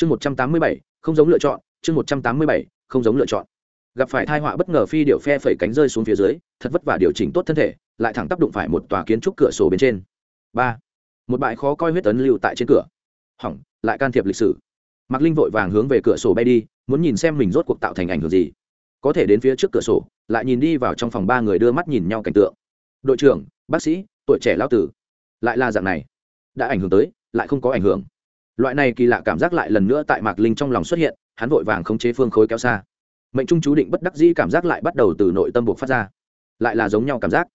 chương một trăm tám mươi bảy, không giống lựa chọn, chương một trăm tám mươi bảy, không giống lựa chọn. Gặp phải thai họa bất ngờ phi điệu phe phẩy cánh rơi xuống phía dưới, thật vất vả điều chỉnh tốt thân thể, lại thẳng tác đụng phải một tòa kiến trúc cửa sổ bên trên. Ba, một bãi khó coi huyết tấn lưu tại trên cửa. Hỏng, lại can thiệp lịch sử. Mạc linh vội vàng hướng về cửa sổ bay đi, muốn nhìn xem mình rốt cuộc tạo thành ảnh hưởng gì. Có thể đến phía trước cửa sổ, lại nhìn đi vào trong phòng ba người đưa mắt nhìn nhau cảnh tượng. Đội trưởng, bác sĩ, tuổi trẻ lao tử. Lại là dạng này. Đã ảnh hưởng tới, lại không có ảnh hưởng loại này kỳ lạ cảm giác lại lần nữa tại mạc linh trong lòng xuất hiện, hắn vội vàng khống chế phương khối kéo xa. Mệnh trung chú định bất đắc dĩ cảm giác lại bắt đầu từ nội tâm buộc phát ra. Lại là giống nhau cảm giác.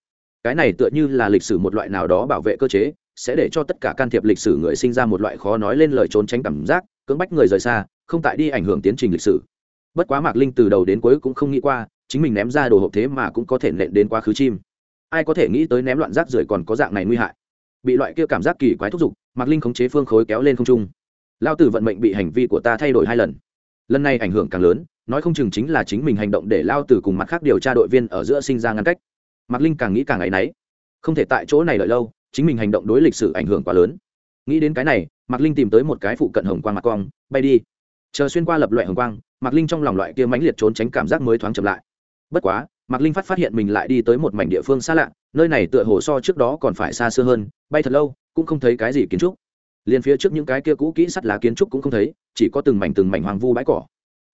Cái này tựa như là lịch sử một loại nào đó bảo vệ cơ chế, sẽ để cho tất cả can thiệp lịch sử người sinh ra một loại khó nói lên lời trốn tránh cảm giác, cưỡng bách người rời xa, không tại đi ảnh hưởng tiến trình lịch sử. Bất quá mạc linh từ đầu đến cuối cũng không nghĩ qua, chính mình ném ra đồ hộp thế mà cũng có thể nện đến quá khứ chim. Ai có thể nghĩ tới ném loạn rác rưởi còn có dạng này nguy hại. Bị loại kia cảm giác kỳ quái thúc giục mạc linh khống chế phương khối kéo lên không trung lao tử vận mệnh bị hành vi của ta thay đổi hai lần lần này ảnh hưởng càng lớn nói không chừng chính là chính mình hành động để lao tử cùng mặt khác điều tra đội viên ở giữa sinh ra ngăn cách mạc linh càng nghĩ càng áy náy không thể tại chỗ này đợi lâu chính mình hành động đối lịch sử ảnh hưởng quá lớn nghĩ đến cái này mạc linh tìm tới một cái phụ cận hồng quang mặt quang, bay đi chờ xuyên qua lập loại hồng quang mạc linh trong lòng loại kia mãnh liệt trốn tránh cảm giác mới thoáng chậm lại bất quá mạc linh phát phát hiện mình lại đi tới một mảnh địa phương xa lạ nơi này tựa hồ so trước đó còn phải xa xưa hơn, bay thật lâu, cũng không thấy cái gì kiến trúc. Liền phía trước những cái kia cũ kỹ sắt lá kiến trúc cũng không thấy, chỉ có từng mảnh từng mảnh hoang vu bãi cỏ.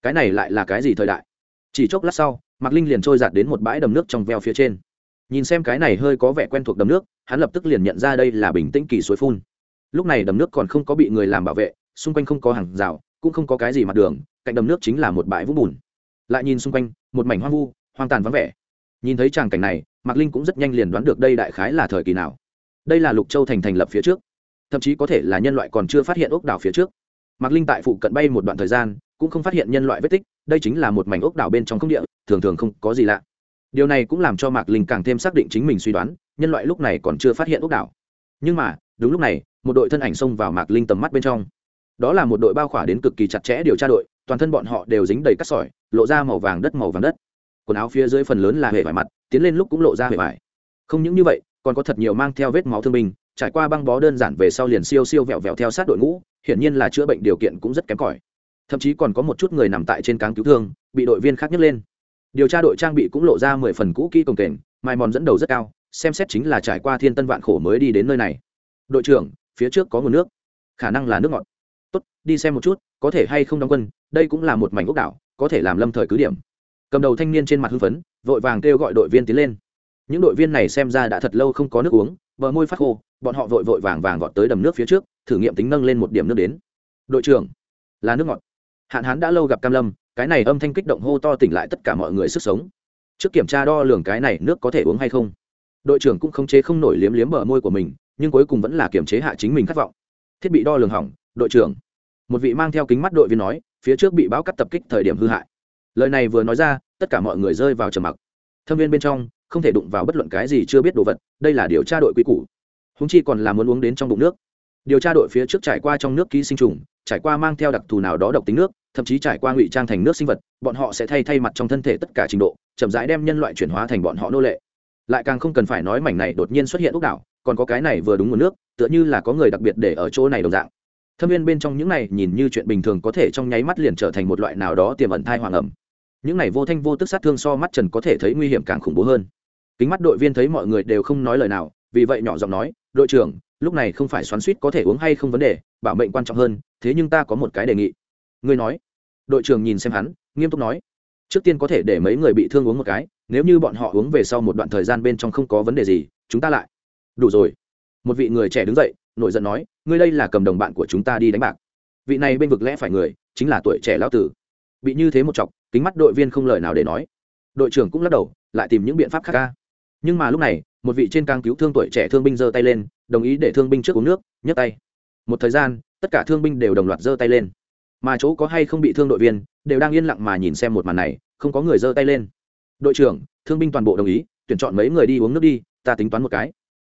Cái này lại là cái gì thời đại? Chỉ chốc lát sau, mạc linh liền trôi giạt đến một bãi đầm nước trong veo phía trên. Nhìn xem cái này hơi có vẻ quen thuộc đầm nước, hắn lập tức liền nhận ra đây là bình tĩnh kỳ suối phun. Lúc này đầm nước còn không có bị người làm bảo vệ, xung quanh không có hàng rào, cũng không có cái gì mặt đường, cạnh đầm nước chính là một bãi vũng bùn. Lại nhìn xung quanh, một mảnh hoang vu, hoang tàn vắng vẻ. Nhìn thấy tràng cảnh này mạc linh cũng rất nhanh liền đoán được đây đại khái là thời kỳ nào. Đây là lục châu thành thành lập phía trước, thậm chí có thể là nhân loại còn chưa phát hiện ốc đảo phía trước. Mạc linh tại phụ cận bay một đoạn thời gian, cũng không phát hiện nhân loại vết tích, đây chính là một mảnh ốc đảo bên trong không địa, thường thường không có gì lạ. Điều này cũng làm cho mạc linh càng thêm xác định chính mình suy đoán, nhân loại lúc này còn chưa phát hiện ốc đảo. Nhưng mà, đúng lúc này, một đội thân ảnh xông vào mạc linh tầm mắt bên trong. Đó là một đội bao khỏa đến cực kỳ chặt chẽ điều tra đội, toàn thân bọn họ đều dính đầy cát sỏi, lộ ra màu vàng đất màu vàng đất. Quần áo phía dưới phần lớn là hệ vải mặt tiến lên lúc cũng lộ ra hệ vải. Không những như vậy, còn có thật nhiều mang theo vết máu thương binh, trải qua băng bó đơn giản về sau liền siêu siêu vẹo vẹo theo sát đội ngũ, hiển nhiên là chữa bệnh điều kiện cũng rất kém cỏi. Thậm chí còn có một chút người nằm tại trên cáng cứu thương, bị đội viên khác nhấc lên. Điều tra đội trang bị cũng lộ ra mười phần cũ kỹ công kềnh, mai mòn dẫn đầu rất cao, xem xét chính là trải qua thiên tân vạn khổ mới đi đến nơi này. Đội trưởng, phía trước có nguồn nước. Khả năng là nước ngọt. Tốt, đi xem một chút, có thể hay không đóng quân, đây cũng là một mảnh ốc đảo, có thể làm lâm thời cứ điểm cầm đầu thanh niên trên mặt hưng phấn, vội vàng kêu gọi đội viên tiến lên. Những đội viên này xem ra đã thật lâu không có nước uống, bờ môi phát khô, bọn họ vội vội vàng vàng gọt tới đầm nước phía trước, thử nghiệm tính nâng lên một điểm nước đến. Đội trưởng, là nước ngọt. Hạn hán đã lâu gặp cam lâm, cái này âm thanh kích động hô to tỉnh lại tất cả mọi người sức sống. Trước kiểm tra đo lường cái này nước có thể uống hay không. Đội trưởng cũng không chế không nổi liếm liếm bờ môi của mình, nhưng cuối cùng vẫn là kiểm chế hạ chính mình khát vọng. Thiết bị đo lường hỏng, đội trưởng. Một vị mang theo kính mắt đội viên nói, phía trước bị bão cắt tập kích thời điểm hư hại lời này vừa nói ra, tất cả mọi người rơi vào trầm mặc. Thâm viên bên trong, không thể đụng vào bất luận cái gì chưa biết đồ vật, đây là điều tra đội quy củ. Húng chi còn là muốn uống đến trong bụng nước. Điều tra đội phía trước trải qua trong nước ký sinh trùng, trải qua mang theo đặc thù nào đó độc tính nước, thậm chí trải qua ngụy trang thành nước sinh vật, bọn họ sẽ thay thay mặt trong thân thể tất cả trình độ, chậm rãi đem nhân loại chuyển hóa thành bọn họ nô lệ. Lại càng không cần phải nói mảnh này đột nhiên xuất hiện ốc đảo, còn có cái này vừa đúng nguồn nước, tựa như là có người đặc biệt để ở chỗ này đồng dạng. Thâm viên bên trong những này nhìn như chuyện bình thường có thể trong nháy mắt liền trở thành một loại nào đó tiềm ẩn thai hoàng ẩm những này vô thanh vô tức sát thương so mắt trần có thể thấy nguy hiểm càng khủng bố hơn. Kính mắt đội viên thấy mọi người đều không nói lời nào, vì vậy nhỏ giọng nói, đội trưởng, lúc này không phải xoắn suýt có thể uống hay không vấn đề, bảo mệnh quan trọng hơn, thế nhưng ta có một cái đề nghị. Ngươi nói. Đội trưởng nhìn xem hắn, nghiêm túc nói, trước tiên có thể để mấy người bị thương uống một cái, nếu như bọn họ uống về sau một đoạn thời gian bên trong không có vấn đề gì, chúng ta lại. Đủ rồi. Một vị người trẻ đứng dậy, nổi giận nói, ngươi đây là cầm đồng bạn của chúng ta đi đánh bạc. Vị này bên vực lẽ phải người, chính là tuổi trẻ lão tử. Bị như thế một chọc kính mắt đội viên không lời nào để nói. Đội trưởng cũng lắc đầu, lại tìm những biện pháp khác ca. Nhưng mà lúc này, một vị trên càng cứu thương tuổi trẻ thương binh giơ tay lên, đồng ý để thương binh trước uống nước, nhấc tay. Một thời gian, tất cả thương binh đều đồng loạt giơ tay lên. Mà chỗ có hay không bị thương đội viên, đều đang yên lặng mà nhìn xem một màn này, không có người giơ tay lên. Đội trưởng, thương binh toàn bộ đồng ý, tuyển chọn mấy người đi uống nước đi, ta tính toán một cái.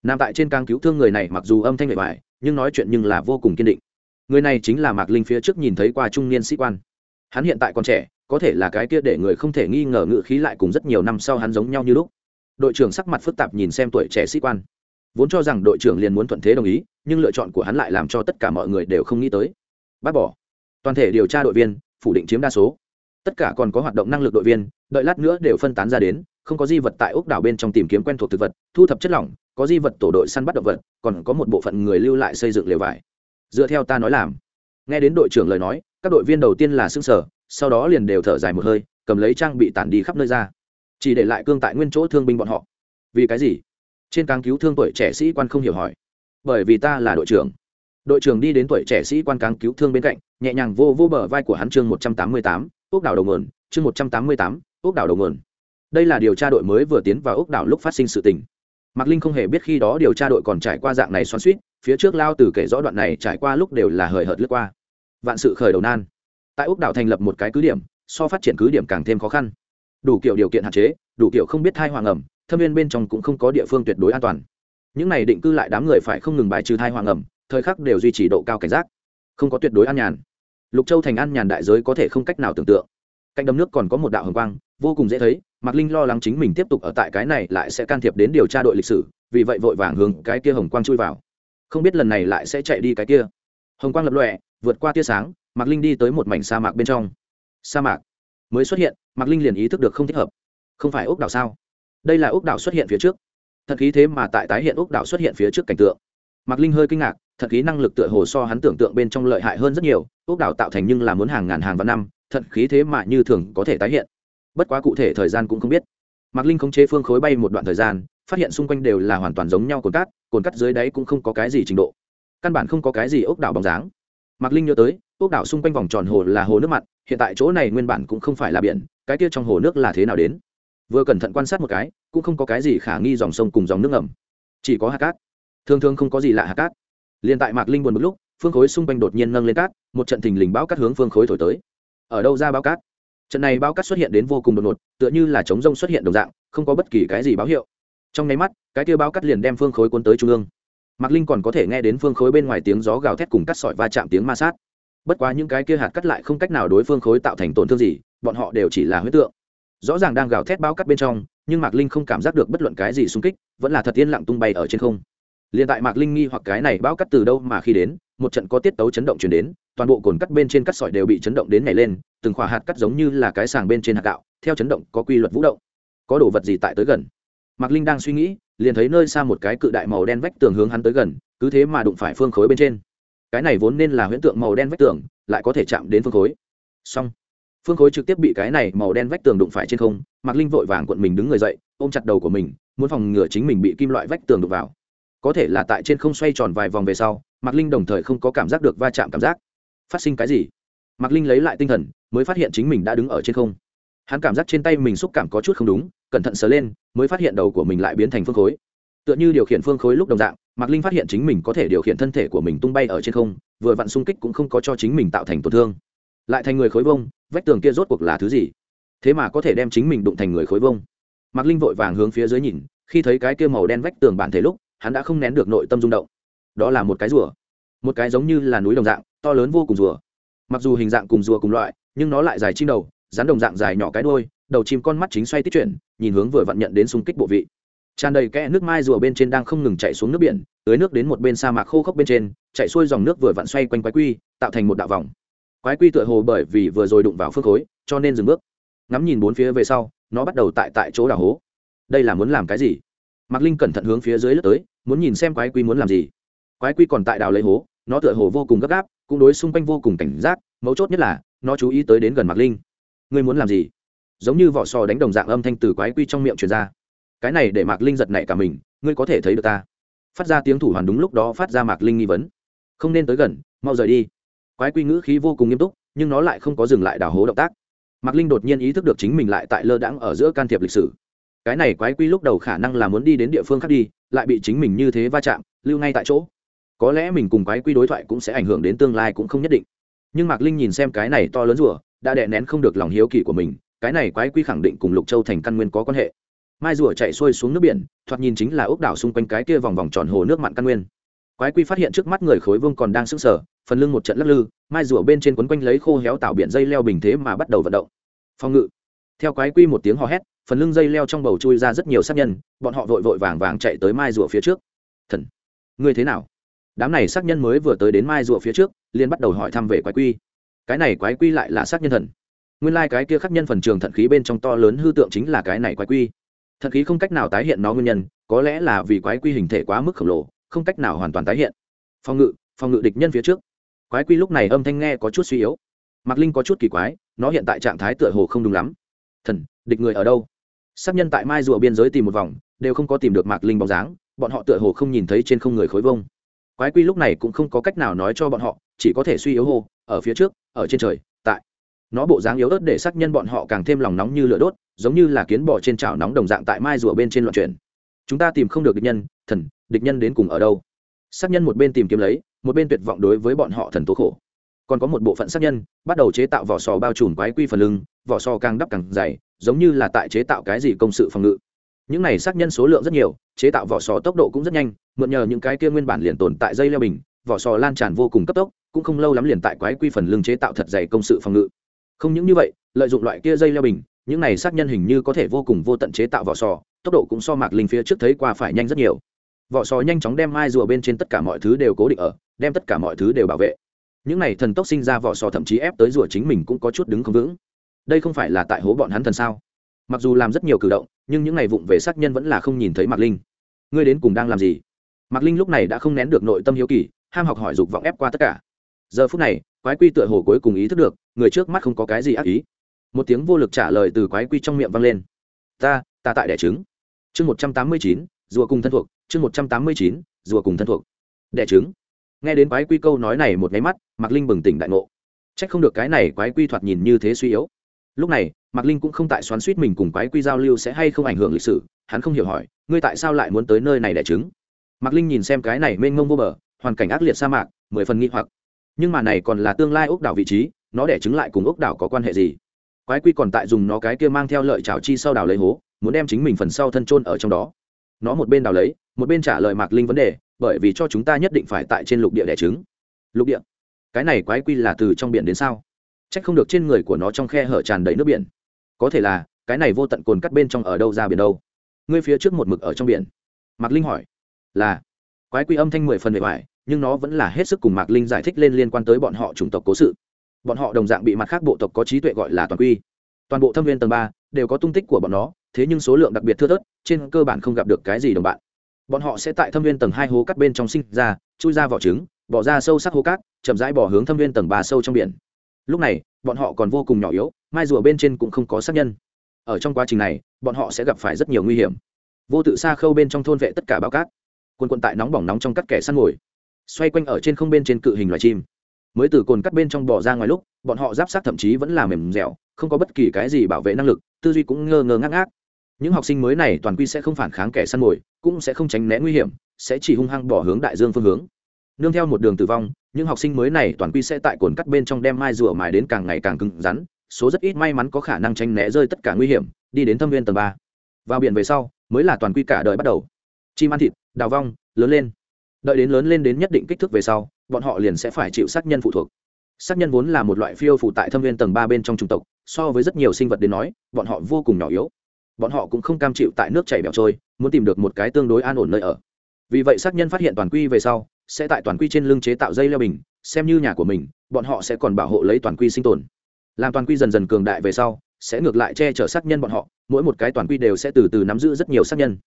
Nằm tại trên càng cứu thương người này mặc dù âm thanh bề bài nhưng nói chuyện nhưng là vô cùng kiên định. Người này chính là mạc linh phía trước nhìn thấy qua trung niên sĩ quan. Hắn hiện tại còn trẻ có thể là cái kia để người không thể nghi ngờ ngự khí lại cùng rất nhiều năm sau hắn giống nhau như lúc. Đội trưởng sắc mặt phức tạp nhìn xem tuổi trẻ sĩ quan. Vốn cho rằng đội trưởng liền muốn thuận thế đồng ý, nhưng lựa chọn của hắn lại làm cho tất cả mọi người đều không nghĩ tới. Bác bỏ. Toàn thể điều tra đội viên, phủ định chiếm đa số. Tất cả còn có hoạt động năng lực đội viên, đợi lát nữa đều phân tán ra đến, không có di vật tại ốc đảo bên trong tìm kiếm quen thuộc thực vật, thu thập chất lỏng, có di vật tổ đội săn bắt động vật, còn có một bộ phận người lưu lại xây dựng lều vải. Dựa theo ta nói làm. Nghe đến đội trưởng lời nói, các đội viên đầu tiên là xương sở sau đó liền đều thở dài một hơi, cầm lấy trang bị tản đi khắp nơi ra. Chỉ để lại cương tại nguyên chỗ thương binh bọn họ. Vì cái gì? Trên càng cứu thương tuổi trẻ sĩ quan không hiểu hỏi. Bởi vì ta là đội trưởng. Đội trưởng đi đến tuổi trẻ sĩ quan càng cứu thương bên cạnh, nhẹ nhàng vô vô bờ vai của hắn chương một trăm tám mươi tám, ốc đảo đầu nguồn, chương một trăm tám mươi tám, ốc đảo đầu nguồn. Đây là điều tra đội mới vừa tiến vào ốc đảo lúc phát sinh sự tình. Mạc linh không hề biết khi đó điều tra đội còn trải qua dạng này xoắn suýt phía trước lao từ kể rõ đoạn này trải qua lúc đều là hời hợt lướt qua. Vạn sự khởi đầu nan tại ốc đảo thành lập một cái cứ điểm, so phát triển cứ điểm càng thêm khó khăn. Đủ kiểu điều kiện hạn chế, đủ kiểu không biết thai hoàng ẩm, thâm viên bên trong cũng không có địa phương tuyệt đối an toàn. Những này định cư lại đám người phải không ngừng bài trừ thai hoàng ẩm, thời khắc đều duy trì độ cao cảnh giác. Không có tuyệt đối an nhàn. Lục châu thành an nhàn đại giới có thể không cách nào tưởng tượng. Cạnh đầm nước còn có một đạo hồng quang, vô cùng dễ thấy, mạc linh lo lắng chính mình tiếp tục ở tại cái này lại sẽ can thiệp đến điều tra đội lịch sử, vì vậy vội vàng hướng cái kia hồng quang chui vào. Không biết lần này lại sẽ chạy đi cái kia. Hồng quang lập lọe vượt qua tia sáng, mạc linh đi tới một mảnh sa mạc bên trong. Sa mạc mới xuất hiện, mạc linh liền ý thức được không thích hợp. Không phải ốc đảo sao? Đây là ốc đảo xuất hiện phía trước. Thật khí thế mà tại tái hiện ốc đảo xuất hiện phía trước cảnh tượng. Mạc linh hơi kinh ngạc, thật khí năng lực tựa hồ so hắn tưởng tượng bên trong lợi hại hơn rất nhiều ốc đảo tạo thành nhưng là muốn hàng ngàn hàng vạn năm, thật khí thế mà như thường có thể tái hiện. Bất quá cụ thể thời gian cũng không biết. Mạc linh khống chế phương khối bay một đoạn thời gian, phát hiện xung quanh đều là hoàn toàn giống nhau cồn cát cồn cát dưới đáy cũng không có cái gì trình độ. Căn bản không có cái gì ốc đảo bóng dáng mạc linh nhớ tới ốc đảo xung quanh vòng tròn hồ là hồ nước mặn, hiện tại chỗ này nguyên bản cũng không phải là biển, cái kia trong hồ nước là thế nào đến? Vừa cẩn thận quan sát một cái, cũng không có cái gì khả nghi dòng sông cùng dòng nước ngầm. Chỉ có hạt cát. Thường thường không có gì lạ hạt cát. Liền tại mạc linh buồn một lúc, phương khối xung quanh đột nhiên nâng lên cát, một trận thình lình bão cát hướng phương khối thổi tới. Ở đâu ra bão cát? Trận này bão cát xuất hiện đến vô cùng đột ngột, tựa như là chống rông xuất hiện đồng dạng, không có bất kỳ cái gì báo hiệu. Trong nháy mắt, cái kia bão cát liền đem phương khối cuốn tới trung ương mạc linh còn có thể nghe đến phương khối bên ngoài tiếng gió gào thét cùng cắt sỏi va chạm tiếng ma sát. Bất quá những cái kia hạt cắt lại không cách nào đối phương khối tạo thành tổn thương gì, bọn họ đều chỉ là huyết tượng. Rõ ràng đang gào thét bao cắt bên trong, nhưng mạc linh không cảm giác được bất luận cái gì xung kích, vẫn là thật yên lặng tung bay ở trên không. Liền tại mạc linh nghi hoặc cái này bao cắt từ đâu mà khi đến, một trận có tiết tấu chấn động chuyển đến, toàn bộ cồn cắt bên trên cắt sỏi đều bị chấn động đến nhảy lên, từng khỏa hạt cắt giống như là cái sàng bên trên hạt gạo, theo chấn động có quy luật vũ động. Có đồ vật gì tại tới gần? Mạc linh đang suy nghĩ, liền thấy nơi xa một cái cự đại màu đen vách tường hướng hắn tới gần, cứ thế mà đụng phải phương khối bên trên. Cái này vốn nên là huyễn tượng màu đen vách tường, lại có thể chạm đến phương khối. Xong, phương khối trực tiếp bị cái này màu đen vách tường đụng phải trên không, mạc linh vội vàng cuộn mình đứng người dậy, ôm chặt đầu của mình, muốn phòng ngừa chính mình bị kim loại vách tường đụng vào. Có thể là tại trên không xoay tròn vài vòng về sau, mạc linh đồng thời không có cảm giác được va chạm cảm giác. Phát sinh cái gì? Mạc linh lấy lại tinh thần, mới phát hiện chính mình đã đứng ở trên không. Hắn cảm giác trên tay mình xúc cảm có chút không đúng cẩn thận sờ lên, mới phát hiện đầu của mình lại biến thành phương khối. Tựa như điều khiển phương khối lúc đồng dạng, mạc linh phát hiện chính mình có thể điều khiển thân thể của mình tung bay ở trên không, vừa vặn xung kích cũng không có cho chính mình tạo thành tổn thương. Lại thành người khối vông, vách tường kia rốt cuộc là thứ gì? Thế mà có thể đem chính mình đụng thành người khối vông. Mạc linh vội vàng hướng phía dưới nhìn, khi thấy cái kia màu đen vách tường bản thể lúc, hắn đã không nén được nội tâm rung động. Đó là một cái rùa. Một cái giống như là núi đồng dạng, to lớn vô cùng rùa. Mặc dù hình dạng cùng rùa cùng loại, nhưng nó lại dài chim đầu rắn đồng dạng dài nhỏ cái đôi đầu chim con mắt chính xoay tích chuyển, nhìn hướng vừa vặn nhận đến xung kích bộ vị. Tràn đầy kẽ nước mai rùa bên trên đang không ngừng chạy xuống nước biển, tưới nước đến một bên sa mạc khô khốc bên trên, chạy xuôi dòng nước vừa vặn xoay quanh quái quy, tạo thành một đạo vòng. Quái quy tựa hồ bởi vì vừa rồi đụng vào phước khối, cho nên dừng bước. Ngắm nhìn bốn phía về sau, nó bắt đầu tại tại chỗ đào hố. Đây là muốn làm cái gì? Mạc linh cẩn thận hướng phía dưới lướt tới, muốn nhìn xem quái quy muốn làm gì. Quái quy còn tại đào lấy hố, nó tựa hồ vô cùng gấp gáp, cũng đối xung quanh vô cùng cảnh giác, mấu chốt nhất là, nó chú ý tới đến gần mạc linh ngươi muốn làm gì? Giống như vỏ sò đánh đồng dạng âm thanh từ quái quy trong miệng truyền ra. Cái này để mạc linh giật nảy cả mình, ngươi có thể thấy được ta. Phát ra tiếng thủ hoàn đúng lúc đó phát ra mạc linh nghi vấn. Không nên tới gần, mau rời đi. Quái quy ngữ khí vô cùng nghiêm túc, nhưng nó lại không có dừng lại đào hố động tác. Mạc linh đột nhiên ý thức được chính mình lại tại lơ đãng ở giữa can thiệp lịch sử. Cái này quái quy lúc đầu khả năng là muốn đi đến địa phương khác đi, lại bị chính mình như thế va chạm, lưu ngay tại chỗ. Có lẽ mình cùng quái quy đối thoại cũng sẽ ảnh hưởng đến tương lai cũng không nhất định. Nhưng mạc linh nhìn xem cái này to lớn rùa đã đè nén không được lòng hiếu kỳ của mình, cái này quái quy khẳng định cùng lục châu thành căn nguyên có quan hệ. Mai rùa chạy xuôi xuống nước biển, thoạt nhìn chính là ốc đảo xung quanh cái kia vòng vòng tròn hồ nước mặn căn nguyên. Quái quy phát hiện trước mắt người khối vương còn đang sững sờ, phần lưng một trận lắc lư, mai rùa bên trên quấn quanh lấy khô héo tạo biển dây leo bình thế mà bắt đầu vận động. Phòng ngự. Theo quái quy một tiếng hò hét, phần lưng dây leo trong bầu chui ra rất nhiều sát nhân, bọn họ vội vội vàng vàng chạy tới mai rùa phía trước. Thần, ngươi thế nào? Đám này sát nhân mới vừa tới đến mai rùa phía trước, liền bắt đầu hỏi thăm về quái quy cái này quái quy lại là sát nhân thần. Nguyên lai、like、cái kia khắc nhân phần trường thận khí bên trong to lớn hư tượng chính là cái này quái quy. Thận khí không cách nào tái hiện nó nguyên nhân, có lẽ là vì quái quy hình thể quá mức khổng lồ, không cách nào hoàn toàn tái hiện. Phòng ngự phòng ngự địch nhân phía trước. Quái quy lúc này âm thanh nghe có chút suy yếu. Mạc linh có chút kỳ quái, nó hiện tại trạng thái tựa hồ không đúng lắm. Thần, địch người ở đâu? Sát nhân tại mai rùa biên giới tìm một vòng, đều không có tìm được mạc linh bóng dáng, bọn họ tựa hồ không nhìn thấy trên không người khối vông. Quái quy lúc này cũng không có cách nào nói cho bọn họ chỉ có thể suy yếu hô, ở phía trước, ở trên trời, tại. Nó bộ dáng yếu ớt để xác nhân bọn họ càng thêm lòng nóng như lửa đốt, giống như là kiến bò trên chảo nóng đồng dạng tại mai rùa bên trên loạn chuyển. Chúng ta tìm không được địch nhân, thần, địch nhân đến cùng ở đâu? Xác nhân một bên tìm kiếm lấy, một bên tuyệt vọng đối với bọn họ thần tố khổ. Còn có một bộ phận xác nhân, bắt đầu chế tạo vỏ sò bao trùm quái quy phần lưng, vỏ sò càng đắp càng dày, giống như là tại chế tạo cái gì công sự phòng ngự. Những này xác nhân số lượng rất nhiều, chế tạo vỏ sò tốc độ cũng rất nhanh, mượn nhờ những cái kia nguyên bản liền tồn tại dây leo bình, vỏ sò lan tràn vô cùng cấp tốc cũng không lâu lắm liền tại quái quy phần lưng chế tạo thật dày công sự phòng ngự. Không những như vậy, lợi dụng loại kia dây leo bình, những này sát nhân hình như có thể vô cùng vô tận chế tạo vỏ sò, tốc độ cũng so mạc linh phía trước thấy qua phải nhanh rất nhiều. Vỏ sò nhanh chóng đem mai rùa bên trên tất cả mọi thứ đều cố định ở, đem tất cả mọi thứ đều bảo vệ. Những này thần tốc sinh ra vỏ sò thậm chí ép tới rùa chính mình cũng có chút đứng không vững. Đây không phải là tại hố bọn hắn thần sao? Mặc dù làm rất nhiều cử động, nhưng những ngày vụng về sát nhân vẫn là không nhìn thấy mạc linh. Ngươi đến cùng đang làm gì? Mạc linh lúc này đã không nén được nội tâm hiếu kỳ, ham học hỏi dục vọng ép qua tất cả giờ phút này, quái quy tựa hồ cuối cùng ý thức được, người trước mắt không có cái gì ác ý. Một tiếng vô lực trả lời từ quái quy trong miệng vang lên. Ta ta tại đẻ trứng. Chương một trăm tám mươi chín, rùa cùng thân thuộc. Chương một trăm tám mươi chín, rùa cùng thân thuộc. Đẻ trứng. Nghe đến quái quy câu nói này một nháy mắt, mạc linh bừng tỉnh đại ngộ. C h ắ c không được cái này quái quy thoạt nhìn như thế suy yếu. Lúc này, mạc linh cũng không tại xoắn suýt mình cùng quái quy giao lưu sẽ hay không ảnh hưởng lịch sử, hắn không hiểu hỏi, ngươi tại sao lại muốn tới nơi này đẻ trứng? Mạc linh nhìn xem cái này mênh mông vô bờ, hoàn cảnh ác liệt sa mạc, mười phần nghi hoặc nhưng mà này còn là tương lai ốc đảo vị trí, nó để chứng lại cùng ốc đảo có quan hệ gì? Quái quy còn tại dùng nó cái kia mang theo lợi chảo chi sau đào lấy hố, muốn đem chính mình phần sau thân trôn ở trong đó. Nó một bên đào lấy, một bên trả lời mạc linh vấn đề, bởi vì cho chúng ta nhất định phải tại trên lục địa đẻ trứng. Lục địa? Cái này quái quy là từ trong biển đến sao? C h ắ c không được trên người của nó trong khe hở tràn đầy nước biển. Có thể là, cái này vô tận cồn cắt bên trong ở đâu ra biển đâu? Ngươi phía trước một mực ở trong biển. Mạc linh hỏi. Là. Quái quy âm thanh mười phần bề ngoài nhưng nó vẫn là hết sức cùng mạc linh giải thích lên liên quan tới bọn họ chủng tộc cố sự. Bọn họ đồng dạng bị mặt khác bộ tộc có trí tuệ gọi là toàn quy. Toàn bộ thâm viên tầng ba đều có tung tích của bọn nó, thế nhưng số lượng đặc biệt thưa thớt, trên cơ bản không gặp được cái gì đồng bạn. Bọn họ sẽ tại thâm viên tầng hai hố cắt bên trong sinh ra, chui ra vỏ trứng, bỏ ra sâu sắc hố cát, chậm rãi bỏ hướng thâm viên tầng ba sâu trong biển. Lúc này, bọn họ còn vô cùng nhỏ yếu, mai rùa bên trên cũng không có xác nhân. Ở trong quá trình này, bọn họ sẽ gặp phải rất nhiều nguy hiểm. Vô tự xa khâu bên trong thôn vệ tất cả bao cát. Quân quân tại nóng bỏng nóng trong cắt kẻ săn ngồi xoay quanh ở trên không bên trên cự hình loài chim. Mới từ cồn cắt bên trong bỏ ra ngoài lúc, bọn họ giáp sát thậm chí vẫn là mềm dẻo, không có bất kỳ cái gì bảo vệ năng lực, tư duy cũng ngơ ngơ ngác ngác. Những học sinh mới này toàn quy sẽ không phản kháng kẻ săn mồi, cũng sẽ không tránh né nguy hiểm, sẽ chỉ hung hăng bỏ hướng đại dương phương hướng. Nương theo một đường tử vong, những học sinh mới này toàn quy sẽ tại cồn cắt bên trong đem mai rùa mài đến càng ngày càng cứng rắn, số rất ít may mắn có khả năng tránh né rơi tất cả nguy hiểm, đi đến thâm viên tầng ba. Vào biển về sau, mới là toàn quy cả đời bắt đầu. Chim ăn thịt, đào vong, lớn lên đợi đến lớn lên đến nhất định kích thước về sau, bọn họ liền sẽ phải chịu sát nhân phụ thuộc. Sát nhân vốn là một loại phiêu phụ tại thâm viên tầng ba bên trong trung tộc, so với rất nhiều sinh vật đến nói, bọn họ vô cùng nhỏ yếu. Bọn họ cũng không cam chịu tại nước chảy bẹo trôi, muốn tìm được một cái tương đối an ổn nơi ở. Vì vậy sát nhân phát hiện toàn quy về sau, sẽ tại toàn quy trên lưng chế tạo dây leo bình, xem như nhà của mình, bọn họ sẽ còn bảo hộ lấy toàn quy sinh tồn. Làm toàn quy dần dần cường đại về sau, sẽ ngược lại che chở sát nhân bọn họ, mỗi một cái toàn quy đều sẽ từ từ nắm giữ rất nhiều sát nhân.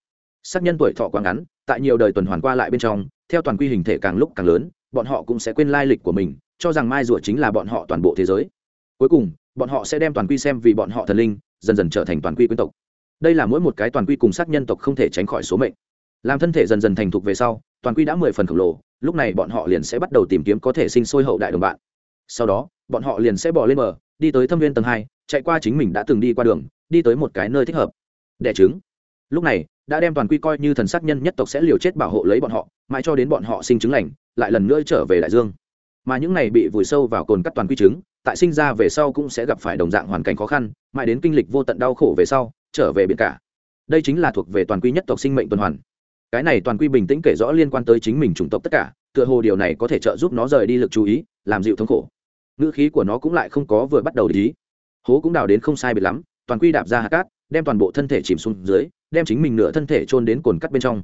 Sát nhân tuổi thọ quá ngắn, tại nhiều đời tuần hoàn qua lại bên trong theo toàn quy hình thể càng lúc càng lớn, bọn họ cũng sẽ quên lai lịch của mình, cho rằng mai rùa chính là bọn họ toàn bộ thế giới. Cuối cùng, bọn họ sẽ đem toàn quy xem vì bọn họ thần linh, dần dần trở thành toàn quy quyến tộc. Đây là mỗi một cái toàn quy cùng sát nhân tộc không thể tránh khỏi số mệnh. Làm thân thể dần dần thành thục về sau, toàn quy đã mười phần khổng lồ, lúc này bọn họ liền sẽ bắt đầu tìm kiếm có thể sinh sôi hậu đại đồng bạn. Sau đó, bọn họ liền sẽ bỏ lên bờ, đi tới thâm viên tầng hai, chạy qua chính mình đã từng đi qua đường, đi tới một cái nơi thích hợp. Đẻ trứng. Lúc này, đã đem toàn quy coi như thần sát nhân nhất tộc sẽ liều chết bảo hộ lấy bọn họ mãi cho đến bọn họ sinh chứng lành, lại lần nữa trở về đại dương. Mà những này bị vùi sâu vào cồn cắt toàn quy trứng, tại sinh ra về sau cũng sẽ gặp phải đồng dạng hoàn cảnh khó khăn, mãi đến kinh lịch vô tận đau khổ về sau, trở về biển cả. Đây chính là thuộc về toàn quy nhất tộc sinh mệnh tuần hoàn. Cái này toàn quy bình tĩnh kể rõ liên quan tới chính mình chủng tộc tất cả, tựa hồ điều này có thể trợ giúp nó rời đi lực chú ý, làm dịu thống khổ. Ngữ khí của nó cũng lại không có vừa bắt đầu để ý. Hố cũng đào đến không sai biệt lắm, toàn quy đạp ra hạt cát, đem toàn bộ thân thể chìm xuống dưới, đem chính mình nửa thân thể chôn đến cồn cắt bên trong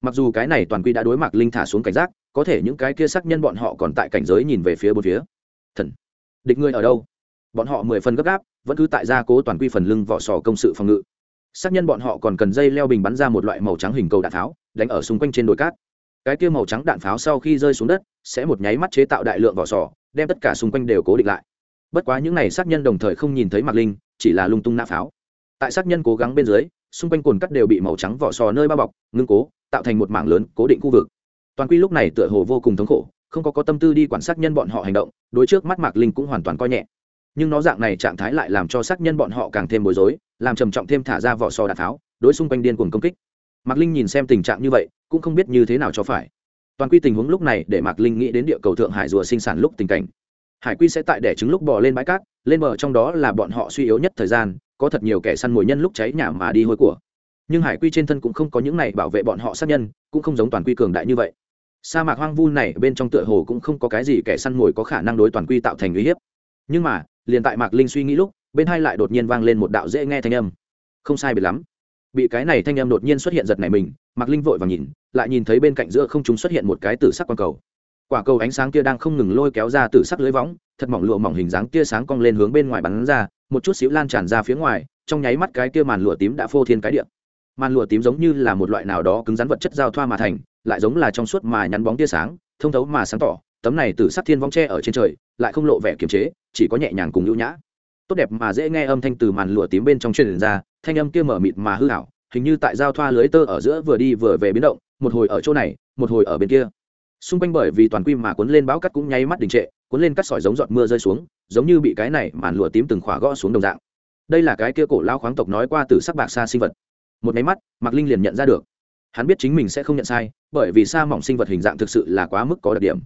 mặc dù cái này toàn quy đã đối mặt linh thả xuống cảnh giác, có thể những cái kia xác nhân bọn họ còn tại cảnh giới nhìn về phía bốn phía. Thần, địch người ở đâu? Bọn họ mười phần gấp gáp, vẫn cứ tại gia cố toàn quy phần lưng vỏ sò công sự phòng ngự. Xác nhân bọn họ còn cần dây leo bình bắn ra một loại màu trắng hình cầu đạn pháo, đánh ở xung quanh trên đồi cát. Cái kia màu trắng đạn pháo sau khi rơi xuống đất, sẽ một nháy mắt chế tạo đại lượng vỏ sò, đem tất cả xung quanh đều cố định lại. Bất quá những n à y xác nhân đồng thời không nhìn thấy mạc linh, chỉ là lung tung nã pháo tại xác nhân cố gắng bên dưới, xung quanh cồn cắt đều bị màu trắng vỏ sò nơi bao bọc, ngưng cố, tạo thành một mảng lớn cố định khu vực. Toàn quy lúc này tựa hồ vô cùng thống khổ, không có có tâm tư đi quản sát nhân bọn họ hành động, đối trước mắt mạc linh cũng hoàn toàn coi nhẹ. Nhưng nó dạng này trạng thái lại làm cho xác nhân bọn họ càng thêm bối rối, làm trầm trọng thêm thả ra vỏ sò đạn tháo, đối xung quanh điên cuồng công kích. Mạc linh nhìn xem tình trạng như vậy, cũng không biết như thế nào cho phải. Toàn quy tình huống lúc này để mạc linh nghĩ đến địa cầu thượng hải rùa sinh sản lúc tình cảnh. Hải quy sẽ tại đẻ trứng lúc bò lên bãi cát lên bờ trong đó là bọn họ suy yếu nhất thời gian, có thật nhiều kẻ săn mồi nhân lúc cháy nhà mà đi hôi của. Nhưng hải quy trên thân cũng không có những này bảo vệ bọn họ sát nhân, cũng không giống toàn quy cường đại như vậy. Sa mạc hoang vu này bên trong tựa hồ cũng không có cái gì kẻ săn mồi có khả năng đối toàn quy tạo thành uy hiếp. Nhưng mà, liền tại mạc linh suy nghĩ lúc, bên hai lại đột nhiên vang lên một đạo dễ nghe thanh âm. Không sai biệt lắm. Bị cái này thanh âm đột nhiên xuất hiện giật này mình, mạc linh vội và nhìn, lại nhìn thấy bên cạnh giữa không chúng xuất hiện một cái tử sắc quang cầu quả cầu ánh sáng kia đang không ngừng lôi kéo ra từ sắc lưới võng, thật mỏng lụa mỏng hình dáng tia sáng cong lên hướng bên ngoài bắn ra, một chút xíu lan tràn ra phía ngoài, trong nháy mắt cái kia màn lụa tím đã phô thiên cái điện màn lụa tím giống như là một loại nào đó cứng rắn vật chất giao thoa mà thành, lại giống là trong suốt mà nhắn bóng tia sáng, thông thấu mà sáng tỏ, tấm này từ sắc thiên vong tre ở trên trời, lại không lộ vẻ kiềm chế, chỉ có nhẹ nhàng cùng nhũ nhã. Tốt đẹp mà dễ nghe âm thanh từ màn lụa tím bên trong truyền ra, thanh âm kia mở mịt mà hư hảo hình như tại giao thoa lưới tơ ở giữa vừa đi vừa về biến động, một hồi ở chỗ này, một hồi ở bên kia xung quanh bởi vì toàn quy mà cuốn lên bão cắt cũng nháy mắt đình trệ, cuốn lên cắt sỏi giống giọt mưa rơi xuống, giống như bị cái này màn lụa tím từng khỏa gõ xuống đồng dạng. Đây là cái kia cổ lao khoáng tộc nói qua từ sắc bạc xa sinh vật. Một máy mắt, mạc linh liền nhận ra được. Hắn biết chính mình sẽ không nhận sai, bởi vì sa mỏng sinh vật hình dạng thực sự là quá mức có đặc điểm.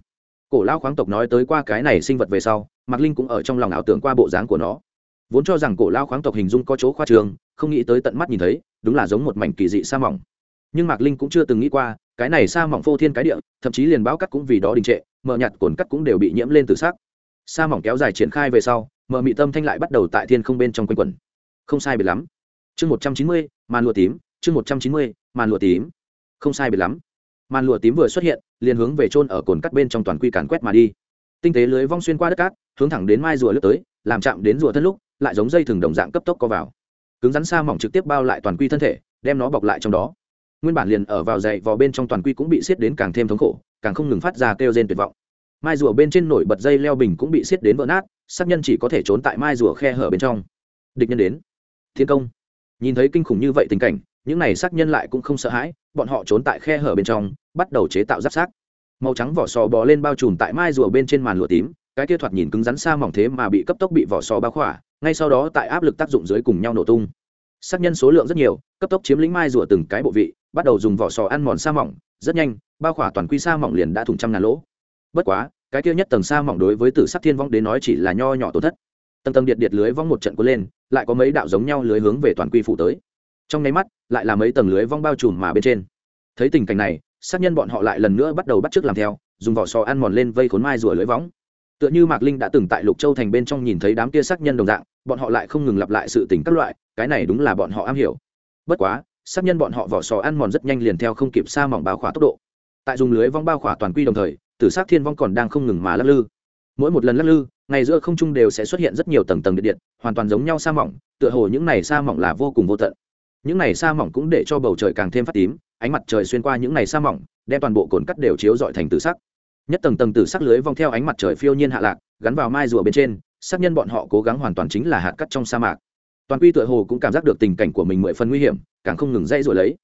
Cổ lao khoáng tộc nói tới qua cái này sinh vật về sau, mạc linh cũng ở trong lòng ảo tưởng qua bộ dáng của nó. Vốn cho rằng cổ lao khoáng tộc hình dung có chỗ khoa trường, không nghĩ tới tận mắt nhìn thấy, đúng là giống một mảnh kỳ dị sa mỏng. Nhưng mạc linh cũng chưa từng nghĩ qua cái này sa mỏng phô thiên cái địa, thậm chí liền báo cắt cũng vì đó đình trệ, mờ nhạt cồn cắt cũng đều bị nhiễm lên từ xác. Sa mỏng kéo dài triển khai về sau, mờ mị tâm thanh lại bắt đầu tại thiên không bên trong quanh quẩn. Không sai biệt lắm. Chương một trăm chín mươi, màn lụa tím, chương một trăm chín mươi, màn lụa tím. Không sai biệt lắm. Màn lụa tím vừa xuất hiện, liền hướng về trôn ở cồn cắt bên trong toàn quy càn quét mà đi. Tinh tế lưới vong xuyên qua đất cát, hướng thẳng đến mai rùa lướt tới, làm chạm đến rùa thân lúc, lại giống dây thừng đồng dạng cấp tốc co vào. Cứng rắn sa mỏng trực tiếp bao lại toàn quy thân thể, đem nó bọc lại trong đó nguyên bản liền ở vào dậy vò bên trong toàn quy cũng bị xiết đến càng thêm thống khổ, càng không ngừng phát ra kêu rên tuyệt vọng. Mai rùa bên trên nổi bật dây leo bình cũng bị xiết đến vỡ nát, sát nhân chỉ có thể trốn tại mai rùa khe hở bên trong. Địch nhân đến. Thiên công. Nhìn thấy kinh khủng như vậy tình cảnh, những này sát nhân lại cũng không sợ hãi, bọn họ trốn tại khe hở bên trong, bắt đầu chế tạo giáp sát. Màu trắng vỏ sò bò lên bao trùm tại mai rùa bên trên màn lụa tím, cái kia thoạt nhìn cứng rắn xa mỏng thế mà bị cấp tốc bị vỏ sò bao khỏa, ngay sau đó tại áp lực tác dụng dưới cùng nhau nổ tung sát nhân số lượng rất nhiều, cấp tốc chiếm lĩnh mai rùa từng cái bộ vị, bắt đầu dùng vỏ sò ăn mòn sa mỏng, rất nhanh, bao khỏa toàn quy sa mỏng liền đã thủng trăm ngàn lỗ. Bất quá, cái kia nhất tầng sa mỏng đối với tử sắc thiên vong đến nói chỉ là nho nhỏ tổn thất. Tầng tầng điện điện lưới vong một trận cuốn lên, lại có mấy đạo giống nhau lưới hướng về toàn quy phụ tới. Trong nháy mắt, lại là mấy tầng lưới vong bao trùm mà bên trên. Thấy tình cảnh này, sát nhân bọn họ lại lần nữa bắt đầu bắt chước làm theo, dùng vỏ sò ăn mòn lên vây khốn mai rùa lưới võng tựa như mạc linh đã từng tại lục châu thành bên trong nhìn thấy đám kia sát nhân đồng dạng, bọn họ lại không ngừng lặp lại sự tình các loại, cái này đúng là bọn họ am hiểu. Bất quá, sát nhân bọn họ vỏ sò ăn mòn rất nhanh liền theo không kịp xa mỏng bao khỏa tốc độ. Tại dùng lưới vong bao khỏa toàn quy đồng thời, tử sát thiên vong còn đang không ngừng mà lắc lư. Mỗi một lần lắc lư, ngày giữa không trung đều sẽ xuất hiện rất nhiều tầng tầng điện điện, hoàn toàn giống nhau sa mỏng, tựa hồ những này sa mỏng là vô cùng vô tận. Những này sa mỏng cũng để cho bầu trời càng thêm phát tím, ánh mặt trời xuyên qua những này sa mỏng, đem toàn bộ cồn cắt đều chiếu dọi thành tử sắc nhất tầng tầng tử sắc lưới vong theo ánh mặt trời phiêu nhiên hạ lạc, gắn vào mai rùa bên trên, xác nhân bọn họ cố gắng hoàn toàn chính là hạt cắt trong sa mạc. Toàn quy tựa hồ cũng cảm giác được tình cảnh của mình mười phần nguy hiểm, càng không ngừng dây rồi lấy.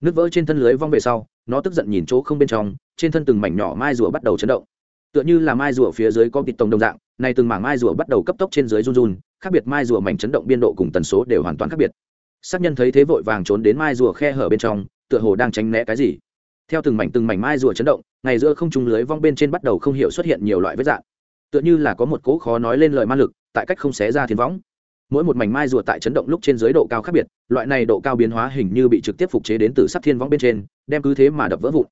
Nước vỡ trên thân lưới vong về sau, nó tức giận nhìn chỗ không bên trong, trên thân từng mảnh nhỏ mai rùa bắt đầu chấn động. Tựa như là mai rùa phía dưới có kịch tông đồng dạng này từng mảng mai rùa bắt đầu cấp tốc trên dưới run run, khác biệt mai rùa mảnh chấn động biên độ cùng tần số đều hoàn toàn khác biệt. Xác nhân thấy thế vội vàng trốn đến mai rùa khe hở bên trong, tựa hồ đang tránh né cái gì theo từng mảnh từng mảnh mai rùa chấn động, ngày giữa không trung lưới vong bên trên bắt đầu không hiểu xuất hiện nhiều loại vết dạng. Tựa như là có một cỗ khó nói lên lời ma lực, tại cách không xé ra thiên võng. Mỗi một mảnh mai rùa tại chấn động lúc trên dưới độ cao khác biệt, loại này độ cao biến hóa hình như bị trực tiếp phục chế đến từ sắp thiên võng bên trên, đem cứ thế mà đập vỡ vụn.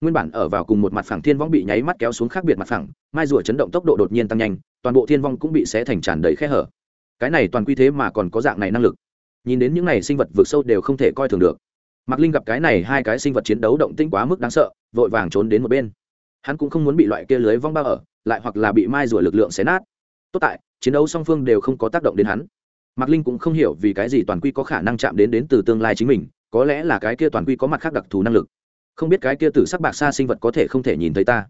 Nguyên bản ở vào cùng một mặt phẳng thiên võng bị nháy mắt kéo xuống khác biệt mặt phẳng, mai rùa chấn động tốc độ đột nhiên tăng nhanh, toàn bộ thiên vong cũng bị xé thành tràn đầy khe hở. Cái này toàn quy thế mà còn có dạng này năng lực. Nhìn đến những này sinh vật vượt sâu đều không thể coi thường được mạc linh gặp cái này hai cái sinh vật chiến đấu động tinh quá mức đáng sợ, vội vàng trốn đến một bên. Hắn cũng không muốn bị loại kia lưới vong bao ở, lại hoặc là bị mai rủa lực lượng xé nát. Tốt tại, chiến đấu song phương đều không có tác động đến hắn. Mạc linh cũng không hiểu vì cái gì toàn quy có khả năng chạm đến đến từ tương lai chính mình, có lẽ là cái kia toàn quy có mặt khác đặc thù năng lực. Không biết cái kia từ sắc bạc xa sinh vật có thể không thể nhìn thấy ta.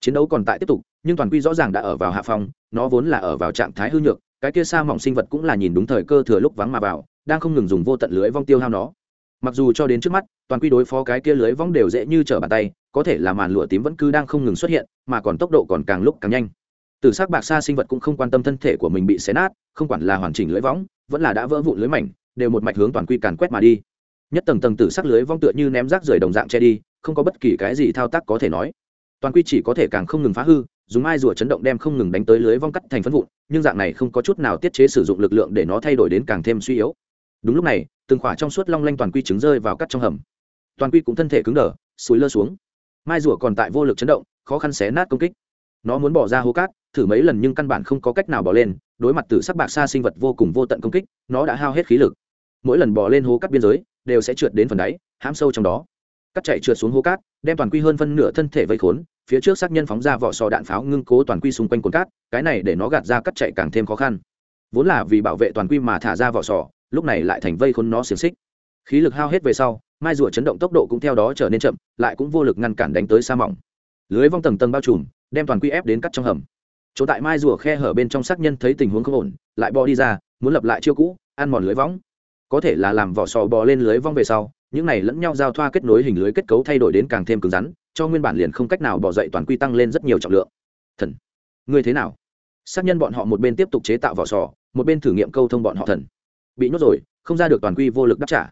Chiến đấu còn tại tiếp tục, nhưng toàn quy rõ ràng đã ở vào hạ phòng nó vốn là ở vào trạng thái hư nhược, cái kia xa mỏng sinh vật cũng là nhìn đúng thời cơ thừa lúc vắng mà vào, đang không ngừng dùng vô tận lưới vong tiêu hao nó mặc dù cho đến trước mắt, toàn quy đối phó cái kia lưới vong đều dễ như trở bàn tay, có thể là màn lụa tím vẫn cứ đang không ngừng xuất hiện, mà còn tốc độ còn càng lúc càng nhanh. Từ s ắ c bạc xa sinh vật cũng không quan tâm thân thể của mình bị xé nát, không quản là hoàn chỉnh lưới võng vẫn là đã vỡ vụn lưới mảnh, đều một mạch hướng toàn quy càn quét mà đi. Nhất tầng tầng từ sắc lưới vong tựa như ném rác rời đồng dạng che đi, không có bất kỳ cái gì thao tác có thể nói. Toàn quy chỉ có thể càng không ngừng phá hư, dùng mai rùa chấn động đem không ngừng đánh tới lưới vong cắt thành phân vụn, nhưng dạng này không có chút nào tiết chế sử dụng lực lượng để nó thay đổi đến càng thêm suy yếu. Đúng lúc này từng khỏa trong suốt long lanh toàn quy trứng rơi vào cắt trong hầm. Toàn quy cũng thân thể cứng đờ suối lơ xuống. Mai rùa còn tại vô lực chấn động, khó khăn xé nát công kích. Nó muốn bỏ ra hố cát, thử mấy lần nhưng căn bản không có cách nào bỏ lên, đối mặt từ sắc bạc xa sinh vật vô cùng vô tận công kích, nó đã hao hết khí lực. Mỗi lần bỏ lên hố cát biên giới, đều sẽ trượt đến phần đáy, hãm sâu trong đó. Cắt chạy trượt xuống hố cát, đem toàn quy hơn phân nửa thân thể vây khốn, phía trước xác nhân phóng ra vỏ sò đạn pháo ngưng cố toàn quy xung quanh cồn cát, cái này để nó gạt ra cắt chạy càng thêm khó khăn. Vốn là vì bảo vệ toàn quy mà thả ra vỏ sò lúc này lại thành vây khốn nó xiềng xích. Khí lực hao hết về sau, mai rùa chấn động tốc độ cũng theo đó trở nên chậm, lại cũng vô lực ngăn cản đánh tới sa mỏng. Lưới vong tầng tầng bao trùm, đem toàn quy ép đến cắt trong hầm. Chỗ tại mai rùa khe hở bên trong xác nhân thấy tình huống không ổn, lại bò đi ra, muốn lập lại chiêu cũ, ăn mòn lưới võng có thể là làm vỏ sò bò lên lưới vong về sau, những này lẫn nhau giao thoa kết nối hình lưới kết cấu thay đổi đến càng thêm cứng rắn, cho nguyên bản liền không cách nào bỏ dậy toàn quy tăng lên rất nhiều trọng lượng. Thần người thế nào? Xác nhân bọn họ một bên tiếp tục chế tạo vỏ sò, một bên thử nghiệm câu thông bọn họ thần bị nhốt rồi, không ra được toàn quy vô lực đáp trả.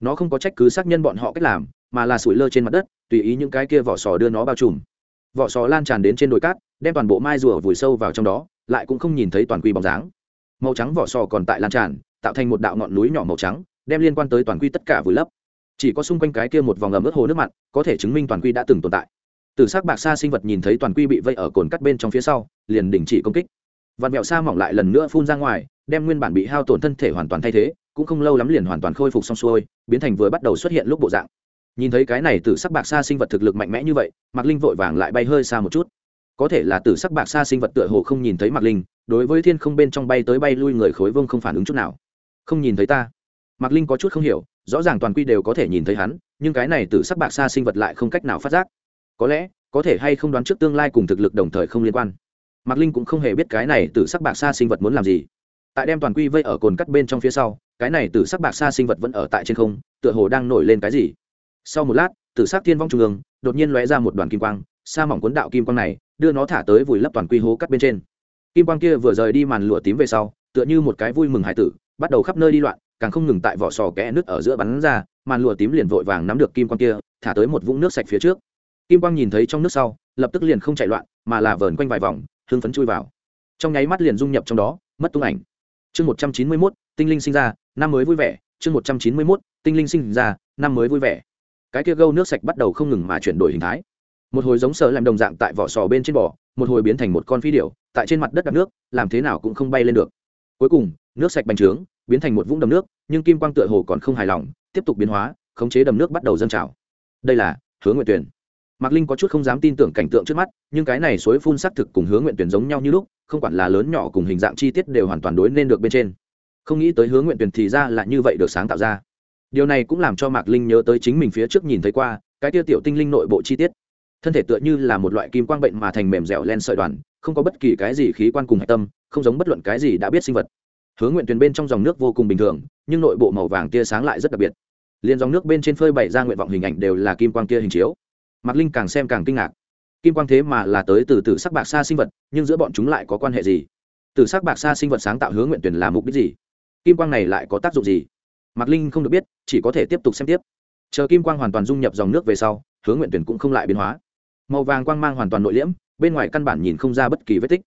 Nó không có trách cứ xác nhân bọn họ cách làm, mà là sủi lơ trên mặt đất, tùy ý những cái kia vỏ sò đưa nó bao trùm. Vỏ sò lan tràn đến trên đồi cát, đem toàn bộ mai rùa vùi sâu vào trong đó, lại cũng không nhìn thấy toàn quy bóng dáng. Màu trắng vỏ sò còn tại lan tràn, tạo thành một đạo ngọn núi nhỏ màu trắng, đem liên quan tới toàn quy tất cả vùi lấp. Chỉ có xung quanh cái kia một vòng ẩm ướt hồ nước mặn, có thể chứng minh toàn quy đã từng tồn tại. Từ s ắ c bạc xa sinh vật nhìn thấy toàn quy bị vây ở cồn cắt bên trong phía sau, liền đình chỉ công kích. Vạt mẹo xa mỏng lại lần nữa phun ra ngoài đem nguyên bản bị hao tổn thân thể hoàn toàn thay thế, cũng không lâu lắm liền hoàn toàn khôi phục xong xuôi, biến thành vừa bắt đầu xuất hiện lúc bộ dạng. Nhìn thấy cái này từ sắc bạc xa sinh vật thực lực mạnh mẽ như vậy, mạc linh vội vàng lại bay hơi xa một chút. Có thể là từ sắc bạc xa sinh vật tựa hồ không nhìn thấy mạc linh, đối với thiên không bên trong bay tới bay lui người khối vương không phản ứng chút nào. Không nhìn thấy ta. Mạc linh có chút không hiểu, rõ ràng toàn quy đều có thể nhìn thấy hắn, nhưng cái này từ sắc bạc xa sinh vật lại không cách nào phát giác. Có lẽ, có thể hay không đoán trước tương lai cùng thực lực đồng thời không liên quan. Mạc linh cũng không hề biết cái này từ sắc bạc xa sinh vật muốn làm gì tại đem toàn quy vây ở cồn cắt bên trong phía sau, cái này từ sắc bạc xa sinh vật vẫn ở tại trên không, tựa hồ đang nổi lên cái gì. Sau một lát từ sắc thiên vong trung ương, đột nhiên lóe ra một đoàn kim quang, sa mỏng cuốn đạo kim quang này, đưa nó thả tới vùi lấp toàn quy hố cắt bên trên. Kim quang kia vừa rời đi màn lụa tím về sau, tựa như một cái vui mừng hải tử, bắt đầu khắp nơi đi loạn, càng không ngừng tại vỏ sò kẽ nước ở giữa bắn ra, màn lụa tím liền vội vàng nắm được kim quang kia, thả tới một vũng nước sạch phía trước. Kim quang nhìn thấy trong nước sau, lập tức liền không chạy loạn, mà là vờn quanh vài vòng, hưng phấn chui vào. Trong nháy mắt liền dung nhập trong đó, mất tung ảnh chương một trăm chín mươi mốt, tinh linh sinh ra, năm mới vui vẻ, chương một trăm chín mươi mốt, tinh linh sinh ra, năm mới vui vẻ. Cái kia gâu nước sạch bắt đầu không ngừng mà chuyển đổi hình thái. Một hồi giống sợ làm đồng dạng tại vỏ sò bên trên bò, một hồi biến thành một con phi điểu, tại trên mặt đất đặt nước, làm thế nào cũng không bay lên được. Cuối cùng, nước sạch bành trướng, biến thành một vũng đầm nước, nhưng kim quang tựa hồ còn không hài lòng, tiếp tục biến hóa, khống chế đầm nước bắt đầu dâng trào. Đây là Hứa nguyện tuyển. Mạc linh có chút không dám tin tưởng cảnh tượng trước mắt, nhưng cái này suối phun xác thực cùng Hứa nguyện tuyển giống nhau như lúc không quản là lớn nhỏ cùng hình dạng chi tiết đều hoàn toàn đối nên được bên trên. Không nghĩ tới hướng nguyện tuyển thì ra là như vậy được sáng tạo ra. Điều này cũng làm cho mạc linh nhớ tới chính mình phía trước nhìn thấy qua, cái tiêu tiểu tinh linh nội bộ chi tiết. Thân thể tựa như là một loại kim quang bệnh mà thành mềm dẻo len sợi đoàn, không có bất kỳ cái gì khí quan cùng hạch tâm, không giống bất luận cái gì đã biết sinh vật. Hướng nguyện tuyển bên trong dòng nước vô cùng bình thường, nhưng nội bộ màu vàng tia sáng lại rất đặc biệt. Liền dòng nước bên trên phơi bày ra nguyện vọng hình ảnh đều là kim quang kia hình chiếu. Mạc linh càng xem càng kinh ngạc kim quang thế mà là tới từ từ sắc bạc xa sinh vật, nhưng giữa bọn chúng lại có quan hệ gì? Từ sắc bạc xa sinh vật sáng tạo hướng nguyện tuyển là mục đích gì? Kim quang này lại có tác dụng gì? Mạc linh không được biết, chỉ có thể tiếp tục xem tiếp. Chờ kim quang hoàn toàn dung nhập dòng nước về sau, hướng nguyện tuyển cũng không lại biến hóa. Màu vàng quang mang hoàn toàn nội liễm, bên ngoài căn bản nhìn không ra bất kỳ vết tích.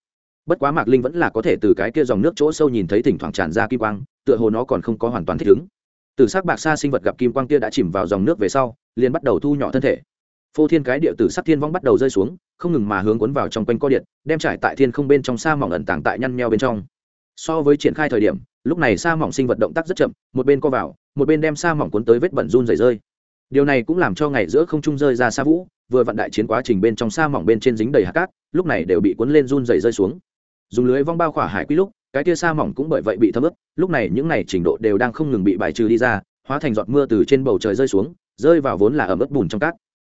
Bất quá mạc linh vẫn là có thể từ cái kia dòng nước chỗ sâu nhìn thấy thỉnh thoảng tràn ra kim quang, tựa hồ nó còn không có hoàn toàn thích ứng. Từ s ắ c bạc xa sinh vật gặp kim quang kia đã chìm vào dòng nước về sau, liền bắt đầu thu nhỏ thân thể phô thiên cái địa tử sắc thiên vong bắt đầu rơi xuống, không ngừng mà hướng cuốn vào trong quanh co điện, đem trải tại thiên không bên trong sa mỏng ẩn tàng tại nhăn nheo bên trong. So với triển khai thời điểm, lúc này sa mỏng sinh vật động tác rất chậm, một bên co vào, một bên đem sa mỏng cuốn tới vết bẩn run rẩy rơi. Điều này cũng làm cho ngày giữa không trung rơi ra sa vũ, vừa vận đại chiến quá trình bên trong sa mỏng bên trên dính đầy hạt cát, lúc này đều bị cuốn lên run rẩy rơi xuống. Dùng lưới vong bao khỏa hải quy lúc, cái tia sa mỏng cũng bởi vậy bị thấm ướt, lúc này những này trình độ đều đang không ngừng bị bài trừ đi ra, hóa thành giọt mưa từ trên bầu trời rơi xuống, rơi vào vốn là ẩm ướt bùn trong cát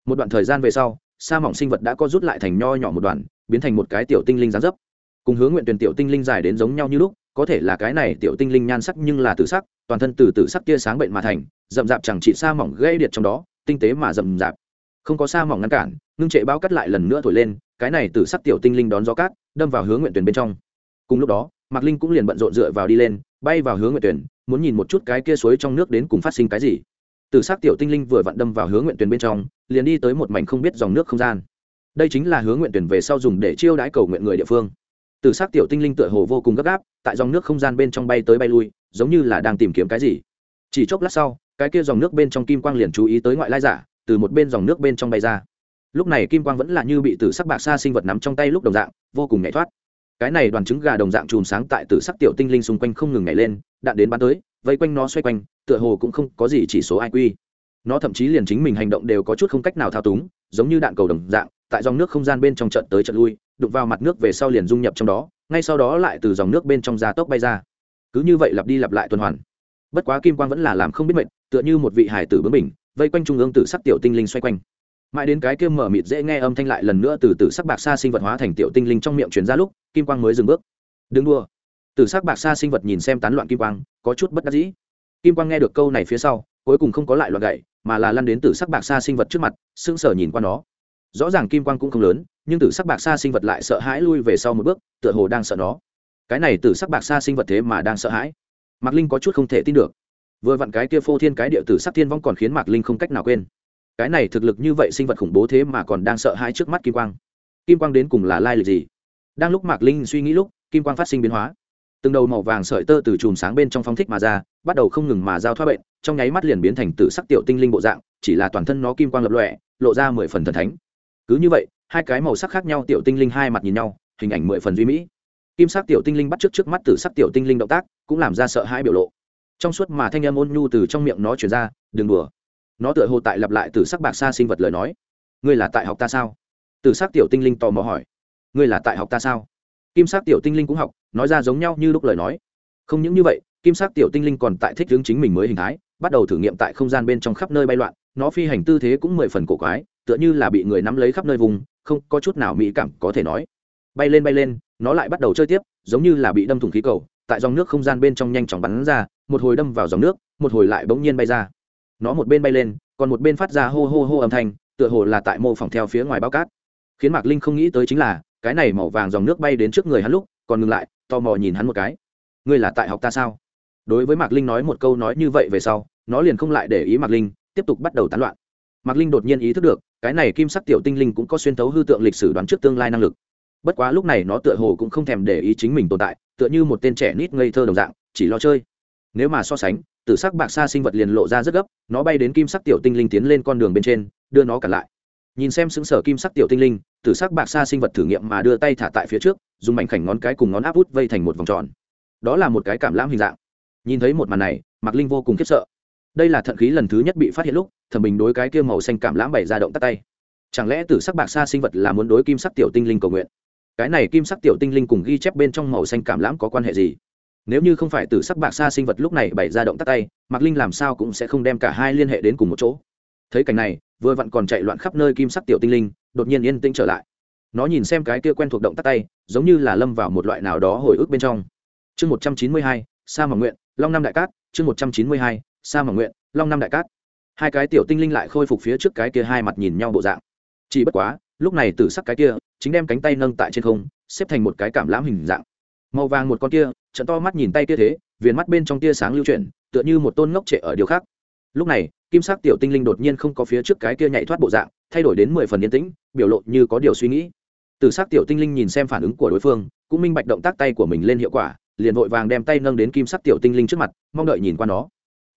một đoạn thời gian về sau, sa mỏng sinh vật đã có rút lại thành nho nhỏ một đoạn, biến thành một cái tiểu tinh linh gián dấp. Cùng hướng nguyện tuyển tiểu tinh linh dài đến giống nhau như lúc, có thể là cái này tiểu tinh linh nhan sắc nhưng là tự sắc, toàn thân từ tự sắc tia sáng bệnh mà thành, rậm rạp chẳng trị sa mỏng gây điệt trong đó, tinh tế mà rậm rạp. Không có sa mỏng ngăn cản, ngưng trệ bao cắt lại lần nữa thổi lên, cái này từ sắc tiểu tinh linh đón gió cát, đâm vào hướng nguyện tuyển bên trong. Cùng lúc đó, mạc linh cũng liền bận rộn dựa vào đi lên, bay vào hướng nguyện tuyển, muốn nhìn một chút cái kia suối trong nước đến cùng phát sinh cái gì. Từ sắc tiểu tinh linh vừa vặn đâm vào hướng nguyện tuyển bên trong liền đi tới một mảnh không biết dòng nước không gian. Đây chính là hướng nguyện tuyển về sau dùng để chiêu đãi cầu nguyện người địa phương. Từ sắc tiểu tinh linh tựa hồ vô cùng gấp gáp, tại dòng nước không gian bên trong bay tới bay lui, giống như là đang tìm kiếm cái gì. Chỉ chốc lát sau, cái kia dòng nước bên trong kim quang liền chú ý tới ngoại lai giả, từ một bên dòng nước bên trong bay ra. Lúc này kim quang vẫn là như bị tử sắc bạc xa sinh vật nắm trong tay lúc đồng dạng, vô cùng nhảy thoát. Cái này đoàn trứng gà đồng dạng chùm sáng tại tử sắc tiểu tinh linh xung quanh không ngừng nhảy lên, đạn đến bắn tới, vây quanh nó xoay quanh, tựa hồ cũng không có gì chỉ số iq nó thậm chí liền chính mình hành động đều có chút không cách nào thao túng, giống như đạn cầu đồng dạng, tại dòng nước không gian bên trong trận tới trận lui đục vào mặt nước về sau liền dung nhập trong đó, ngay sau đó lại từ dòng nước bên trong ra tốc bay ra. Cứ như vậy lặp đi lặp lại tuần hoàn. Bất quá kim quang vẫn là làm không biết mệnh, tựa như một vị hải tử bướng bình vây quanh trung ương tử sắc tiểu tinh linh xoay quanh. Mãi đến cái kia mở mịt dễ nghe âm thanh lại lần nữa từ tử sắc bạc xa sinh vật hóa thành tiểu tinh linh trong miệng truyền ra lúc, kim quang mới dừng bước. Đứng đua tử sắc bạc xa sinh vật nhìn xem tán loạn kim quang, có chút bất đắc dĩ. Kim quang nghe được câu này phía sau, cuối cùng không có lại loạn gậy mà là lăn đến từ sắc bạc xa sinh vật trước mặt, sững sờ nhìn qua nó. Rõ ràng kim quang cũng không lớn, nhưng tử sắc bạc xa sinh vật lại sợ hãi lui về sau một bước, tựa hồ đang sợ nó. Cái này tử sắc bạc xa sinh vật thế mà đang sợ hãi. Mạc linh có chút không thể tin được. Vừa vặn cái kia phô thiên cái địa tử sắc thiên vong còn khiến mạc linh không cách nào quên. Cái này thực lực như vậy sinh vật khủng bố thế mà còn đang sợ hãi trước mắt kim quang. Kim quang đến cùng là lai lịch gì? Đang lúc mạc linh suy nghĩ lúc, kim quang phát sinh biến hóa. Từng đầu màu vàng sợi tơ từ chùm sáng bên trong phong thích mà ra, bắt đầu không ngừng mà giao thoát bệnh trong nháy mắt liền biến thành tử sắc tiểu tinh linh bộ dạng, chỉ là toàn thân nó kim quang lập lọe lộ ra mười phần thần thánh. Cứ như vậy, hai cái màu sắc khác nhau tiểu tinh linh hai mặt nhìn nhau, hình ảnh mười phần duy mỹ. Kim sắc tiểu tinh linh bắt trước trước mắt tử sắc tiểu tinh linh động tác, cũng làm ra sợ hãi biểu lộ. Trong suốt mà thanh âm ôn nhu từ trong miệng nó chuyển ra, đừng đùa. Nó tựa hồ tại lặp lại từ sắc bạc xa sinh vật lời nói. Ngươi là tại học ta sao? Từ sắc tiểu tinh linh tò mò hỏi. Ngươi là tại học ta sao? Kim sắc tiểu tinh linh cũng học, nói ra giống nhau như lúc lời nói. Không những như vậy, kim sắc tiểu tinh linh còn tại thích hướng chính mình mới hình thái bắt đầu thử nghiệm tại không gian bên trong khắp nơi bay loạn, nó phi hành tư thế cũng mười phần cổ quái, tựa như là bị người nắm lấy khắp nơi vùng, không có chút nào mỹ cảm có thể nói. Bay lên bay lên, nó lại bắt đầu chơi tiếp, giống như là bị đâm thủng khí cầu, tại dòng nước không gian bên trong nhanh chóng bắn ra, một hồi đâm vào dòng nước, một hồi lại bỗng nhiên bay ra. Nó một bên bay lên, còn một bên phát ra hô hô hô âm thanh, tựa hồ là tại mô phỏng theo phía ngoài bao cát. Khiến mạc linh không nghĩ tới chính là, cái này màu vàng dòng nước bay đến trước người hắn lúc, còn ngừng lại, tò mò nhìn hắn một cái. Ngươi là tại học ta sao? Đối với mạc linh nói một câu nói như vậy về sau, nó liền không lại để ý mạc linh, tiếp tục bắt đầu tán loạn. Mạc linh đột nhiên ý thức được, cái này kim sắc tiểu tinh linh cũng có xuyên thấu hư tượng lịch sử đoán trước tương lai năng lực. Bất quá lúc này nó tựa hồ cũng không thèm để ý chính mình tồn tại, tựa như một tên trẻ nít ngây thơ đồng dạng, chỉ lo chơi. Nếu mà so sánh, tử sắc bạc xa sinh vật liền lộ ra rất gấp, nó bay đến kim sắc tiểu tinh linh tiến lên con đường bên trên, đưa nó cản lại. Nhìn xem xứng sở kim sắc tiểu tinh linh, tử sắc bạc xa sinh vật thử nghiệm mà đưa tay thả tại phía trước, dùng mảnh khảnh ngón cái cùng ngón áp út vây thành một vòng tròn. Đó là một cái cảm lãm hình dạng nhìn thấy một màn này, mạc linh vô cùng khiếp sợ. Đây là thận khí lần thứ nhất bị phát hiện lúc, thẩm bình đối cái kia màu xanh cảm lãm bày ra động tắt tay. Chẳng lẽ tử sắc bạc xa sinh vật là muốn đối kim sắc tiểu tinh linh cầu nguyện? Cái này kim sắc tiểu tinh linh cùng ghi chép bên trong màu xanh cảm lãm có quan hệ gì? Nếu như không phải tử sắc bạc xa sinh vật lúc này bày ra động tắt tay, mạc linh làm sao cũng sẽ không đem cả hai liên hệ đến cùng một chỗ. Thấy cảnh này, vừa vặn còn chạy loạn khắp nơi kim sắc tiểu tinh linh, đột nhiên yên tĩnh trở lại. Nó nhìn xem cái kia quen thuộc động tắt tay, giống như là lâm vào một loại nào đó hồi ức bên trong. Chương một trăm chín mươi hai, sa mỏng nguyện long năm đại cát, chương một trăm chín mươi hai, sa mỏng nguyện, long năm đại cát. Hai cái tiểu tinh linh lại khôi phục phía trước cái kia hai mặt nhìn nhau bộ dạng. Chỉ bất quá, lúc này tử sắc cái kia chính đem cánh tay nâng tại trên không, xếp thành một cái cảm lãm hình dạng. Màu vàng một con kia, trận to mắt nhìn tay kia thế, viền mắt bên trong tia sáng lưu chuyển, tựa như một tôn ngốc trệ ở điều khác. Lúc này, kim sắc tiểu tinh linh đột nhiên không có phía trước cái kia nhảy thoát bộ dạng, thay đổi đến mười phần yên tĩnh, biểu lộ như có điều suy nghĩ. Tử sắc tiểu tinh linh nhìn xem phản ứng của đối phương, cũng minh bạch động tác tay của mình lên hiệu quả liền vội vàng đem tay nâng đến kim sắc tiểu tinh linh trước mặt, mong đợi nhìn qua nó.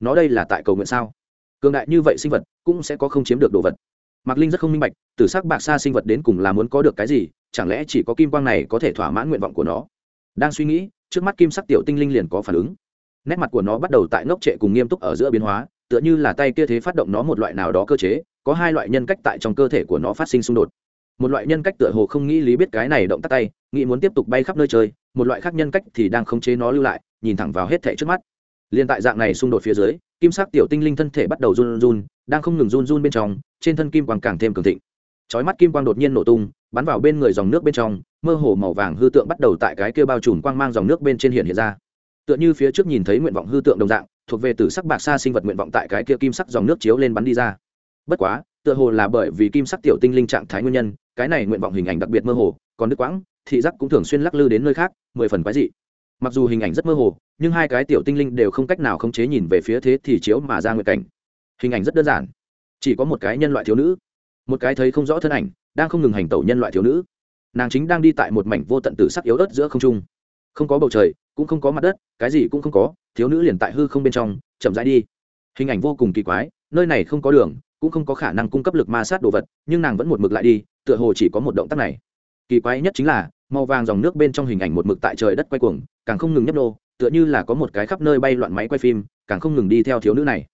Nó đây là tại cầu nguyện sao? Cường đại như vậy sinh vật cũng sẽ có không chiếm được đồ vật. Mạc linh rất không minh bạch, từ sắc bạc xa sinh vật đến cùng là muốn có được cái gì, chẳng lẽ chỉ có kim quang này có thể thỏa mãn nguyện vọng của nó? Đang suy nghĩ, trước mắt kim sắc tiểu tinh linh liền có phản ứng. Nét mặt của nó bắt đầu tại ngốc trệ cùng nghiêm túc ở giữa biến hóa, tựa như là tay kia thế phát động nó một loại nào đó cơ chế, có hai loại nhân cách tại trong cơ thể của nó phát sinh xung đột một loại nhân cách tựa hồ không nghĩ lý biết cái này động tác tay, nghĩ muốn tiếp tục bay khắp nơi chơi, một loại khác nhân cách thì đang khống chế nó lưu lại, nhìn thẳng vào hết thẻ trước mắt. Liên tại dạng này xung đột phía dưới, kim sắc tiểu tinh linh thân thể bắt đầu run run, đang không ngừng run run bên trong, trên thân kim quang càng thêm cường thịnh. Chói mắt kim quang đột nhiên nổ tung, bắn vào bên người dòng nước bên trong, mơ hồ màu vàng hư tượng bắt đầu tại cái kia bao trùm quang mang dòng nước bên trên hiện hiện ra. Tựa như phía trước nhìn thấy nguyện vọng hư tượng đồng dạng, thuộc về từ sắc bạc xa sinh vật nguyện vọng tại cái kia kim sắc dòng nước chiếu lên bắn đi ra. Bất quá, tựa hồ là bởi vì kim sắc tiểu tinh linh trạng thái nguyên nhân cái này nguyện vọng hình ảnh đặc biệt mơ hồ, còn đứt quãng, thị giác cũng thường xuyên lắc lư đến nơi khác, mười phần quái dị. Mặc dù hình ảnh rất mơ hồ, nhưng hai cái tiểu tinh linh đều không cách nào khống chế nhìn về phía thế thì chiếu mà ra nguyện cảnh. Hình ảnh rất đơn giản. Chỉ có một cái nhân loại thiếu nữ. Một cái thấy không rõ thân ảnh, đang không ngừng hành tẩu nhân loại thiếu nữ. Nàng chính đang đi tại một mảnh vô tận tử sắc yếu ớt giữa không trung. Không có bầu trời, cũng không có mặt đất, cái gì cũng không có, thiếu nữ liền tại hư không bên trong, chậm rãi đi. Hình ảnh vô cùng kỳ quái, nơi này không có đường cũng không có khả năng cung cấp lực ma sát đồ vật, nhưng nàng vẫn một mực lại đi, tựa hồ chỉ có một động tác này. Kỳ quái nhất chính là, màu vàng dòng nước bên trong hình ảnh một mực tại trời đất quay cuồng, càng không ngừng nhấp nô, tựa như là có một cái khắp nơi bay loạn máy quay phim, càng không ngừng đi theo thiếu nữ này.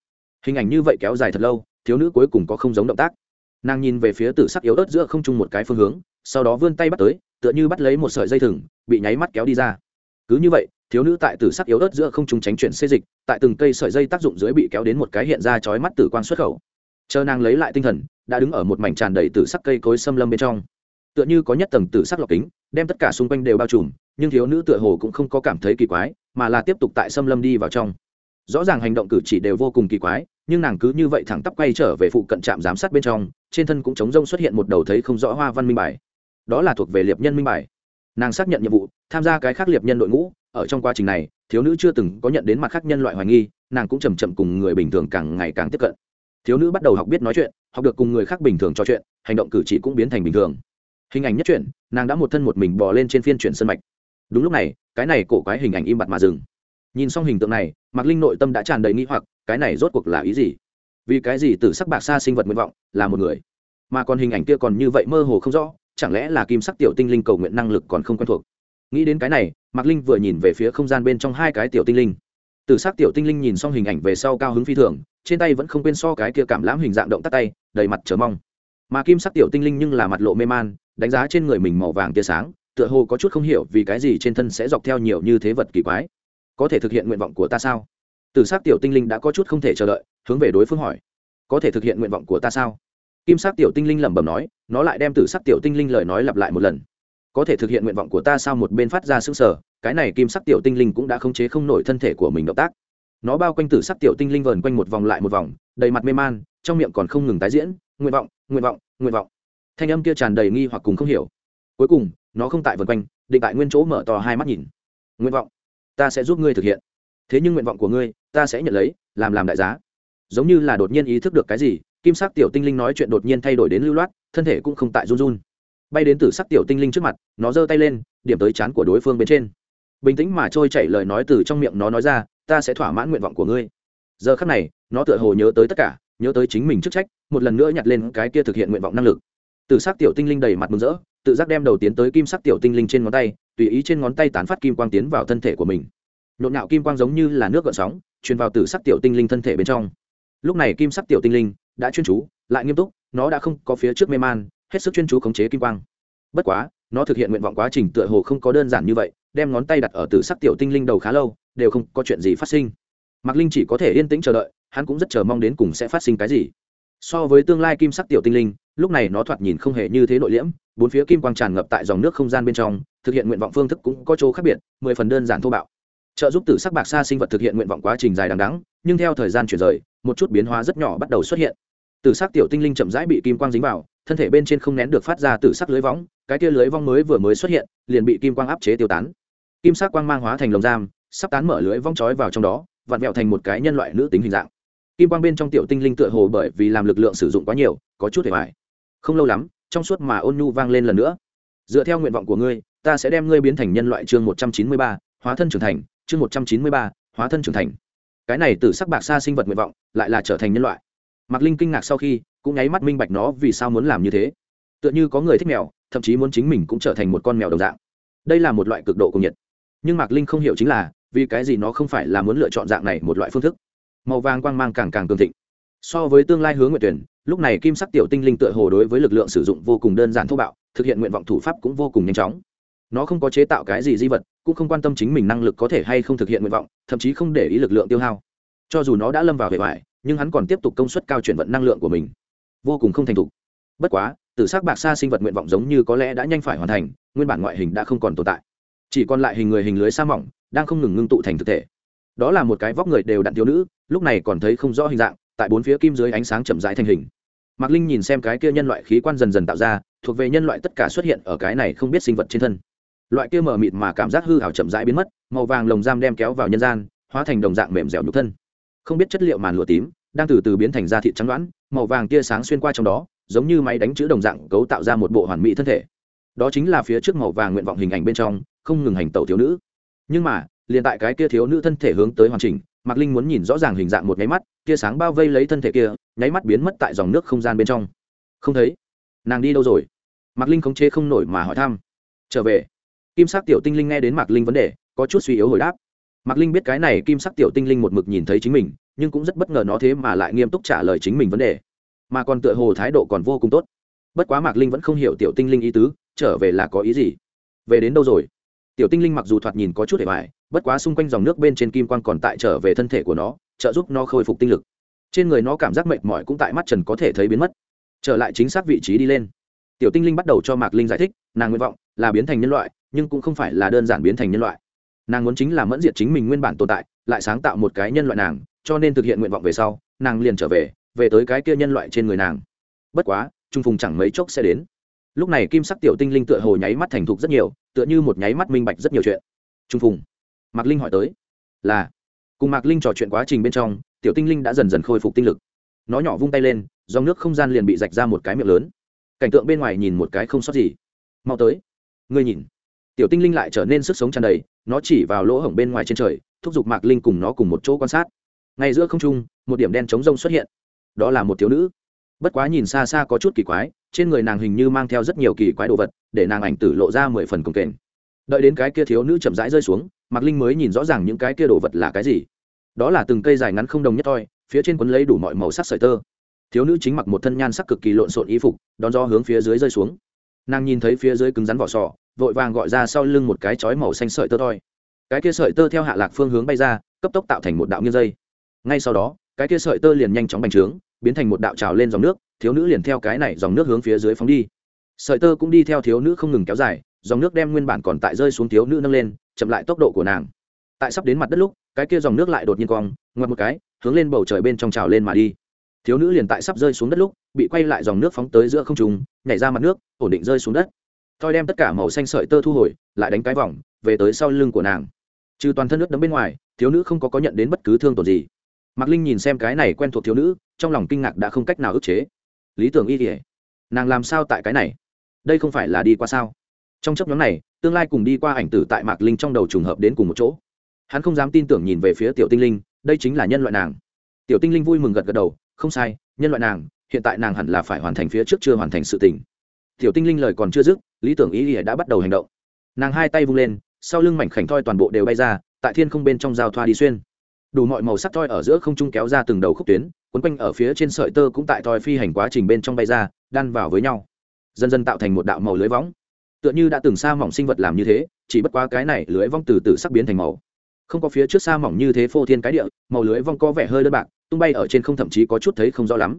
Hình ảnh như vậy kéo dài thật lâu, thiếu nữ cuối cùng có không giống động tác. Nàng nhìn về phía tử sắc yếu ớt giữa không chung một cái phương hướng, sau đó vươn tay bắt tới, tựa như bắt lấy một sợi dây thừng, bị nháy mắt kéo đi ra. Cứ như vậy, thiếu nữ tại tử sắc yếu ớt giữa không trung tránh chuyển xê dịch, tại từng cây sợi dây tác dụng dưới bị kéo đến một cái hiện ra chói mắt tử quan xuất khẩu chờ nàng lấy lại tinh thần, đã đứng ở một mảnh tràn đầy tử sắc cây cối xâm lâm bên trong. Tựa như có nhất tầng tử sắc lọc kính, đem tất cả xung quanh đều bao trùm, nhưng thiếu nữ tựa hồ cũng không có cảm thấy kỳ quái, mà là tiếp tục tại xâm lâm đi vào trong. Rõ ràng hành động cử chỉ đều vô cùng kỳ quái, nhưng nàng cứ như vậy thẳng tắp quay trở về phụ cận trạm giám sát bên trong, trên thân cũng chống rông xuất hiện một đầu thấy không rõ hoa văn minh bài. Đó là thuộc về liệp nhân minh bài. Nàng xác nhận nhiệm vụ, tham gia cái khác liệp nhân đội ngũ, ở trong quá trình này, thiếu nữ chưa từng có nhận đến mặt khác nhân loại hoài nghi, nàng cũng chầm chậm cùng người bình thường càng ngày càng tiếp cận thiếu nữ bắt đầu học biết nói chuyện học được cùng người khác bình thường trò chuyện hành động cử chỉ cũng biến thành bình thường. Hình ảnh nhất chuyển, nàng đã một thân một mình bò lên trên phiên chuyển sân mạch. Đúng lúc này cái này cổ quái hình ảnh im bặt mà dừng. Nhìn xong hình tượng này mạc linh nội tâm đã tràn đầy nghĩ hoặc cái này rốt cuộc là ý gì? Vì cái gì từ sắc bạc xa sinh vật nguyện vọng là một người mà còn hình ảnh kia còn như vậy mơ hồ không rõ chẳng lẽ là kim sắc tiểu tinh linh cầu nguyện năng lực còn không quen thuộc? Nghĩ đến cái này mạc linh vừa nhìn về phía không gian bên trong hai cái tiểu tinh linh. Từ sắc tiểu tinh linh nhìn xong hình ảnh về sau cao hứng phi thường trên tay vẫn không quên so cái kia cảm lãm hình dạng động tắt tay, đầy mặt chờ mong. Mà kim sắc tiểu tinh linh nhưng là mặt lộ mê man, đánh giá trên người mình màu vàng tia sáng, tựa hồ có chút không hiểu vì cái gì trên thân sẽ dọc theo nhiều như thế vật kỳ quái. Có thể thực hiện nguyện vọng của ta sao? Từ s c tiểu tinh linh đã có chút không thể chờ đợi, hướng về đối phương hỏi. Có thể thực hiện nguyện vọng của ta sao? Kim sắc tiểu tinh linh lẩm bẩm nói, nó lại đem từ sắc tiểu tinh linh lời nói lặp lại một lần. Có thể thực hiện nguyện vọng của ta sao? Một bên phát ra s ư n g sở cái này kim sắc tiểu tinh linh cũng đã khống chế không nổi thân thể của mình động tác nó bao quanh tử sắc tiểu tinh linh vờn quanh một vòng lại một vòng, đầy mặt mê man, trong miệng còn không ngừng tái diễn, nguyện vọng nguyện vọng nguyện vọng. Thanh âm kia tràn đầy nghi hoặc cùng không hiểu. Cuối cùng, nó không tại vần quanh, định tại nguyên chỗ mở to hai mắt nhìn. Nguyện vọng, ta sẽ giúp ngươi thực hiện. Thế nhưng nguyện vọng của ngươi, ta sẽ nhận lấy, làm làm đại giá. Giống như là đột nhiên ý thức được cái gì, kim sắc tiểu tinh linh nói chuyện đột nhiên thay đổi đến lưu loát, thân thể cũng không tại run run. Bay đến từ sắc tiểu tinh linh trước mặt, nó giơ tay lên, điểm tới chán của đối phương bên trên. Bình tĩnh mà trôi chảy lời nói từ trong miệng nó nói ra ta sẽ thỏa mãn nguyện vọng của ngươi. Giờ khắc này, nó tựa hồ nhớ tới tất cả, nhớ tới chính mình chức trách, một lần nữa nhặt lên cái kia thực hiện nguyện vọng năng lực. Từ sắc tiểu tinh linh đầy mặt mừng rỡ, tự giác đem đầu tiến tới kim sắc tiểu tinh linh trên ngón tay, tùy ý trên ngón tay tán phát kim quang tiến vào thân thể của mình. Nhộn nhạo kim quang giống như là nước gợn sóng, truyền vào từ sắc tiểu tinh linh thân thể bên trong. Lúc này kim sắc tiểu tinh linh đã chuyên chú, lại nghiêm túc, nó đã không có phía trước mê man, hết sức chuyên chú khống chế kim quang. Bất quá, nó thực hiện nguyện vọng quá trình tựa hồ không có đơn giản như vậy, đem ngón tay đặt ở từ sắc tiểu tinh linh đầu khá lâu đều không có chuyện gì phát sinh. Mạc linh chỉ có thể yên tĩnh chờ đợi, hắn cũng rất chờ mong đến cùng sẽ phát sinh cái gì. So với tương lai kim sắc tiểu tinh linh, lúc này nó thoạt nhìn không hề như thế nội liễm, bốn phía kim quang tràn ngập tại dòng nước không gian bên trong, thực hiện nguyện vọng phương thức cũng có chỗ khác biệt, mười phần đơn giản thô bạo. Trợ giúp tử sắc bạc xa sinh vật thực hiện nguyện vọng quá trình dài đằng đắng nhưng theo thời gian chuyển rời, một chút biến hóa rất nhỏ bắt đầu xuất hiện. Tử sắc tiểu tinh linh chậm rãi bị kim quang dính vào, thân thể bên trên không nén được phát ra tử sắc lưới võng cái kia lưới vong mới vừa mới xuất hiện, liền bị kim quang áp chế tiêu tán. Kim sắc quang mang hóa thành lồng giam sắp tán mở lưới vong trói vào trong đó, vặn vẹo thành một cái nhân loại nữ tính hình dạng. Kim quang bên trong tiểu tinh linh tựa hồ bởi vì làm lực lượng sử dụng quá nhiều, có chút hề mại không lâu lắm, trong suốt mà ôn nhu vang lên lần nữa. Dựa theo nguyện vọng của ngươi, ta sẽ đem ngươi biến thành nhân loại chương một trăm chín mươi ba, hóa thân trưởng thành, chương một trăm chín mươi ba, hóa thân trưởng thành. Cái này từ sắc bạc xa sinh vật nguyện vọng, lại là trở thành nhân loại. Mạc linh kinh ngạc sau khi, cũng nháy mắt minh bạch nó vì sao muốn làm như thế. Tựa như có người thích mèo, thậm chí muốn chính mình cũng trở thành một con mèo đồng dạng. Đây là một loại cực độ cùng nhiệt. Nhưng mạc linh không hiểu chính là vì cái gì nó không phải là muốn lựa chọn dạng này một loại phương thức? Màu vàng quang mang càng càng cường thịnh. So với tương lai hướng nguyện tuyển lúc này kim sắc tiểu tinh linh tựa hồ đối với lực lượng sử dụng vô cùng đơn giản thô bạo, thực hiện nguyện vọng thủ pháp cũng vô cùng nhanh chóng. Nó không có chế tạo cái gì di vật, cũng không quan tâm chính mình năng lực có thể hay không thực hiện nguyện vọng, thậm chí không để ý lực lượng tiêu hao. Cho dù nó đã lâm vào hệ hoại, nhưng hắn còn tiếp tục công suất cao chuyển vận năng lượng của mình. Vô cùng không thành thục. Bất quá, từ s ắ c bạc xa sinh vật nguyện vọng giống như có lẽ đã nhanh phải hoàn thành, nguyên bản ngoại hình đã không còn tồn tại. Chỉ còn lại hình người hình lưới sa mỏng đang không ngừng ngưng tụ thành thực thể. Đó là một cái vóc người đều đặn thiếu nữ, lúc này còn thấy không rõ hình dạng, tại bốn phía kim dưới ánh sáng chậm rãi thành hình. Mạc linh nhìn xem cái kia nhân loại khí quan dần dần tạo ra, thuộc về nhân loại tất cả xuất hiện ở cái này không biết sinh vật trên thân. Loại kia mờ mịt mà cảm giác hư hảo chậm rãi biến mất, màu vàng lồng giam đem kéo vào nhân gian, hóa thành đồng dạng mềm dẻo nhục thân. Không biết chất liệu màn lụa tím, đang từ từ biến thành da thịt trắng đoán, màu vàng tia sáng xuyên qua trong đó, giống như máy đánh chữ đồng dạng cấu tạo ra một bộ hoàn mỹ thân thể. Đó chính là phía trước màu vàng nguyện vọng hình ảnh bên trong, không ngừng hành tẩu thiếu nữ nhưng mà, liền tại cái kia thiếu nữ thân thể hướng tới hoàn chỉnh, mạc linh muốn nhìn rõ ràng hình dạng một nháy mắt, tia sáng bao vây lấy thân thể kia, nháy mắt biến mất tại dòng nước không gian bên trong. Không thấy. Nàng đi đâu rồi? Mạc linh khống chế không nổi mà hỏi thăm. Trở về. Kim sắc tiểu tinh linh nghe đến mạc linh vấn đề, có chút suy yếu hồi đáp. Mạc linh biết cái này kim sắc tiểu tinh linh một mực nhìn thấy chính mình, nhưng cũng rất bất ngờ nó thế mà lại nghiêm túc trả lời chính mình vấn đề. Mà còn tựa hồ thái độ còn vô cùng tốt. Bất quá mạc linh vẫn không hiểu tiểu tinh linh ý tứ, trở về là có ý gì? Về đến đâu rồi? Tiểu tinh linh mặc dù thoạt nhìn có chút hề hoài, bất quá xung quanh dòng nước bên trên kim quan còn tại trở về thân thể của nó, trợ giúp nó khôi phục tinh lực. Trên người nó cảm giác mệt mỏi cũng tại mắt trần có thể thấy biến mất. Trở lại chính xác vị trí đi lên. Tiểu tinh linh bắt đầu cho mạc linh giải thích, nàng nguyện vọng là biến thành nhân loại, nhưng cũng không phải là đơn giản biến thành nhân loại. Nàng muốn chính là mẫn diệt chính mình nguyên bản tồn tại, lại sáng tạo một cái nhân loại nàng, cho nên thực hiện nguyện vọng về sau, nàng liền trở về về tới cái kia nhân loại trên người nàng. Bất quá, trung phùng chẳng mấy chốc sẽ đến. Lúc này kim sắc tiểu tinh linh tựa hồ nháy mắt thành thục rất nhiều tựa như một nháy mắt minh bạch rất nhiều chuyện. Trung phùng, mạc linh hỏi tới, là, cùng mạc linh trò chuyện quá trình bên trong, tiểu tinh linh đã dần dần khôi phục tinh lực. Nó nhỏ vung tay lên, dòng nước không gian liền bị rạch ra một cái miệng lớn. Cảnh tượng bên ngoài nhìn một cái không sót gì. Mau tới, ngươi nhìn. Tiểu tinh linh lại trở nên sức sống tràn đầy, nó chỉ vào lỗ hổng bên ngoài trên trời, thúc giục mạc linh cùng nó cùng một chỗ quan sát. Ngay giữa không trung, một điểm đen trống rông xuất hiện. Đó là một thiếu nữ. Bất quá nhìn xa xa có chút kỳ quái trên người nàng hình như mang theo rất nhiều kỳ quái đồ vật, để nàng ảnh tử lộ ra mười phần công kềnh. Đợi đến cái kia thiếu nữ chậm rãi rơi xuống, mạc linh mới nhìn rõ ràng những cái kia đồ vật là cái gì. Đó là từng cây dài ngắn không đồng nhất thôi phía trên quấn lấy đủ mọi màu sắc sợi tơ. Thiếu nữ chính mặc một thân nhan sắc cực kỳ lộn xộn y phục, đón do hướng phía dưới rơi xuống. Nàng nhìn thấy phía dưới cứng rắn vỏ sọ vội vàng gọi ra sau lưng một cái chói màu xanh sợi tơ thoi. Cái kia sợi tơ theo hạ lạc phương hướng bay ra, cấp tốc tạo thành một đạo nghiêng dây. Ngay sau đó, cái kia sợi tơ liền nhanh chóng bành trướng, biến thành một đạo trào lên dòng nước thiếu nữ liền theo cái này dòng nước hướng phía dưới phóng đi. Sợi tơ cũng đi theo thiếu nữ không ngừng kéo dài, dòng nước đem nguyên bản còn tại rơi xuống thiếu nữ nâng lên, chậm lại tốc độ của nàng. Tại sắp đến mặt đất lúc, cái kia dòng nước lại đột nhiên cong, ngoặt một cái, hướng lên bầu trời bên trong trào lên mà đi. Thiếu nữ liền tại sắp rơi xuống đất lúc, bị quay lại dòng nước phóng tới giữa không trùng nhảy ra mặt nước, ổn định rơi xuống đất. Thoi đem tất cả màu xanh sợi tơ thu hồi, lại đánh cái vòng, về tới sau lưng của nàng. Trừ toàn thân nước đấm bên ngoài, thiếu nữ không có có nhận đến bất cứ thương tổn gì. Mạc linh nhìn xem cái này quen thuộc thiếu nữ, trong lòng kinh ngạc đã không cách nào ức chế lý tưởng y kỉa nàng làm sao tại cái này? Đây không phải là đi qua sao? Trong chấp nhóm này, tương lai cùng đi qua ảnh tử tại mạc linh trong đầu trùng hợp đến cùng một chỗ. Hắn không dám tin tưởng nhìn về phía tiểu tinh linh, đây chính là nhân loại nàng. Tiểu tinh linh vui mừng gật gật đầu, không sai, nhân loại nàng, hiện tại nàng hẳn là phải hoàn thành phía trước chưa hoàn thành sự tình. Tiểu tinh linh lời còn chưa dứt, lý tưởng ý ỉa đã bắt đầu hành động. Nàng hai tay vung lên, sau lưng mảnh khảnh thoi toàn bộ đều bay ra, tại thiên không bên trong giao thoa đi xuyên đủ mọi màu sắc thoi ở giữa không trung kéo ra từng đầu khúc tuyến, quấn quanh ở phía trên sợi tơ cũng tại thoi phi hành quá trình bên trong bay ra, đan vào với nhau. Dần dần tạo thành một đạo màu lưới võng. Tựa như đã từng xa mỏng sinh vật làm như thế, chỉ bất quá cái này lưới vong từ từ sắc biến thành màu. Không có phía trước xa mỏng như thế phô thiên cái địa, màu lưới vong có vẻ hơi đơn bạc, tung bay ở trên không thậm chí có chút thấy không rõ lắm.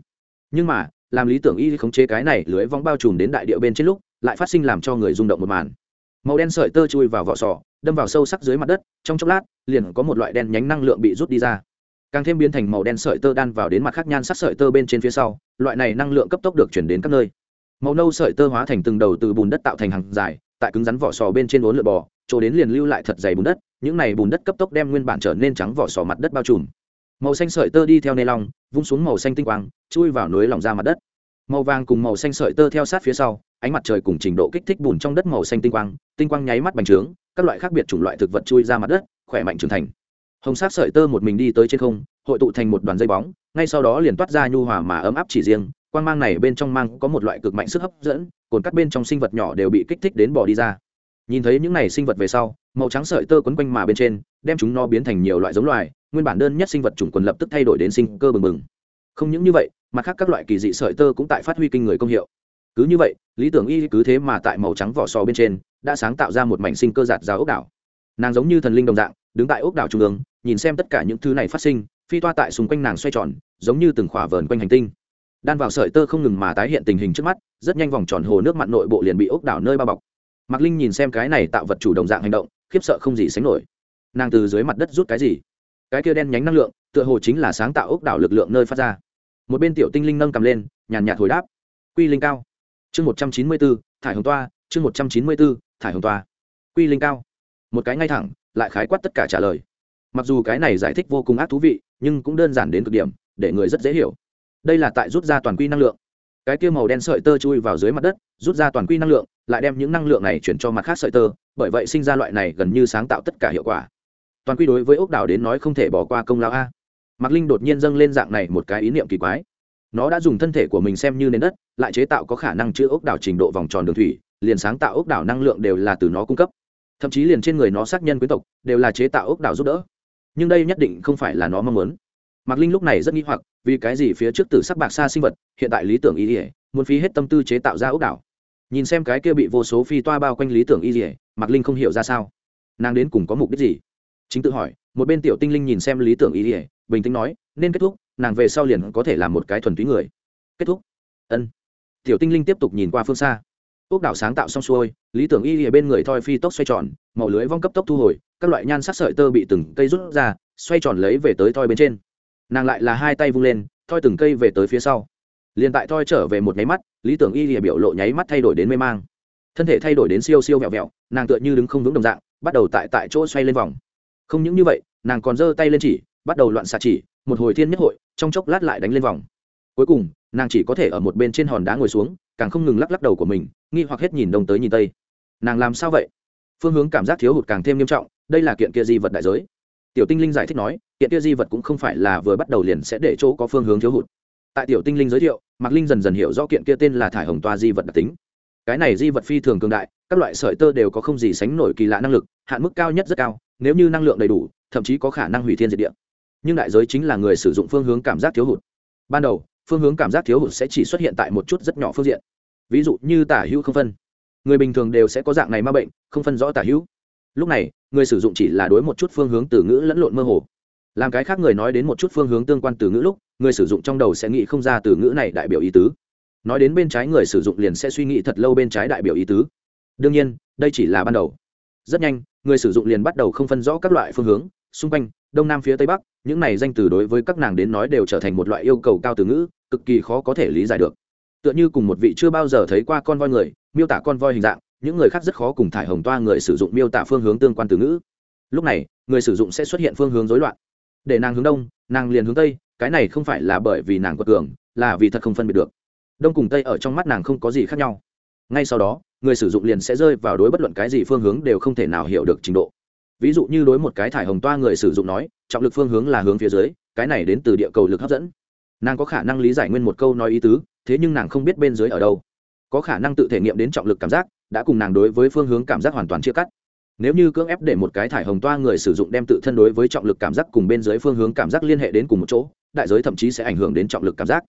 Nhưng mà, làm lý tưởng y khống chế cái này lưới vong bao trùm đến đại địa bên trên lúc, lại phát sinh làm cho người rung động một màn. Màu đen sợi tơ chui vào vỏ sò đâm vào sâu sắc dưới mặt đất, trong chốc lát, liền có một loại đen nhánh năng lượng bị rút đi ra. Càng thêm biến thành màu đen sợi tơ đan vào đến mặt khác nhan sắc sợi tơ bên trên phía sau, loại này năng lượng cấp tốc được chuyển đến các nơi. Màu nâu sợi tơ hóa thành từng đầu từ bùn đất tạo thành hàng dài, tại cứng rắn vỏ sò bên trên uốn lượt bò, chỗ đến liền lưu lại thật dày bùn đất, những này bùn đất cấp tốc đem nguyên bản trở nên trắng vỏ sò mặt đất bao trùm. Màu xanh sợi tơ đi theo nê long vung xuống màu xanh tinh quang, chui vào núi lòng ra mặt đất. Màu vàng cùng màu xanh sợi tơ theo sát phía sau, ánh mặt trời cùng trình độ kích thích bùn trong đất màu xanh tinh quang tinh quang nháy mắt bành trướng các loại khác biệt chủng loại thực vật chui ra mặt đất, khỏe mạnh trưởng thành. Hồng sắc sợi tơ một mình đi tới trên không, hội tụ thành một đoàn dây bóng, ngay sau đó liền toát ra nhu hòa mà ấm áp chỉ riêng, quang mang này bên trong mang có một loại cực mạnh sức hấp dẫn, cồn cắt bên trong sinh vật nhỏ đều bị kích thích đến bỏ đi ra. Nhìn thấy những này sinh vật về sau, màu trắng sợi tơ quấn quanh mà bên trên, đem chúng nó biến thành nhiều loại giống loài, nguyên bản đơn nhất sinh vật chủng quần lập tức thay đổi đến sinh cơ bừng bừng. Không những như vậy, mặt khác các loại kỳ dị sợi tơ cũng tại phát huy kinh người công hiệu. Cứ như vậy, lý tưởng y cứ thế mà tại màu trắng vỏ sò bên trên đã sáng tạo ra một mảnh sinh cơ giạt giáo ốc đảo. Nàng giống như thần linh đồng dạng, đứng tại ốc đảo trung ương, nhìn xem tất cả những thứ này phát sinh, phi toa tại xung quanh nàng xoay tròn, giống như từng khỏa vờn quanh hành tinh. Đan vào sợi tơ không ngừng mà tái hiện tình hình trước mắt, rất nhanh vòng tròn hồ nước mặn nội bộ liền bị ốc đảo nơi bao bọc. Mạc linh nhìn xem cái này tạo vật chủ đồng dạng hành động, khiếp sợ không gì sánh nổi. Nàng từ dưới mặt đất rút cái gì? Cái kia đen nhánh năng lượng, tựa hồ chính là sáng tạo ốc đảo lực lượng nơi phát ra. Một bên tiểu tinh linh nâng cầm lên, nhàn nhạt hồi đáp. Quy linh cao. Chương một trăm chín mươi bốn, thải hồng toa chương một trăm chín mươi bốn, thải hồng toa quy linh cao. Một cái ngay thẳng, lại khái quát tất cả trả lời. Mặc dù cái này giải thích vô cùng ác thú vị, nhưng cũng đơn giản đến cực điểm, để người rất dễ hiểu. Đây là tại rút ra toàn quy năng lượng. Cái kia màu đen sợi tơ chui vào dưới mặt đất, rút ra toàn quy năng lượng, lại đem những năng lượng này chuyển cho mặt khác sợi tơ, bởi vậy sinh ra loại này gần như sáng tạo tất cả hiệu quả. Toàn quy đối với ốc đảo đến nói không thể bỏ qua công lao a. Mạc linh đột nhiên dâng lên dạng này một cái ý niệm kỳ quái. Nó đã dùng thân thể của mình xem như nền đất, lại chế tạo có khả năng chứa ốc đảo trình độ vòng tròn đường thủy liền sáng tạo ốc đảo năng lượng đều là từ nó cung cấp. Thậm chí liền trên người nó xác nhân quyến tộc đều là chế tạo ốc đảo giúp đỡ. Nhưng đây nhất định không phải là nó mong muốn. Mạc linh lúc này rất nghi hoặc, vì cái gì phía trước từ sắc bạc xa sinh vật, hiện tại lý tưởng y ỉa muốn phí hết tâm tư chế tạo ra ốc đảo? Nhìn xem cái kia bị vô số phi toa bao quanh lý tưởng y ỉa mạc linh không hiểu ra sao. Nàng đến cùng có mục đích gì? Chính tự hỏi, một bên tiểu tinh linh nhìn xem lý tưởng y ỉa bình tĩnh nói, nên kết thúc, nàng về sau liền có thể làm một cái thuần túy người. Kết thúc? Ân. Tiểu tinh linh tiếp tục nhìn qua phương xa ốc đảo sáng tạo xong xuôi, lý tưởng y lìa bên người thoi phi tốc xoay tròn, màu lưới vong cấp tốc thu hồi, các loại nhan sắc sợi tơ bị từng cây rút ra, xoay tròn lấy về tới thoi bên trên. Nàng lại là hai tay vung lên, thoi từng cây về tới phía sau. Liền tại thoi trở về một nháy mắt, lý tưởng y lìa biểu lộ nháy mắt thay đổi đến mê mang. Thân thể thay đổi đến siêu siêu vẹo vẹo, nàng tựa như đứng không vững đồng dạng, bắt đầu tại tại chỗ xoay lên vòng. Không những như vậy, nàng còn giơ tay lên chỉ, bắt đầu loạn xạ chỉ, một hồi thiên nhất hội, trong chốc lát lại đánh lên vòng. Cuối cùng, nàng chỉ có thể ở một bên trên hòn đá ngồi xuống càng không ngừng lắc lắc đầu của mình, nghi hoặc hết nhìn đông tới nhìn tây. Nàng làm sao vậy? Phương hướng cảm giác thiếu hụt càng thêm nghiêm trọng, đây là kiện kia di vật đại giới. Tiểu tinh linh giải thích nói, kiện kia di vật cũng không phải là vừa bắt đầu liền sẽ để chỗ có phương hướng thiếu hụt. Tại tiểu tinh linh giới thiệu, mạc linh dần dần hiểu rõ kiện kia tên là thải hồng toa di vật đặc tính. Cái này di vật phi thường cường đại, các loại sợi tơ đều có không gì sánh nổi kỳ lạ năng lực, hạn mức cao nhất rất cao, nếu như năng lượng đầy đủ, thậm chí có khả năng hủy thiên diệt địa. Nhưng đại giới chính là người sử dụng phương hướng cảm giác thiếu hụt. Ban đầu phương hướng cảm giác thiếu hụt sẽ chỉ xuất hiện tại một chút rất nhỏ phương diện. Ví dụ như tả hữu không phân. Người bình thường đều sẽ có dạng này ma bệnh, không phân rõ tả hữu. Lúc này, người sử dụng chỉ là đối một chút phương hướng từ ngữ lẫn lộn mơ hồ. Làm cái khác người nói đến một chút phương hướng tương quan từ ngữ lúc, người sử dụng trong đầu sẽ nghĩ không ra từ ngữ này đại biểu ý tứ. Nói đến bên trái người sử dụng liền sẽ suy nghĩ thật lâu bên trái đại biểu ý tứ. Đương nhiên, đây chỉ là ban đầu. Rất nhanh, người sử dụng liền bắt đầu không phân rõ các loại phương hướng xung quanh, đông nam phía tây bắc, những này danh từ đối với các nàng đến nói đều trở thành một loại yêu cầu cao từ ngữ, cực kỳ khó có thể lý giải được. Tựa như cùng một vị chưa bao giờ thấy qua con voi người, miêu tả con voi hình dạng, những người khác rất khó cùng thải hồng toa người sử dụng miêu tả phương hướng tương quan từ ngữ. Lúc này, người sử dụng sẽ xuất hiện phương hướng rối loạn. Để nàng hướng đông, nàng liền hướng tây, cái này không phải là bởi vì nàng quật cường, là vì thật không phân biệt được. Đông cùng tây ở trong mắt nàng không có gì khác nhau. Ngay sau đó, người sử dụng liền sẽ rơi vào đối bất luận cái gì phương hướng đều không thể nào hiểu được trình độ ví dụ như đối một cái thải hồng toa người sử dụng nói, trọng lực phương hướng là hướng phía dưới, cái này đến từ địa cầu lực hấp dẫn. Nàng có khả năng lý giải nguyên một câu nói ý tứ, thế nhưng nàng không biết bên dưới ở đâu. Có khả năng tự thể nghiệm đến trọng lực cảm giác, đã cùng nàng đối với phương hướng cảm giác hoàn toàn chia cắt. Nếu như cưỡng ép để một cái thải hồng toa người sử dụng đem tự thân đối với trọng lực cảm giác cùng bên dưới phương hướng cảm giác liên hệ đến cùng một chỗ, đại giới thậm chí sẽ ảnh hưởng đến trọng lực cảm giác.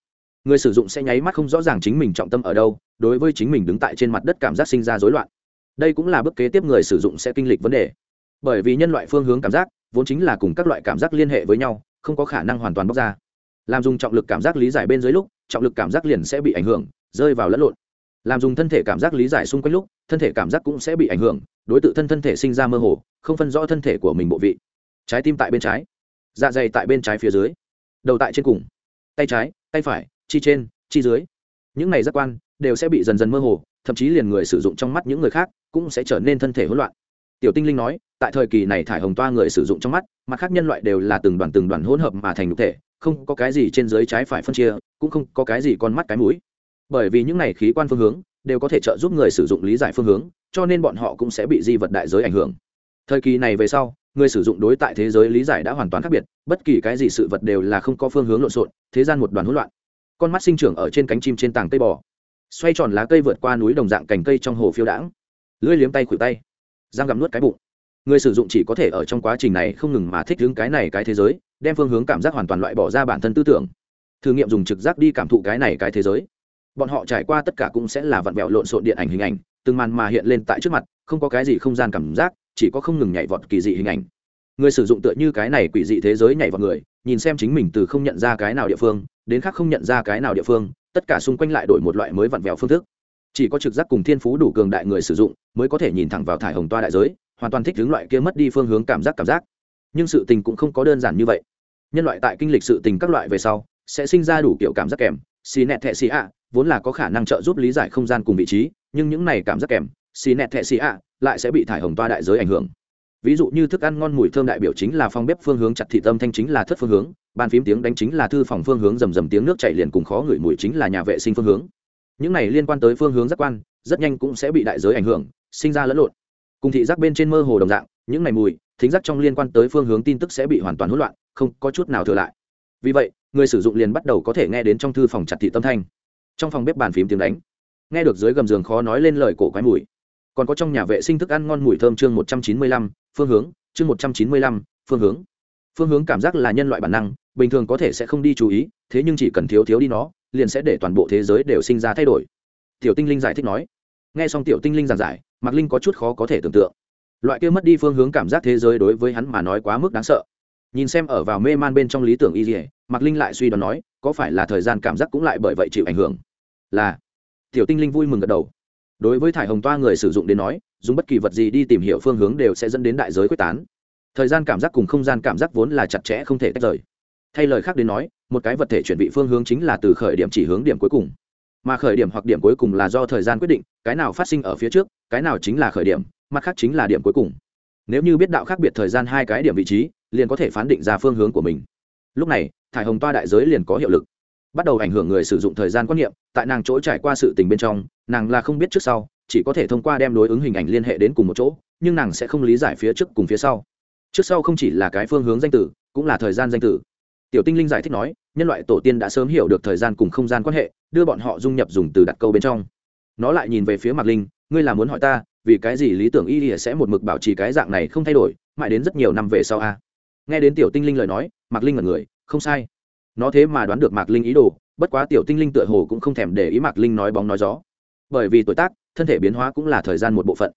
Người sử dụng sẽ nháy mắt không rõ ràng chính mình trọng tâm ở đâu, đối với chính mình đứng tại trên mặt đất cảm giác sinh ra rối loạn. Đây cũng là bước kế tiếp người sử dụng sẽ kinh lịch vấn đề bởi vì nhân loại phương hướng cảm giác vốn chính là cùng các loại cảm giác liên hệ với nhau, không có khả năng hoàn toàn bóc ra. Làm dùng trọng lực cảm giác lý giải bên dưới lúc, trọng lực cảm giác liền sẽ bị ảnh hưởng, rơi vào lẫn lộn. Làm dùng thân thể cảm giác lý giải xung quanh lúc, thân thể cảm giác cũng sẽ bị ảnh hưởng, đối tượng thân thân thể sinh ra mơ hồ, không phân rõ thân thể của mình bộ vị. Trái tim tại bên trái dạ dày tại bên trái phía dưới, đầu tại trên cùng, tay trái, tay phải, chi trên, chi dưới. Những này giác quan đều sẽ bị dần dần mơ hồ, thậm chí liền người sử dụng trong mắt những người khác cũng sẽ trở nên thân thể hỗn loạn tiểu tinh linh nói, tại thời kỳ này thải hồng toa người sử dụng trong mắt, mặt khác nhân loại đều là từng đoàn từng đoàn hỗn hợp mà thành nhục thể, không có cái gì trên dưới trái phải phân chia, cũng không có cái gì con mắt cái mũi. Bởi vì những này khí quan phương hướng, đều có thể trợ giúp người sử dụng lý giải phương hướng, cho nên bọn họ cũng sẽ bị di vật đại giới ảnh hưởng. Thời kỳ này về sau, người sử dụng đối tại thế giới lý giải đã hoàn toàn khác biệt, bất kỳ cái gì sự vật đều là không có phương hướng lộn xộn, thế gian một đoàn hỗn loạn. Con mắt sinh trưởng ở trên cánh chim trên tảng cây bò. Xoay tròn lá cây vượt qua núi đồng dạng cành cây trong hồ phiêu đãng. Lưỡi liếm tay khuỷu tay giang gặm nuốt cái bụng. Người sử dụng chỉ có thể ở trong quá trình này không ngừng mà thích hướng cái này cái thế giới, đem phương hướng cảm giác hoàn toàn loại bỏ ra bản thân tư tưởng. Thử nghiệm dùng trực giác đi cảm thụ cái này cái thế giới. Bọn họ trải qua tất cả cũng sẽ là vặn vẹo lộn xộn điện ảnh hình ảnh, từng màn mà hiện lên tại trước mặt, không có cái gì không gian cảm giác, chỉ có không ngừng nhảy vọt kỳ dị hình ảnh. Người sử dụng tựa như cái này quỷ dị thế giới nhảy vào người, nhìn xem chính mình từ không nhận ra cái nào địa phương, đến khác không nhận ra cái nào địa phương, tất cả xung quanh lại đổi một loại mới vặn vẹo phương thức chỉ có trực giác cùng thiên phú đủ cường đại người sử dụng, mới có thể nhìn thẳng vào thải hồng toa đại giới, hoàn toàn thích hướng loại kia mất đi phương hướng cảm giác cảm giác. Nhưng sự tình cũng không có đơn giản như vậy. Nhân loại tại kinh lịch sự tình các loại về sau, sẽ sinh ra đủ kiểu cảm giác kèm. Xì nẹt thẹ xì ạ, vốn là có khả năng trợ giúp lý giải không gian cùng vị trí, nhưng những này cảm giác kèm, xì nẹt thẹ xì ạ, lại sẽ bị thải hồng toa đại giới ảnh hưởng. Ví dụ như thức ăn ngon mùi thơm đại biểu chính là phong bếp phương hướng chặt thị tâm thanh chính là thất phương hướng bàn phím tiếng đánh chính là thư phòng phương hướng rầm rầm tiếng nước chảy liền cùng khó ngửi mùi chính là nhà vệ sinh phương hướng những này liên quan tới phương hướng giác quan, rất nhanh cũng sẽ bị đại giới ảnh hưởng, sinh ra lẫn lộn. Cùng thị giác bên trên mơ hồ đồng dạng, những này mùi, thính giác trong liên quan tới phương hướng tin tức sẽ bị hoàn toàn hỗn loạn, không có chút nào thừa lại. Vì vậy, người sử dụng liền bắt đầu có thể nghe đến trong thư phòng chặt thị tâm thanh. Trong phòng bếp bàn phím tiếng đánh. Nghe được dưới gầm giường khó nói lên lời cổ quái mùi. Còn có trong nhà vệ sinh thức ăn ngon mùi thơm chương một trăm chín mươi lăm, phương hướng, chương một trăm chín mươi lăm, phương hướng. Phương hướng cảm giác là nhân loại bản năng bình thường có thể sẽ không đi chú ý, thế nhưng chỉ cần thiếu thiếu đi nó, liền sẽ để toàn bộ thế giới đều sinh ra thay đổi. Tiểu tinh linh giải thích nói. Nghe xong tiểu tinh linh giảng giải, mạc linh có chút khó có thể tưởng tượng. Loại kia mất đi phương hướng cảm giác thế giới đối với hắn mà nói quá mức đáng sợ. Nhìn xem ở vào mê man bên trong lý tưởng y dỉa mạc linh lại suy đoán nói, có phải là thời gian cảm giác cũng lại bởi vậy chịu ảnh hưởng? Là. Tiểu tinh linh vui mừng gật đầu. Đối với thải hồng toa người sử dụng đến nói, dùng bất kỳ vật gì đi tìm hiểu phương hướng đều sẽ dẫn đến đại giới quyết tán. Thời gian cảm giác cùng không gian cảm giác vốn là chặt chẽ không thể tách rời thay lời khác đến nói, một cái vật thể chuyển vị phương hướng chính là từ khởi điểm chỉ hướng điểm cuối cùng. Mà khởi điểm hoặc điểm cuối cùng là do thời gian quyết định, cái nào phát sinh ở phía trước, cái nào chính là khởi điểm, mặt khác chính là điểm cuối cùng. Nếu như biết đạo khác biệt thời gian hai cái điểm vị trí, liền có thể phán định ra phương hướng của mình. Lúc này, thải hồng toa đại giới liền có hiệu lực. Bắt đầu ảnh hưởng người sử dụng thời gian quan niệm, tại nàng chỗ trải qua sự tình bên trong, nàng là không biết trước sau, chỉ có thể thông qua đem đối ứng hình ảnh liên hệ đến cùng một chỗ, nhưng nàng sẽ không lý giải phía trước cùng phía sau. Trước sau không chỉ là cái phương hướng danh tử cũng là thời gian danh tử tiểu tinh linh giải thích nói, nhân loại tổ tiên đã sớm hiểu được thời gian cùng không gian quan hệ, đưa bọn họ dung nhập dùng từ đặt câu bên trong. Nó lại nhìn về phía mạc linh, ngươi là muốn hỏi ta, vì cái gì lý tưởng y sẽ một mực bảo trì cái dạng này không thay đổi, mãi đến rất nhiều năm về sau a? Nghe đến tiểu tinh linh lời nói, mạc linh là người, không sai. Nó thế mà đoán được mạc linh ý đồ, bất quá tiểu tinh linh tựa hồ cũng không thèm để ý mạc linh nói bóng nói gió. Bởi vì tuổi tác, thân thể biến hóa cũng là thời gian một bộ phận.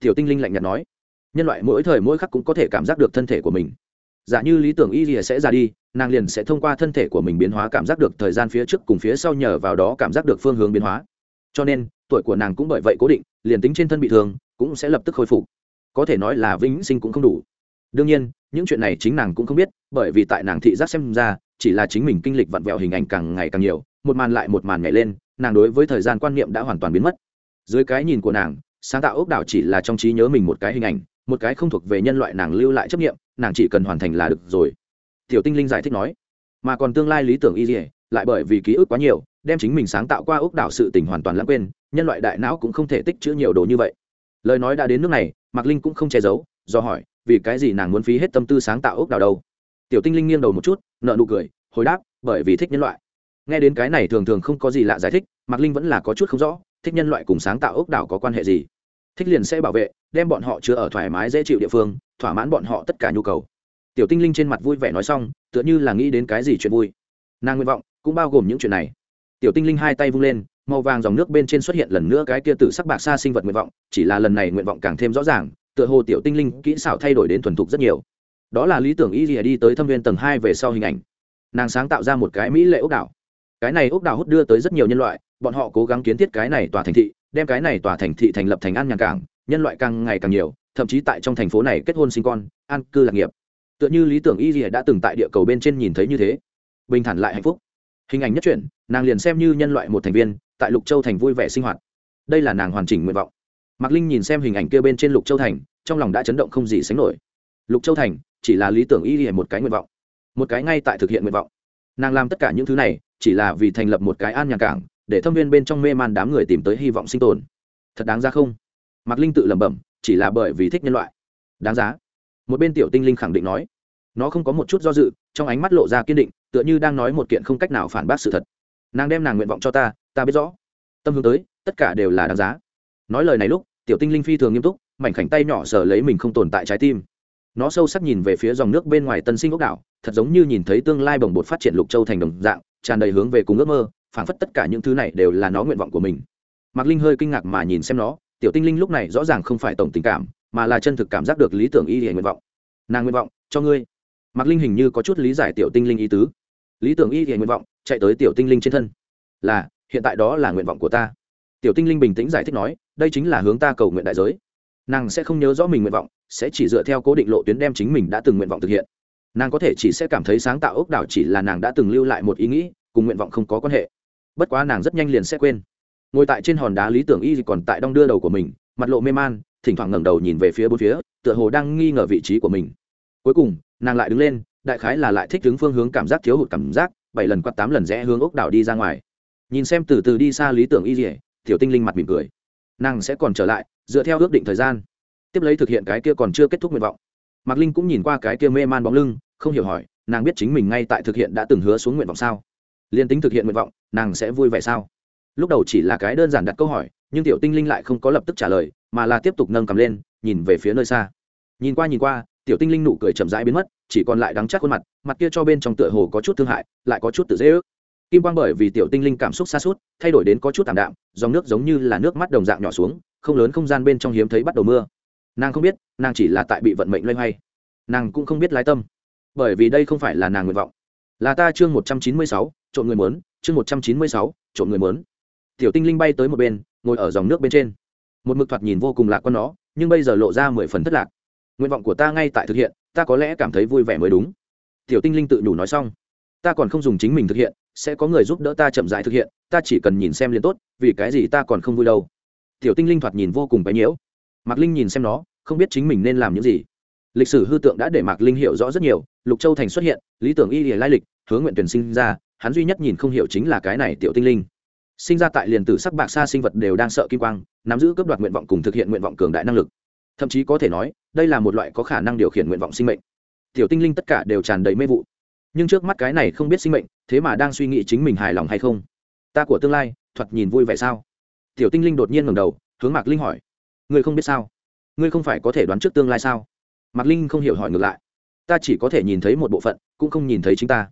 Tiểu tinh linh lạnh nhạt nói, nhân loại mỗi thời mỗi khắc cũng có thể cảm giác được thân thể của mình giả như lý tưởng y rìa sẽ ra đi, nàng liền sẽ thông qua thân thể của mình biến hóa cảm giác được thời gian phía trước cùng phía sau nhờ vào đó cảm giác được phương hướng biến hóa. Cho nên, tuổi của nàng cũng bởi vậy cố định, liền tính trên thân bị thương, cũng sẽ lập tức khôi phục. Có thể nói là vĩnh sinh cũng không đủ. Đương nhiên, những chuyện này chính nàng cũng không biết, bởi vì tại nàng thị giác xem ra, chỉ là chính mình kinh lịch vặn vẹo hình ảnh càng ngày càng nhiều, một màn lại một màn nhảy lên, nàng đối với thời gian quan niệm đã hoàn toàn biến mất. Dưới cái nhìn của nàng, sáng tạo ốc đảo chỉ là trong trí nhớ mình một cái hình ảnh một cái không thuộc về nhân loại nàng lưu lại chấp nghiệm nàng chỉ cần hoàn thành là được rồi. Tiểu tinh linh giải thích nói, mà còn tương lai lý tưởng y dỉa lại bởi vì ký ức quá nhiều, đem chính mình sáng tạo qua ốc đảo sự tình hoàn toàn lãng quên, nhân loại đại não cũng không thể tích chữ nhiều đồ như vậy. Lời nói đã đến nước này, mạc linh cũng không che giấu, do hỏi, vì cái gì nàng muốn phí hết tâm tư sáng tạo ốc đảo đâu? Tiểu tinh linh nghiêng đầu một chút nợ nụ cười, hồi đáp, bởi vì thích nhân loại. Nghe đến cái này thường thường không có gì lạ giải thích, mạc linh vẫn là có chút không rõ, thích nhân loại cùng sáng tạo ốc đảo có quan hệ gì? Thích liền sẽ bảo vệ, đem bọn họ chứa ở thoải mái dễ chịu địa phương, thỏa mãn bọn họ tất cả nhu cầu. Tiểu tinh linh trên mặt vui vẻ nói xong, tựa như là nghĩ đến cái gì chuyện vui. Nàng nguyện vọng cũng bao gồm những chuyện này. Tiểu tinh linh hai tay vung lên, màu vàng dòng nước bên trên xuất hiện lần nữa cái kia từ sắc bạc xa sinh vật nguyện vọng, chỉ là lần này nguyện vọng càng thêm rõ ràng, tựa hồ tiểu tinh linh kỹ xảo thay đổi đến thuần thục rất nhiều. Đó là lý tưởng y gì đi tới thâm viên tầng hai về sau hình ảnh. Nàng sáng tạo ra một cái mỹ lệ ốc đảo. Cái này ốc đảo hút đưa tới rất nhiều nhân loại, bọn họ cố gắng kiến thiết cái này tòa thành thị đem cái này tòa thành thị thành lập thành an nhàn cảng, nhân loại càng ngày càng nhiều, thậm chí tại trong thành phố này kết hôn sinh con, an cư lạc nghiệp. Tựa như lý tưởng y rìa đã từng tại địa cầu bên trên nhìn thấy như thế. Bình thản lại hạnh phúc. Hình ảnh nhất truyện, nàng liền xem như nhân loại một thành viên, tại lục châu thành vui vẻ sinh hoạt. Đây là nàng hoàn chỉnh nguyện vọng. Mạc linh nhìn xem hình ảnh kia bên trên lục châu thành, trong lòng đã chấn động không gì sánh nổi. Lục châu thành, chỉ là lý tưởng y rìa một cái nguyện vọng. Một cái ngay tại thực hiện nguyện vọng. Nàng làm tất cả những thứ này, chỉ là vì thành lập một cái an nhàn cảng để thâm viên bên trong mê man đám người tìm tới hy vọng sinh tồn. Thật đáng ra không? Mạc linh tự lẩm bẩm, chỉ là bởi vì thích nhân loại. Đáng giá. Một bên tiểu tinh linh khẳng định nói. Nó không có một chút do dự, trong ánh mắt lộ ra kiên định, tựa như đang nói một kiện không cách nào phản bác sự thật. Nàng đem nàng nguyện vọng cho ta ta biết rõ. Tâm hướng tới, tất cả đều là đáng giá. Nói lời này lúc, tiểu tinh linh phi thường nghiêm túc, mảnh khảnh tay nhỏ sờ lấy mình không tồn tại trái tim. Nó sâu sắc nhìn về phía dòng nước bên ngoài tân sinh ốc đảo, thật giống như nhìn thấy tương lai bồng bột phát triển lục châu thành đồng dạng, tràn đầy hướng về cùng ước mơ phảng phất tất cả những thứ này đều là nó nguyện vọng của mình. Mạc linh hơi kinh ngạc mà nhìn xem nó, tiểu tinh linh lúc này rõ ràng không phải tổng tình cảm, mà là chân thực cảm giác được lý tưởng y hệ nguyện vọng. Nàng nguyện vọng, cho ngươi. Mạc linh hình như có chút lý giải tiểu tinh linh ý tứ. Lý tưởng y hệ nguyện vọng, chạy tới tiểu tinh linh trên thân. Là, hiện tại đó là nguyện vọng của ta. Tiểu tinh linh bình tĩnh giải thích nói, đây chính là hướng ta cầu nguyện đại giới. Nàng sẽ không nhớ rõ mình nguyện vọng, sẽ chỉ dựa theo cố định lộ tuyến đem chính mình đã từng nguyện vọng thực hiện. Nàng có thể chỉ sẽ cảm thấy sáng tạo ốc đảo chỉ là nàng đã từng lưu lại một ý nghĩ, cùng nguyện vọng không có quan hệ bất quá nàng rất nhanh liền sẽ quên. Ngồi tại trên hòn đá lý tưởng y còn tại đong đưa đầu của mình, mặt lộ mê man, thỉnh thoảng ngẩng đầu nhìn về phía bốn phía, tựa hồ đang nghi ngờ vị trí của mình. Cuối cùng, nàng lại đứng lên, đại khái là lại thích đứng phương hướng cảm giác thiếu hụt cảm giác, bảy lần quạt tám lần rẽ hướng ốc đảo đi ra ngoài. Nhìn xem từ từ đi xa lý tưởng y dỉa tiểu tinh linh mặt mỉm cười. Nàng sẽ còn trở lại, dựa theo ước định thời gian. Tiếp lấy thực hiện cái kia còn chưa kết thúc nguyện vọng. Mạc linh cũng nhìn qua cái kia mê man bóng lưng, không hiểu hỏi, nàng biết chính mình ngay tại thực hiện đã từng hứa xuống nguyện vọng sao? Liên tính thực hiện nguyện vọng nàng sẽ vui vẻ sao? Lúc đầu chỉ là cái đơn giản đặt câu hỏi, nhưng tiểu tinh linh lại không có lập tức trả lời, mà là tiếp tục nâng cầm lên, nhìn về phía nơi xa. Nhìn qua nhìn qua, tiểu tinh linh nụ cười chậm rãi biến mất, chỉ còn lại đắng chắc khuôn mặt mặt kia cho bên trong tựa hồ có chút thương hại, lại có chút tự dễ ước. Kim quang bởi vì tiểu tinh linh cảm xúc xa suốt, thay đổi đến có chút tảm đạm, dòng nước giống như là nước mắt đồng dạng nhỏ xuống, không lớn không gian bên trong hiếm thấy bắt đầu mưa. Nàng không biết, nàng chỉ là tại bị vận mệnh loay hoay. Nàng cũng không biết lái tâm. Bởi vì đây không phải là nàng nguyện vọng. Là ta chương một trăm chín mươi sáu, trộn người mớn chương một trăm chín mươi sáu, trộm người mớn. Tiểu tinh linh bay tới một bên, ngồi ở dòng nước bên trên. Một mực thoạt nhìn vô cùng lạc con nó, nhưng bây giờ lộ ra mười phần thất lạc. Nguyện vọng của ta ngay tại thực hiện, ta có lẽ cảm thấy vui vẻ mới đúng. Tiểu tinh linh tự nhủ nói xong. Ta còn không dùng chính mình thực hiện, sẽ có người giúp đỡ ta chậm dại thực hiện, ta chỉ cần nhìn xem liền tốt, vì cái gì ta còn không vui đâu. Tiểu tinh linh thoạt nhìn vô cùng bấy nhiễu. Mạc linh nhìn xem nó, không biết chính mình nên làm những gì. Lịch sử hư tượng đã để mạc linh hiểu rõ rất nhiều, lục châu thành xuất hiện, lý tưởng y lìa lai lịch, hướng nguyện tuyển sinh ra hắn duy nhất nhìn không hiểu chính là cái này tiểu tinh linh. Sinh ra tại liền tử sắc bạc xa sinh vật đều đang sợ kim quang, nắm giữ cấp đoạt nguyện vọng cùng thực hiện nguyện vọng cường đại năng lực. Thậm chí có thể nói, đây là một loại có khả năng điều khiển nguyện vọng sinh mệnh. Tiểu tinh linh tất cả đều tràn đầy mê vụ. Nhưng trước mắt cái này không biết sinh mệnh, thế mà đang suy nghĩ chính mình hài lòng hay không? Ta của tương lai, thoạt nhìn vui vẻ sao? Tiểu tinh linh đột nhiên ngầm đầu, hướng mạc linh hỏi. Ngươi không biết sao? Ngươi không phải có thể đoán trước tương lai sao? Mạc linh không hiểu hỏi ngược lại. Ta chỉ có thể nhìn thấy một bộ phận, cũng không nhìn thấy chính ta.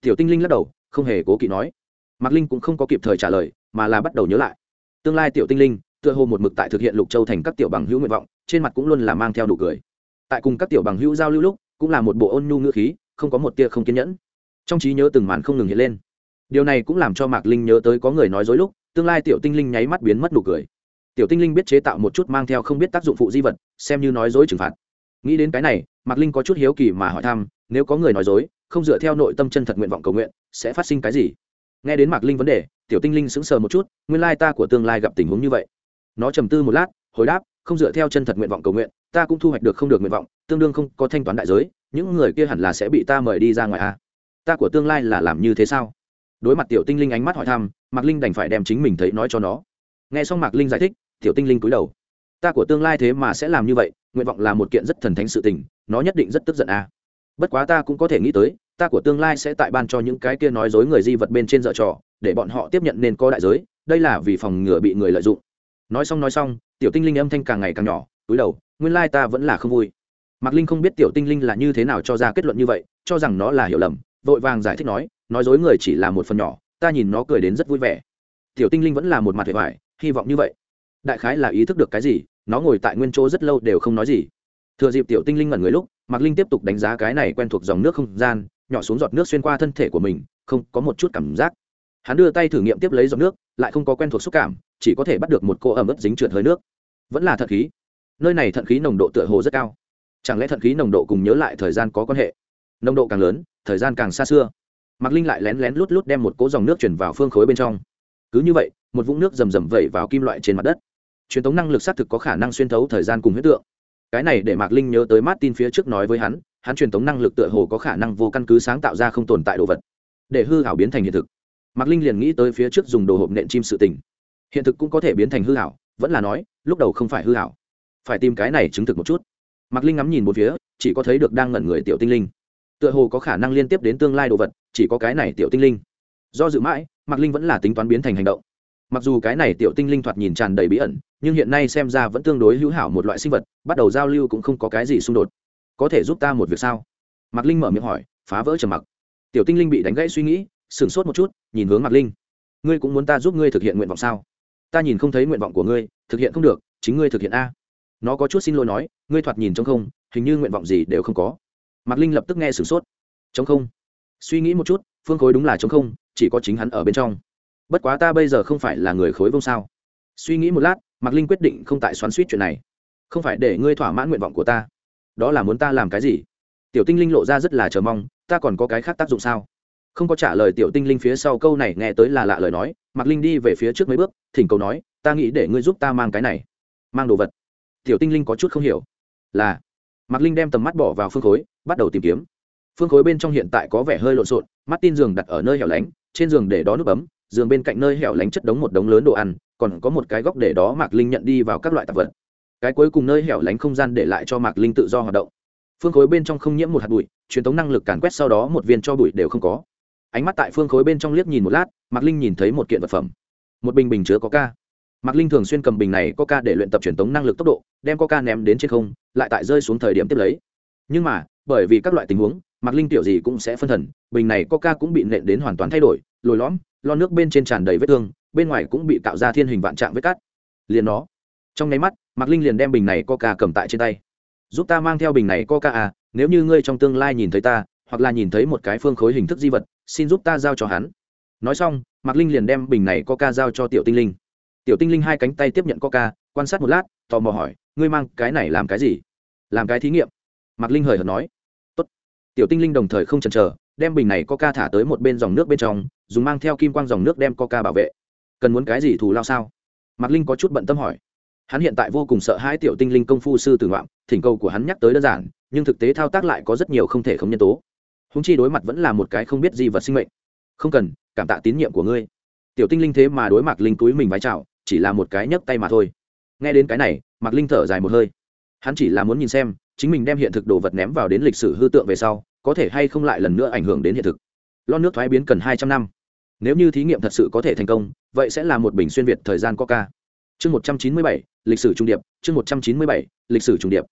Tiểu tinh linh lắc đầu không hề cố kỵ nói. Mạc linh cũng không có kịp thời trả lời, mà là bắt đầu nhớ lại. Tương lai tiểu tinh linh, tựa hồ một mực tại thực hiện lục châu thành các tiểu bằng hữu nguyện vọng, trên mặt cũng luôn là mang theo đủ cười. Tại cùng các tiểu bằng hữu giao lưu lúc, cũng là một bộ ôn nhu ngữ khí, không có một tia không kiên nhẫn. Trong trí nhớ từng màn không ngừng hiện lên. Điều này cũng làm cho mạc linh nhớ tới có người nói dối lúc, tương lai tiểu tinh linh nháy mắt biến mất nụ cười. Tiểu tinh linh biết chế tạo một chút mang theo không biết tác dụng phụ di vật, xem như nói dối trừng phạt. Nghĩ đến cái này, mạc linh có chút hiếu kỳ mà hỏi thăm nếu có người nói dối, không dựa theo nội tâm chân thật nguyện vọng cầu nguyện, sẽ phát sinh cái gì? Nghe đến mạc linh vấn đề, tiểu tinh linh sững sờ một chút, nguyên lai ta của tương lai gặp tình huống như vậy. Nó trầm tư một lát, hồi đáp, không dựa theo chân thật nguyện vọng cầu nguyện, ta cũng thu hoạch được không được nguyện vọng, tương đương không có thanh toán đại giới, những người kia hẳn là sẽ bị ta mời đi ra ngoài a à? ta của tương lai là làm như thế sao? Đối mặt tiểu tinh linh ánh mắt hỏi thăm, mạc linh đành phải đem chính mình thấy nói cho nó. Nghe xong mạc linh giải thích, tiểu tinh linh cúi đầu. Ta của tương lai thế mà sẽ làm như vậy, nguyện vọng là một kiện rất thần thánh sự tình, nó nhất định rất tức giận à bất quá ta cũng có thể nghĩ tới, ta của tương lai sẽ tại ban cho những cái kia nói dối người di vật bên trên dợ trò, để bọn họ tiếp nhận nên có đại giới, đây là vì phòng ngừa bị người lợi dụng. Nói xong nói xong, tiểu tinh linh âm thanh càng ngày càng nhỏ, túi đầu, nguyên lai ta vẫn là không vui. Mạc linh không biết tiểu tinh linh là như thế nào cho ra kết luận như vậy, cho rằng nó là hiểu lầm, vội vàng giải thích nói nói dối người chỉ là một phần nhỏ, ta nhìn nó cười đến rất vui vẻ. Tiểu tinh linh vẫn là một mặt vẻ vải hy vọng như vậy. Đại khái là ý thức được cái gì, nó ngồi tại nguyên chỗ rất lâu đều không nói gì. Thừa dịp tiểu tinh linh ngẩn người lúc mạc linh tiếp tục đánh giá cái này quen thuộc dòng nước không gian, nhỏ xuống giọt nước xuyên qua thân thể của mình, không có một chút cảm giác. Hắn đưa tay thử nghiệm tiếp lấy giọt nước, lại không có quen thuộc xúc cảm, chỉ có thể bắt được một cô ẩm ướt dính trượt hơi nước. Vẫn là thận khí. Nơi này thận khí nồng độ tựa hồ rất cao. Chẳng lẽ thận khí nồng độ cùng nhớ lại thời gian có quan hệ? Nồng độ càng lớn, thời gian càng xa xưa. Mạc linh lại lén lén lút lút đem một cỗ dòng nước chuyển vào phương khối bên trong. Cứ như vậy, một vũng nước rầm rầm vẩy vào kim loại trên mặt đất. Truyền thống năng lực xác thực có khả năng xuyên thấu thời gian cùng huyết tượng cái này để mạc linh nhớ tới martin phía trước nói với hắn hắn truyền thống năng lực tựa hồ có khả năng vô căn cứ sáng tạo ra không tồn tại đồ vật. Để hư hảo biến thành hiện thực. Mạc linh liền nghĩ tới phía trước dùng đồ hộp nện chim sự tình. Hiện thực cũng có thể biến thành hư hảo, vẫn là nói, lúc đầu không phải hư hảo. Phải tìm cái này chứng thực một chút. Mạc linh ngắm nhìn một phía, chỉ có thấy được đang ngẩn người tiểu tinh linh. Tựa hồ có khả năng liên tiếp đến tương lai đồ vật, chỉ có cái này tiểu tinh linh. Do dự mãi, mạc linh vẫn là tính toán biến thành hành động mặc dù cái này tiểu tinh linh thoạt nhìn tràn đầy bí ẩn, nhưng hiện nay xem ra vẫn tương đối hữu hảo một loại sinh vật, bắt đầu giao lưu cũng không có cái gì xung đột. Có thể giúp ta một việc sao? Mạc linh mở miệng hỏi, phá vỡ trầm mặc. Tiểu tinh linh bị đánh gãy suy nghĩ, sửng sốt một chút, nhìn hướng mạc linh. Ngươi cũng muốn ta giúp ngươi thực hiện nguyện vọng sao? Ta nhìn không thấy nguyện vọng của ngươi, thực hiện không được, chính ngươi thực hiện a. Nó có chút xin lỗi nói, ngươi thoạt nhìn trong không, hình như nguyện vọng gì đều không có. Mạc linh lập tức nghe sửng sốt. Trong không. Suy nghĩ một chút, phương khối đúng là trong không, chỉ có chính hắn ở bên trong bất quá ta bây giờ không phải là người khối vông sao? Suy nghĩ một lát, mạc linh quyết định không tại xoắn suýt chuyện này. Không phải để ngươi thỏa mãn nguyện vọng của ta. Đó là muốn ta làm cái gì? Tiểu tinh linh lộ ra rất là chờ mong, ta còn có cái khác tác dụng sao? Không có trả lời tiểu tinh linh phía sau câu này nghe tới là lạ lời nói, mạc linh đi về phía trước mấy bước, thỉnh cầu nói, ta nghĩ để ngươi giúp ta mang cái này, mang đồ vật. Tiểu tinh linh có chút không hiểu. Là. Mạc linh đem tầm mắt bỏ vào phương khối, bắt đầu tìm kiếm. Phương khối bên trong hiện tại có vẻ hơi lộn xộn, mắt tin giường đặt ở nơi hẻo lánh, trên giường để đó nước ấm giường bên cạnh nơi hẻo lánh chất đống một đống lớn đồ ăn, còn có một cái góc để đó mạc linh nhận đi vào các loại tạp vật. Cái cuối cùng nơi hẻo lánh không gian để lại cho mạc linh tự do hoạt động. Phương khối bên trong không nhiễm một hạt bụi, truyền thống năng lực càn quét sau đó một viên cho bụi đều không có. Ánh mắt tại phương khối bên trong liếc nhìn một lát, mạc linh nhìn thấy một kiện vật phẩm. Một bình bình chứa có ca mạc linh thường xuyên cầm bình này có ca để luyện tập truyền thống năng lực tốc độ, đem có ca ném đến trên không, lại tại rơi xuống thời điểm tiếp lấy. Nhưng mà, bởi vì các loại tình huống, mạc linh tiểu gì cũng sẽ phân thần, bình này có ca cũng bị nện đến hoàn toàn thay đổi, lồi lõm lo nước bên trên tràn đầy vết thương, bên ngoài cũng bị tạo ra thiên hình vạn trạng vết cắt. Liền nó. Trong nháy mắt, mạc linh liền đem bình này coca cầm tại trên tay. Giúp ta mang theo bình này coca à nếu như ngươi trong tương lai nhìn thấy ta, hoặc là nhìn thấy một cái phương khối hình thức di vật, xin giúp ta giao cho hắn. Nói xong, mạc linh liền đem bình này coca giao cho tiểu tinh linh. Tiểu tinh linh hai cánh tay tiếp nhận coca, quan sát một lát, tò mò hỏi, ngươi mang cái này làm cái gì? Làm cái thí nghiệm. Mạc linh hời hợt nói. Tốt. tiểu tinh linh đồng thời không chần chờ, đem bình này coca thả tới một bên dòng nước bên trong dùng mang theo kim quang dòng nước đem coca bảo vệ. Cần muốn cái gì thù lao sao? Mạc linh có chút bận tâm hỏi. Hắn hiện tại vô cùng sợ hai tiểu tinh linh công phu sư tử ngoạm, thỉnh cầu của hắn nhắc tới đơn giản, nhưng thực tế thao tác lại có rất nhiều không thể không nhân tố. Húng chi đối mặt vẫn là một cái không biết gì vật sinh mệnh. Không cần, cảm tạ tín nhiệm của ngươi. Tiểu tinh linh thế mà đối mặt linh túi mình vái chào, chỉ là một cái nhấc tay mà thôi. Nghe đến cái này, mạc linh thở dài một hơi. Hắn chỉ là muốn nhìn xem, chính mình đem hiện thực đồ vật ném vào đến lịch sử hư tượng về sau, có thể hay không lại lần nữa ảnh hưởng đến hiện thực lon nước thoái biến cần hai trăm năm. Nếu như thí nghiệm thật sự có thể thành công, vậy sẽ là một bình xuyên việt thời gian coca. Chương một trăm chín mươi bảy, lịch sử trung điệp, chương một trăm chín mươi bảy, lịch sử trung điệp.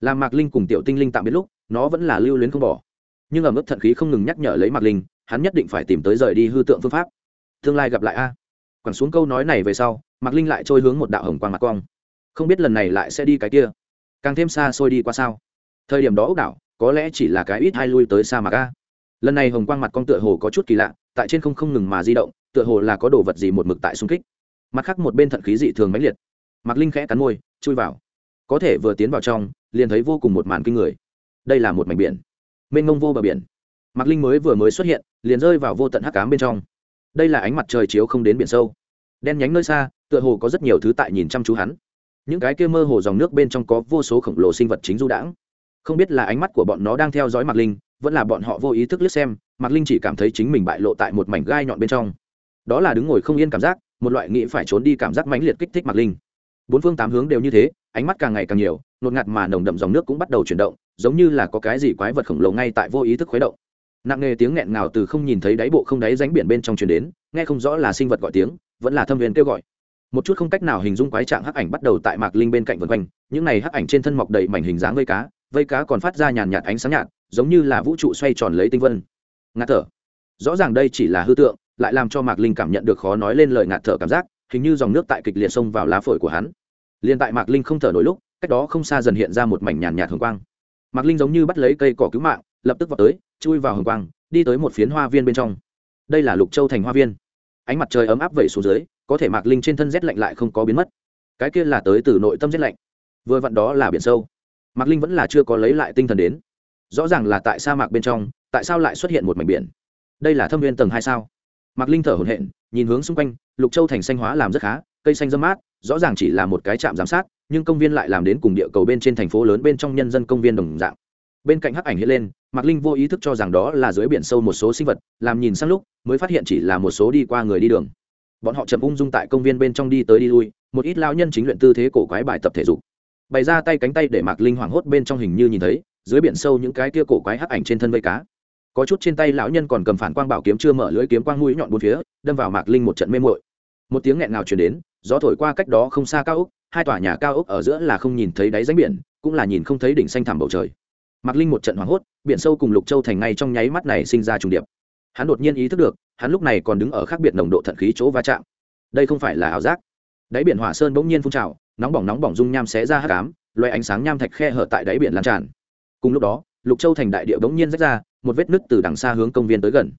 Làm mạc linh cùng tiểu tinh linh tạm biệt lúc, nó vẫn là lưu luyến không bỏ. Nhưng ở mức thận khí không ngừng nhắc nhở lấy mạc linh, hắn nhất định phải tìm tới rời đi hư tượng phương pháp. Tương lai gặp lại a. Quẳng xuống câu nói này về sau, mạc linh lại trôi hướng một đạo hồng quang mặt cong không biết lần này lại sẽ đi cái kia. Càng thêm xa xôi đi qua sao? Thời điểm đó ốc đảo, có lẽ chỉ là cái ít hai lui tới sa mạc a lần này hồng quang mặt con tựa hồ có chút kỳ lạ, tại trên không không ngừng mà di động, tựa hồ là có đồ vật gì một mực tại xung kích. Mặt khác một bên thận khí dị thường mãnh liệt. Mạc linh khẽ cắn môi, chui vào. Có thể vừa tiến vào trong, liền thấy vô cùng một màn kinh người. Đây là một mảnh biển. Mênh mông vô bờ biển. Mạc linh mới vừa mới xuất hiện, liền rơi vào vô tận hắc cám bên trong. Đây là ánh mặt trời chiếu không đến biển sâu. Đen nhánh nơi xa, tựa hồ có rất nhiều thứ tại nhìn chăm chú hắn. Những cái kia mơ hồ dòng nước bên trong có vô số khổng lồ sinh vật chính du đãng. Không biết là ánh mắt của bọn nó đang theo dõi mạc linh vẫn là bọn họ vô ý thức liếc xem, mạc linh chỉ cảm thấy chính mình bại lộ tại một mảnh gai nhọn bên trong. Đó là đứng ngồi không yên cảm giác, một loại nghĩ phải trốn đi cảm giác mãnh liệt kích thích mạc linh. Bốn phương tám hướng đều như thế, ánh mắt càng ngày càng nhiều, nột ngạt mà nồng đậm dòng nước cũng bắt đầu chuyển động, giống như là có cái gì quái vật khổng lồ ngay tại vô ý thức khuấy động. Nặng nề tiếng nghẹn ngào từ không nhìn thấy đáy bộ không đáy ránh biển bên trong chuyển đến, nghe không rõ là sinh vật gọi tiếng, vẫn là thâm viên kêu gọi. Một chút không cách nào hình dung quái trạng hắc ảnh bắt đầu tại mạc linh bên cạnh vân quanh, những này hắc ảnh trên thân mọc đầy mảnh hình dáng vây cá vây cá còn phát ra nhàn nhạt ánh sáng nhạt giống như là vũ trụ xoay tròn lấy tinh vân. Ngạt thở. Rõ ràng đây chỉ là hư tượng, lại làm cho mạc linh cảm nhận được khó nói lên lời ngạt thở cảm giác, hình như dòng nước tại kịch liệt xông vào lá phổi của hắn. Liền tại mạc linh không thở nổi lúc, cách đó không xa dần hiện ra một mảnh nhàn nhạt hồng quang. Mạc linh giống như bắt lấy cây cỏ cứu mạng, lập tức vào tới, chui vào hồng quang, đi tới một phiến hoa viên bên trong. Đây là lục châu thành hoa viên. Ánh mặt trời ấm áp vẩy xuống dưới, có thể mạc linh trên thân rét lạnh lại không có biến mất. Cái kia là tới từ nội tâm rét lạnh. Vừa vặn đó là biển sâu. Mạc linh vẫn là chưa có lấy lại tinh thần đến rõ ràng là tại sa mạc bên trong, tại sao lại xuất hiện một mảnh biển? Đây là thâm viên tầng hai sao? Mạc linh thở hổn hển, nhìn hướng xung quanh, lục châu thành xanh hóa làm rất khá, cây xanh dâm mát, rõ ràng chỉ là một cái trạm giám sát, nhưng công viên lại làm đến cùng địa cầu bên trên thành phố lớn bên trong nhân dân công viên đồng dạng. Bên cạnh hắc ảnh hiện lên, mạc linh vô ý thức cho rằng đó là dưới biển sâu một số sinh vật, làm nhìn sang lúc, mới phát hiện chỉ là một số đi qua người đi đường. Bọn họ chậm ung dung tại công viên bên trong đi tới đi lui, một ít lao nhân chính luyện tư thế cổ quái bài tập thể dục. Bày ra tay cánh tay để mạc linh hoảng hốt bên trong hình như nhìn thấy dưới biển sâu những cái kia cổ quái hắc ảnh trên thân vây cá. Có chút trên tay lão nhân còn cầm phản quang bảo kiếm chưa mở lưỡi kiếm quang mũi nhọn bốn phía, đâm vào mạc linh một trận mê mội một tiếng nghẹn ngào chuyển đến, gió thổi qua cách đó không xa cao ốc, hai tòa nhà cao ốc ở giữa là không nhìn thấy đáy ránh biển, cũng là nhìn không thấy đỉnh xanh thẳm bầu trời. Mạc linh một trận hoảng hốt, biển sâu cùng lục châu thành ngay trong nháy mắt này sinh ra trùng điệp. Hắn đột nhiên ý thức được, hắn lúc này còn đứng ở khác biệt nồng độ thận khí chỗ va chạm. Đây không phải là ảo giác. Đáy biển hỏa sơn bỗng nhiên phun trào, nóng bỏng nóng bỏng dung nham xé ra hát cám loay ánh sáng nham thạch khe hở tại đáy biển lan tràn cùng lúc đó, lục châu thành đại địa bỗng nhiên rách ra, một vết nứt từ đằng xa hướng công viên tới gần.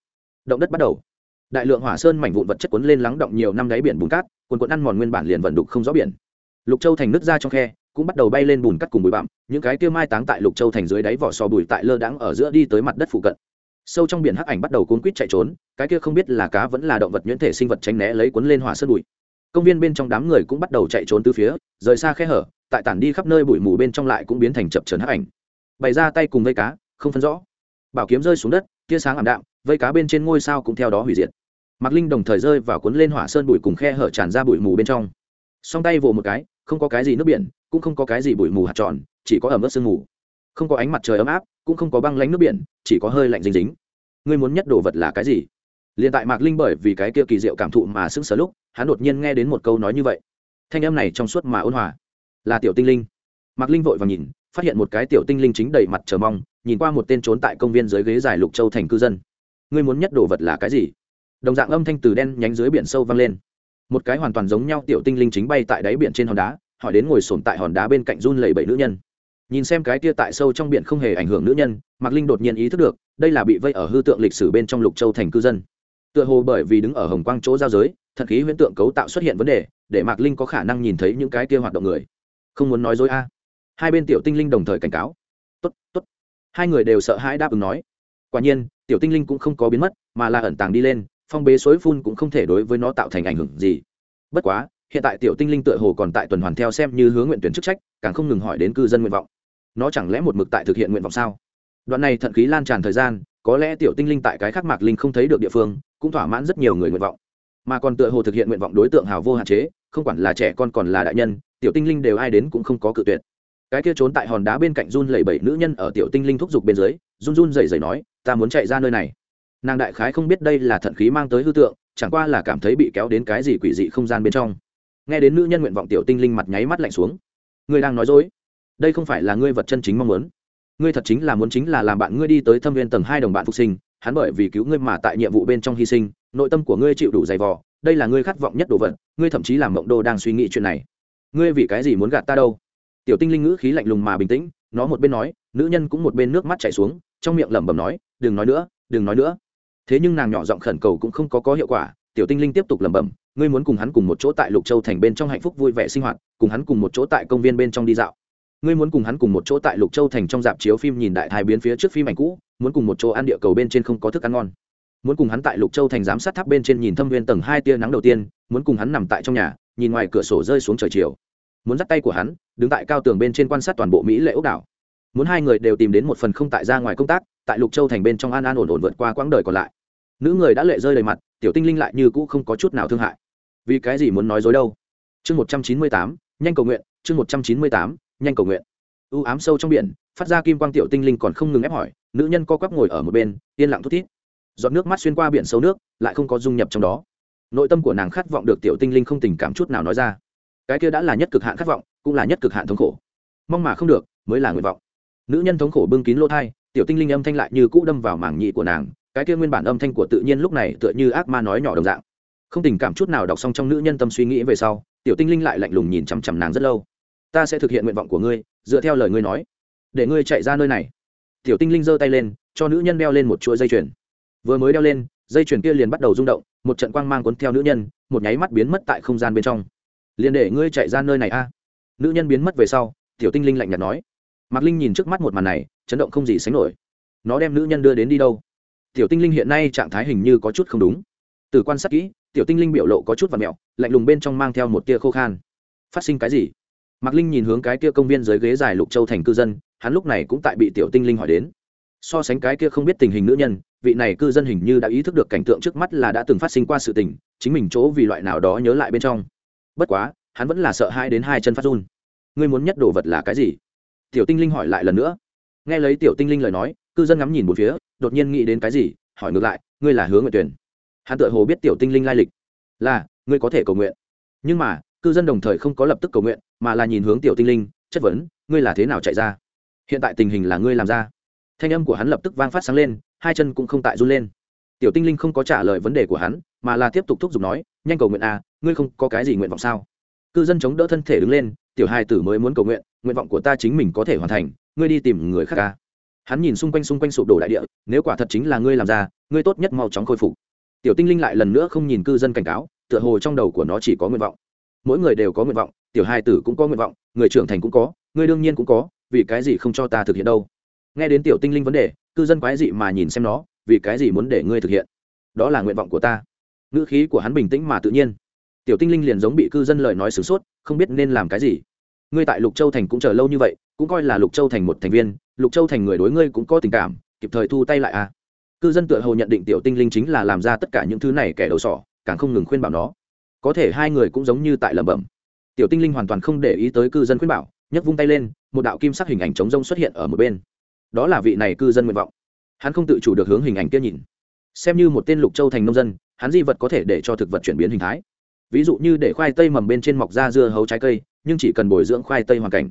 Động đất bắt đầu. Đại lượng hỏa sơn mảnh vụn vật chất cuốn lên lắng động nhiều năm đáy biển bùn cát quần quần ăn mòn nguyên bản liền vận đục không rõ biển. Lục châu thành nứt ra trong khe, cũng bắt đầu bay lên bùn cắt cùng bụi bặm, những cái kia mai táng tại lục châu thành dưới đáy vỏ sò bùi tại lơ đãng ở giữa đi tới mặt đất phụ cận. Sâu trong biển hắc ảnh bắt đầu cuốn quýt chạy trốn, cái kia không biết là cá vẫn là động vật nhuyễn thể sinh vật tránh né lấy cuốn lên hỏa sơn bụi. Công viên bên trong đám người cũng bắt đầu chạy trốn từ phía, rời xa khe hở, tại tản đi khắp nơi bụi mù bên trong lại cũng biến thành chập trấn hắc ảnh bày ra tay cùng vây cá, không phân rõ. Bảo kiếm rơi xuống đất, tia sáng ảm đạm, vây cá bên trên ngôi sao cũng theo đó hủy diệt. Mạc linh đồng thời rơi vào cuốn lên hỏa sơn bụi cùng khe hở tràn ra bụi mù bên trong. Song tay vỗ một cái, không có cái gì nước biển, cũng không có cái gì bụi mù hạt tròn, chỉ có ẩm ướt sương mù. Không có ánh mặt trời ấm áp, cũng không có băng lánh nước biển, chỉ có hơi lạnh dính dính. Ngươi muốn nhất đồ vật là cái gì? Liền tại mạc linh bởi vì cái kia kỳ diệu cảm thụ mà sững sờ lúc, hắn đột nhiên nghe đến một câu nói như vậy. Thanh em này trong suốt mà ôn hòa. Là tiểu tinh linh. Mạc linh vội và nhìn phát hiện một cái tiểu tinh linh chính đầy mặt chờ mong, nhìn qua một tên trốn tại công viên dưới ghế dài lục châu thành cư dân. Ngươi muốn nhất đồ vật là cái gì? Đồng dạng âm thanh từ đen nhánh dưới biển sâu vang lên. Một cái hoàn toàn giống nhau tiểu tinh linh chính bay tại đáy biển trên hòn đá, hỏi đến ngồi sồn tại hòn đá bên cạnh run lẩy bẩy nữ nhân. Nhìn xem cái kia tại sâu trong biển không hề ảnh hưởng nữ nhân, mạc linh đột nhiên ý thức được, đây là bị vây ở hư tượng lịch sử bên trong lục châu thành cư dân. Tựa hồ bởi vì đứng ở hồng quang chỗ giao giới thật khí huyễn tượng cấu tạo xuất hiện vấn đề, để mạc linh có khả năng nhìn thấy những cái kia hoạt động người. Không muốn nói dối a hai bên tiểu tinh linh đồng thời cảnh cáo. Tốt tốt. Hai người đều sợ hãi đáp ứng nói. Quả nhiên, tiểu tinh linh cũng không có biến mất, mà là ẩn tàng đi lên, phong bế suối phun cũng không thể đối với nó tạo thành ảnh hưởng gì. Bất quá, hiện tại tiểu tinh linh tựa hồ còn tại tuần hoàn theo xem như hướng nguyện tuyển chức trách, càng không ngừng hỏi đến cư dân nguyện vọng. Nó chẳng lẽ một mực tại thực hiện nguyện vọng sao? Đoạn này thận khí lan tràn thời gian, có lẽ tiểu tinh linh tại cái khác mạc linh không thấy được địa phương, cũng thỏa mãn rất nhiều người nguyện vọng. Mà còn tựa hồ thực hiện nguyện vọng đối tượng hào vô hạn chế, không quản là trẻ con còn là đại nhân, tiểu tinh linh đều ai đến cũng không có cự tuyệt cái kia trốn tại hòn đá bên cạnh run lẩy bẩy nữ nhân ở tiểu tinh linh thúc giục bên dưới, run run rẩy rẩy nói, ta muốn chạy ra nơi này. Nàng đại khái không biết đây là thận khí mang tới hư tượng, chẳng qua là cảm thấy bị kéo đến cái gì quỷ dị không gian bên trong. Nghe đến nữ nhân nguyện vọng tiểu tinh linh mặt nháy mắt lạnh xuống. Ngươi đang nói dối? Đây không phải là ngươi vật chân chính mong muốn. Ngươi thật chính là muốn chính là làm bạn ngươi đi tới thâm viên tầng hai đồng bạn phục sinh, hắn bởi vì cứu ngươi mà tại nhiệm vụ bên trong hy sinh, nội tâm của ngươi chịu đủ dày vò, đây là ngươi khát vọng nhất đồ vật, ngươi thậm chí làm mộng đồ đang suy nghĩ chuyện này. Ngươi vì cái gì muốn gạt ta đâu? Tiểu tinh linh ngữ khí lạnh lùng mà bình tĩnh, nó một bên nói, nữ nhân cũng một bên nước mắt chảy xuống, trong miệng lẩm bẩm nói, đừng nói nữa, đừng nói nữa. Thế nhưng nàng nhỏ giọng khẩn cầu cũng không có có hiệu quả, tiểu tinh linh tiếp tục lẩm bẩm, ngươi muốn cùng hắn cùng một chỗ tại lục châu thành bên trong hạnh phúc vui vẻ sinh hoạt, cùng hắn cùng một chỗ tại công viên bên trong đi dạo. Ngươi muốn cùng hắn cùng một chỗ tại lục châu thành trong dạp chiếu phim nhìn đại thái biến phía trước phim ảnh cũ, muốn cùng một chỗ ăn địa cầu bên trên không có thức ăn ngon. Muốn cùng hắn tại lục châu thành giám sát tháp bên trên nhìn thâm viên tầng hai tia nắng đầu tiên, muốn cùng hắn nằm tại trong nhà, nhìn ngoài cửa sổ rơi xuống trời chiều muốn dắt tay của hắn, đứng tại cao tường bên trên quan sát toàn bộ mỹ lệ ốc đảo. Muốn hai người đều tìm đến một phần không tại ra ngoài công tác, tại lục châu thành bên trong an an ổn ổn vượt qua quãng đời còn lại. Nữ người đã lệ rơi đầy mặt, tiểu tinh linh lại như cũ không có chút nào thương hại. Vì cái gì muốn nói dối đâu? Chương một trăm chín mươi tám, nhanh cầu nguyện, chương một trăm chín mươi tám, nhanh cầu nguyện. U ám sâu trong biển, phát ra kim quang tiểu tinh linh còn không ngừng ép hỏi, nữ nhân co quắp ngồi ở một bên, yên lặng thút thít. Giọt nước mắt xuyên qua biển sâu nước, lại không có dung nhập trong đó. Nội tâm của nàng khát vọng được tiểu tinh linh không tình cảm chút nào nói ra cái kia đã là nhất cực hạn khát vọng, cũng là nhất cực hạn thống khổ. Mong mà không được, mới là nguyện vọng. Nữ nhân thống khổ bưng kín lỗ thai, tiểu tinh linh âm thanh lại như cũ đâm vào mảng nhị của nàng, cái kia nguyên bản âm thanh của tự nhiên lúc này tựa như ác ma nói nhỏ đồng dạng. Không tình cảm chút nào đọc xong trong nữ nhân tâm suy nghĩ về sau, tiểu tinh linh lại lạnh lùng nhìn chằm chằm nàng rất lâu. Ta sẽ thực hiện nguyện vọng của ngươi, dựa theo lời ngươi nói. Để ngươi chạy ra nơi này. Tiểu tinh linh giơ tay lên, cho nữ nhân đeo lên một chuỗi dây chuyền. Vừa mới đeo lên, dây chuyền kia liền bắt đầu rung động, một trận quang mang cuốn theo nữ nhân, một nháy mắt biến mất tại không gian bên trong liền để ngươi chạy ra nơi này a. À. Nữ nhân biến mất về sau, tiểu tinh linh lạnh nhạt nói. Mạc linh nhìn trước mắt một màn này, chấn động không gì sánh nổi. Nó đem nữ nhân đưa đến đi đâu? Tiểu tinh linh hiện nay trạng thái hình như có chút không đúng. Từ quan sát kỹ, tiểu tinh linh biểu lộ có chút và mẹo, lạnh lùng bên trong mang theo một tia khô khan. Phát sinh cái gì? Mạc linh nhìn hướng cái kia công viên dưới ghế dài lục châu thành cư dân, hắn lúc này cũng tại bị tiểu tinh linh hỏi đến. So sánh cái kia không biết tình hình nữ nhân, vị này cư dân hình như đã ý thức được cảnh tượng trước mắt là đã từng phát sinh qua sự tình, chính mình chỗ vì loại nào đó nhớ lại bên trong bất quá, hắn vẫn là sợ hai đến hai chân phát run. Ngươi muốn nhất đồ vật là cái gì? Tiểu tinh linh hỏi lại lần nữa. Nghe lấy tiểu tinh linh lời nói, cư dân ngắm nhìn một phía, đột nhiên nghĩ đến cái gì, hỏi ngược lại, ngươi là hứa nguyện tuyển hắn tự hồ biết tiểu tinh linh lai lịch. Là, ngươi có thể cầu nguyện. Nhưng mà, cư dân đồng thời không có lập tức cầu nguyện, mà là nhìn hướng tiểu tinh linh, chất vấn, ngươi là thế nào chạy ra? Hiện tại tình hình là ngươi làm ra. Thanh âm của hắn lập tức vang phát sáng lên, hai chân cũng không tại run lên. Tiểu tinh linh không có trả lời vấn đề của hắn, mà là tiếp tục thúc giục nói, nhanh cầu nguyện à ngươi không có cái gì nguyện vọng sao? Cư dân chống đỡ thân thể đứng lên, tiểu hai tử mới muốn cầu nguyện nguyện vọng của ta chính mình có thể hoàn thành, ngươi đi tìm người khác ca à. hắn nhìn xung quanh xung quanh sụp đổ đại địa, nếu quả thật chính là ngươi làm ra, ngươi tốt nhất mau chóng khôi phục. Tiểu tinh linh lại lần nữa không nhìn cư dân cảnh cáo, tựa hồ trong đầu của nó chỉ có nguyện vọng. Mỗi người đều có nguyện vọng, tiểu hai tử cũng có nguyện vọng, người trưởng thành cũng có, người đương nhiên cũng có, vì cái gì không cho ta thực hiện đâu? Nghe đến tiểu tinh linh vấn đề, cư dân quái dị mà nhìn xem nó, vì cái gì muốn để ngươi thực hiện? Đó là nguyện vọng của ta. Ngữ khí của hắn bình tĩnh mà tự nhiên tiểu tinh linh liền giống bị cư dân lời nói sửng sốt, không biết nên làm cái gì. Ngươi tại lục châu thành cũng chờ lâu như vậy, cũng coi là lục châu thành một thành viên, lục châu thành người đối ngươi cũng có tình cảm, kịp thời thu tay lại à. Cư dân tựa hồ nhận định tiểu tinh linh chính là làm ra tất cả những thứ này kẻ đầu sỏ, càng không ngừng khuyên bảo nó. Có thể hai người cũng giống như tại lẩm bẩm. Tiểu tinh linh hoàn toàn không để ý tới cư dân khuyên bảo, nhấc vung tay lên, một đạo kim sắc hình ảnh trống rông xuất hiện ở một bên. Đó là vị này cư dân nguyện vọng. Hắn không tự chủ được hướng hình ảnh kia nhìn. Xem như một tên lục châu thành nông dân, hắn di vật có thể để cho thực vật chuyển biến hình thái ví dụ như để khoai tây mầm bên trên mọc ra dưa hấu trái cây, nhưng chỉ cần bồi dưỡng khoai tây hoàn cảnh.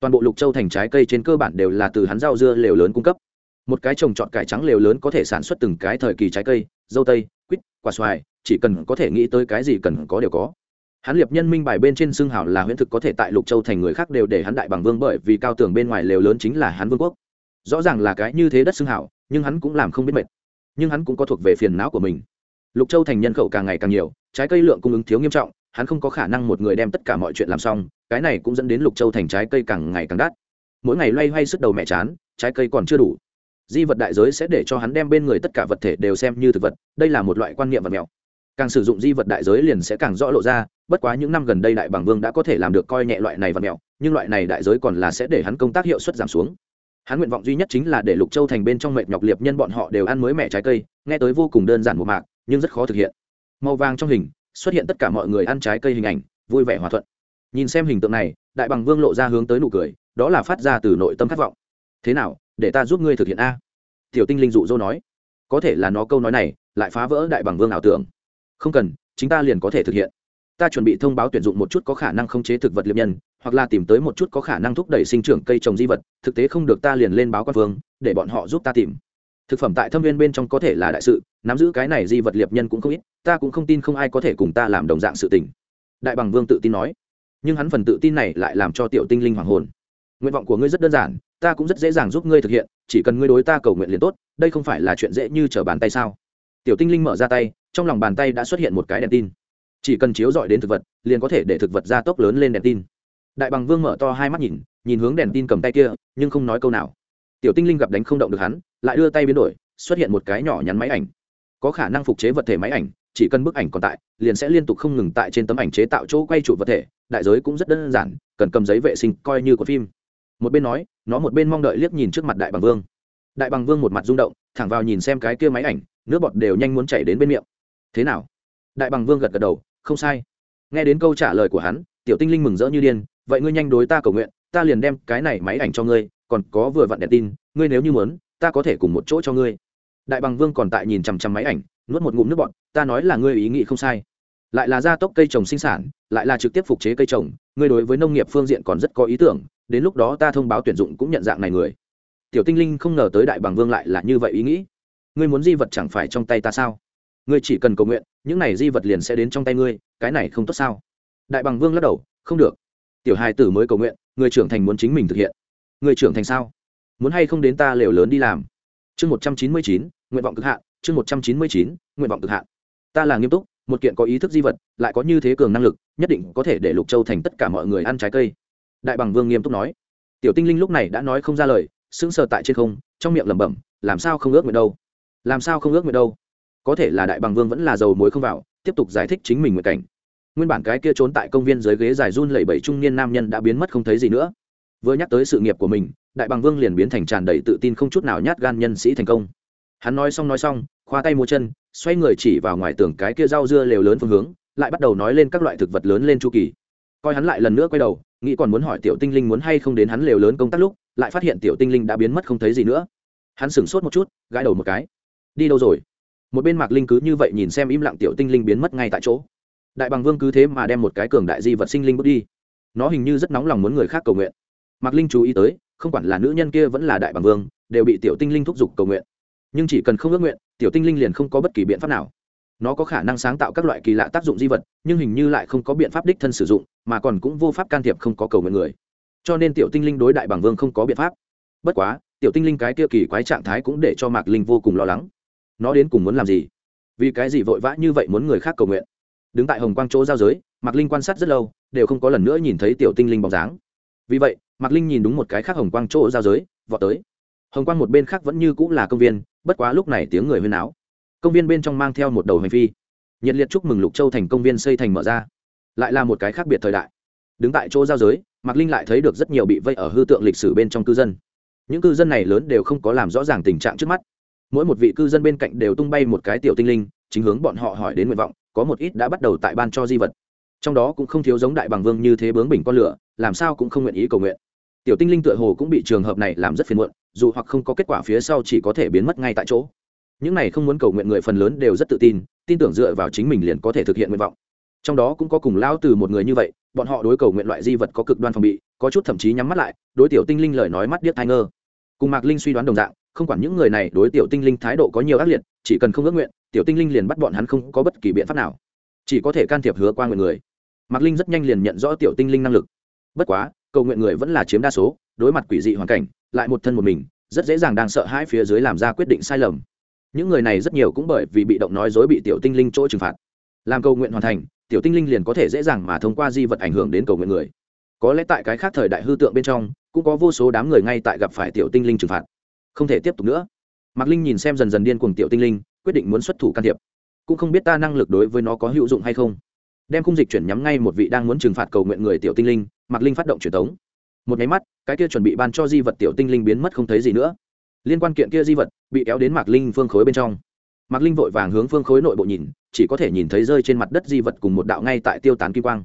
Toàn bộ lục châu thành trái cây trên cơ bản đều là từ hắn rau dưa lều lớn cung cấp. Một cái trồng trọt cải trắng lều lớn có thể sản xuất từng cái thời kỳ trái cây, dâu tây, quýt, quả xoài, chỉ cần có thể nghĩ tới cái gì cần có đều có. Hắn liệp nhân minh bài bên trên xương hảo là huyễn thực có thể tại lục châu thành người khác đều để hắn đại bằng vương bởi vì cao tường bên ngoài lều lớn chính là hắn vương quốc. Rõ ràng là cái như thế đất xương hảo nhưng hắn cũng làm không biết mệt. Nhưng hắn cũng có thuộc về phiền não của mình lục châu thành nhân khẩu càng ngày càng nhiều, trái cây lượng cung ứng thiếu nghiêm trọng, hắn không có khả năng một người đem tất cả mọi chuyện làm xong, cái này cũng dẫn đến lục châu thành trái cây càng ngày càng đắt. Mỗi ngày loay hoay sức đầu mẹ chán, trái cây còn chưa đủ. Di vật đại giới sẽ để cho hắn đem bên người tất cả vật thể đều xem như thực vật, đây là một loại quan niệm vật mèo càng sử dụng di vật đại giới liền sẽ càng rõ lộ ra, bất quá những năm gần đây đại bằng vương đã có thể làm được coi nhẹ loại này vật mèo nhưng loại này đại giới còn là sẽ để hắn công tác hiệu suất giảm xuống. Hắn nguyện vọng duy nhất chính là để lục châu thành bên trong mệt nhọc liệp nhân bọn họ đều ăn mới mẻ trái cây, nghe tới vô cùng đơn giản một mạc nhưng rất khó thực hiện. Màu vàng trong hình xuất hiện tất cả mọi người ăn trái cây hình ảnh vui vẻ hòa thuận. Nhìn xem hình tượng này đại bằng vương lộ ra hướng tới nụ cười đó là phát ra từ nội tâm khát vọng. Thế nào để ta giúp ngươi thực hiện a? Tiểu tinh linh dụ dỗ nói. Có thể là nó câu nói này lại phá vỡ đại bằng vương ảo tưởng. Không cần chúng ta liền có thể thực hiện. Ta chuẩn bị thông báo tuyển dụng một chút có khả năng khống chế thực vật liệp nhân hoặc là tìm tới một chút có khả năng thúc đẩy sinh trưởng cây trồng di vật thực tế không được ta liền lên báo quan vương, để bọn họ giúp ta tìm thực phẩm tại thâm viên bên trong có thể là đại sự, nắm giữ cái này di vật liệp nhân cũng không ít, ta cũng không tin không ai có thể cùng ta làm đồng dạng sự tình. Đại bằng vương tự tin nói. Nhưng hắn phần tự tin này lại làm cho tiểu tinh linh hoàng hồn. Nguyện vọng của ngươi rất đơn giản, ta cũng rất dễ dàng giúp ngươi thực hiện, chỉ cần ngươi đối ta cầu nguyện liền tốt, đây không phải là chuyện dễ như trở bàn tay sao? Tiểu tinh linh mở ra tay, trong lòng bàn tay đã xuất hiện một cái đèn tin. Chỉ cần chiếu dọi đến thực vật, liền có thể để thực vật ra tốc lớn lên đèn tin. Đại bằng vương mở to hai mắt nhìn nhìn hướng đèn tin cầm tay kia, nhưng không nói câu nào. Tiểu tinh linh gặp đánh không động được hắn lại đưa tay biến đổi, xuất hiện một cái nhỏ nhắn máy ảnh. Có khả năng phục chế vật thể máy ảnh, chỉ cần bức ảnh còn tại, liền sẽ liên tục không ngừng tại trên tấm ảnh chế tạo chỗ quay trụ vật thể. Đại giới cũng rất đơn giản, cần cầm giấy vệ sinh, coi như của phim. Một bên nói, nó một bên mong đợi liếc nhìn trước mặt đại bằng vương. Đại bằng vương một mặt rung động, thẳng vào nhìn xem cái kia máy ảnh, nước bọt đều nhanh muốn chảy đến bên miệng. Thế nào? Đại bằng vương gật gật đầu, không sai. Nghe đến câu trả lời của hắn, tiểu tinh linh mừng rỡ như điên, vậy ngươi nhanh đối ta cầu nguyện, ta liền đem cái này máy ảnh cho ngươi, còn có vừa vặn đèn tin, ngươi nếu như muốn ta có thể cùng một chỗ cho ngươi. Đại bằng vương còn tại nhìn chằm chằm máy ảnh, nuốt một ngụm nước bọn ta nói là ngươi ý nghĩ không sai. Lại là gia tốc cây trồng sinh sản, lại là trực tiếp phục chế cây trồng, ngươi đối với nông nghiệp phương diện còn rất có ý tưởng, đến lúc đó ta thông báo tuyển dụng cũng nhận dạng này người. Tiểu tinh linh không ngờ tới đại bằng vương lại là như vậy ý nghĩ. Ngươi muốn di vật chẳng phải trong tay ta sao? Ngươi chỉ cần cầu nguyện, những này di vật liền sẽ đến trong tay ngươi, cái này không tốt sao? Đại bằng vương lắc đầu, không được. Tiểu hai tử mới cầu nguyện, người trưởng thành muốn chính mình thực hiện. Người trưởng thành sao? Muốn hay không đến ta lều lớn đi làm? Chương một trăm chín mươi chín, nguyện vọng cực hạn, chương một trăm chín mươi chín, nguyện vọng cực hạn. Ta là nghiêm túc, một kiện có ý thức di vật, lại có như thế cường năng lực, nhất định có thể để lục châu thành tất cả mọi người ăn trái cây. Đại bằng vương nghiêm túc nói. Tiểu tinh linh lúc này đã nói không ra lời, sững sờ tại trên không, trong miệng lẩm bẩm, làm sao không ước nguyện đâu? Làm sao không ước nguyện đâu? Có thể là đại bằng vương vẫn là dầu muối không vào, tiếp tục giải thích chính mình nguyện cảnh. Nguyên bản cái kia trốn tại công viên dưới ghế dài run lẩy bẩy trung niên nam nhân đã biến mất không thấy gì nữa. Vừa nhắc tới sự nghiệp của mình đại bằng vương liền biến thành tràn đầy tự tin không chút nào nhát gan nhân sĩ thành công. Hắn nói xong nói xong, khoa tay múa chân, xoay người chỉ vào ngoài tường cái kia rau dưa lều lớn phương hướng, lại bắt đầu nói lên các loại thực vật lớn lên chu kỳ. Coi hắn lại lần nữa quay đầu, nghĩ còn muốn hỏi tiểu tinh linh muốn hay không đến hắn lều lớn công tác lúc, lại phát hiện tiểu tinh linh đã biến mất không thấy gì nữa. Hắn sửng sốt một chút, gãi đầu một cái. Đi đâu rồi? Một bên mạc linh cứ như vậy nhìn xem im lặng tiểu tinh linh biến mất ngay tại chỗ. Đại bằng vương cứ thế mà đem một cái cường đại di vật sinh linh bước đi. Nó hình như rất nóng lòng muốn người khác cầu nguyện. Mạc linh chú ý tới không quản là nữ nhân kia vẫn là đại bằng vương, đều bị tiểu tinh linh thúc giục cầu nguyện. Nhưng chỉ cần không ước nguyện, tiểu tinh linh liền không có bất kỳ biện pháp nào. Nó có khả năng sáng tạo các loại kỳ lạ tác dụng di vật, nhưng hình như lại không có biện pháp đích thân sử dụng, mà còn cũng vô pháp can thiệp không có cầu nguyện người. Cho nên tiểu tinh linh đối đại bằng vương không có biện pháp. Bất quá, tiểu tinh linh cái kia kỳ quái trạng thái cũng để cho mạc linh vô cùng lo lắng. Nó đến cùng muốn làm gì? Vì cái gì vội vã như vậy muốn người khác cầu nguyện? Đứng tại hồng quang chỗ giao giới, mạc linh quan sát rất lâu, đều không có lần nữa nhìn thấy tiểu tinh linh bóng dáng. Vì vậy mạc linh nhìn đúng một cái khác hồng quang chỗ giao giới, vọt tới. Hồng quang một bên khác vẫn như cũng là công viên, bất quá lúc này tiếng người huyên áo công viên bên trong mang theo một đầu hành phi. Nhiệt liệt chúc mừng lục châu thành công viên xây thành mở ra. Lại là một cái khác biệt thời đại. Đứng tại chỗ giao giới, mạc linh lại thấy được rất nhiều bị vây ở hư tượng lịch sử bên trong cư dân. Những cư dân này lớn đều không có làm rõ ràng tình trạng trước mắt. Mỗi một vị cư dân bên cạnh đều tung bay một cái tiểu tinh linh, chính hướng bọn họ hỏi đến nguyện vọng, có một ít đã bắt đầu tại ban cho di vật. Trong đó cũng không thiếu giống đại bằng vương như thế bướng bình con lửa, làm sao cũng không nguyện ý cầu nguyện tiểu tinh linh tựa hồ cũng bị trường hợp này làm rất phiền muộn, dù hoặc không có kết quả phía sau chỉ có thể biến mất ngay tại chỗ. Những này không muốn cầu nguyện người phần lớn đều rất tự tin tin tưởng dựa vào chính mình liền có thể thực hiện nguyện vọng. Trong đó cũng có cùng lao từ một người như vậy, bọn họ đối cầu nguyện loại di vật có cực đoan phòng bị, có chút thậm chí nhắm mắt lại, đối tiểu tinh linh lời nói mắt điếc thai ngơ. Cùng mạc linh suy đoán đồng dạng, không quản những người này đối tiểu tinh linh thái độ có nhiều ác liệt, chỉ cần không ước nguyện, tiểu tinh linh liền bắt bọn hắn không có bất kỳ biện pháp nào. Chỉ có thể can thiệp hứa qua nguyện người. Mạc linh rất nhanh liền nhận rõ tiểu tinh linh năng lực. Bất quá cầu nguyện người vẫn là chiếm đa số, đối mặt quỷ dị hoàn cảnh, lại một thân một mình, rất dễ dàng đang sợ hãi phía dưới làm ra quyết định sai lầm. Những người này rất nhiều cũng bởi vì bị động nói dối bị tiểu tinh linh chỗ trừng phạt. Làm cầu nguyện hoàn thành, tiểu tinh linh liền có thể dễ dàng mà thông qua di vật ảnh hưởng đến cầu nguyện người. Có lẽ tại cái khác thời đại hư tượng bên trong, cũng có vô số đám người ngay tại gặp phải tiểu tinh linh trừng phạt. Không thể tiếp tục nữa. Mạc linh nhìn xem dần dần điên cuồng tiểu tinh linh, quyết định muốn xuất thủ can thiệp. Cũng không biết ta năng lực đối với nó có hữu dụng hay không đem khung dịch chuyển nhắm ngay một vị đang muốn trừng phạt cầu nguyện người tiểu tinh linh, mạc linh phát động truyền thống một máy mắt, cái kia chuẩn bị ban cho di vật tiểu tinh linh biến mất không thấy gì nữa. Liên quan kiện kia di vật, bị kéo đến mạc linh phương khối bên trong. Mạc linh vội vàng hướng phương khối nội bộ nhìn, chỉ có thể nhìn thấy rơi trên mặt đất di vật cùng một đạo ngay tại tiêu tán kim quang.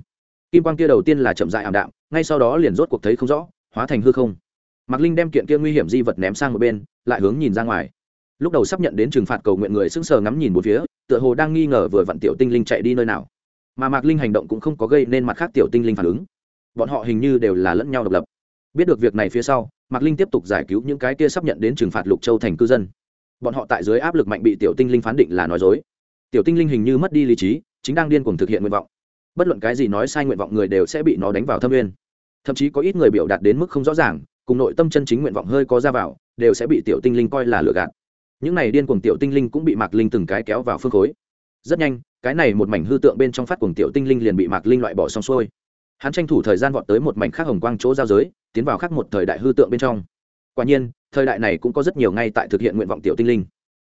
Kim quang kia đầu tiên là chậm dại ảm đạm, ngay sau đó liền rốt cuộc thấy không rõ, hóa thành hư không. Mạc linh đem kiện kia nguy hiểm di vật ném sang một bên, lại hướng nhìn ra ngoài. Lúc đầu sắp nhận đến trừng phạt cầu nguyện người sững sờ ngắm nhìn một phía, tựa hồ đang nghi ngờ vừa vặn tiểu tinh linh chạy đi nơi nào mà mạc linh hành động cũng không có gây nên mặt khác tiểu tinh linh phản ứng. Bọn họ hình như đều là lẫn nhau độc lập. Biết được việc này phía sau, mạc linh tiếp tục giải cứu những cái kia sắp nhận đến trừng phạt lục châu thành cư dân. Bọn họ tại dưới áp lực mạnh bị tiểu tinh linh phán định là nói dối. Tiểu tinh linh hình như mất đi lý trí, chính đang điên cuồng thực hiện nguyện vọng. Bất luận cái gì nói sai nguyện vọng người đều sẽ bị nó đánh vào thâm nguyên. Thậm chí có ít người biểu đạt đến mức không rõ ràng, cùng nội tâm chân chính nguyện vọng hơi có ra vào, đều sẽ bị tiểu tinh linh coi là lừa gạt. Những này điên cuồng tiểu tinh linh cũng bị mạc linh từng cái kéo vào phương khối. Rất nhanh cái này một mảnh hư tượng bên trong phát cuồng tiểu tinh linh liền bị mạc linh loại bỏ xong xuôi. Hắn tranh thủ thời gian vọt tới một mảnh khác hồng quang chỗ giao giới, tiến vào khác một thời đại hư tượng bên trong. Quả nhiên, thời đại này cũng có rất nhiều ngay tại thực hiện nguyện vọng tiểu tinh linh.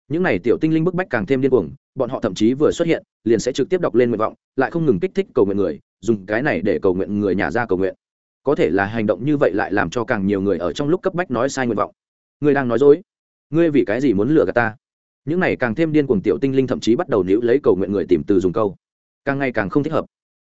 Những n à y tiểu tinh linh bức bách càng thêm điên cuồng, bọn họ thậm chí vừa xuất hiện, liền sẽ trực tiếp đọc lên nguyện vọng, lại không ngừng kích thích cầu nguyện người, dùng cái này để cầu nguyện người nhà ra cầu nguyện. Có thể là hành động như vậy lại làm cho càng nhiều người ở trong lúc cấp bách nói sai nguyện vọng. Ngươi đang nói dối. Ngươi vì cái gì muốn lừa gạt ta? Những này càng thêm điên cuồng tiểu tinh linh thậm chí bắt đầu níu lấy cầu nguyện người tìm từ dùng câu. Càng ngày càng không thích hợp.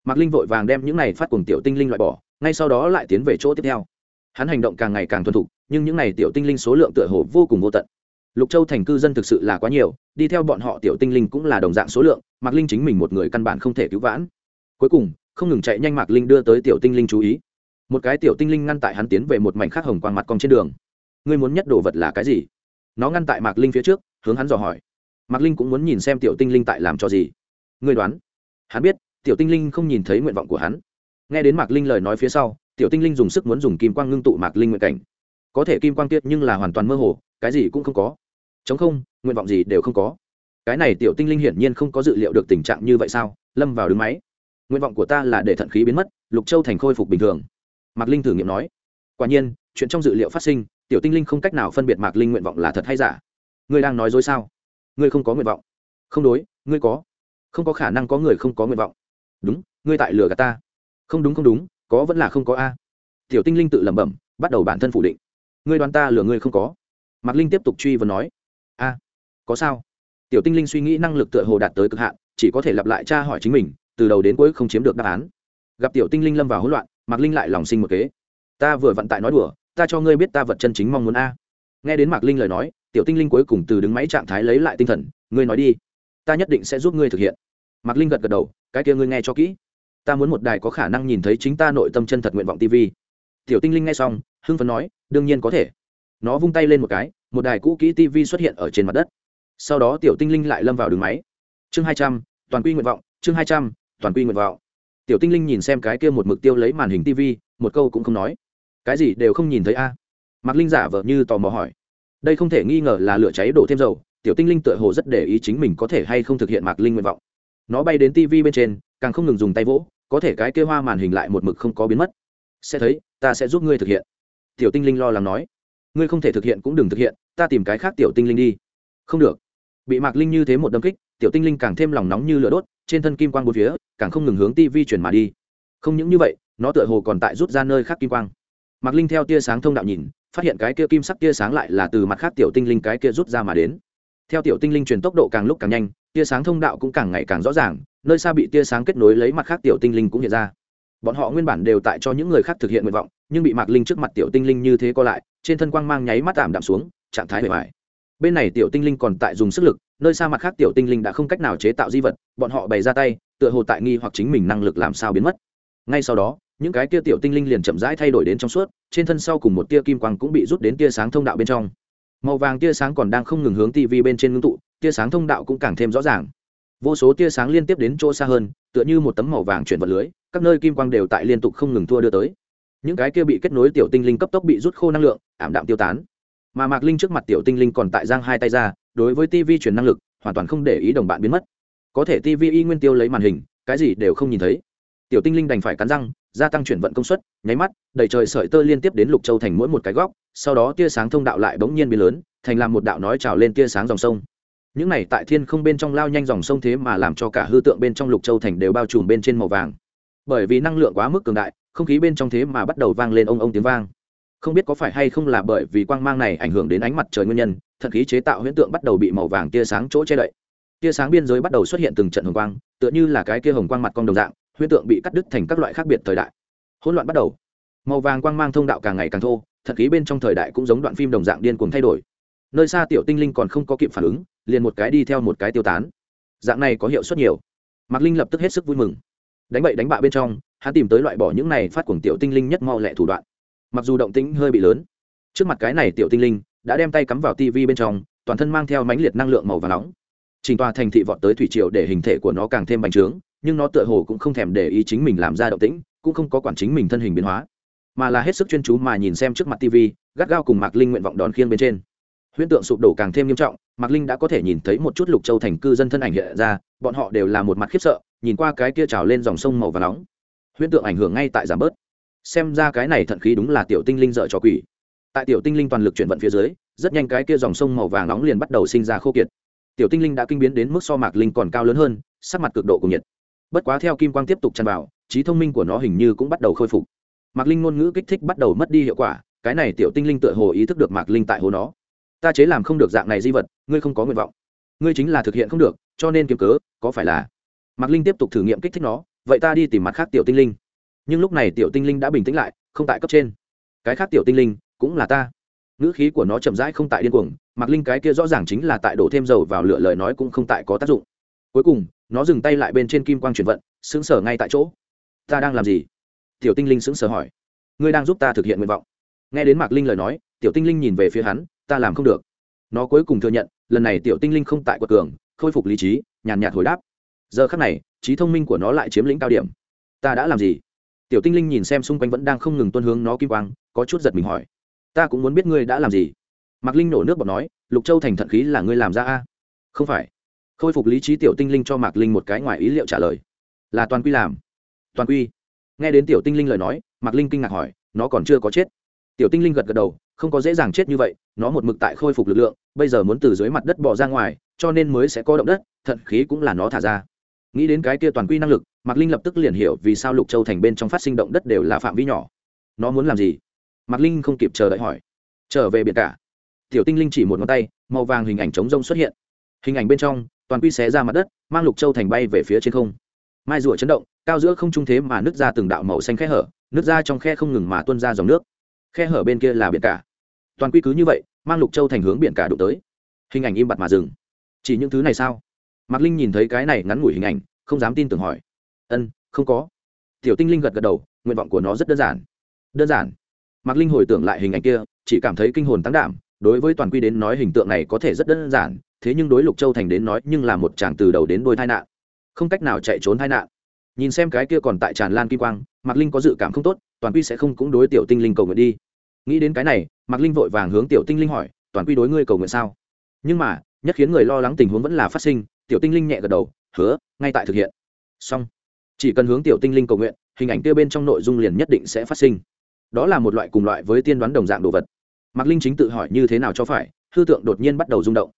Mạc linh vội vàng đem những này phát cuồng tiểu tinh linh loại bỏ, ngay sau đó lại tiến về chỗ tiếp theo. Hắn hành động càng ngày càng thuần thục, nhưng những này tiểu tinh linh số lượng tựa hồ vô cùng vô tận. Lục châu thành cư dân thực sự là quá nhiều, đi theo bọn họ tiểu tinh linh cũng là đồng dạng số lượng, mạc linh chính mình một người căn bản không thể cứu vãn. Cuối cùng, không ngừng chạy nhanh mạc linh đưa tới tiểu tinh linh chú ý. Một cái tiểu tinh linh ngăn tại hắn tiến về một mảnh khác hồng quang mặt cong trên đường. Ngươi muốn nhất đồ vật là cái gì? Nó ngăn tại mạc linh phía trước hướng hắn dò hỏi. Mạc linh cũng muốn nhìn xem tiểu tinh linh tại làm cho gì. Ngươi đoán. Hắn biết, tiểu tinh linh không nhìn thấy nguyện vọng của hắn. Nghe đến mạc linh lời nói phía sau, tiểu tinh linh dùng sức muốn dùng kim quang ngưng tụ mạc linh nguyện cảnh. Có thể kim quang tiết nhưng là hoàn toàn mơ hồ, cái gì cũng không có. Chống không, nguyện vọng gì đều không có. Cái này tiểu tinh linh hiển nhiên không có dự liệu được tình trạng như vậy sao? Lâm vào đứng máy. Nguyện vọng của ta là để thận khí biến mất, lục châu thành khôi phục bình thường. Mạc linh thử nghiệm nói. Quả nhiên, chuyện trong dự liệu phát sinh, tiểu tinh linh không cách nào phân biệt mạc linh nguyện vọng là thật hay giả ngươi đang nói dối sao? Ngươi không có nguyện vọng. Không đối, ngươi có. Không có khả năng có người không có nguyện vọng. Đúng, ngươi tại lừa gạt ta. Không đúng không đúng, có vẫn là không có a. Tiểu tinh linh tự lẩm bẩm, bắt đầu bản thân phủ định. Ngươi đoán ta lừa ngươi không có. Mạc linh tiếp tục truy và nói. A, có sao? Tiểu tinh linh suy nghĩ năng lực tựa hồ đạt tới cực hạn, chỉ có thể lặp lại tra hỏi chính mình, từ đầu đến cuối không chiếm được đáp án. Gặp tiểu tinh linh lâm vào hỗn loạn, mạc linh lại lòng sinh một kế. Ta vừa vận tại nói đùa, ta cho ngươi biết ta vật chân chính mong muốn a. Nghe đến mạc linh lời nói tiểu tinh linh cuối cùng từ đứng máy trạng thái lấy lại tinh thần, ngươi nói đi, ta nhất định sẽ giúp ngươi thực hiện. Mạc linh gật gật đầu, cái kia ngươi nghe cho kỹ. Ta muốn một đài có khả năng nhìn thấy chính ta nội tâm chân thật nguyện vọng tv tiểu tinh linh nghe xong, hưng phấn nói, đương nhiên có thể. Nó vung tay lên một cái, một đài cũ kỹ tv xuất hiện ở trên mặt đất. Sau đó tiểu tinh linh lại lâm vào đường máy. Chương hai trăm, toàn quy nguyện vọng, chương hai trăm, toàn quy nguyện vọng. Tiểu tinh linh nhìn xem cái kia một mực tiêu lấy màn hình tv một câu cũng không nói. Cái gì đều không nhìn thấy a. À. mạc linh giả vờ như tò mò hỏi đây không thể nghi ngờ là lửa cháy đổ thêm dầu, tiểu tinh linh tựa hồ rất để ý chính mình có thể hay không thực hiện mạc linh nguyện vọng. Nó bay đến tv bên trên, càng không ngừng dùng tay vỗ, có thể cái kia hoa màn hình lại một mực không có biến mất. Sẽ thấy, ta sẽ giúp ngươi thực hiện. Tiểu tinh linh lo lắng nói. Ngươi không thể thực hiện cũng đừng thực hiện, ta tìm cái khác tiểu tinh linh đi. Không được. Bị mạc linh như thế một đâm kích, tiểu tinh linh càng thêm lòng nóng như lửa đốt, trên thân kim quang bốn phía, càng không ngừng hướng tv chuyển mà đi. Không những như vậy, nó tựa hồ còn tại rút ra nơi khác kim quang. Mạc linh theo tia sáng thông đạo nhìn phát hiện cái kia kim sắc tia sáng lại là từ mặt khác tiểu tinh linh cái kia rút ra mà đến. Theo tiểu tinh linh truyền tốc độ càng lúc càng nhanh, tia sáng thông đạo cũng càng ngày càng rõ ràng, nơi xa bị tia sáng kết nối lấy mặt khác tiểu tinh linh cũng hiện ra. Bọn họ nguyên bản đều tại cho những người khác thực hiện nguyện vọng, nhưng bị mạc linh trước mặt tiểu tinh linh như thế co lại, trên thân quang mang nháy mắt tạm đạm xuống, trạng thái bề bài bên này tiểu tinh linh còn tại dùng sức lực, nơi xa mặt khác tiểu tinh linh đã không cách nào chế tạo di vật, bọn họ bày ra tay, tựa hồ tại nghi hoặc chính mình năng lực làm sao biến mất. Ngay sau đó những cái tia tiểu tinh linh liền chậm rãi thay đổi đến trong suốt, trên thân sau cùng một tia kim quang cũng bị rút đến tia sáng thông đạo bên trong. Màu vàng tia sáng còn đang không ngừng hướng tv bên trên ngưng tụ, tia sáng thông đạo cũng càng thêm rõ ràng. Vô số tia sáng liên tiếp đến chỗ xa hơn, tựa như một tấm màu vàng chuyển vật lưới, các nơi kim quang đều tại liên tục không ngừng thua đưa tới. Những cái kia bị kết nối tiểu tinh linh cấp tốc bị rút khô năng lượng, ảm đạm tiêu tán. Mà mạc linh trước mặt tiểu tinh linh còn tại giang hai tay ra, đối với tv truyền năng lực, hoàn toàn không để ý đồng bạn biến mất. Có thể tv y nguyên tiêu lấy màn hình, cái gì đều không nhìn thấy. Tiểu tinh linh đành phải cắn răng gia tăng chuyển vận công suất, nháy mắt, đầy trời sợi tơ liên tiếp đến lục châu thành mỗi một cái góc, sau đó tia sáng thông đạo lại bỗng nhiên biến lớn, thành làm một đạo nói trào lên tia sáng dòng sông. Những này tại thiên không bên trong lao nhanh dòng sông thế mà làm cho cả hư tượng bên trong lục châu thành đều bao trùm bên trên màu vàng. Bởi vì năng lượng quá mức cường đại, không khí bên trong thế mà bắt đầu vang lên ông ông tiếng vang. Không biết có phải hay không là bởi vì quang mang này ảnh hưởng đến ánh mặt trời nguyên nhân thật khí chế tạo huyễn tượng bắt đầu bị màu vàng tia sáng chỗ che đậy. Tia sáng biên giới bắt đầu xuất hiện từng trận hồng quang, tựa như là cái kia hồng quang mặt con đồng dạng huyễn tượng bị cắt đứt thành các loại khác biệt thời đại. Hỗn loạn bắt đầu. Màu vàng quang mang thông đạo càng ngày càng thô, thật khí bên trong thời đại cũng giống đoạn phim đồng dạng điên cuồng thay đổi. Nơi xa tiểu tinh linh còn không có kịp phản ứng, liền một cái đi theo một cái tiêu tán. Dạng này có hiệu suất nhiều. Mạc linh lập tức hết sức vui mừng. Đánh bậy đánh bạ bên trong, hắn tìm tới loại bỏ những này phát cuồng tiểu tinh linh nhất mau lẹ thủ đoạn. Mặc dù động tĩnh hơi bị lớn, trước mặt cái này tiểu tinh linh đã đem tay cắm vào tivi bên trong, toàn thân mang theo mãnh liệt năng lượng màu và nóng. Trình tòa thành thị vọt tới thủy triều để hình thể của nó càng thêm bành trướng nhưng nó tựa hồ cũng không thèm để ý chính mình làm ra động tĩnh, cũng không có quản chính mình thân hình biến hóa, mà là hết sức chuyên chú mà nhìn xem trước mặt tv gắt gao cùng mạc linh nguyện vọng đón khiêng bên trên. Huyễn tượng sụp đổ càng thêm nghiêm trọng, mạc linh đã có thể nhìn thấy một chút lục châu thành cư dân thân ảnh hiện ra, bọn họ đều là một mặt khiếp sợ, nhìn qua cái kia trào lên dòng sông màu và nóng. Huyễn tượng ảnh hưởng ngay tại giảm bớt. Xem ra cái này thận khí đúng là tiểu tinh linh dợ cho quỷ. Tại tiểu tinh linh toàn lực chuyển vận phía dưới, rất nhanh cái kia dòng sông màu vàng nóng liền bắt đầu sinh ra khô kiệt. Tiểu tinh linh đã kinh biến đến mức so mạc linh còn cao lớn hơn, sắc mặt cực độ cùng nhiệt bất quá theo kim quang tiếp tục tràn vào, trí thông minh của nó hình như cũng bắt đầu khôi phục. Mạc linh ngôn ngữ kích thích bắt đầu mất đi hiệu quả, cái này tiểu tinh linh tựa hồ ý thức được mạc linh tại hồ nó. Ta chế làm không được dạng này di vật, ngươi không có nguyện vọng. Ngươi chính là thực hiện không được, cho nên kiếm cớ, có phải là? Mạc linh tiếp tục thử nghiệm kích thích nó, vậy ta đi tìm mặt khác tiểu tinh linh. Nhưng lúc này tiểu tinh linh đã bình tĩnh lại, không tại cấp trên. Cái khác tiểu tinh linh, cũng là ta. Ngữ khí của nó chậm rãi không tại điên cuồng, mạc linh cái kia rõ ràng chính là tại đổ thêm dầu vào lửa lời nói cũng không tại có tác dụng cuối cùng, nó dừng tay lại bên trên kim quang chuyển vận xứng sở ngay tại chỗ. Ta đang làm gì? Tiểu tinh linh xứng sở hỏi. Ngươi đang giúp ta thực hiện nguyện vọng. Nghe đến mạc linh lời nói, tiểu tinh linh nhìn về phía hắn, ta làm không được. Nó cuối cùng thừa nhận, lần này tiểu tinh linh không tại quật cường, khôi phục lý trí, nhàn nhạt hồi đáp. Giờ khắc này, trí thông minh của nó lại chiếm lĩnh cao điểm. Ta đã làm gì? Tiểu tinh linh nhìn xem xung quanh vẫn đang không ngừng tuân hướng nó kim quang, có chút giật mình hỏi. Ta cũng muốn biết ngươi đã làm gì. Mạc linh nổ nước bọt nói, lục châu thành thận khí là ngươi làm ra a? Không phải khôi phục lý trí tiểu tinh linh cho mạc linh một cái ngoài ý liệu trả lời. Là toàn quy làm. Toàn quy. Nghe đến tiểu tinh linh lời nói, mạc linh kinh ngạc hỏi, nó còn chưa có chết? Tiểu tinh linh gật gật đầu, không có dễ dàng chết như vậy, nó một mực tại khôi phục lực lượng, bây giờ muốn từ dưới mặt đất bỏ ra ngoài, cho nên mới sẽ có động đất, thận khí cũng là nó thả ra. Nghĩ đến cái kia toàn quy năng lực, mạc linh lập tức liền hiểu vì sao lục châu thành bên trong phát sinh động đất đều là phạm vi nhỏ. Nó muốn làm gì? Mạc linh không kịp chờ đợi hỏi. Trở về biển cả. Tiểu tinh linh chỉ một ngón tay, màu vàng hình ảnh chống rông xuất hiện. Hình ảnh bên trong toàn quy xé ra mặt đất, mang lục châu thành bay về phía trên không. Mai rùa chấn động, cao giữa không trung thế mà nứt ra từng đạo màu xanh khe hở, nứt ra trong khe không ngừng mà tuôn ra dòng nước. Khe hở bên kia là biển cả. Toàn quy cứ như vậy, mang lục châu thành hướng biển cả đụng tới. Hình ảnh im bặt mà dừng. Chỉ những thứ này sao? Mạc linh nhìn thấy cái này ngắn ngủi hình ảnh, không dám tin tưởng hỏi. Ân, không có. Tiểu tinh linh gật gật đầu, nguyện vọng của nó rất đơn giản. Đơn giản. Mạc linh hồi tưởng lại hình ảnh kia, chỉ cảm thấy kinh hồn tăng đảm đối với toàn quy đến nói hình tượng này có thể rất đơn giản, thế nhưng đối lục châu thành đến nói nhưng là một chàng từ đầu đến đôi tai nạn. Không cách nào chạy trốn tai nạn. Nhìn xem cái kia còn tại tràn lan kim quang, mạc linh có dự cảm không tốt, toàn quy sẽ không cũng đối tiểu tinh linh cầu nguyện đi. Nghĩ đến cái này, mạc linh vội vàng hướng tiểu tinh linh hỏi, toàn quy đối ngươi cầu nguyện sao? Nhưng mà, nhất khiến người lo lắng tình huống vẫn là phát sinh, tiểu tinh linh nhẹ gật đầu, hứa, ngay tại thực hiện. Xong. Chỉ cần hướng tiểu tinh linh cầu nguyện, hình ảnh kia bên trong nội dung liền nhất định sẽ phát sinh. Đó là một loại cùng loại với tiên đoán đồng dạng đồ vật mạc linh chính tự hỏi như thế nào cho phải, hư tượng đột nhiên bắt đầu rung động.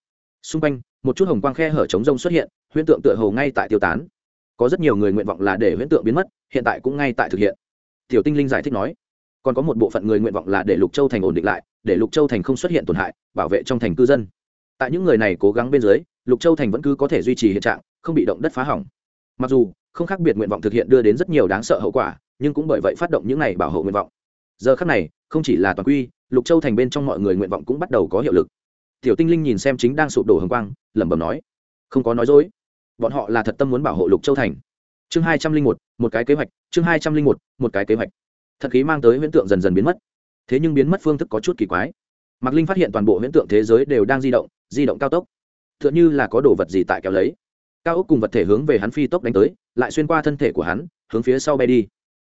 Xung quanh, một chút hồng quang khe hở trống rông xuất hiện, huyễn tượng tựa hồ ngay tại tiêu tán. Có rất nhiều người nguyện vọng là để huyễn tượng biến mất, hiện tại cũng ngay tại thực hiện. Tiểu tinh linh giải thích nói, còn có một bộ phận người nguyện vọng là để lục châu thành ổn định lại, để lục châu thành không xuất hiện tổn hại, bảo vệ trong thành cư dân. Tại những người này cố gắng bên dưới, lục châu thành vẫn cứ có thể duy trì hiện trạng, không bị động đất phá hỏng. Mặc dù, không khác biệt nguyện vọng thực hiện đưa đến rất nhiều đáng sợ hậu quả, nhưng cũng bởi vậy phát động những này bảo hộ nguyện vọng. Giờ khác này, không chỉ là toàn quy lục châu thành bên trong mọi người nguyện vọng cũng bắt đầu có hiệu lực. Tiểu tinh linh nhìn xem chính đang sụp đổ hồng quang, lẩm bẩm nói, không có nói dối, bọn họ là thật tâm muốn bảo hộ lục châu thành. Chương hai trăm linh một một cái kế hoạch, chương hai trăm linh một một cái kế hoạch. Thật khí mang tới huyễn tượng dần dần biến mất. Thế nhưng biến mất phương thức có chút kỳ quái. Mạc linh phát hiện toàn bộ huyễn tượng thế giới đều đang di động di động cao tốc. T h ư ợ n h ư là có đồ vật gì tại kéo lấy. Cao ốc cùng vật thể hướng về hắn phi tốc đánh tới, lại xuyên qua thân thể của hắn, hướng phía sau bay đi.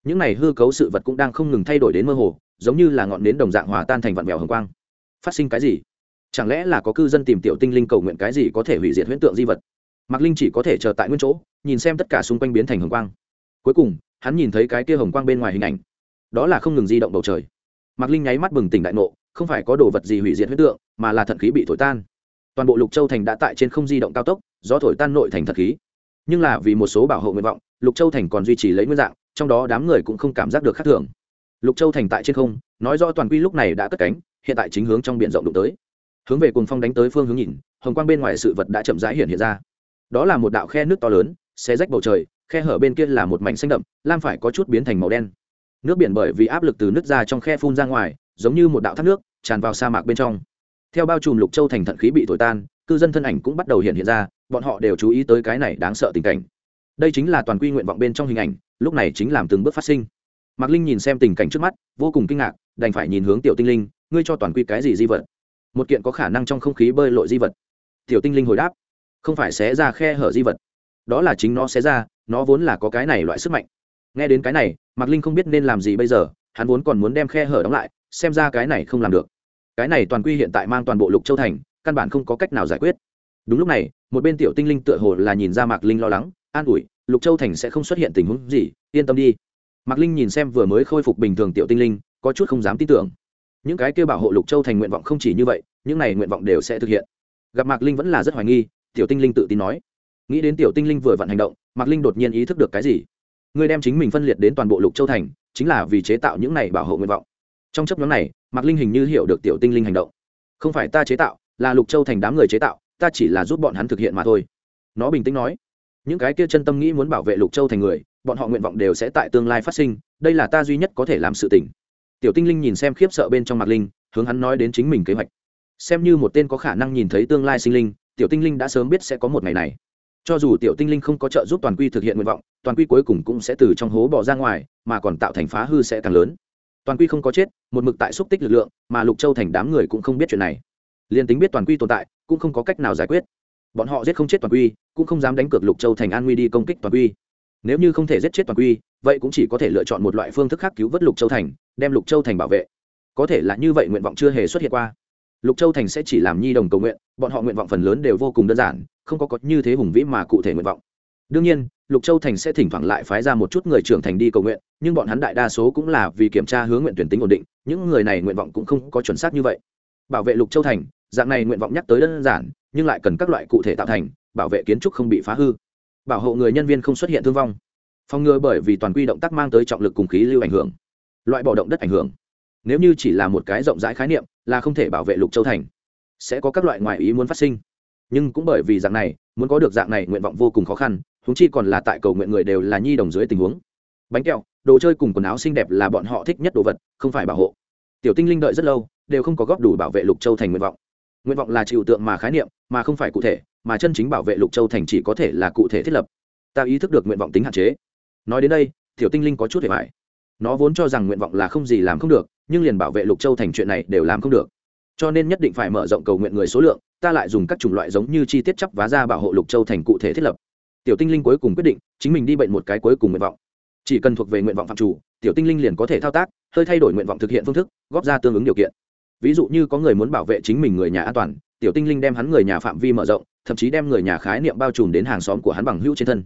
Những này hư cấu sự vật cũng đang không ngừng thay đổi đến mơ hồ giống như là ngọn nến đồng dạng hòa tan thành vạn mèo hồng quang. Phát sinh cái gì? Chẳng lẽ là có cư dân tìm tiểu tinh linh cầu nguyện cái gì có thể hủy diệt huyễn tượng di vật? Mạc linh chỉ có thể chờ tại nguyên chỗ, nhìn xem tất cả xung quanh biến thành hồng quang. Cuối cùng, hắn nhìn thấy cái kia hồng quang bên ngoài hình ảnh. Đó là không ngừng di động bầu trời. Mạc linh nháy mắt bừng tỉnh đại ngộ, không phải có đồ vật gì hủy diệt huyễn tượng, mà là thận khí bị thổi tan. Toàn bộ lục châu thành đã tại trên không di động cao tốc do thổi tan nội thành thật khí. Nhưng là vì một số bảo hộ nguyện vọng, lục châu thành còn duy trì lấy nguyên dạng, trong đó đám người cũng không cảm giác được khác thường lục châu thành tại trên không, nói rõ toàn quy lúc này đã cất cánh, hiện tại chính hướng trong b i ể n rộng đụng tới. Hướng về cùng phong đánh tới phương hướng nhìn, hồng quang bên ngoài sự vật đã chậm rãi hiện hiện ra. Đó là một đạo khe nước to lớn, xé rách bầu trời, khe hở bên kia là một mảnh xanh đậm, lam phải có chút biến thành màu đen. Nước biển bởi vì áp lực từ nước ra trong khe phun ra ngoài, giống như một đạo thác nước, tràn vào sa mạc bên trong. Theo bao trùm lục châu thành thận khí bị thổi tan, cư dân thân ảnh cũng bắt đầu hiện hiện ra, bọn họ đều chú ý tới cái này đáng sợ tình cảnh. Đây chính là toàn quy nguyện vọng bên trong hình ảnh, lúc này chính làm từng bước phát sinh mạc linh nhìn xem tình cảnh trước mắt, vô cùng kinh ngạc, đành phải nhìn hướng tiểu tinh linh, ngươi cho toàn quy cái gì di vật? Một kiện có khả năng trong không khí bơi lội di vật. Tiểu tinh linh hồi đáp, không phải xé ra khe hở di vật. Đó là chính nó xé ra, nó vốn là có cái này loại sức mạnh. Nghe đến cái này, mạc linh không biết nên làm gì bây giờ, hắn vốn còn muốn đem khe hở đóng lại, xem ra cái này không làm được. Cái này toàn quy hiện tại mang toàn bộ lục châu thành, căn bản không có cách nào giải quyết. Đúng lúc này, một bên tiểu tinh linh tựa hồ là nhìn ra mạc linh lo lắng, an ủi, lục châu thành sẽ không xuất hiện tình huống gì, yên tâm đi mạc linh nhìn xem vừa mới khôi phục bình thường tiểu tinh linh, có chút không dám tin tưởng. Những cái kêu bảo hộ lục châu thành nguyện vọng không chỉ như vậy, những này nguyện vọng đều sẽ thực hiện. Gặp mạc linh vẫn là rất hoài nghi, tiểu tinh linh tự tin nói. Nghĩ đến tiểu tinh linh vừa vặn hành động, mạc linh đột nhiên ý thức được cái gì? Người đem chính mình phân liệt đến toàn bộ lục châu thành, chính là vì chế tạo những này bảo hộ nguyện vọng. Trong chấp nhóm này, mạc linh hình như hiểu được tiểu tinh linh hành động. Không phải ta chế tạo, là lục châu thành đám người chế tạo, ta chỉ là giúp bọn hắn thực hiện mà thôi. Nó bình tĩnh nói. Những cái kia chân tâm nghĩ muốn bảo vệ lục châu thành người bọn họ nguyện vọng đều sẽ tại tương lai phát sinh, đây là ta duy nhất có thể làm sự tỉnh tiểu tinh linh nhìn xem khiếp sợ bên trong mặt linh, hướng hắn nói đến chính mình kế hoạch. Xem như một tên có khả năng nhìn thấy tương lai sinh linh, tiểu tinh linh đã sớm biết sẽ có một ngày này. Cho dù tiểu tinh linh không có trợ giúp toàn quy thực hiện nguyện vọng, toàn quy cuối cùng cũng sẽ từ trong hố bỏ ra ngoài, mà còn tạo thành phá hư sẽ càng lớn. Toàn quy không có chết, một mực tại xúc tích lực lượng, mà lục châu thành đám người cũng không biết chuyện này. Liền tính biết toàn quy tồn tại, cũng không có cách nào giải quyết. Bọn họ giết không chết toàn quy, cũng không dám đánh cược lục châu thành an nguy đi công kích toàn quy nếu như không thể giết chết toàn quy, vậy cũng chỉ có thể lựa chọn một loại phương thức khác cứu vớt lục châu thành, đem lục châu thành bảo vệ. Có thể là như vậy nguyện vọng chưa hề xuất hiện qua. Lục châu thành sẽ chỉ làm nhi đồng cầu nguyện, bọn họ nguyện vọng phần lớn đều vô cùng đơn giản, không có có như thế hùng vĩ mà cụ thể nguyện vọng. Đương nhiên, lục châu thành sẽ thỉnh thoảng lại phái ra một chút người trưởng thành đi cầu nguyện, nhưng bọn hắn đại đa số cũng là vì kiểm tra hướng nguyện tuyển tính ổn định, những người này nguyện vọng cũng không có chuẩn xác như vậy. Bảo vệ lục châu thành, dạng này nguyện vọng nhắc tới đơn giản, nhưng lại cần các loại cụ thể tạo thành, bảo vệ kiến trúc không bị phá hư bảo hộ người nhân viên không xuất hiện thương vong, phòng ngừa bởi vì toàn quy động tác mang tới trọng lực cùng khí lưu ảnh hưởng, loại bỏ động đất ảnh hưởng. Nếu như chỉ là một cái rộng rãi khái niệm, là không thể bảo vệ lục châu thành, sẽ có các loại ngoại ý muốn phát sinh. Nhưng cũng bởi vì dạng này, muốn có được dạng này nguyện vọng vô cùng khó khăn húng chi còn là tại cầu nguyện người đều là nhi đồng dưới tình huống. Bánh kẹo, đồ chơi cùng quần áo xinh đẹp là bọn họ thích nhất đồ vật, không phải bảo hộ. Tiểu tinh linh đợi rất lâu, đều không có góp đủ bảo vệ lục châu thành nguyện vọng. Nguyện vọng là chịu tượng mà khái niệm, mà không phải cụ thể mà chân chính bảo vệ lục châu thành chỉ có thể là cụ thể thiết lập. Ta ý thức được nguyện vọng tính hạn chế. Nói đến đây, tiểu tinh linh có chút hề mại nó vốn cho rằng nguyện vọng là không gì làm không được, nhưng liền bảo vệ lục châu thành chuyện này đều làm không được. Cho nên nhất định phải mở rộng cầu nguyện người số lượng, ta lại dùng các chủng loại giống như chi tiết chấp vá ra bảo hộ lục châu thành cụ thể thiết lập. Tiểu tinh linh cuối cùng quyết định, chính mình đi bệnh một cái cuối cùng nguyện vọng. Chỉ cần thuộc về nguyện vọng phạm chủ, tiểu tinh linh liền có thể thao tác, hơi thay đổi nguyện vọng thực hiện phương thức, góp ra tương ứng điều kiện. Ví dụ như có người muốn bảo vệ chính mình người nhà an toàn tiểu tinh linh đem hắn người nhà phạm vi mở rộng, thậm chí đem người nhà khái niệm bao trùm đến hàng xóm của hắn bằng hữu trên thân.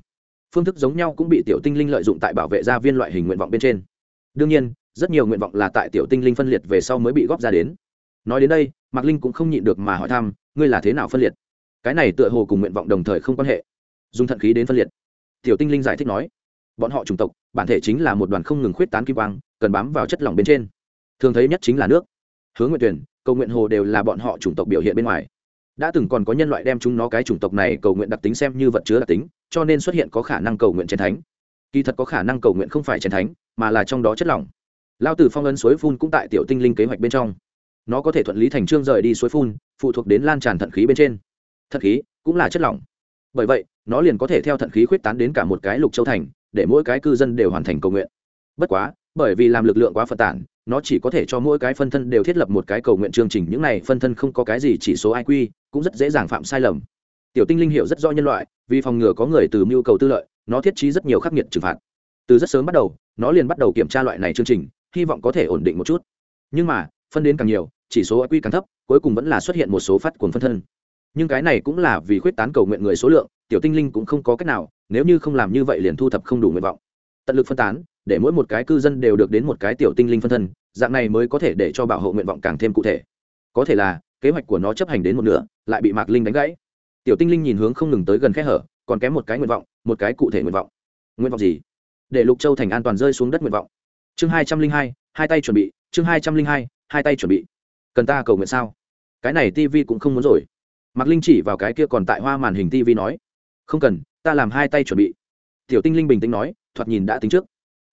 Phương thức giống nhau cũng bị tiểu tinh linh lợi dụng tại bảo vệ gia viên loại hình nguyện vọng bên trên. Đương nhiên, rất nhiều nguyện vọng là tại tiểu tinh linh phân liệt về sau mới bị góp ra đến. Nói đến đây, mạc linh cũng không nhịn được mà hỏi thăm, ngươi là thế nào phân liệt? Cái này tựa hồ cùng nguyện vọng đồng thời không quan hệ. Dùng thận khí đến phân liệt. Tiểu tinh linh giải thích nói, bọn họ chủng tộc, bản thể chính là một đoàn không ngừng khuyết tán kim quang, cần bám vào chất lỏng bên trên. Thường thấy nhất chính là nước. Hướng nguyện tuyển cầu nguyện hồ đều là bọn họ chủng tộc biểu hiện bên ngoài. Đã từng còn có nhân loại đem chúng nó cái chủng tộc này cầu nguyện đặc tính xem như vật chứa đặc tính, cho nên xuất hiện có khả năng cầu nguyện chiến thánh. Kỳ thật có khả năng cầu nguyện không phải chiến thánh, mà là trong đó chất lỏng. Lao tử phong ấn suối phun cũng tại tiểu tinh linh kế hoạch bên trong. Nó có thể thuận lý thành trương rời đi suối phun, phụ thuộc đến lan tràn thận khí bên trên. Thận khí cũng là chất lỏng. Bởi vậy, nó liền có thể theo thận khí khuyết tán đến cả một cái lục châu thành, để mỗi cái cư dân đều hoàn thành cầu nguyện. Bất quá, bởi vì làm lực lượng quá phật tản nó chỉ có thể cho mỗi cái phân thân đều thiết lập một cái cầu nguyện chương trình, những này phân thân không có cái gì chỉ số iq cũng rất dễ dàng phạm sai lầm. Tiểu tinh linh hiểu rất rõ nhân loại, vì phòng ngừa có người từ mưu cầu tư lợi, nó thiết trí rất nhiều khắc nghiệt trừng phạt. Từ rất sớm bắt đầu, nó liền bắt đầu kiểm tra loại này chương trình, hy vọng có thể ổn định một chút. Nhưng mà, phân đến càng nhiều, chỉ số iq càng thấp, cuối cùng vẫn là xuất hiện một số phát cuồng phân thân. Nhưng cái này cũng là vì khuyết tán cầu nguyện người số lượng, tiểu tinh linh cũng không có cách nào, nếu như không làm như vậy liền thu thập không đủ nguyện vọng. Tận lực phân tán để mỗi một cái cư dân đều được đến một cái tiểu tinh linh phân thân, dạng này mới có thể để cho bảo hộ nguyện vọng càng thêm cụ thể. Có thể là, kế hoạch của nó chấp hành đến một nửa, lại bị mạc linh đánh gãy. Tiểu tinh linh nhìn hướng không ngừng tới gần khe hở, còn kém một cái nguyện vọng, một cái cụ thể nguyện vọng. Nguyện vọng gì? Để lục châu thành an toàn rơi xuống đất nguyện vọng. Chương hai trăm linh hai hai tay chuẩn bị, chương hai trăm linh hai hai tay chuẩn bị. Cần ta cầu nguyện sao? Cái này tv cũng không muốn rồi. Mạc linh chỉ vào cái kia còn tại hoa màn hình tv nói. Không cần, ta làm hai tay chuẩn bị. Tiểu tinh linh bình tĩnh nói, thoạt nhìn đã tính trước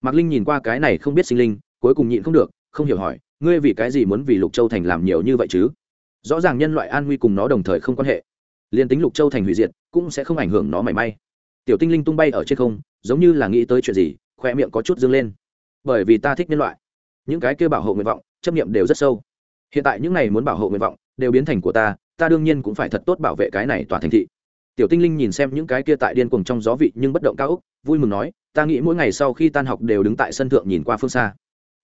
mạc linh nhìn qua cái này không biết sinh linh, cuối cùng nhịn không được, không hiểu hỏi, ngươi vì cái gì muốn vì lục châu thành làm nhiều như vậy chứ? Rõ ràng nhân loại an nguy cùng nó đồng thời không quan hệ. Liền tính lục châu thành hủy diệt, cũng sẽ không ảnh hưởng nó mảy may. Tiểu tinh linh tung bay ở trên không, giống như là nghĩ tới chuyện gì khoe miệng có chút dâng lên. Bởi vì ta thích nhân loại. Những cái kêu bảo hộ nguyện vọng, chấp nghiệm đều rất sâu. Hiện tại những này muốn bảo hộ nguyện vọng, đều biến thành của ta ta đương nhiên cũng phải thật tốt bảo vệ cái này tòa thành thị tiểu tinh linh nhìn xem những cái kia tại điên cuồng trong gió vị nhưng bất động cao úc vui mừng nói, ta nghĩ mỗi ngày sau khi tan học đều đứng tại sân thượng nhìn qua phương xa.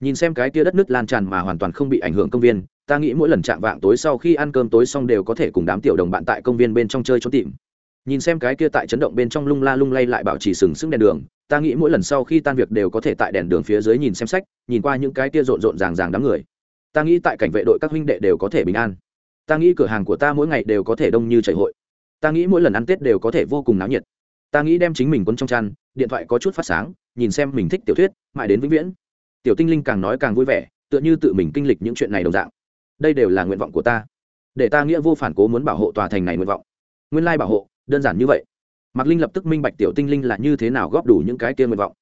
Nhìn xem cái kia đất nước lan tràn mà hoàn toàn không bị ảnh hưởng công viên, ta nghĩ mỗi lần chạm vạng tối sau khi ăn cơm tối xong đều có thể cùng đám tiểu đồng bạn tại công viên bên trong chơi trốn tìm. Nhìn xem cái kia tại chấn động bên trong lung la lung lay lại bảo trì sừng sững đèn đường, ta nghĩ mỗi lần sau khi tan việc đều có thể tại đèn đường phía dưới nhìn xem sách, nhìn qua những cái kia rộn rộn ràng ràng đám người. Ta nghĩ tại cảnh vệ đội các huynh đệ đều có thể bình an. Ta nghĩ cửa hàng của ta mỗi ngày đều có thể đông như chảy hội ta nghĩ mỗi lần ăn tết đều có thể vô cùng náo nhiệt. Ta nghĩ đem chính mình quấn trong chăn, điện thoại có chút phát sáng, nhìn xem mình thích tiểu thuyết, mãi đến vĩnh viễn. Tiểu tinh linh càng nói càng vui vẻ, tựa như tự mình kinh lịch những chuyện này đồng dạng. Đây đều là nguyện vọng của ta. Để ta nghĩa vô phản cố muốn bảo hộ tòa thành này nguyện vọng. Nguyên lai bảo hộ, đơn giản như vậy. Mạc linh lập tức minh bạch tiểu tinh linh là như thế nào góp đủ những cái kia nguyện vọng.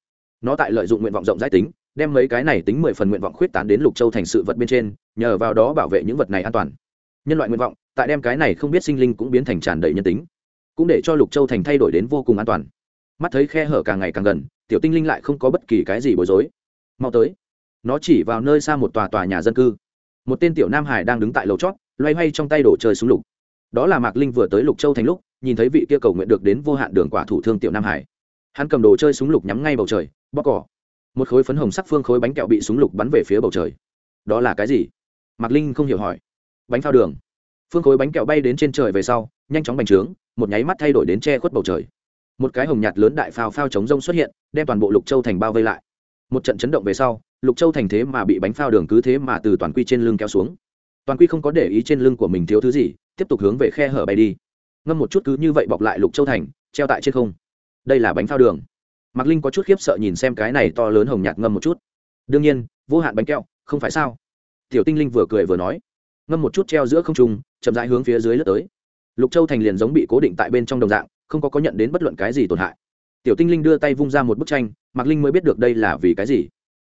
Nó tại lợi dụng nguyện vọng rộng rãi tính, đem mấy cái này tính mười phần nguyện vọng khuyết tán đến lục châu thành sự vật bên trên, nhờ vào đó bảo vệ những vật này an toàn. Nhân loại nguyện vọng tại đem cái này không biết sinh linh cũng biến thành tràn đầy nhân tính, cũng để cho lục châu thành thay đổi đến vô cùng an toàn. Mắt thấy khe hở càng ngày càng gần, tiểu tinh linh lại không có bất kỳ cái gì bối rối. Mau tới. Nó chỉ vào nơi xa một tòa tòa nhà dân cư. Một tên tiểu nam hải đang đứng tại lầu chót, loay hoay trong tay đổ chơi xuống lục. Đó là mạc linh vừa tới lục châu thành lúc, nhìn thấy vị kia cầu nguyện được đến vô hạn đường quả thủ thương tiểu nam hải. Hắn cầm đồ chơi súng lục nhắm ngay bầu trời bóc cỏ. Một khối phấn hồng sắc phương khối bánh kẹo bị súng lục bắn về phía bầu trời. Đó là cái gì? Mạc linh không hiểu hỏi. Bánh phao đường phương khối bánh kẹo bay đến trên trời về sau, nhanh chóng bành trướng, một nháy mắt thay đổi đến che khuất bầu trời. Một cái hồng nhạt lớn đại phao phao chống rông xuất hiện, đem toàn bộ lục châu thành bao vây lại. Một trận chấn động về sau, lục châu thành thế mà bị bánh phao đường cứ thế mà từ toàn quy trên lưng kéo xuống. Toàn quy không có để ý trên lưng của mình thiếu thứ gì, tiếp tục hướng về khe hở bay đi. Ngâm một chút cứ như vậy bọc lại lục châu thành, treo tại trên không. Đây là bánh phao đường. Mạc linh có chút khiếp sợ nhìn xem cái này to lớn hồng nhạt ngâm một chút. Đương nhiên, vô hạn bánh kẹo, không phải sao? Tiểu tinh linh vừa cười vừa nói ngâm một chút treo giữa không trung, chậm rãi hướng phía dưới lướt tới. Lục châu thành liền giống bị cố định tại bên trong đồng dạng, không có có nhận đến bất luận cái gì tổn hại. Tiểu tinh linh đưa tay vung ra một bức tranh, mạc linh mới biết được đây là vì cái gì.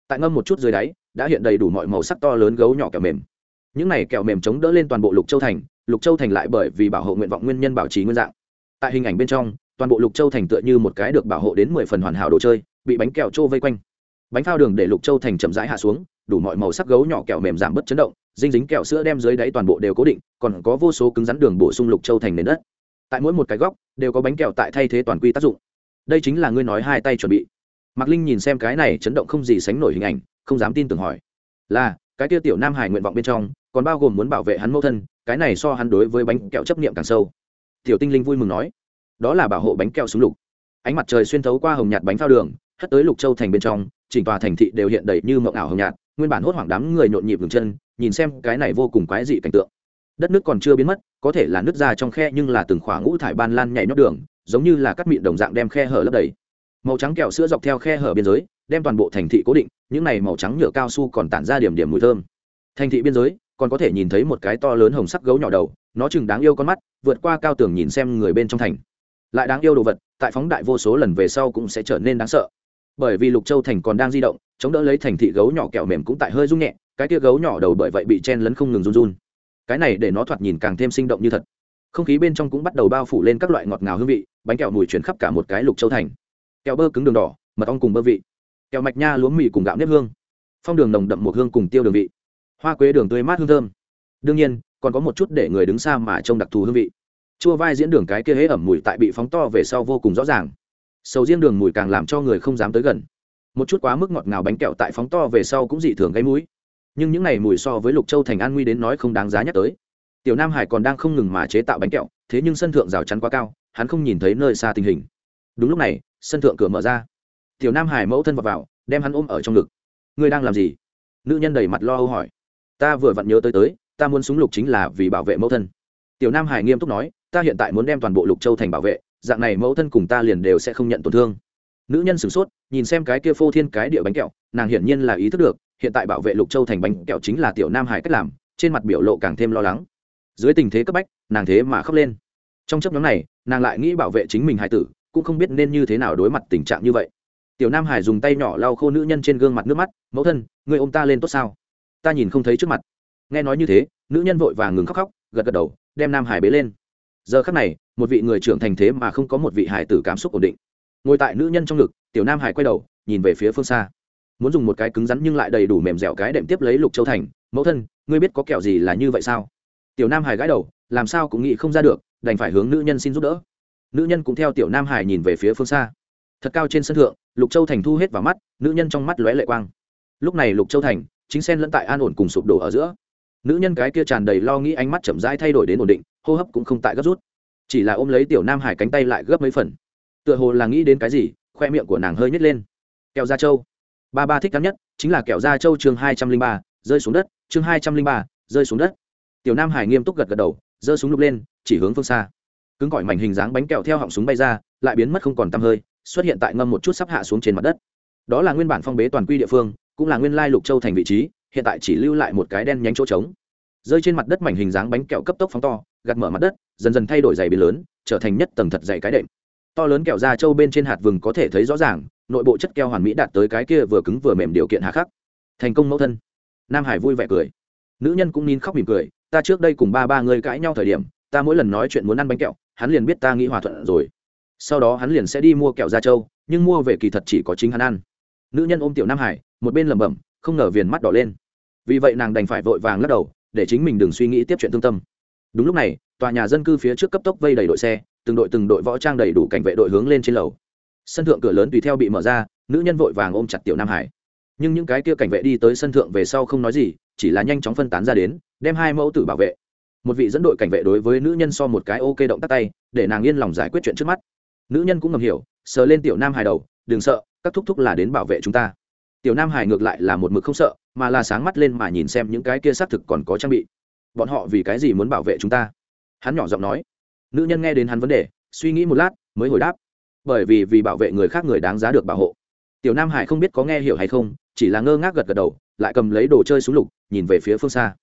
Tại ngâm một chút dưới đáy, đã hiện đầy đủ mọi màu sắc to lớn gấu nhỏ kẹo mềm. Những này kẹo mềm chống đỡ lên toàn bộ lục châu thành, lục châu thành lại bởi vì bảo hộ nguyện vọng nguyên nhân bảo trì nguyên dạng. Tại hình ảnh bên trong, toàn bộ lục châu thành tựa như một cái được bảo hộ đến mười phần hoàn hảo đồ chơi, bị bánh kẹo trô vây quanh. Bánh phao đường để lục châu thành chậm rãi hạ xuống, đủ mọi màu sắc gấu nhỏ kẹo mềm giảm bớt chấn động dinh dính kẹo sữa đem dưới đáy toàn bộ đều cố định, còn có vô số cứng rắn đường bổ sung lục châu thành nền đất. Tại mỗi một cái góc, đều có bánh kẹo tại thay thế toàn quy tác dụng. Đây chính là ngươi nói hai tay chuẩn bị. Mạc linh nhìn xem cái này chấn động không gì sánh nổi hình ảnh, không dám tin tưởng hỏi. Là, cái kia tiểu nam hải nguyện vọng bên trong, còn bao gồm muốn bảo vệ hắn mẫu thân, cái này so hắn đối với bánh kẹo chấp niệm càng sâu. Tiểu tinh linh vui mừng nói, đó là bảo hộ bánh kẹo súng lục. Ánh mặt trời xuyên thấu qua hồng nhạt bánh phao đường, hất tới lục châu thành bên trong, chỉnh tòa thành thị đều hiện đầy như mộng ảo hồng nhạt, nguyên bản hốt hoảng đám người nhộn nhịp ngừng chân nhìn xem cái này vô cùng quái dị cảnh tượng. Đất nước còn chưa biến mất, có thể là nước ra trong khe nhưng là từng khoảng ngũ thải ban lan nhảy nhót đường, giống như là cắt mịn đồng dạng đem khe hở lấp đầy. Màu trắng kẹo sữa dọc theo khe hở biên giới, đem toàn bộ thành thị cố định, những này màu trắng nhựa cao su còn tản ra điểm điểm mùi thơm. Thành thị biên giới, còn có thể nhìn thấy một cái to lớn hồng sắc gấu nhỏ đầu, nó chừng đáng yêu con mắt, vượt qua cao tường nhìn xem người bên trong thành. Lại đáng yêu đồ vật, tại phóng đại vô số lần về sau cũng sẽ trở nên đáng sợ. Bởi vì lục châu thành còn đang di động, chống đỡ lấy thành thị gấu nhỏ kẹo mềm cũng tại hơi rung nhẹ cái kia gấu nhỏ đầu bởi vậy bị chen lấn không ngừng run run. Cái này để nó thoạt nhìn càng thêm sinh động như thật. Không khí bên trong cũng bắt đầu bao phủ lên các loại ngọt ngào hương vị, bánh kẹo mùi chuyển khắp cả một cái lục châu thành. Kẹo bơ cứng đường đỏ, mật ong cùng bơ vị. Kẹo mạch nha lúa mì cùng gạo nếp hương. Phong đường nồng đậm một hương cùng tiêu đường vị. Hoa quế đường tươi mát hương thơm. Đương nhiên, còn có một chút để người đứng xa mà trông đặc thù hương vị. Chua vai diễn đường cái kia hễ ẩm mùi tại bị phóng to về sau vô cùng rõ ràng. Sầu riêng đường mùi càng làm cho người không dám tới gần. Một chút quá mức ngọt ngào bánh kẹo tại phóng to về sau cũng dị thường gây mũi nhưng những này mùi so với lục châu thành an nguy đến nói không đáng giá nhắc tới. Tiểu nam hải còn đang không ngừng mà chế tạo bánh kẹo thế nhưng sân thượng rào chắn quá cao hắn không nhìn thấy nơi xa tình hình. Đúng lúc này sân thượng cửa mở ra. Tiểu nam hải mẫu thân vào, vào đem hắn ôm ở trong ngực. Ngươi đang làm gì? Nữ nhân đầy mặt lo âu hỏi. Ta vừa vặn nhớ tới tới ta muốn súng lục chính là vì bảo vệ mẫu thân. Tiểu nam hải nghiêm túc nói ta hiện tại muốn đem toàn bộ lục châu thành bảo vệ dạng này mẫu thân cùng ta liền đều sẽ không nhận tổn thương. Nữ nhân sửng sốt nhìn xem cái kia phô thiên cái địa bánh kẹo nàng hiển nhiên là ý thức được hiện tại bảo vệ lục châu thành bánh kẹo chính là tiểu nam hải cách làm, trên mặt biểu lộ càng thêm lo lắng. Dưới tình thế cấp bách, nàng thế mà khóc lên. Trong chấp nhóm này, nàng lại nghĩ bảo vệ chính mình hải tử, cũng không biết nên như thế nào đối mặt tình trạng như vậy. Tiểu nam hải dùng tay nhỏ lau khô nữ nhân trên gương mặt nước mắt, mẫu thân người ô m ta lên tốt sao? Ta nhìn không thấy trước mặt. Nghe nói như thế, nữ nhân vội và ngừng khóc khóc, gật gật đầu, đem nam hải bế lên. Giờ khắc này, một vị người trưởng thành thế mà không có một vị hải tử cảm xúc ổn định. Ngồi tại nữ nhân trong ngực, tiểu nam hải quay đầu, nhìn về phía phương xa muốn dùng một cái cứng rắn nhưng lại đầy đủ mềm dẻo cái đệm tiếp lấy lục châu thành. Mẫu thân, ngươi biết có kẹo gì là như vậy sao? Tiểu nam hải gãi đầu, làm sao cũng nghĩ không ra được, đành phải hướng nữ nhân xin giúp đỡ. Nữ nhân cũng theo tiểu nam hải nhìn về phía phương xa. Thật cao trên sân thượng, lục châu thành thu hết vào mắt, nữ nhân trong mắt lóe lệ quang. Lúc này lục châu thành, chính sen lẫn tại an ổn cùng sụp đổ ở giữa. Nữ nhân cái kia tràn đầy lo nghĩ ánh mắt chậm rãi thay đổi đến ổn định, hô hấp cũng không tại gấp rút. Chỉ là ôm lấy tiểu nam hải cánh tay lại gấp mấy phần. Tựa hồ là nghĩ đến cái gì, khoe miệng của nàng hơi nhét lên. Kẹo da trâu ba ba thích cắn nhất chính là kẹo da trâu chương hai trăm linh ba, rơi xuống đất, chương hai trăm linh ba, rơi xuống đất. Tiểu nam hải nghiêm túc gật gật đầu, giơ súng lục lên, chỉ hướng phương xa. Cứng cỏi mảnh hình dáng bánh kẹo theo họng súng bay ra, lại biến mất không còn tăm hơi, xuất hiện tại ngâm một chút sắp hạ xuống trên mặt đất. Đó là nguyên bản phong bế toàn quy địa phương, cũng là nguyên lai lục châu thành vị trí, hiện tại chỉ lưu lại một cái đen nhánh chỗ trống. Rơi trên mặt đất mảnh hình dáng bánh kẹo cấp tốc phóng to, gạt mở mặt đất, dần dần thay đổi dày biến lớn, trở thành nhất tầng thật dày cái đệm. To lớn kẹo da trâu bên trên hạt vừng có thể thấy rõ ràng nội bộ chất keo hoàn mỹ đạt tới cái kia vừa cứng vừa mềm điều kiện hà khắc. Thành công mẫu thân. Nam hải vui vẻ cười. Nữ nhân cũng nín khóc mỉm cười, ta trước đây cùng ba ba người cãi nhau thời điểm, ta mỗi lần nói chuyện muốn ăn bánh kẹo, hắn liền biết ta nghĩ hòa thuận rồi. Sau đó hắn liền sẽ đi mua kẹo da trâu nhưng mua về kỳ thật chỉ có chính hắn ăn. Nữ nhân ôm tiểu nam hải, một bên lẩm bẩm, không ngờ viền mắt đỏ lên. Vì vậy nàng đành phải vội vàng lắc đầu, để chính mình đừng suy nghĩ tiếp chuyện thương tâm. Đúng lúc này, tòa nhà dân cư phía trước cấp tốc vây đầy đội xe, từng đội từng đội võ trang đầy đủ cảnh vệ đội hướng lên trên lầu sân thượng cửa lớn tùy theo bị mở ra, nữ nhân vội vàng ôm chặt tiểu nam hải. Nhưng những cái kia cảnh vệ đi tới sân thượng về sau không nói gì, chỉ là nhanh chóng phân tán ra đến, đem hai mẫu tử bảo vệ. Một vị dẫn đội cảnh vệ đối với nữ nhân so một cái ok động tắt tay, để nàng yên lòng giải quyết chuyện trước mắt. Nữ nhân cũng ngầm hiểu, sờ lên tiểu nam hải đầu, đừng sợ, các thúc thúc là đến bảo vệ chúng ta. Tiểu nam hải ngược lại là một mực không sợ, mà là sáng mắt lên mà nhìn xem những cái kia xác thực còn có trang bị. Bọn họ vì cái gì muốn bảo vệ chúng ta? Hắn nhỏ giọng nói. Nữ nhân nghe đến hắn vấn đề, suy nghĩ một lát, mới hồi đáp bởi vì vì bảo vệ người khác người đáng giá được bảo hộ. Tiểu nam hải không biết có nghe hiểu hay không, chỉ là ngơ ngác gật gật đầu, lại cầm lấy đồ chơi súng lục, nhìn về phía phương xa.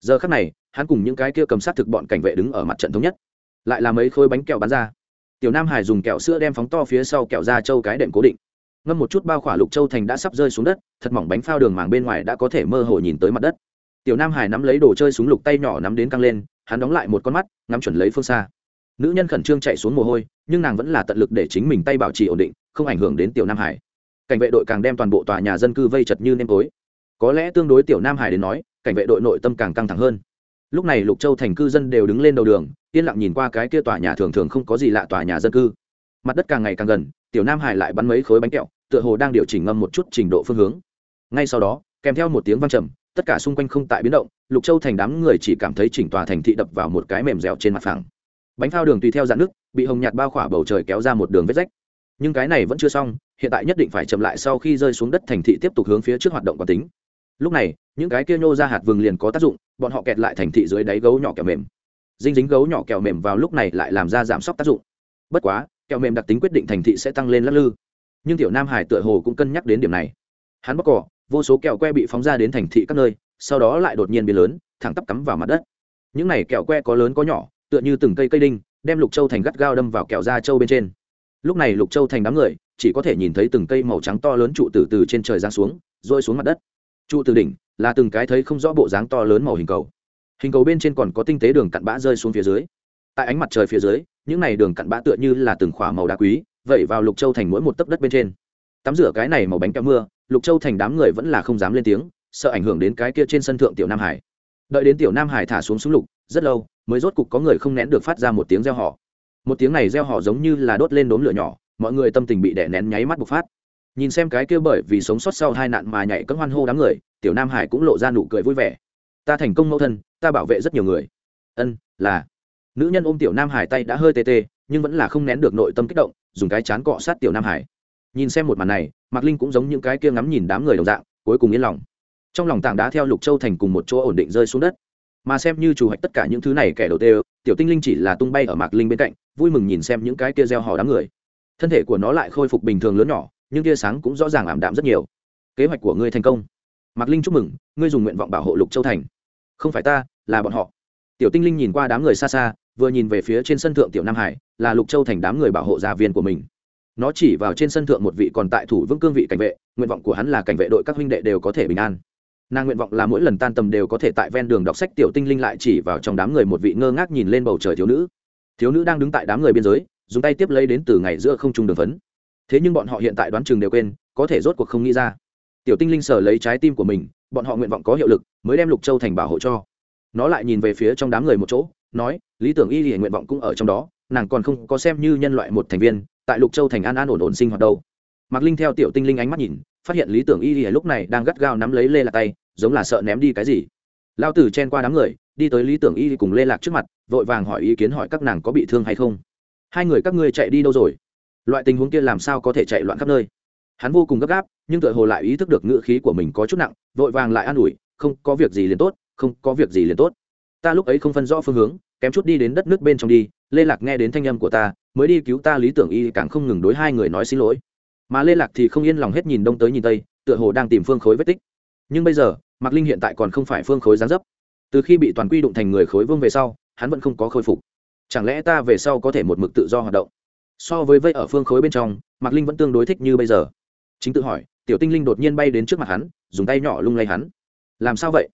Giờ khắc này, hắn cùng những cái kia cầm sát thực bọn cảnh vệ đứng ở mặt trận thống nhất. Lại là mấy khối bánh kẹo bán ra. Tiểu nam hải dùng kẹo sữa đem phóng to phía sau kẹo ra châu cái đệm cố định. Ngâm một chút bao khỏa lục châu thành đã sắp rơi xuống đất, thật mỏng bánh phao đường màng bên ngoài đã có thể mơ hồ nhìn tới mặt đất. Tiểu nam hải nắm lấy đồ chơi súng lục tay nhỏ nắm đến căng lên, hắn đóng lại một con mắt, ngắm chuẩn lấy phương xa nữ nhân khẩn trương chạy xuống mồ hôi, nhưng nàng vẫn là tận lực để chính mình tay bảo trì ổn định, không ảnh hưởng đến tiểu nam hải. Cảnh vệ đội càng đem toàn bộ tòa nhà dân cư vây chật như nêm tối. Có lẽ tương đối tiểu nam hải đến nói, cảnh vệ đội nội tâm càng căng thẳng hơn. Lúc này lục châu thành cư dân đều đứng lên đầu đường, yên lặng nhìn qua cái kia tòa nhà thường thường không có gì lạ tòa nhà dân cư. Mặt đất càng ngày càng gần, tiểu nam hải lại bắn mấy khối bánh kẹo, tựa hồ đang điều chỉnh ngâm một chút trình độ phương hướng. Ngay sau đó, kèm theo một tiếng văng trầm, tất cả xung quanh không tại biến động, lục châu thành đám người chỉ cảm thấy chỉnh tòa thành thị đập vào một cái mềm dẻo trên mặt phẳng bánh phao đường tùy theo dạn nước, bị hồng nhạt bao khỏa bầu trời kéo ra một đường vết rách. Nhưng cái này vẫn chưa xong, hiện tại nhất định phải chậm lại sau khi rơi xuống đất thành thị tiếp tục hướng phía trước hoạt động quán tính. Lúc này, những cái kia nhô ra hạt vừng liền có tác dụng, bọn họ kẹt lại thành thị dưới đáy gấu nhỏ kẹo mềm. Dinh dính gấu nhỏ kẹo mềm vào lúc này lại làm ra giảm sốc tác dụng. Bất quá, kẹo mềm đặc tính quyết định thành thị sẽ tăng lên lắc lư. Nhưng tiểu nam hải tựa hồ cũng cân nhắc đến điểm này. Hắn bóc cỏ, vô số kẹo que bị phóng ra đến thành thị các nơi, sau đó lại đột nhiên biến lớn, thẳng tắp cắm vào mặt đất. Những này kẹo que có lớn có nhỏ tựa như từng cây cây đinh, đem lục châu thành gắt gao đâm vào kẹo da châu bên trên. Lúc này lục châu thành đám người, chỉ có thể nhìn thấy từng cây màu trắng to lớn trụ từ từ trên trời ra xuống, rơi xuống mặt đất. Trụ từ đỉnh là từng cái thấy không rõ bộ dáng to lớn màu hình cầu. Hình cầu bên trên còn có tinh tế đường cặn bã rơi xuống phía dưới. Tại ánh mặt trời phía dưới, những này đường cặn bã tựa như là từng khỏa màu đá quý vậy vào lục châu thành mỗi một tấc đất bên trên. Tắm rửa cái này màu bánh kẹo mưa, lục châu thành đám người vẫn là không dám lên tiếng, sợ ảnh hưởng đến cái kia trên sân thượng tiểu nam hải. Đợi đến tiểu nam hải thả xuống súng lục, rất lâu mới rốt cục có người không nén được phát ra một tiếng reo hò. một tiếng này reo hò giống như là đốt lên đốm lửa nhỏ, mọi người tâm tình bị đè nén nháy mắt bộc phát. Nhìn xem cái kia bởi vì sống sót sau hai nạn mà nhảy cấm hoan hô đám người, tiểu nam hải cũng lộ ra nụ cười vui vẻ. Ta thành công mẫu thân, ta bảo vệ rất nhiều người. Ân, là. Nữ nhân ôm tiểu nam hải tay đã hơi tê tê, nhưng vẫn là không nén được nội tâm kích động, dùng cái chán cọ sát tiểu nam hải. Nhìn xem một màn này, mạc linh cũng giống những cái kia ngắm nhìn đám người đồng dạng, cuối cùng yên lòng. Trong lòng tảng đá theo lục châu thành cùng một chỗ ổn định rơi xuống đất mà xem như chủ hạch tất cả những thứ này kẻ đầu tê tiểu tinh linh chỉ là tung bay ở mạc linh bên cạnh, vui mừng nhìn xem những cái kia gieo hò đám người. Thân thể của nó lại khôi phục bình thường lớn nhỏ, nhưng tia sáng cũng rõ ràng ảm đạm rất nhiều. Kế hoạch của ngươi thành công. Mạc linh chúc mừng, ngươi dùng nguyện vọng bảo hộ lục châu thành. Không phải ta, là bọn họ. Tiểu tinh linh nhìn qua đám người xa xa, vừa nhìn về phía trên sân thượng tiểu nam hải, là lục châu thành đám người bảo hộ gia viên của mình. Nó chỉ vào trên sân thượng một vị còn tại thủ vững cương vị cảnh vệ, nguyện vọng của hắn là cảnh vệ đội các huynh đệ đều có thể bình an nàng nguyện vọng là mỗi lần tan tầm đều có thể tại ven đường đọc sách tiểu tinh linh lại chỉ vào trong đám người một vị ngơ ngác nhìn lên bầu trời thiếu nữ. Thiếu nữ đang đứng tại đám người biên giới, dùng tay tiếp lấy đến từ ngày giữa không trung đường phấn. Thế nhưng bọn họ hiện tại đoán chừng đều quên, có thể rốt cuộc không nghĩ ra. Tiểu tinh linh sờ lấy trái tim của mình, bọn họ nguyện vọng có hiệu lực, mới đem lục châu thành bảo hộ cho. Nó lại nhìn về phía trong đám người một chỗ, nói, lý tưởng y hiện nguyện vọng cũng ở trong đó, nàng còn không có xem như nhân loại một thành viên, tại lục châu thành an an ổn ổn sinh hoạt đâu. Mạc linh theo tiểu tinh linh ánh mắt nhìn, phát hiện lý tưởng y hiện lúc này đang gắt gao nắm lấy lê là tay giống là sợ ném đi cái gì. Lao tử chen qua đám người, đi tới lý tưởng y cùng lê lạc trước mặt, vội vàng hỏi ý kiến hỏi các nàng có bị thương hay không. Hai người các ngươi chạy đi đâu rồi? Loại tình huống kia làm sao có thể chạy loạn khắp nơi? Hắn vô cùng gấp gáp, nhưng tựa hồ lại ý thức được ngựa khí của mình có chút nặng, vội vàng lại an ủi, không, có việc gì liền tốt, không, có việc gì liền tốt. Ta lúc ấy không phân rõ phương hướng, kém chút đi đến đất nước bên trong đi, lê lạc nghe đến thanh âm của ta, mới đi cứu ta lý tưởng y, càng không ngừng đối hai người nói xin lỗi. Mà lê lạc thì không yên lòng hết nhìn đông tới nhìn tây, tựa hồ đang tìm phương khối vết tích nhưng bây giờ, mạc linh hiện tại còn không phải phương khối gián dấp. Từ khi bị toàn quy đụng thành người khối vương về sau, hắn vẫn không có khôi phục. Chẳng lẽ ta về sau có thể một mực tự do hoạt động? So với vây ở phương khối bên trong, mạc linh vẫn tương đối thích như bây giờ. Chính tự hỏi, tiểu tinh linh đột nhiên bay đến trước mặt hắn, dùng tay nhỏ lung lay hắn. Làm sao vậy?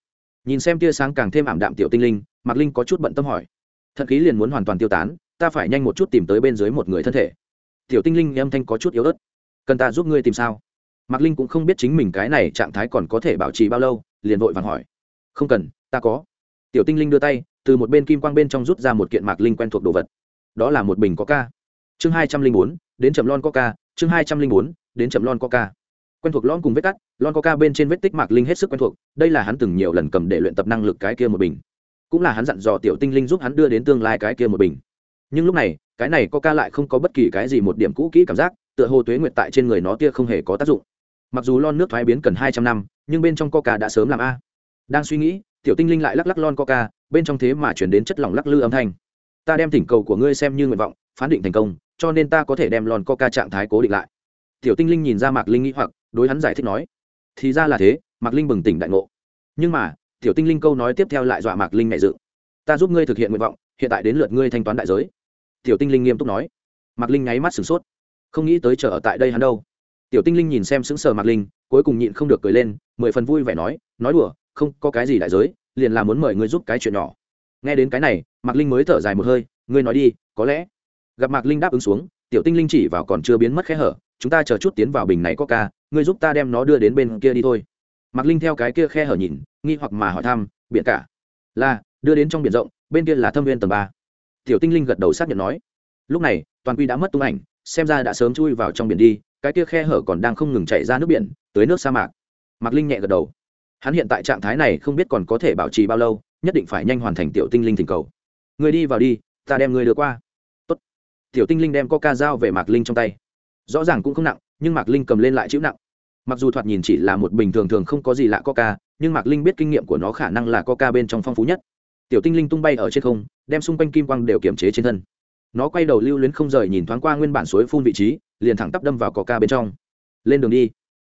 Nhìn xem tia sáng càng thêm ảm đạm tiểu tinh linh, mạc linh có chút bận tâm hỏi. Thận khí liền muốn hoàn toàn tiêu tán, ta phải nhanh một chút tìm tới bên dưới một người thân thể. Tiểu tinh linh âm thanh có chút yếu ớt. Cần ta giúp ngươi tìm sao? Mạc linh cũng không biết chính mình cái này trạng thái còn có thể bảo trì bao lâu, liền vội vàng hỏi. Không cần, ta có. Tiểu tinh linh đưa tay, từ một bên kim quang bên trong rút ra một kiện mạc linh quen thuộc đồ vật. Đó là một bình có ca chương hai trăm linh bốn, đến chậm lon có ca. chương hai trăm linh bốn, đến chậm lon có ca. quen thuộc lon cùng vết cắt, lon có ca bên trên vết tích mạc linh hết sức quen thuộc, đây là hắn từng nhiều lần cầm để luyện tập năng lực cái kia một bình. Cũng là hắn dặn dò tiểu tinh linh giúp hắn đưa đến tương lai cái kia một bình. Nhưng lúc này, cái này có ca lại không có bất kỳ cái gì một điểm cũ kỹ cảm giác, tựa hồ tuế nguyệt tại trên người nó tia không hề có tác dụng mặc dù lon nước thoái biến cần hai trăm năm, nhưng bên trong coca đã sớm làm a. Đang suy nghĩ, tiểu tinh linh lại lắc lắc lon coca, bên trong thế mà chuyển đến chất lỏng lắc lư âm thanh. Ta đem thỉnh cầu của ngươi xem như nguyện vọng, phán định thành công, cho nên ta có thể đem lon coca trạng thái cố định lại. Tiểu tinh linh nhìn ra mạc linh nghĩ hoặc, đối hắn giải thích nói. Thì ra là thế, mạc linh bừng tỉnh đại ngộ. Nhưng mà, tiểu tinh linh câu nói tiếp theo lại dọa mạc linh mẹ dự ta giúp ngươi thực hiện nguyện vọng, hiện tại đến lượt ngươi thanh toán đại giới. Tiểu tinh linh nghiêm túc nói. Mạc linh nháy mắt sửng sốt. Không nghĩ tới chờ ở tại đây hắn đâu tiểu tinh linh nhìn xem sững sờ mạc linh, cuối cùng nhịn không được cười lên, mười phần vui vẻ nói nói đùa, không có cái gì đại giới, liền là muốn mời ngươi giúp cái chuyện nhỏ. Nghe đến cái này, mạc linh mới thở dài một hơi, ngươi nói đi, có lẽ. Gặp mạc linh đáp ứng xuống, tiểu tinh linh chỉ vào còn chưa biến mất khẽ hở, chúng ta chờ chút tiến vào bình này có ca, ngươi giúp ta đem nó đưa đến bên kia đi thôi. Mạc linh theo cái kia khe hở nhìn, nghi hoặc mà hỏi thăm, biển cả? Là, đưa đến trong biển rộng, bên kia là thâm viên tầng ba. Tiểu tinh linh gật đầu xác nhận nói. Lúc này, toàn quy đã mất tung ảnh, xem ra đã sớm chui vào trong biển đi cái kia khe hở còn đang không ngừng chạy ra nước biển tới nước sa mạc. Mạc linh nhẹ gật đầu. Hắn hiện tại trạng thái này không biết còn có thể bảo trì bao lâu, nhất định phải nhanh hoàn thành tiểu tinh linh thỉnh cầu. Người đi vào đi, ta đem người đưa qua. Tốt. tiểu tinh linh đem coca dao về mạc linh trong tay. Rõ ràng cũng không nặng, nhưng mạc linh cầm lên lại chịu nặng. Mặc dù thoạt nhìn chỉ là một bình thường thường không có gì lạ coca, nhưng mạc linh biết kinh nghiệm của nó khả năng là coca bên trong phong phú nhất. Tiểu tinh linh tung bay ở trên không, đem xung quanh kim quang đều kiểm chế trên thân nó quay đầu lưu luyến không rời nhìn thoáng qua nguyên bản suối phun vị trí, liền thẳng tắp đâm vào coca bên trong. Lên đường đi.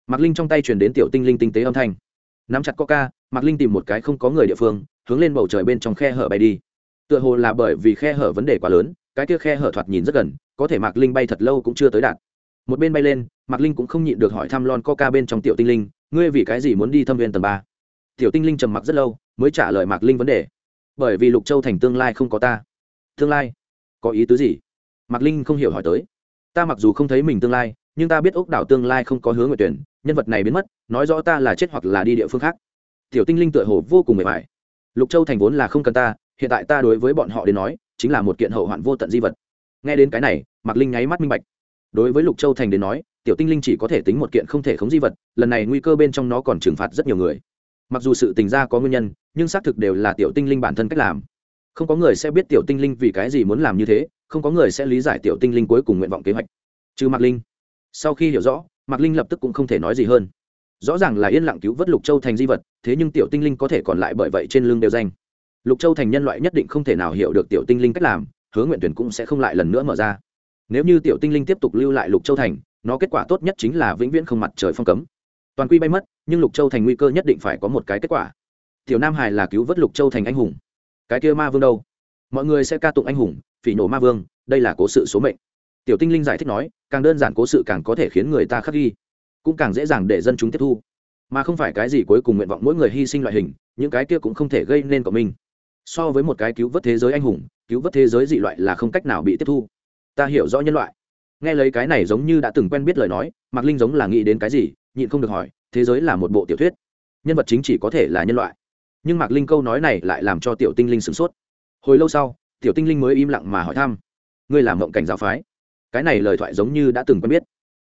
Mạc linh trong tay chuyển đến tiểu tinh linh tinh tế âm thanh. Nắm chặt coca, mạc linh tìm một cái không có người địa phương, hướng lên bầu trời bên trong khe hở bay đi. Tựa hồ là bởi vì khe hở vấn đề quá lớn, cái kia khe hở thoạt nhìn rất gần, có thể mạc linh bay thật lâu cũng chưa tới đạt. Một bên bay lên, mạc linh cũng không nhịn được hỏi thăm lon coca bên trong tiểu tinh linh, ngươi vì cái gì muốn đi thâm viên tầng ba? Tiểu tinh linh trầm mặc rất lâu, mới trả lời mạc linh vấn đề. Bởi vì lục châu thành tương lai không có ta. Tương lai? Có ý tứ gì? Mạc linh không hiểu hỏi tới. Ta mặc dù không thấy mình tương lai, nhưng ta biết ốc đảo tương lai không có hướng nguyện tuyển, nhân vật này biến mất, nói rõ ta là chết hoặc là đi địa phương khác. Tiểu tinh linh tựa hồ vô cùng mệt mỏi. Lục châu thành vốn là không cần ta, hiện tại ta đối với bọn họ đến nói, chính là một kiện hậu hoạn vô tận di vật. Nghe đến cái này, mạc linh nháy mắt minh bạch. Đối với lục châu thành đến nói, tiểu tinh linh chỉ có thể tính một kiện không thể khống di vật, lần này nguy cơ bên trong nó còn trừng phạt rất nhiều người. Mặc dù sự tình ra có nguyên nhân, nhưng xác thực đều là tiểu tinh linh bản thân cách làm không có người sẽ biết tiểu tinh linh vì cái gì muốn làm như thế, không có người sẽ lý giải tiểu tinh linh cuối cùng nguyện vọng kế hoạch. Trừ mạc linh. Sau khi hiểu rõ, mạc linh lập tức cũng không thể nói gì hơn. Rõ ràng là yên lặng cứu vớt lục châu thành di vật, thế nhưng tiểu tinh linh có thể còn lại bởi vậy trên lưng đều danh. Lục châu thành nhân loại nhất định không thể nào hiểu được tiểu tinh linh cách làm hướng nguyện tuyển cũng sẽ không lại lần nữa mở ra. Nếu như tiểu tinh linh tiếp tục lưu lại lục châu thành, nó kết quả tốt nhất chính là vĩnh viễn không mặt trời phong cấm. Toàn quy bay mất, nhưng lục châu thành nguy cơ nhất định phải có một cái kết quả. Tiểu nam hải là cứu vớt lục châu thành anh hùng cái kia ma vương đâu? Mọi người sẽ ca tụng anh hùng, phỉ nổ ma vương, đây là cố sự số mệnh. Tiểu tinh linh giải thích nói, càng đơn giản cố sự càng có thể khiến người ta khắc ghi, cũng càng dễ dàng để dân chúng tiếp thu. Mà không phải cái gì cuối cùng nguyện vọng mỗi người hy sinh loại hình, những cái kia cũng không thể gây nên của mình so với một cái cứu vớt thế giới anh hùng, cứu vớt thế giới dị loại là không cách nào bị tiếp thu. Ta hiểu rõ nhân loại. Nghe lấy cái này giống như đã từng quen biết lời nói, mạc linh giống là nghĩ đến cái gì, nhịn không được hỏi, thế giới là một bộ tiểu thuyết. Nhân vật chính chỉ có thể là nhân loại nhưng mạc linh câu nói này lại làm cho tiểu tinh linh sửng sốt hồi lâu sau tiểu tinh linh mới im lặng mà hỏi thăm ngươi làm mộng cảnh giáo phái cái này lời thoại giống như đã từng quen biết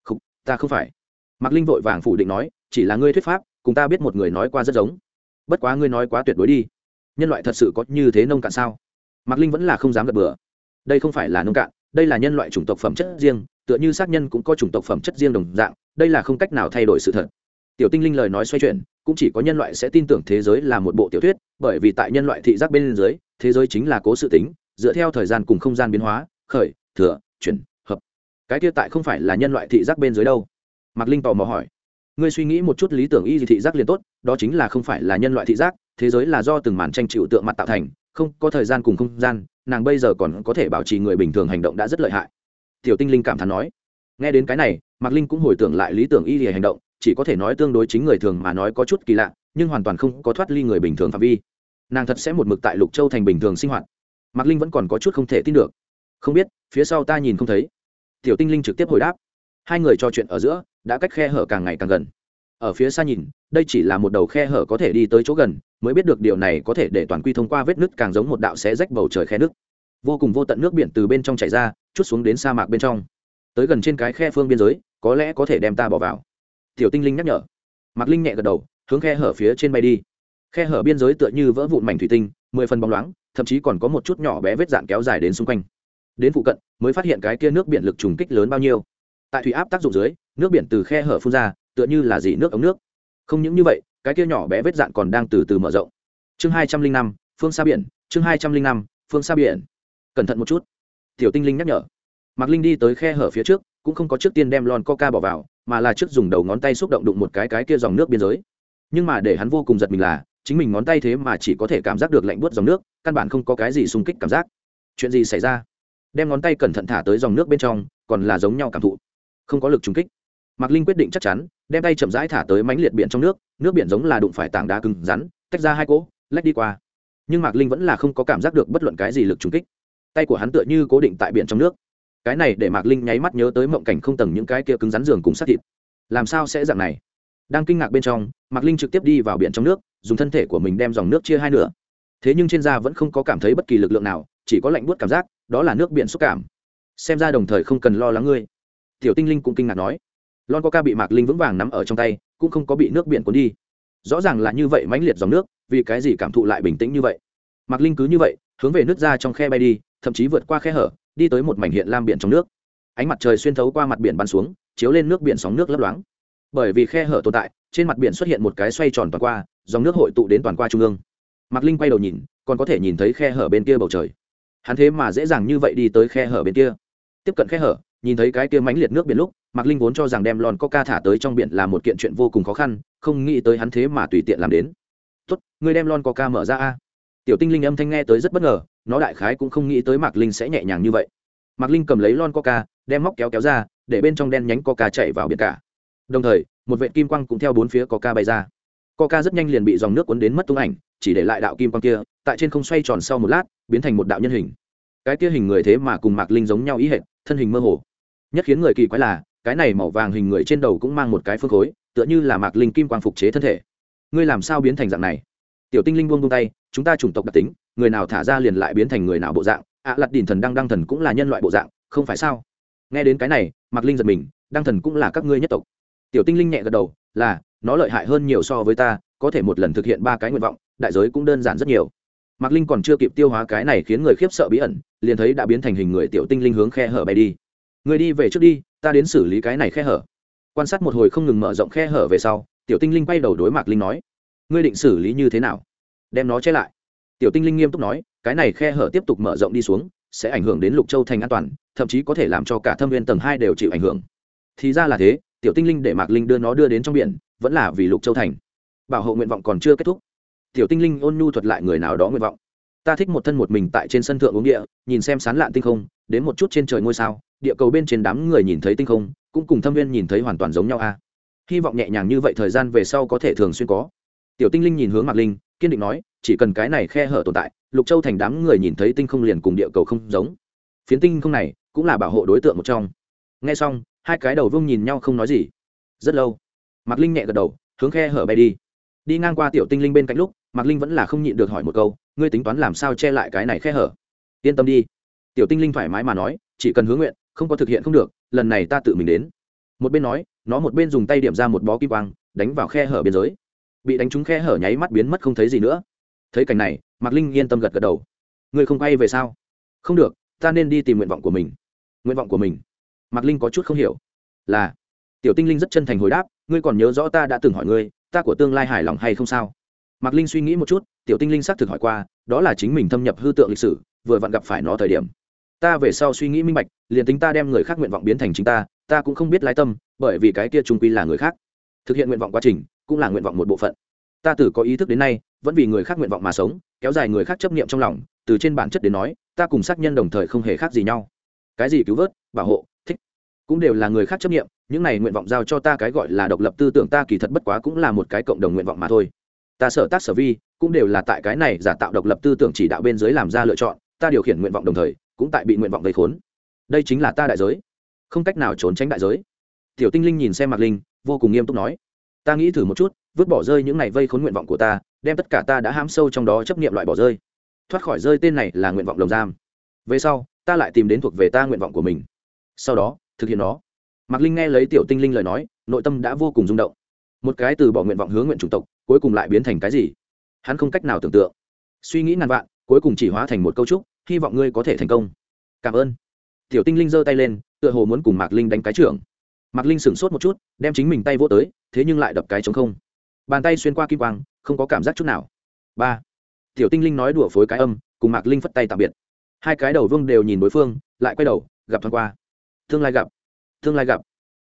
không ta không phải mạc linh vội vàng phủ định nói chỉ là ngươi thuyết pháp cùng ta biết một người nói qua rất giống bất quá ngươi nói quá tuyệt đối đi nhân loại thật sự có như thế nông cạn sao mạc linh vẫn là không dám gật bừa đây không phải là nông cạn đây là nhân loại chủng tộc phẩm chất riêng tựa như xác nhân cũng có chủng tộc phẩm chất riêng đồng dạng đây là không cách nào thay đổi sự thật tiểu tinh linh lời nói xoay chuyển cũng chỉ có nhân loại sẽ tin tưởng thế giới là một bộ tiểu thuyết, bởi vì tại nhân loại thị giác bên dưới, thế giới chính là cố sự tính, dựa theo thời gian cùng không gian biến hóa, khởi, thừa, chuyển, hợp. Cái kia tại không phải là nhân loại thị giác bên dưới đâu. Mạc linh tò mò hỏi. Ngươi suy nghĩ một chút lý tưởng y gì thị giác liền tốt, đó chính là không phải là nhân loại thị giác, thế giới là do từng màn tranh chịu tượng mặt tạo thành, không có thời gian cùng không gian, nàng bây giờ còn có thể bảo trì người bình thường hành động đã rất lợi hại. Tiểu tinh linh cảm thán nói. Nghe đến cái này, mạc linh cũng hồi tưởng lại lý tưởng y gì hành động chỉ có thể nói tương đối chính người thường mà nói có chút kỳ lạ, nhưng hoàn toàn không có thoát ly người bình thường phạm vi. Nàng thật sẽ một mực tại lục châu thành bình thường sinh hoạt. Mạc linh vẫn còn có chút không thể tin được. Không biết, phía sau ta nhìn không thấy. Tiểu tinh linh trực tiếp hồi đáp. Hai người trò chuyện ở giữa, đã cách khe hở càng ngày càng gần. Ở phía xa nhìn, đây chỉ là một đầu khe hở có thể đi tới chỗ gần, mới biết được điều này có thể để toàn quy thông qua vết nứt càng giống một đạo xé rách bầu trời khe nước vô cùng vô tận nước biển từ bên trong chảy ra, chút xuống đến sa mạc bên trong. Tới gần trên cái khe phương biên giới, có lẽ có thể đem ta bỏ vào tiểu tinh linh nhắc nhở. Mạc linh nhẹ gật đầu, hướng khe hở phía trên bay đi. Khe hở biên giới tựa như vỡ vụn mảnh thủy tinh, mười phần bóng loáng, thậm chí còn có một chút nhỏ bé vết dạn kéo dài đến xung quanh. Đến phụ cận, mới phát hiện cái kia nước biển lực trùng kích lớn bao nhiêu. Tại thủy áp tác dụng dưới, nước biển từ khe hở phun ra, tựa như là dỉ nước ống nước. Không những như vậy, cái kia nhỏ bé vết dạn còn đang từ từ mở rộng. Chương hai trăm linh năm, phương xa biển, chương hai trăm linh năm, phương xa biển. Cẩn thận một chút. Tiểu tinh linh nhắc nhở. Mạc linh đi tới khe hở phía trước, cũng không có trước tiên đem lon coca bỏ vào mà là trước dùng đầu ngón tay xúc động đụng một cái cái kia dòng nước biên giới. Nhưng mà để hắn vô cùng giật mình là, chính mình ngón tay thế mà chỉ có thể cảm giác được lạnh buốt dòng nước, căn bản không có cái gì xung kích cảm giác. Chuyện gì xảy ra? Đem ngón tay cẩn thận thả tới dòng nước bên trong, còn là giống nhau cảm thụ. Không có lực trùng kích. Mạc linh quyết định chắc chắn, đem tay chậm rãi thả tới mánh liệt biển trong nước nước biển giống là đụng phải tảng đá cứng rắn, tách ra hai cỗ, lách đi qua. Nhưng mạc linh vẫn là không có cảm giác được bất luận cái gì lực trùng kích. Tay của hắn tựa như cố định tại biển trong nước cái này để mạc linh nháy mắt nhớ tới mộng cảnh không tầng những cái kia cứng rắn giường cùng sát thịt. Làm sao sẽ dạng này? Đang kinh ngạc bên trong, mạc linh trực tiếp đi vào biển trong nước, dùng thân thể của mình đem dòng nước chia hai nửa. Thế nhưng trên da vẫn không có cảm thấy bất kỳ lực lượng nào, chỉ có lạnh buốt cảm giác, đó là nước biển xúc cảm. Xem ra đồng thời không cần lo lắng ngươi. Tiểu tinh linh cũng kinh ngạc nói. Lon coca bị mạc linh vững vàng nắm ở trong tay, cũng không có bị nước biển cuốn đi. Rõ ràng là như vậy mãnh liệt dòng nước, vì cái gì cảm thụ lại bình tĩnh như vậy? Mạc linh cứ như vậy, hướng về nước ra trong khe bay đi, thậm chí vượt qua khe hở đi tới một mảnh hiện lam biển trong nước. Ánh mặt trời xuyên thấu qua mặt biển bắn xuống, chiếu lên nước biển sóng nước lấp loáng. Bởi vì khe hở tồn tại, trên mặt biển xuất hiện một cái xoay tròn toàn qua, dòng nước hội tụ đến toàn qua trung ương. Mạc linh quay đầu nhìn, còn có thể nhìn thấy khe hở bên kia bầu trời. Hắn thế mà dễ dàng như vậy đi tới khe hở bên kia. Tiếp cận khe hở, nhìn thấy cái kia mánh liệt nước biển lúc, mạc linh vốn cho rằng đem lon coca thả tới trong biển là một kiện chuyện vô cùng khó khăn, không nghĩ tới hắn thế mà tùy tiện làm đến. Tốt người đem lon coca mở ra a tiểu tinh linh âm thanh nghe tới rất bất ngờ, nó đại khái cũng không nghĩ tới mạc linh sẽ nhẹ nhàng như vậy. Mạc linh cầm lấy lon coca, đem móc kéo kéo ra, để bên trong đen nhánh coca chạy vào biển cả. Đồng thời, một vệ kim quang cũng theo bốn phía coca bay ra. Coca rất nhanh liền bị dòng nước cuốn đến mất tung ảnh, chỉ để lại đạo kim quang kia, tại trên không xoay tròn sau một lát, biến thành một đạo nhân hình. Cái kia hình người thế mà cùng mạc linh giống nhau ý hệt, thân hình mơ hồ. Nhất khiến người kỳ quái là, cái này màu vàng hình người trên đầu cũng mang một cái phương khối, tựa như là mạc linh kim quang phục chế thân thể. Ngươi làm sao biến thành dạng này? Tiểu tinh linh buông buông tay chúng ta chủng tộc đặc tính người nào thả ra liền lại biến thành người nào bộ dạng. Ạ à, lặt đỉnh thần đăng đăng thần cũng là nhân loại bộ dạng không phải sao? Nghe đến cái này mạc linh giật mình đăng thần cũng là các ngươi nhất tộc. Tiểu tinh linh nhẹ gật đầu là nó lợi hại hơn nhiều so với ta có thể một lần thực hiện ba cái nguyện vọng đại giới cũng đơn giản rất nhiều. Mạc linh còn chưa kịp tiêu hóa cái này khiến người khiếp sợ bí ẩn liền thấy đã biến thành hình người tiểu tinh linh hướng khe hở bay đi. Người đi về trước đi ta đến xử lý cái này khe hở. Quan sát một hồi không ngừng mở rộng khe hở về sau tiểu tinh linh bay đầu đối mạc linh nói ngươi định xử lý như thế nào? Đem nó che lại. Tiểu tinh linh nghiêm túc nói, cái này khe hở tiếp tục mở rộng đi xuống, sẽ ảnh hưởng đến lục châu thành an toàn, thậm chí có thể làm cho cả thâm viên tầng hai đều chịu ảnh hưởng. Thì ra là thế, tiểu tinh linh để mạc linh đưa nó đưa đến trong biển, vẫn là vì lục châu thành. Bảo hộ nguyện vọng còn chưa kết thúc. Tiểu tinh linh ôn nhu thuật lại người nào đó nguyện vọng. Ta thích một thân một mình tại trên sân thượng uống địa, nhìn xem sán lạn tinh không, đến một chút trên trời ngôi sao, địa cầu bên trên đám người nhìn thấy tinh không, cũng cùng thâm viên nhìn thấy hoàn toàn giống nhau a. À? hy vọng nhẹ nhàng như vậy thời gian về sau có thể thường xuyên có tiểu tinh linh nhìn hướng mạc linh, kiên định nói, chỉ cần cái này khe hở tồn tại, lục châu thành đám người nhìn thấy tinh không liền cùng địa cầu không giống. Phiến tinh không này cũng là bảo hộ đối tượng một trong. Nghe xong, hai cái đầu vương nhìn nhau không nói gì. Rất lâu, mạc linh nhẹ gật đầu, hướng khe hở bay đi. Đi ngang qua tiểu tinh linh bên cạnh lúc, mạc linh vẫn là không nhịn được hỏi một câu, ngươi tính toán làm sao che lại cái này khe hở? Yên tâm đi. Tiểu tinh linh thoải mái mà nói, chỉ cần hướng nguyện, không có thực hiện không được, lần này ta tự mình đến. Một bên nói, nó một bên dùng tay điểm ra một bó kim quang, đánh vào khe hở biên giới bị đánh trúng khe hở nháy mắt biến mất không thấy gì nữa. Thấy cảnh này, mạc linh yên tâm gật gật đầu. Ngươi không quay về sao? Không được, ta nên đi tìm nguyện vọng của mình. Nguyện vọng của mình. Mạc linh có chút không hiểu. Là, tiểu tinh linh rất chân thành hồi đáp, ngươi còn nhớ rõ ta đã từng hỏi ngươi, ta của tương lai hài lòng hay không sao? Mạc linh suy nghĩ một chút, tiểu tinh linh xác thực hỏi qua, đó là chính mình thâm nhập hư tượng lịch sử, vừa vặn gặp phải nó thời điểm. Ta về sau suy nghĩ minh bạch, liền tính ta đem người khác nguyện vọng biến thành chính ta ta cũng không biết lái tâm, bởi vì cái kia trung quy là người khác. Thực hiện nguyện vọng quá trình cũng là nguyện vọng một bộ phận. Ta từ có ý thức đến nay, vẫn vì người khác nguyện vọng mà sống, kéo dài người khác chấp niệm trong lòng, từ trên bản chất đến nói, ta cùng xác nhân đồng thời không hề khác gì nhau. Cái gì cứu vớt, bảo hộ, thích, cũng đều là người khác chấp niệm, những này nguyện vọng giao cho ta cái gọi là độc lập tư tưởng ta kỳ thật bất quá cũng là một cái cộng đồng nguyện vọng mà thôi. Ta sở tác sở vi, cũng đều là tại cái này giả tạo độc lập tư tưởng chỉ đạo bên dưới làm ra lựa chọn, ta điều khiển nguyện vọng đồng thời, cũng tại bị nguyện vọng gây khốn. Đây chính là ta đại giới. Không cách nào trốn tránh đại giới. Tiểu tinh linh nhìn xem mạc linh, vô cùng nghiêm túc nói ta nghĩ thử một chút, vứt bỏ rơi những này vây khốn nguyện vọng của ta, đem tất cả ta đã hám sâu trong đó chấp nghiệm loại bỏ rơi. Thoát khỏi rơi tên này là nguyện vọng lồng giam. Về sau, ta lại tìm đến thuộc về ta nguyện vọng của mình. Sau đó, thực hiện nó. Mạc linh nghe lấy tiểu tinh linh lời nói, nội tâm đã vô cùng rung động. Một cái từ bỏ nguyện vọng hướng nguyện chủng tộc, cuối cùng lại biến thành cái gì? Hắn không cách nào tưởng tượng. Suy nghĩ ngàn vạn, cuối cùng chỉ hóa thành một câu trúc hy vọng ngươi có thể thành công. Cảm ơn. Tiểu tinh linh giơ tay lên, tựa hồ muốn cùng mạc linh đánh cái trưởng mạc linh sửng sốt một chút, đem chính mình tay vô tới, thế nhưng lại đập cái chống không. Bàn tay xuyên qua kim quang, không có cảm giác chút nào. Ba. Tiểu tinh linh nói đùa phối cái âm, cùng mạc linh phất tay tạm biệt. Hai cái đầu vương đều nhìn đối phương, lại quay đầu, gặp thoáng qua. Tương lai gặp. Tương lai gặp.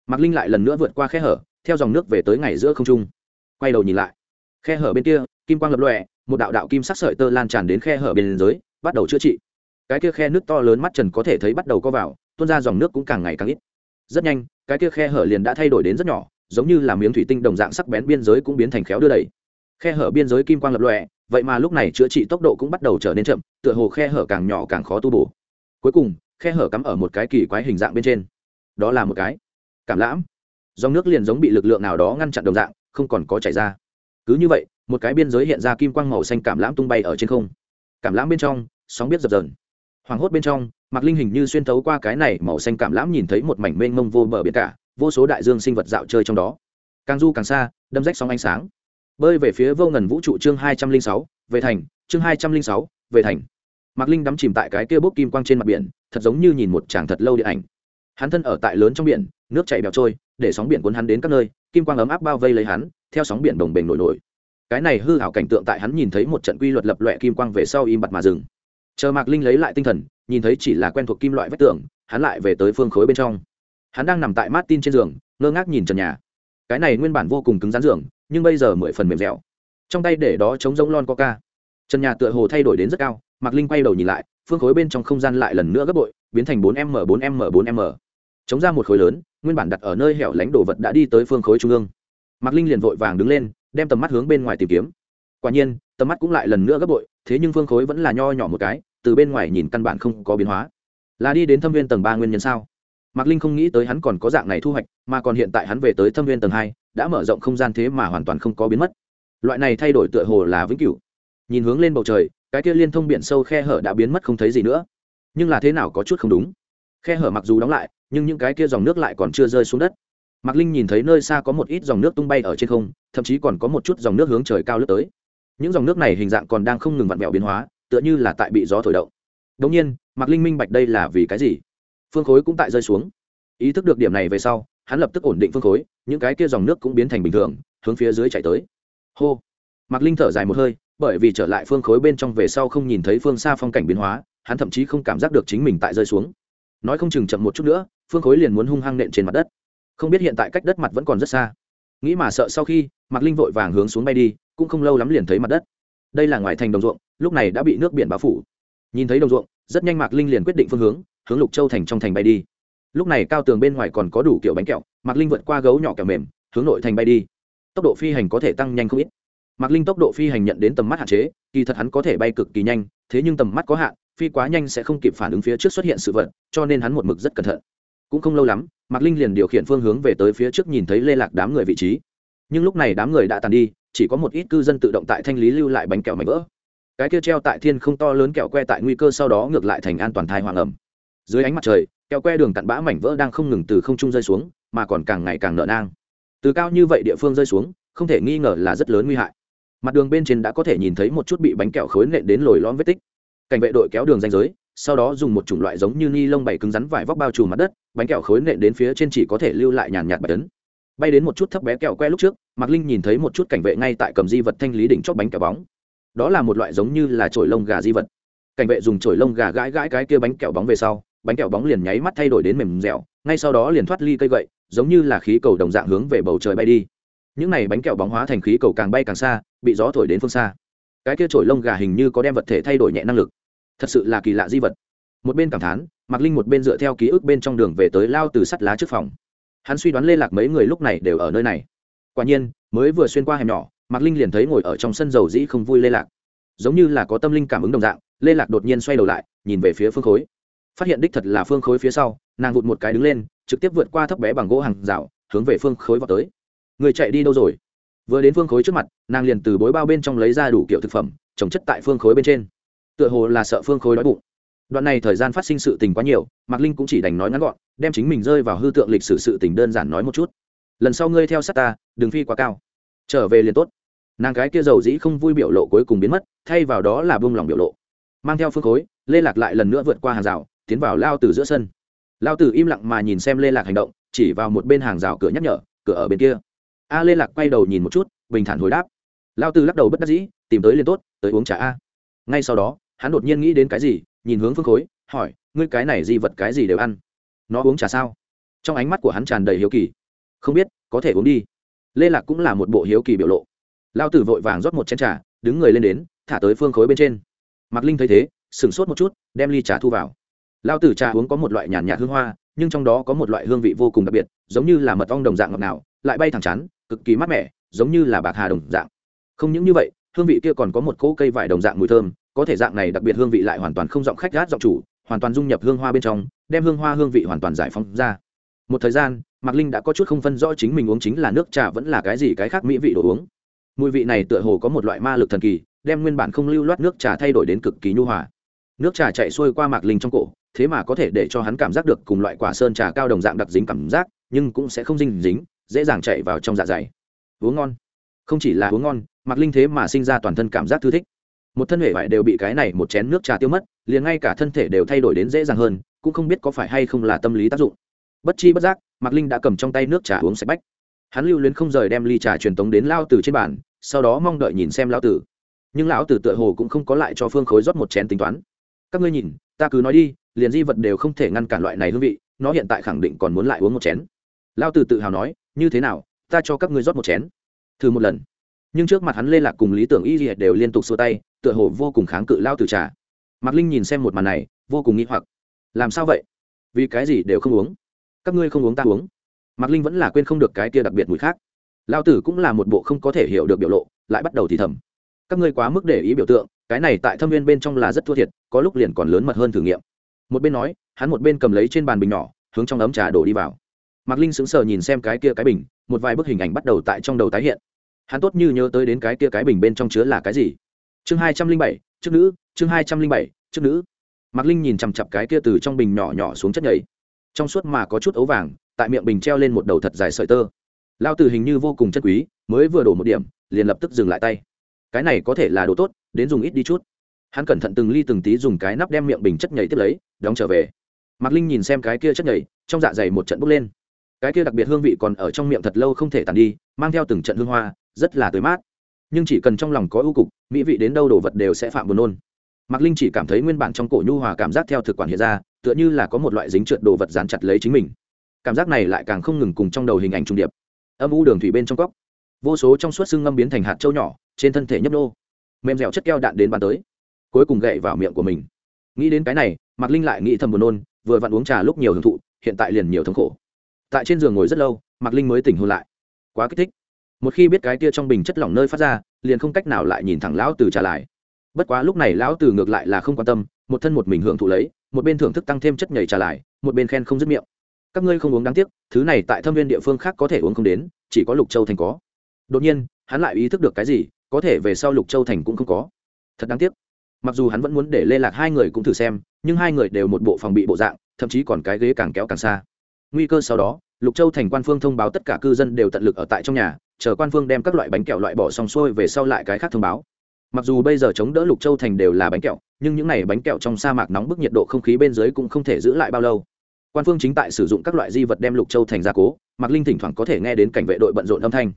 Mạc linh lại lần nữa vượt qua khe hở, theo dòng nước về tới ngày giữa không trung. Quay đầu nhìn lại. Khe hở bên kia, kim quang lập lọe một đạo đạo kim sắc sợi tơ lan tràn đến khe hở bên dưới, bắt đầu chữa trị. Cái kia khe nước to lớn mắt trần có thể thấy bắt đầu có vào, tuôn ra dòng nước cũng càng ngày càng ít. Rất nhanh cái kia khe hở liền đã thay đổi đến rất nhỏ, giống như là miếng thủy tinh đồng dạng sắc bén biên giới cũng biến thành khéo đưa đẩy. Khe hở biên giới kim quang lập lòe, vậy mà lúc này chữa trị tốc độ cũng bắt đầu trở nên chậm, tựa hồ khe hở càng nhỏ càng khó tu bổ. Cuối cùng, khe hở cắm ở một cái kỳ quái hình dạng bên trên. Đó là một cái cảm lãm. Dòng nước liền giống bị lực lượng nào đó ngăn chặn đồng dạng, không còn có chảy ra. Cứ như vậy, một cái biên giới hiện ra kim quang màu xanh cảm lãm tung bay ở trên không. Cảm lãm bên trong, sóng biết dập dờn. Hoàng hốt bên trong mạc linh hình như xuyên thấu qua cái này màu xanh cảm lãm nhìn thấy một mảnh mênh mông vô bờ biển cả, vô số đại dương sinh vật dạo chơi trong đó. Càng du càng xa, đâm rách sóng ánh sáng. Bơi về phía vô ngần vũ trụ chương hai trăm linh sáu, về thành, chương hai trăm linh sáu, về thành. Mạc linh đắm chìm tại cái kia bốc kim quang trên mặt biển, thật giống như nhìn một chàng thật lâu điện ảnh. Hắn thân ở tại lớn trong biển, nước chảy bèo trôi, để sóng biển cuốn hắn đến các nơi, kim quang ấm áp bao vây lấy hắn, theo sóng biển đồng bền nổi nổi. Cái này hư hảo cảnh tượng tại hắn nhìn thấy một trận quy luật lập loẹ kim quang về sau im bặt mà dừng. Chờ mạc linh lấy lại tinh thần nhìn thấy chỉ là quen thuộc kim loại vách tường, hắn lại về tới phương khối bên trong. Hắn đang nằm tại martin trên giường, ngơ ngác nhìn trần nhà. Cái này nguyên bản vô cùng cứng rắn giường, nhưng bây giờ mười phần mềm dẻo. Trong tay để đó chống giống lon coca. Trần nhà tựa hồ thay đổi đến rất cao, mạc linh quay đầu nhìn lại, phương khối bên trong không gian lại lần nữa gấp bội, biến thành bốn m bốn m bốn m. Chống ra một khối lớn, nguyên bản đặt ở nơi hẻo lánh đồ vật đã đi tới phương khối trung ương. Mạc linh liền vội vàng đứng lên, đem tầm mắt hướng bên ngoài tìm kiếm. Quả nhiên, tầm mắt cũng lại lần nữa gấp bội, thế nhưng phương khối vẫn là nho nhỏ một cái từ bên ngoài nhìn căn bản không có biến hóa. Là đi đến thâm viên tầng ba nguyên nhân sao? Mạc linh không nghĩ tới hắn còn có dạng này thu hoạch, mà còn hiện tại hắn về tới thâm viên tầng hai, đã mở rộng không gian thế mà hoàn toàn không có biến mất. Loại này thay đổi tựa hồ là vĩnh cửu. Nhìn hướng lên bầu trời, cái kia liên thông biển sâu khe hở đã biến mất không thấy gì nữa. Nhưng là thế nào có chút không đúng? Khe hở mặc dù đóng lại, nhưng những cái kia dòng nước lại còn chưa rơi xuống đất. Mạc linh nhìn thấy nơi xa có một ít dòng nước tung bay ở trên không, thậm chí còn có một chút dòng nước hướng trời cao lướt tới. Những dòng nước này hình dạng còn đang không ngừng vặn vẹo biến hóa tựa như là tại bị gió thổi động. Đống nhiên, mạc linh minh bạch đây là vì cái gì? Phương khối cũng tại rơi xuống. Ý thức được điểm này về sau, hắn lập tức ổn định phương khối, những cái kia dòng nước cũng biến thành bình thường, hướng phía dưới chạy tới. Hô! Mạc linh thở dài một hơi, bởi vì trở lại phương khối bên trong về sau không nhìn thấy phương xa phong cảnh biến hóa, hắn thậm chí không cảm giác được chính mình tại rơi xuống. Nói không chừng chậm một chút nữa, phương khối liền muốn hung hăng nện trên mặt đất. Không biết hiện tại cách đất mặt vẫn còn rất xa. Nghĩ mà sợ sau khi, mạc linh vội vàng hướng xuống bay đi, cũng không lâu lắm liền thấy mặt đất. Đây là ngoài thành đồng ruộng lúc này đã bị nước biển bao phủ. Nhìn thấy đồng ruộng, rất nhanh mạc linh liền quyết định phương hướng hướng lục châu thành trong thành bay đi. Lúc này cao tường bên ngoài còn có đủ kiểu bánh kẹo, mạc linh vượt qua gấu nhỏ kẹo mềm, hướng nội thành bay đi. Tốc độ phi hành có thể tăng nhanh không ít. Mạc linh tốc độ phi hành nhận đến tầm mắt hạn chế, kỳ thật hắn có thể bay cực kỳ nhanh, thế nhưng tầm mắt có hạn, phi quá nhanh sẽ không kịp phản ứng phía trước xuất hiện sự vật, cho nên hắn một mực rất cẩn thận. Cũng không lâu lắm, mạc linh liền điều khiển phương hướng về tới phía trước nhìn thấy lê lạc đám người vị trí. Nhưng lúc này đám người đã tàn đi, chỉ có một ít cư dân tự động tại thanh lý lưu lại bánh kẹo mảnh vỡ cái kia treo tại thiên không to lớn kẹo que tại nguy cơ sau đó ngược lại thành an toàn thai hoàng ẩm. Dưới ánh mặt trời, kẹo que đường cặn bã mảnh vỡ đang không ngừng từ không trung rơi xuống, mà còn càng ngày càng nợ nang. Từ cao như vậy địa phương rơi xuống, không thể nghi ngờ là rất lớn nguy hại. Mặt đường bên trên đã có thể nhìn thấy một chút bị bánh kẹo khối nện đến lồi lõm vết tích. Cảnh vệ đội kéo đường danh giới, sau đó dùng một chủng loại giống như ni lông bảy cứng rắn vải vóc bao trùm mặt đất, bánh kẹo khối nện đến phía trên chỉ có thể lưu lại nhàn nhạt bạch tấn bay đến một chút thấp bé kẹo que lúc trước, mạc linh nhìn thấy một chút cảnh vệ ngay tại cầm di vật thanh lý đỉnh chót bánh kẹo bóng đó là một loại giống như là chổi lông gà di vật. Cảnh vệ dùng chổi lông gà gãi gãi cái kia bánh kẹo bóng về sau, bánh kẹo bóng liền nháy mắt thay đổi đến mềm dẻo, ngay sau đó liền thoát ly cây gậy, giống như là khí cầu đồng dạng hướng về bầu trời bay đi. Những này bánh kẹo bóng hóa thành khí cầu càng bay càng xa, bị gió thổi đến phương xa. Cái kia chổi lông gà hình như có đem vật thể thay đổi nhẹ năng lực. Thật sự là kỳ lạ di vật. Một bên cảm thán, mạc linh một bên dựa theo ký ức bên trong đường về tới lao từ sắt lá trước phòng. Hắn suy đoán lê lạc mấy người lúc này đều ở nơi này. Quả nhiên, mới vừa xuyên qua hẻm nhỏ mạc linh liền thấy ngồi ở trong sân dầu dĩ không vui lê lạc. Giống như là có tâm linh cảm ứng đồng dạng, lê lạc đột nhiên xoay đầu lại, nhìn về phía phương khối. Phát hiện đích thật là phương khối phía sau, nàng vụt một cái đứng lên, trực tiếp vượt qua thấp bé bằng gỗ hàng rào, hướng về phương khối vào tới. Người chạy đi đâu rồi? Vừa đến phương khối trước mặt, nàng liền từ bối bao bên trong lấy ra đủ kiểu thực phẩm, trồng chất tại phương khối bên trên. Tựa hồ là sợ phương khối đói bụng. Đoạn này thời gian phát sinh sự tình quá nhiều, mạc linh cũng chỉ đành nói ngắn gọn, đem chính mình rơi vào hư tượng lịch sử sự tình đơn giản nói một chút. Lần sau ngươi theo sát ta, đừng phi quá cao trở về liền tốt. Nàng gái kia giàu dĩ không vui biểu lộ cuối cùng biến mất, thay vào đó là buông lòng biểu lộ. Mang theo phương khối, lê lạc lại lần nữa vượt qua hàng rào, tiến vào lao từ giữa sân. Lao từ im lặng mà nhìn xem lê lạc hành động, chỉ vào một bên hàng rào cửa nhắc nhở, cửa ở bên kia. A lê lạc quay đầu nhìn một chút, bình thản hồi đáp. Lao từ lắc đầu bất đắc dĩ, tìm tới liền tốt, tới uống trà a. Ngay sau đó, hắn đột nhiên nghĩ đến cái gì, nhìn hướng phương khối, hỏi, ngươi cái này di vật cái gì đều ăn? Nó uống trà sao? Trong ánh mắt của hắn tràn đầy hiếu kỳ. Không biết, có thể uống đi lê lạc cũng là một bộ hiếu kỳ biểu lộ. Lao tử vội vàng rót một chén trà, đứng người lên đến, thả tới phương khối bên trên. Mạc linh thấy thế, sửng sốt một chút, đem ly trà thu vào. Lao tử trà uống có một loại nhàn nhạt hương hoa, nhưng trong đó có một loại hương vị vô cùng đặc biệt, giống như là mật ong đồng dạng ngọt nào lại bay thẳng chắn cực kỳ mát mẻ, giống như là bạc hà đồng dạng. Không những như vậy, hương vị kia còn có một cỗ cây vải đồng dạng mùi thơm, có thể dạng này đặc biệt hương vị lại hoàn toàn không giọng khách gát giọng chủ, hoàn toàn dung nhập hương hoa bên trong, đem hương hoa hương vị hoàn toàn giải phóng ra một thời gian, mạc linh đã có chút không phân rõ chính mình uống chính là nước trà vẫn là cái gì cái khác mỹ vị đồ uống. Mùi vị này tựa hồ có một loại ma lực thần kỳ, đem nguyên bản không lưu loát nước trà thay đổi đến cực kỳ nhu hòa. Nước trà chạy xuôi qua mạc linh trong cổ, thế mà có thể để cho hắn cảm giác được cùng loại quả sơn trà cao đồng dạng đặc dính cảm giác, nhưng cũng sẽ không dinh dính, dễ dàng chạy vào trong dạ dày. Uống ngon. Không chỉ là uống ngon, mạc linh thế mà sinh ra toàn thân cảm giác thư thích. Một thân hệ vải đều bị cái này một chén nước trà tiêu mất, liền ngay cả thân thể đều thay đổi đến dễ dàng hơn, cũng không biết có phải hay không là tâm lý tác dụng bất chi bất giác, mạc linh đã cầm trong tay nước trà uống sạch bách. Hắn lưu luyến không rời đem ly trà truyền tống đến lao tử trên bàn, sau đó mong đợi nhìn xem lão tử. Nhưng lão tử tựa hồ cũng không có lại cho phương khối rót một chén tính toán. Các ngươi nhìn, ta cứ nói đi, liền di vật đều không thể ngăn cản loại này hương vị, nó hiện tại khẳng định còn muốn lại uống một chén. Lao tử tự hào nói, như thế nào, ta cho các ngươi rót một chén. Thử một lần. Nhưng trước mặt hắn lê lạc cùng lý tưởng y diệt đều liên tục xua tay, tựa hồ vô cùng kháng cự lao tử trà. Mạc linh nhìn xem một màn này, vô cùng nghĩ hoặc. Làm sao vậy? Vì cái gì đều không uống? Các ngươi không uống ta uống. Mạc linh vẫn là quên không được cái kia đặc biệt mùi khác. Lao tử cũng là một bộ không có thể hiểu được biểu lộ, lại bắt đầu thì thầm. Các ngươi quá mức để ý biểu tượng, cái này tại thâm viên bên trong là rất thua thiệt, có lúc liền còn lớn mật hơn thử nghiệm. Một bên nói, hắn một bên cầm lấy trên bàn bình nhỏ, hướng trong ấm trà đổ đi vào. Mạc linh sững sờ nhìn xem cái kia cái bình, một vài bức hình ảnh bắt đầu tại trong đầu tái hiện. Hắn tốt như nhớ tới đến cái kia cái bình bên trong chứa là cái gì. Chương hai trăm linh bảy chức nữ, chương hai trăm linh bảy chức nữ. Mạc linh nhìn chằm chặp cái kia từ trong bình nhỏ nhỏ xuống chất nhảy trong suốt mà có chút ấu vàng, tại miệng bình treo lên một đầu thật dài sợi tơ. Lao tử hình như vô cùng chất quý, mới vừa đổ một điểm, liền lập tức dừng lại tay. Cái này có thể là đồ tốt, đến dùng ít đi chút. Hắn cẩn thận từng ly từng tí dùng cái nắp đem miệng bình chất nhảy tiếp lấy, đóng trở về. Mạc linh nhìn xem cái kia chất nhảy, trong dạ dày một trận bốc lên. Cái kia đặc biệt hương vị còn ở trong miệng thật lâu không thể tàn đi, mang theo từng trận hương hoa, rất là tươi mát. Nhưng chỉ cần trong lòng có ưu cục, mỹ vị đến đâu đồ vật đều sẽ phạm buồn nôn. Mạc linh chỉ cảm thấy nguyên bản trong cổ nhu hòa cảm giác theo thực quản hiện ra tựa như là có một loại dính trượt đồ vật dán chặt lấy chính mình. Cảm giác này lại càng không ngừng cùng trong đầu hình ảnh trung điệp. Âm u đường thủy bên trong góc. Vô số trong suốt xương ngâm biến thành hạt trâu nhỏ, trên thân thể nhấp nô. Mềm dẻo chất keo đạn đến bàn tới. Cuối cùng gậy vào miệng của mình. Nghĩ đến cái này, mạc linh lại nghĩ thầm buồn nôn, vừa vặn uống trà lúc nhiều hưởng thụ, hiện tại liền nhiều thống khổ. Tại trên giường ngồi rất lâu, mạc linh mới tỉnh hôn lại. Quá kích thích. Một khi biết cái kia trong bình chất lỏng nơi phát ra, liền không cách nào lại nhìn thẳng lão từ trả lại. Bất quá lúc này lão từ ngược lại là không quan tâm, một thân một mình hưởng thụ lấy một bên thưởng thức tăng thêm chất nhảy trà lại, một bên khen không dứt miệng. Các ngươi không uống đáng tiếc, thứ này tại thâm viên địa phương khác có thể uống không đến, chỉ có lục châu thành có. Đột nhiên, hắn lại ý thức được cái gì, có thể về sau lục châu thành cũng không có. Thật đáng tiếc. Mặc dù hắn vẫn muốn để lê lạc hai người cũng thử xem, nhưng hai người đều một bộ phòng bị bộ dạng, thậm chí còn cái ghế càng kéo càng xa. Nguy cơ sau đó, lục châu thành quan phương thông báo tất cả cư dân đều tận lực ở tại trong nhà, chờ quan phương đem các loại bánh kẹo loại bỏ xong xuôi về sau lại cái khác thông báo mặc dù bây giờ chống đỡ lục châu thành đều là bánh kẹo, nhưng những n à y bánh kẹo trong sa mạc nóng bức nhiệt độ không khí bên dưới cũng không thể giữ lại bao lâu. Quan phương chính tại sử dụng các loại di vật đem lục châu thành gia cố, mạc linh thỉnh thoảng có thể nghe đến cảnh vệ đội bận rộn âm thanh.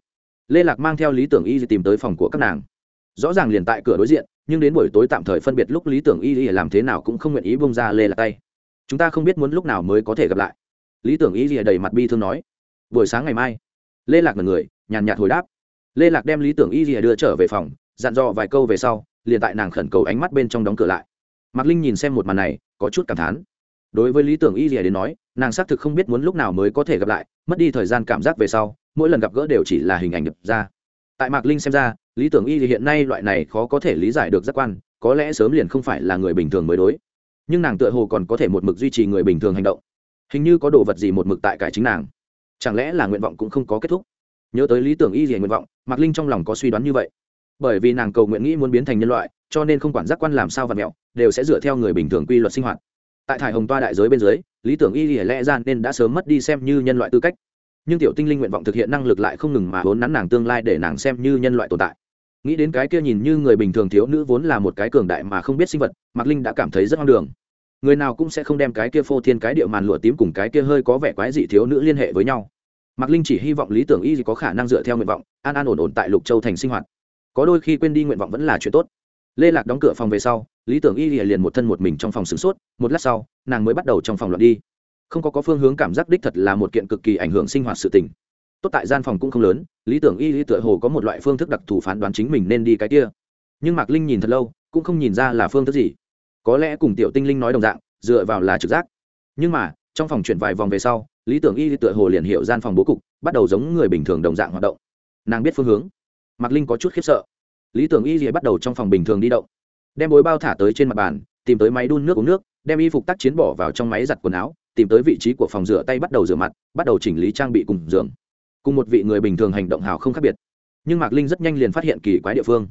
Lê lạc mang theo lý tưởng y tìm tới phòng của các nàng. Rõ ràng liền tại cửa đối diện, nhưng đến buổi tối tạm thời phân biệt lúc lý tưởng y làm thế nào cũng không nguyện ý bông ra lê lạc tay. Chúng ta không biết muốn lúc nào mới có thể gặp lại. Lý tưởng y đầy mặt bi thương nói. Buổi sáng ngày mai, lê lạc là người, nhàn nhạt hồi đáp. Lê lạc đem lý tưởng y đưa trở về phòng dặn dò vài câu về sau, liền tại nàng khẩn cầu ánh mắt bên trong đóng cửa lại. Mạc linh nhìn xem một màn này, có chút cảm thán. Đối với lý tưởng y rìa đến nói, nàng xác thực không biết muốn lúc nào mới có thể gặp lại, mất đi thời gian cảm giác về sau, mỗi lần gặp gỡ đều chỉ là hình ảnh đập ra. Tại mạc linh xem ra, lý tưởng y hiện nay loại này khó có thể lý giải được giác quan, có lẽ sớm liền không phải là người bình thường mới đối. Nhưng nàng tựa hồ còn có thể một mực duy trì người bình thường hành động. Hình như có đồ vật gì một mực tại cải chính nàng. Chẳng lẽ là nguyện vọng cũng không có kết thúc? Nhớ tới lý tưởng y gì nguyện vọng, mạc linh trong lòng có suy đoán như vậy bởi vì nàng cầu nguyện nghĩ muốn biến thành nhân loại, cho nên không quản giác quan làm sao và mẹo, đều sẽ dựa theo người bình thường quy luật sinh hoạt. Tại thải hồng toa đại giới bên dưới, lý tưởng y lìa lẽ ra nên đã sớm mất đi xem như nhân loại tư cách. Nhưng tiểu tinh linh nguyện vọng thực hiện năng lực lại không ngừng mà vốn nắn nàng tương lai để nàng xem như nhân loại tồn tại. Nghĩ đến cái kia nhìn như người bình thường thiếu nữ vốn là một cái cường đại mà không biết sinh vật, mạc linh đã cảm thấy rất hoang đường. Người nào cũng sẽ không đem cái kia phô thiên cái điệu màn lụa tím cùng cái kia hơi có vẻ quái dị thiếu nữ liên hệ với nhau. Mạc linh chỉ hy vọng lý tưởng y có khả năng dựa theo nguyện vọng, an an ổn ổn tại lục châu thành sinh hoạt có đôi khi quên đi nguyện vọng vẫn là chuyện tốt. Lê lạc đóng cửa phòng về sau, lý tưởng y liền một thân một mình trong phòng sửng sốt, một lát sau, nàng mới bắt đầu trong phòng loạn đi. Không có có phương hướng cảm giác đích thật là một kiện cực kỳ ảnh hưởng sinh hoạt sự tình. Tốt tại gian phòng cũng không lớn, lý tưởng y lý tựa hồ có một loại phương thức đặc thù phán đoán chính mình nên đi cái kia. Nhưng mạc linh nhìn thật lâu, cũng không nhìn ra là phương thức gì. Có lẽ cùng tiểu tinh linh nói đồng dạng, dựa vào là trực giác. Nhưng mà, trong phòng chuyển vài vòng về sau, lý tưởng y tựa hồ liền hiệu gian phòng bố cục, bắt đầu giống người bình thường đồng dạng hoạt động. Nàng biết phương hướng mạc linh có chút khiếp sợ. Lý tưởng y bắt đầu trong phòng bình thường đi động. Đem bối bao thả tới trên mặt bàn, tìm tới máy đun nước uống nước, đem y phục tác chiến bỏ vào trong máy giặt quần áo, tìm tới vị trí của phòng rửa tay bắt đầu rửa mặt, bắt đầu chỉnh lý trang bị cùng giường. Cùng một vị người bình thường hành động hào không khác biệt. Nhưng mạc linh rất nhanh liền phát hiện kỳ quái địa phương.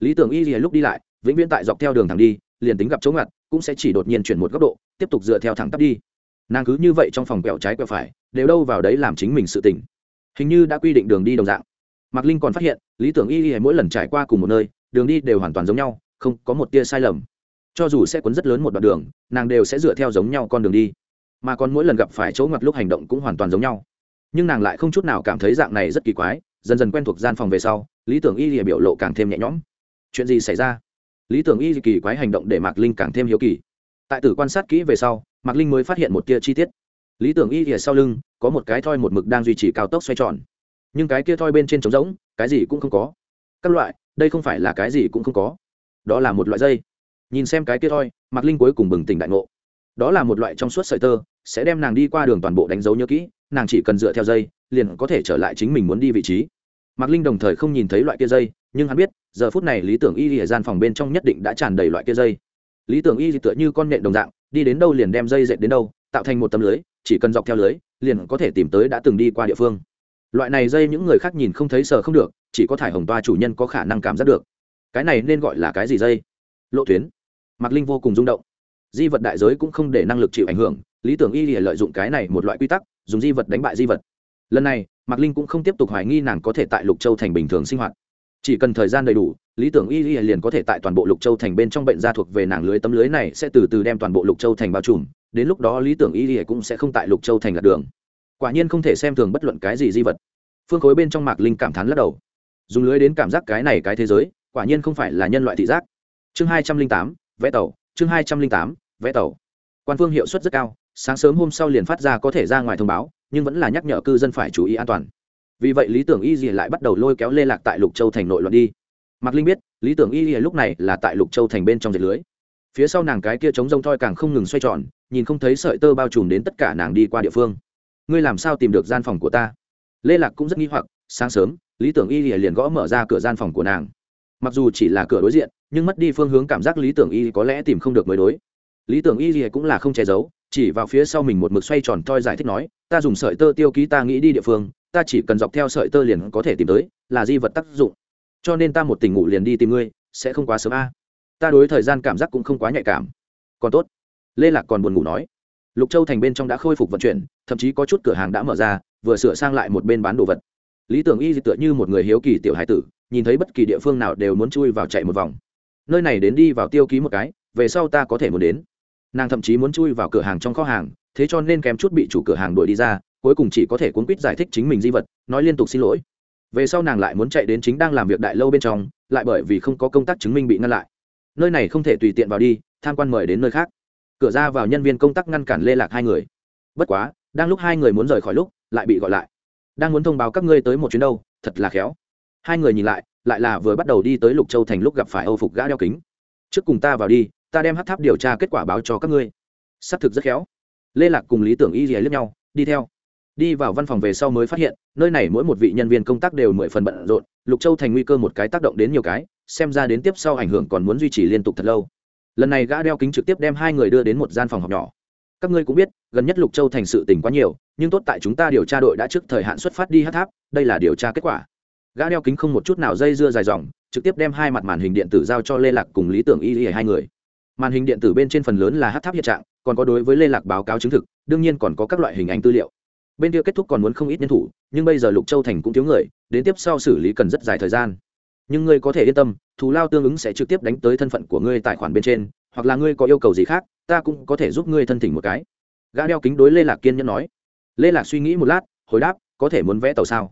Lý tưởng y lúc đi lại, vĩnh viễn tại dọc theo đường thẳng đi, liền tính gặp chống ngặt cũng sẽ chỉ đột nhiên chuyển một góc độ, tiếp tục dựa theo thẳng tắp đi. Nàng cứ như vậy trong phòng quẹo trái quẹo phải, đều đâu vào đấy làm chính mình sự tỉnh hình như đã quy định đường đi đồng dạng mạc linh còn phát hiện, lý tưởng y y mỗi lần trải qua cùng một nơi, đường đi đều hoàn toàn giống nhau, không có một tia sai lầm. Cho dù sẽ cuốn rất lớn một đoạn đường, nàng đều sẽ dựa theo giống nhau con đường đi. Mà còn mỗi lần gặp phải chỗ ngoặt lúc hành động cũng hoàn toàn giống nhau. Nhưng nàng lại không chút nào cảm thấy dạng này rất kỳ quái, dần dần quen thuộc gian phòng về sau, lý tưởng y lìa biểu lộ càng thêm nhẹ nhõm. Chuyện gì xảy ra? Lý tưởng y kỳ quái hành động để mạc linh càng thêm hiếu kỳ. Tại tử quan sát kỹ về sau, mạc linh mới phát hiện một tia chi tiết. Lý tưởng y lìa sau lưng, có một cái thoi một mực đang duy trì cao tốc xoay tròn nhưng cái kia thoi bên trên trống rỗng, cái gì cũng không có. Các loại, đây không phải là cái gì cũng không có. Đó là một loại dây. Nhìn xem cái kia thoi, mạc linh cuối cùng bừng tỉnh đại ngộ. Đó là một loại trong suốt sợi tơ, sẽ đem nàng đi qua đường toàn bộ đánh dấu nhớ kỹ, nàng chỉ cần dựa theo dây, liền có thể trở lại chính mình muốn đi vị trí. Mạc linh đồng thời không nhìn thấy loại kia dây, nhưng hắn biết, giờ phút này lý tưởng y ở gian phòng bên trong nhất định đã tràn đầy loại kia dây. Lý tưởng y tựa như con nện đồng dạng, đi đến đâu liền đem dây dệt đến đâu, tạo thành một tấm lưới, chỉ cần dọc theo lưới, liền có thể tìm tới đã từng đi qua địa phương loại này dây những người khác nhìn không thấy sờ không được, chỉ có thải hồng toa chủ nhân có khả năng cảm giác được. Cái này nên gọi là cái gì dây? Lộ tuyến. Mạc linh vô cùng rung động. Di vật đại giới cũng không để năng lực chịu ảnh hưởng, lý tưởng y lìa lợi dụng cái này một loại quy tắc, dùng di vật đánh bại di vật. Lần này, mạc linh cũng không tiếp tục hoài nghi nàng có thể tại lục châu thành bình thường sinh hoạt. Chỉ cần thời gian đầy đủ, lý tưởng y lìa liền có thể tại toàn bộ lục châu thành bên trong bệnh gia thuộc về nàng lưới tấm lưới này sẽ từ từ đem toàn bộ lục châu thành bao trùm, đến lúc đó lý tưởng y lìa cũng sẽ không tại lục châu thành lạc đường quả nhiên không thể xem thường bất luận cái gì di vật. Phương khối bên trong mạc linh cảm thán lắc đầu. Dùng lưới đến cảm giác cái này cái thế giới, quả nhiên không phải là nhân loại thị giác. Chương hai trăm linh tám vẽ tàu, chương hai trăm linh tám vẽ tàu. Quan phương hiệu suất rất cao, sáng sớm hôm sau liền phát ra có thể ra ngoài thông báo, nhưng vẫn là nhắc nhở cư dân phải chú ý an toàn. Vì vậy lý tưởng y dì lại bắt đầu lôi kéo lê lạc tại lục châu thành nội loạn đi. Mạc linh biết, lý tưởng y dì lúc này là tại lục châu thành bên trong dệt lưới. Phía sau nàng cái kia chống rông thoi càng không ngừng xoay tròn, nhìn không thấy sợi tơ bao trùm đến tất cả nàng đi qua địa phương ngươi làm sao tìm được gian phòng của ta? Lê lạc cũng rất nghi hoặc, sáng sớm, lý tưởng y liền gõ mở ra cửa gian phòng của nàng. Mặc dù chỉ là cửa đối diện, nhưng mất đi phương hướng cảm giác lý tưởng y có lẽ tìm không được mới đối. Lý tưởng y gì cũng là không che giấu, chỉ vào phía sau mình một mực xoay tròn toi giải thích nói, ta dùng sợi tơ tiêu ký ta nghĩ đi địa phương, ta chỉ cần dọc theo sợi tơ liền có thể tìm tới, là di vật tác dụng. Cho nên ta một tình ngủ liền đi tìm ngươi, sẽ không quá sớm a. Ta đối thời gian cảm giác cũng không quá nhạy cảm. Còn tốt. Lê lạc còn buồn ngủ nói. Lục châu thành bên trong đã khôi phục vận chuyển thậm chí có chút cửa hàng đã mở ra, vừa sửa sang lại một bên bán đồ vật. Lý tưởng y tựa như một người hiếu kỳ tiểu hải tử, nhìn thấy bất kỳ địa phương nào đều muốn chui vào chạy một vòng. Nơi này đến đi vào tiêu ký một cái, về sau ta có thể muốn đến. Nàng thậm chí muốn chui vào cửa hàng trong kho hàng, thế cho nên kém chút bị chủ cửa hàng đuổi đi ra, cuối cùng chỉ có thể cuốn quýt giải thích chính mình di vật, nói liên tục xin lỗi. Về sau nàng lại muốn chạy đến chính đang làm việc đại lâu bên trong, lại bởi vì không có công tác chứng minh bị ngăn lại. Nơi này không thể tùy tiện vào đi, tham quan mời đến nơi khác. Cửa ra vào nhân viên công tác ngăn cản lê lạc hai người. Bất quá đang lúc hai người muốn rời khỏi lúc, lại bị gọi lại. Đang muốn thông báo các ngươi tới một chuyến đâu, thật là khéo. Hai người nhìn lại lại là vừa bắt đầu đi tới lục châu thành lúc gặp phải âu phục gã đeo kính. Trước cùng ta vào đi, ta đem hát tháp điều tra kết quả báo cho các ngươi. Xác thực rất khéo. Lê lạc cùng lý tưởng y dìa lướt nhau, đi theo. Đi vào văn phòng về sau mới phát hiện, nơi này mỗi một vị nhân viên công tác đều mười phần bận rộn, lục châu thành nguy cơ một cái tác động đến nhiều cái, xem ra đến tiếp sau ảnh hưởng còn muốn duy trì liên tục thật lâu. Lần này gã đeo kính trực tiếp đem hai người đưa đến một gian phòng học nhỏ các ngươi cũng biết, gần nhất lục châu thành sự tỉnh quá nhiều, nhưng tốt tại chúng ta điều tra đội đã trước thời hạn xuất phát đi hát tháp, đây là điều tra kết quả. Gã đeo kính không một chút nào dây dưa dài dòng, trực tiếp đem hai mặt màn hình điện tử giao cho lê lạc cùng lý tưởng y y hai người. Màn hình điện tử bên trên phần lớn là hát tháp hiện trạng, còn có đối với lê lạc báo cáo chứng thực, đương nhiên còn có các loại hình ảnh tư liệu. Bên kia kết thúc còn muốn không ít nhân thủ, nhưng bây giờ lục châu thành cũng thiếu người, đến tiếp sau xử lý cần rất dài thời gian. Nhưng ngươi có thể yên tâm, thù lao tương ứng sẽ trực tiếp đánh tới thân phận của ngươi tài khoản bên trên, hoặc là ngươi có yêu cầu gì khác ta cũng có thể giúp ngươi thân thỉnh một cái. Gã đeo kính đối lê lạc kiên nhẫn nói. Lê lạc suy nghĩ một lát, hồi đáp, có thể muốn vẽ tàu sao?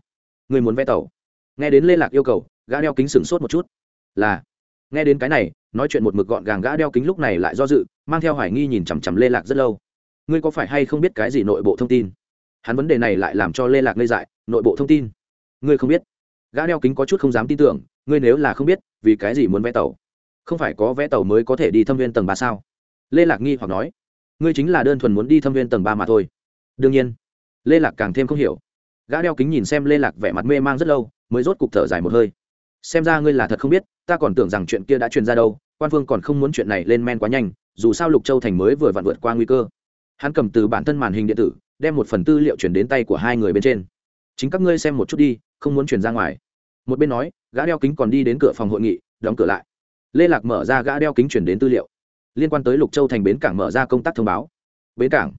Ngươi muốn vẽ tàu? Nghe đến lê lạc yêu cầu, gã đeo kính sửng sốt một chút. Là. Nghe đến cái này, nói chuyện một mực gọn gàng, gã đeo kính lúc này lại do dự, mang theo hoài nghi nhìn chằm chằm lê lạc rất lâu. Ngươi có phải hay không biết cái gì nội bộ thông tin? Hắn vấn đề này lại làm cho lê lạc ngây dại, nội bộ thông tin? Ngươi không biết. Gã đeo kính có chút không dám tin tưởng, ngươi nếu là không biết, vì cái gì muốn vẽ tàu? Không phải có vẽ tàu mới có thể đi thâm viên tầng ba sao? Lê lạc nghi hoặc nói, ngươi chính là đơn thuần muốn đi thâm viên tầng ba mà thôi. Đương nhiên. Lê lạc càng thêm không hiểu. Gã đeo kính nhìn xem lê lạc vẻ mặt mê mang rất lâu, mới rốt cục thở dài một hơi. Xem ra ngươi là thật không biết, ta còn tưởng rằng chuyện kia đã truyền ra đâu, quan phương còn không muốn chuyện này lên men quá nhanh, dù sao lục châu thành mới vừa vặn vượt qua nguy cơ. Hắn cầm từ bản thân màn hình điện tử, đem một phần tư liệu chuyển đến tay của hai người bên trên. Chính các ngươi xem một chút đi, không muốn chuyển ra ngoài. Một bên nói, gã đeo kính còn đi đến cửa phòng hội nghị, đóng cửa lại. Lê lạc mở ra gã đeo kính chuyển đến tư liệu liên quan tới lục châu thành bến cảng mở ra công tác thông báo. Bến cảng?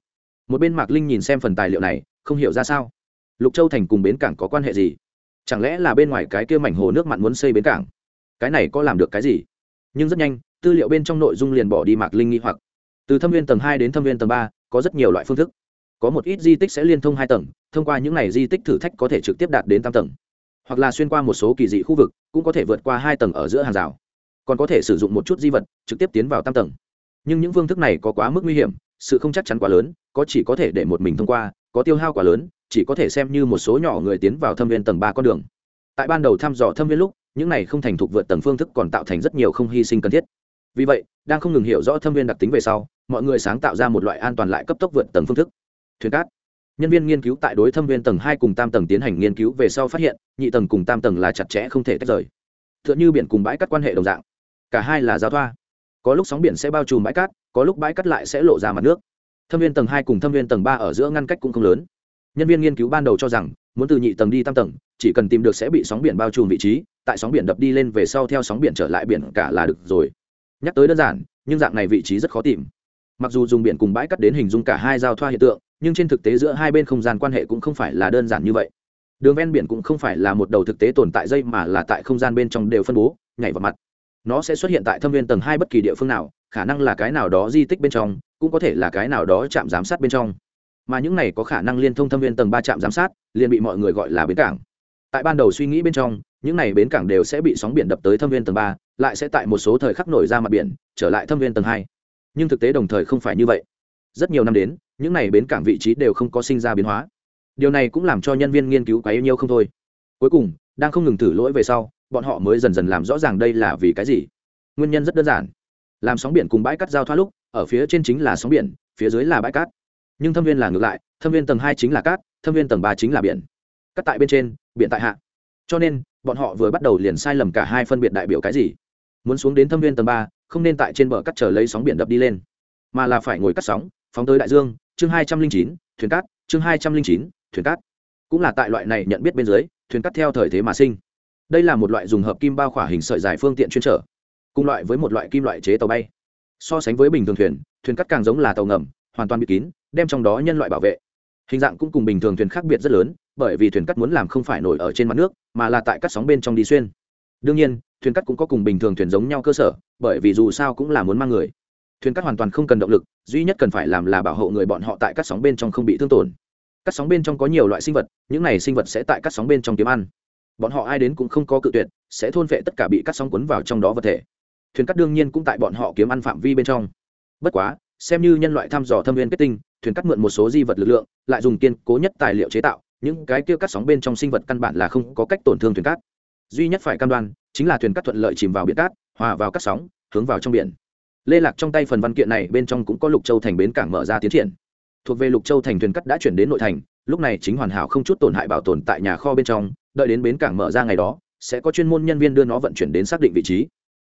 Một bên mạc linh nhìn xem phần tài liệu này, không hiểu ra sao. Lục châu thành cùng bến cảng có quan hệ gì? Chẳng lẽ là bên ngoài cái kia mảnh hồ nước mặn muốn xây bến cảng? Cái này có làm được cái gì? Nhưng rất nhanh, tư liệu bên trong nội dung liền bỏ đi mạc linh nghi hoặc. Từ thâm viên tầng hai đến thâm viên tầng ba, có rất nhiều loại phương thức. Có một ít di tích sẽ liên thông hai tầng, thông qua những n à y di tích thử thách có thể trực tiếp đạt đến tam tầng. Hoặc là xuyên qua một số kỳ dị khu vực, cũng có thể vượt qua hai tầng ở giữa hàng rào. Còn có thể sử dụng một chút di vật, trực tiếp tiến vào tam tầng nhưng những phương thức này có quá mức nguy hiểm, sự không chắc chắn quá lớn, có chỉ có thể để một mình thông qua, có tiêu hao quá lớn, chỉ có thể xem như một số nhỏ người tiến vào thâm viên tầng ba con đường. Tại ban đầu thăm dò thâm viên lúc, những này không thành thục vượt tầng phương thức còn tạo thành rất nhiều không hy sinh cần thiết. Vì vậy, đang không ngừng hiểu rõ thâm viên đặc tính về sau, mọi người sáng tạo ra một loại an toàn lại cấp tốc vượt tầng phương thức. Thuyền cát. Nhân viên nghiên cứu tại đối thâm viên tầng hai cùng tam tầng tiến hành nghiên cứu về sau phát hiện, nhị tầng cùng tam tầng là chặt chẽ không thể tách rời. T h ư ợ n h ư biển cùng bãi cắt quan hệ đồng dạng. Cả hai là giao thoa có lúc sóng biển sẽ bao trùm bãi cát, có lúc bãi cát lại sẽ lộ ra mặt nước. Thâm viên tầng hai cùng thâm viên tầng ba ở giữa ngăn cách cũng không lớn. Nhân viên nghiên cứu ban đầu cho rằng, muốn từ nhị tầng đi tam tầng, chỉ cần tìm được sẽ bị sóng biển bao trùm vị trí, tại sóng biển đập đi lên về sau theo sóng biển trở lại biển cả là được rồi. Nhắc tới đơn giản, nhưng dạng này vị trí rất khó tìm. Mặc dù dùng biển cùng bãi cắt đến hình dung cả hai giao thoa hiện tượng, nhưng trên thực tế giữa hai bên không gian quan hệ cũng không phải là đơn giản như vậy. Đường ven biển cũng không phải là một đầu thực tế tồn tại dây mà là tại không gian bên trong đều phân bố, nhảy vào mặt nó sẽ xuất hiện tại thâm viên tầng hai bất kỳ địa phương nào, khả năng là cái nào đó di tích bên trong, cũng có thể là cái nào đó chạm giám sát bên trong. Mà những này có khả năng liên thông thâm viên tầng ba trạm giám sát, liền bị mọi người gọi là bến cảng. Tại ban đầu suy nghĩ bên trong, những này bến cảng đều sẽ bị sóng biển đập tới thâm viên tầng ba, lại sẽ tại một số thời khắc nổi ra mặt biển, trở lại thâm viên tầng hai. Nhưng thực tế đồng thời không phải như vậy. Rất nhiều năm đến, những này bến cảng vị trí đều không có sinh ra biến hóa. Điều này cũng làm cho nhân viên nghiên cứu quá yêu nhiêu không thôi. Cuối cùng, đang không ngừng thử lỗi về sau bọn họ mới dần dần làm rõ ràng đây là vì cái gì. Nguyên nhân rất đơn giản. Làm sóng biển cùng bãi cát giao thoát lúc, ở phía trên chính là sóng biển, phía dưới là bãi cát. Nhưng thâm viên là ngược lại, thâm viên tầng hai chính là cát, thâm viên tầng ba chính là biển. Cát tại bên trên, biển tại hạ. Cho nên, bọn họ vừa bắt đầu liền sai lầm cả hai phân biệt đại biểu cái gì. Muốn xuống đến thâm viên tầng ba, không nên tại trên bờ cắt chờ lấy sóng biển đập đi lên, mà là phải ngồi cắt sóng, phóng tới đại dương, chương hai trăm linh chín, thuyền cát, chương hai trăm linh chín, thuyền cát. Cũng là tại loại này nhận biết bên dưới, thuyền cát theo thời thế mà sinh đây là một loại dùng hợp kim bao khỏa hình sợi dài phương tiện chuyên trở, cùng loại với một loại kim loại chế tàu bay. So sánh với bình thường thuyền thuyền cắt càng giống là tàu ngầm, hoàn toàn bị kín, đem trong đó nhân loại bảo vệ. Hình dạng cũng cùng bình thường thuyền khác biệt rất lớn, bởi vì thuyền cắt muốn làm không phải nổi ở trên mặt nước, mà là tại các sóng bên trong đi xuyên. Đương nhiên, thuyền cắt cũng có cùng bình thường thuyền giống nhau cơ sở, bởi vì dù sao cũng là muốn mang người. Thuyền cắt hoàn toàn không cần động lực, duy nhất cần phải làm là bảo hộ người bọn họ tại các sóng bên trong không bị thương tổn. Các sóng bên trong có nhiều loại sinh vật, những này sinh vật sẽ tại các sóng bên trong kiếm ăn bọn họ ai đến cũng không có cự tuyệt, sẽ thôn vệ tất cả bị cắt sóng cuốn vào trong đó vật thể. Thuyền cắt đương nhiên cũng tại bọn họ kiếm ăn phạm vi bên trong. Bất quá, xem như nhân loại thăm dò thâm viên kết tinh, thuyền cắt mượn một số di vật lực lượng, lại dùng kiên cố nhất tài liệu chế tạo, những cái kia cắt sóng bên trong sinh vật căn bản là không có cách tổn thương thuyền cát duy nhất phải cam đoan, chính là thuyền cắt thuận lợi chìm vào biển cát, hòa vào cắt sóng, hướng vào trong biển. Lê lạc trong tay phần văn kiện này bên trong cũng có lục châu thành bến cảng mở ra tiến triển. Thuộc về lục châu thành thuyền cắt đã chuyển đến nội thành, lúc này chính hoàn hảo không chút tổn hại bảo tồn tại nhà kho bên trong đợi đến bến cảng mở ra ngày đó, sẽ có chuyên môn nhân viên đưa nó vận chuyển đến xác định vị trí.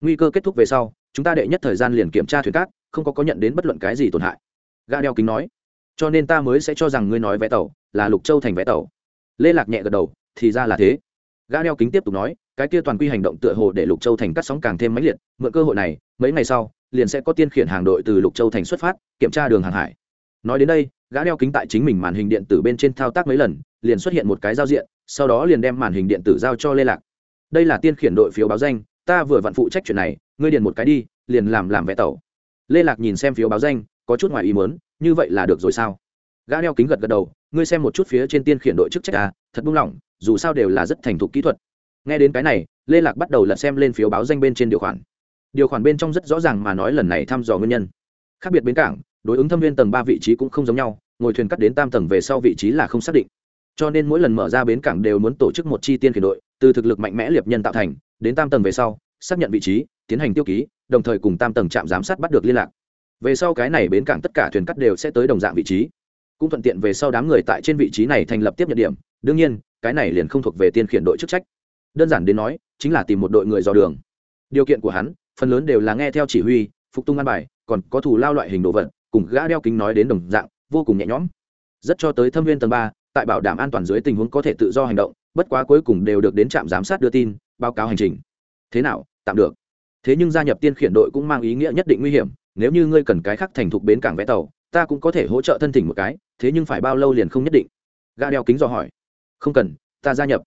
Nguy cơ kết thúc về sau, chúng ta đệ nhất thời gian liền kiểm tra thuyền cát, không có có nhận đến bất luận cái gì tổn hại. Ga đeo kính nói. Cho nên ta mới sẽ cho rằng ngươi nói vé tàu là lục châu thành vé tàu. Lê lạc nhẹ gật đầu, thì ra là thế. Ga đeo kính tiếp tục nói, cái kia toàn quy hành động tựa hồ để lục châu thành cắt sóng càng thêm mãnh liệt, mượn cơ hội này, mấy ngày sau, liền sẽ có tiên khiển hàng đội từ lục châu thành xuất phát, kiểm tra đường hàng hải. Nói đến đây, gã đeo kính tại chính mình màn hình điện tử bên trên thao tác mấy lần liền xuất hiện một cái giao diện sau đó liền đem màn hình điện tử giao cho lê lạc. Đây là tiên khiển đội phiếu báo danh ta vừa vặn phụ trách chuyện này ngươi điền một cái đi liền làm làm vé tàu. Lê lạc nhìn xem phiếu báo danh có chút ngoài ý mớn như vậy là được rồi sao? Gã đeo kính gật gật đầu ngươi xem một chút phía trên tiên khiển đội chức trách ta, thật buông lỏng dù sao đều là rất thành thục kỹ thuật. Nghe đến cái này lê lạc bắt đầu lật xem lên phiếu báo danh bên trên điều khoản. Điều khoản bên trong rất rõ ràng mà nói lần này thăm dò nguyên nhân. Khác biệt bến cảng đối ứng thâm viên tầng ba vị trí cũng không giống nhau ngồi thuyền cắt đến tam tầng về sau vị trí là không xác định cho nên mỗi lần mở ra bến cảng đều muốn tổ chức một chi tiên khiển đội, từ thực lực mạnh mẽ liệp nhân tạo thành, đến tam tầng về sau, xác nhận vị trí, tiến hành tiêu ký, đồng thời cùng tam tầng trạm giám sát bắt được liên lạc. Về sau cái này bến cảng tất cả thuyền cắt đều sẽ tới đồng dạng vị trí. Cũng thuận tiện về sau đám người tại trên vị trí này thành lập tiếp nhận điểm, đương nhiên, cái này liền không thuộc về tiên khiển đội chức trách. Đơn giản đến nói, chính là tìm một đội người dò đường. Điều kiện của hắn, phần lớn đều là nghe theo chỉ huy, phục tung ăn bài, còn có thủ lao loại hình đồ vật, cùng gã đeo kính nói đến đồng dạng, vô cùng nhẹ nhõm. Rất cho tới thâm viên tầng ba tại bảo đảm an toàn dưới tình huống có thể tự do hành động, bất quá cuối cùng đều được đến trạm giám sát đưa tin, báo cáo hành trình. Thế nào? Tạm được. Thế nhưng gia nhập tiên khiển đội cũng mang ý nghĩa nhất định nguy hiểm, nếu như ngươi cần cái khác thành thục bến cảng vé tàu, ta cũng có thể hỗ trợ thân thỉnh một cái, thế nhưng phải bao lâu liền không nhất định? Ga đeo kính dò hỏi. Không cần, ta gia nhập.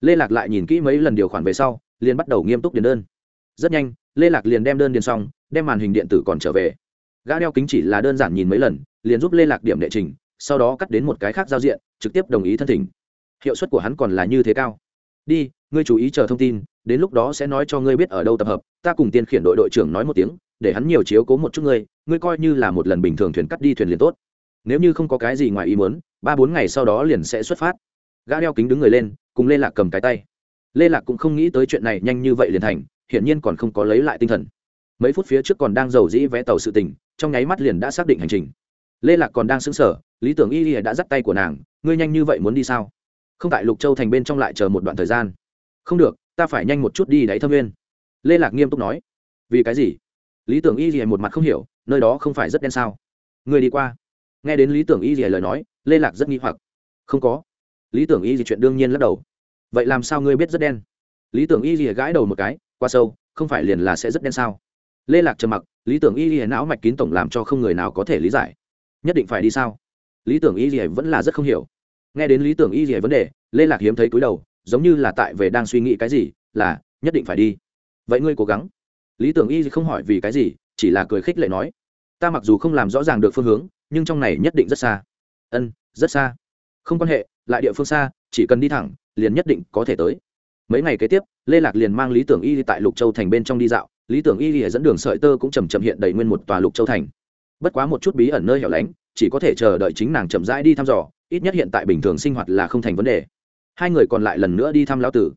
Lê lạc lại nhìn kỹ mấy lần điều khoản về sau, liền bắt đầu nghiêm túc điền đơn. Rất nhanh, lê lạc liền đem đơn điền xong, đem màn hình điện tử còn trở về. Gã đeo kính chỉ là đơn giản nhìn mấy lần, liền giúp lê lạc điểm đệ trình sau đó cắt đến một cái khác giao diện, trực tiếp đồng ý thân thỉnh. Hiệu suất của hắn còn là như thế cao. Đi, ngươi chú ý chờ thông tin, đến lúc đó sẽ nói cho ngươi biết ở đâu tập hợp, ta cùng tiên khiển đội đội trưởng nói một tiếng, để hắn nhiều chiếu cố một chút ngươi ngươi coi như là một lần bình thường thuyền cắt đi thuyền liền tốt. Nếu như không có cái gì ngoài ý muốn, ba bốn ngày sau đó liền sẽ xuất phát. Gã đeo kính đứng người lên, cùng lê lạc cầm cái tay. Lê lạc cũng không nghĩ tới chuyện này nhanh như vậy liền thành, hiển nhiên còn không có lấy lại tinh thần. Mấy phút phía trước còn đang giàu dĩ vé tàu sự tình, trong nháy mắt liền đã xác định hành trình lê lạc còn đang xứng sở lý tưởng y y đã dắt tay của nàng, ngươi nhanh như vậy muốn đi sao? Không tại lục châu thành bên trong lại chờ một đoạn thời gian. Không được, ta phải nhanh một chút đi đáy thâm nguyên. Lê lạc nghiêm túc nói. Vì cái gì? Lý tưởng y y một mặt không hiểu, nơi đó không phải rất đen sao? Ngươi đi qua. Nghe đến lý tưởng y y lời nói, lê lạc rất nghi hoặc. Không có. Lý tưởng y y chuyện đương nhiên lắc đầu. Vậy làm sao ngươi biết rất đen? Lý tưởng y y gãi đầu một cái, qua sâu, không phải liền là sẽ rất đen sao? Lê lạc trầm mặc, lý tưởng y y não mạch kín tổng làm cho không người nào có thể lý giải nhất định phải đi sao? Lý tưởng y gì vẫn là rất không hiểu. Nghe đến lý tưởng y gì vấn đề, lê lạc hiếm thấy cúi đầu, giống như là tại về đang suy nghĩ cái gì, là, nhất định phải đi. Vậy ngươi cố gắng. Lý tưởng y không hỏi vì cái gì, chỉ là cười khích lệ nói, ta mặc dù không làm rõ ràng được phương hướng, nhưng trong này nhất định rất xa. Ân, rất xa. Không quan hệ, lại địa phương xa, chỉ cần đi thẳng, liền nhất định có thể tới. Mấy ngày kế tiếp, lê lạc liền mang lý tưởng y tại lục châu thành bên trong đi dạo. Lý tưởng y dẫn đường sợi tơ cũng chầm chậm hiện đầy nguyên một tòa lục châu thành bất quá một chút bí ẩn nơi hẻo lánh, chỉ có thể chờ đợi chính nàng chậm rãi đi thăm dò, ít nhất hiện tại bình thường sinh hoạt là không thành vấn đề. Hai người còn lại lần nữa đi thăm lão tử.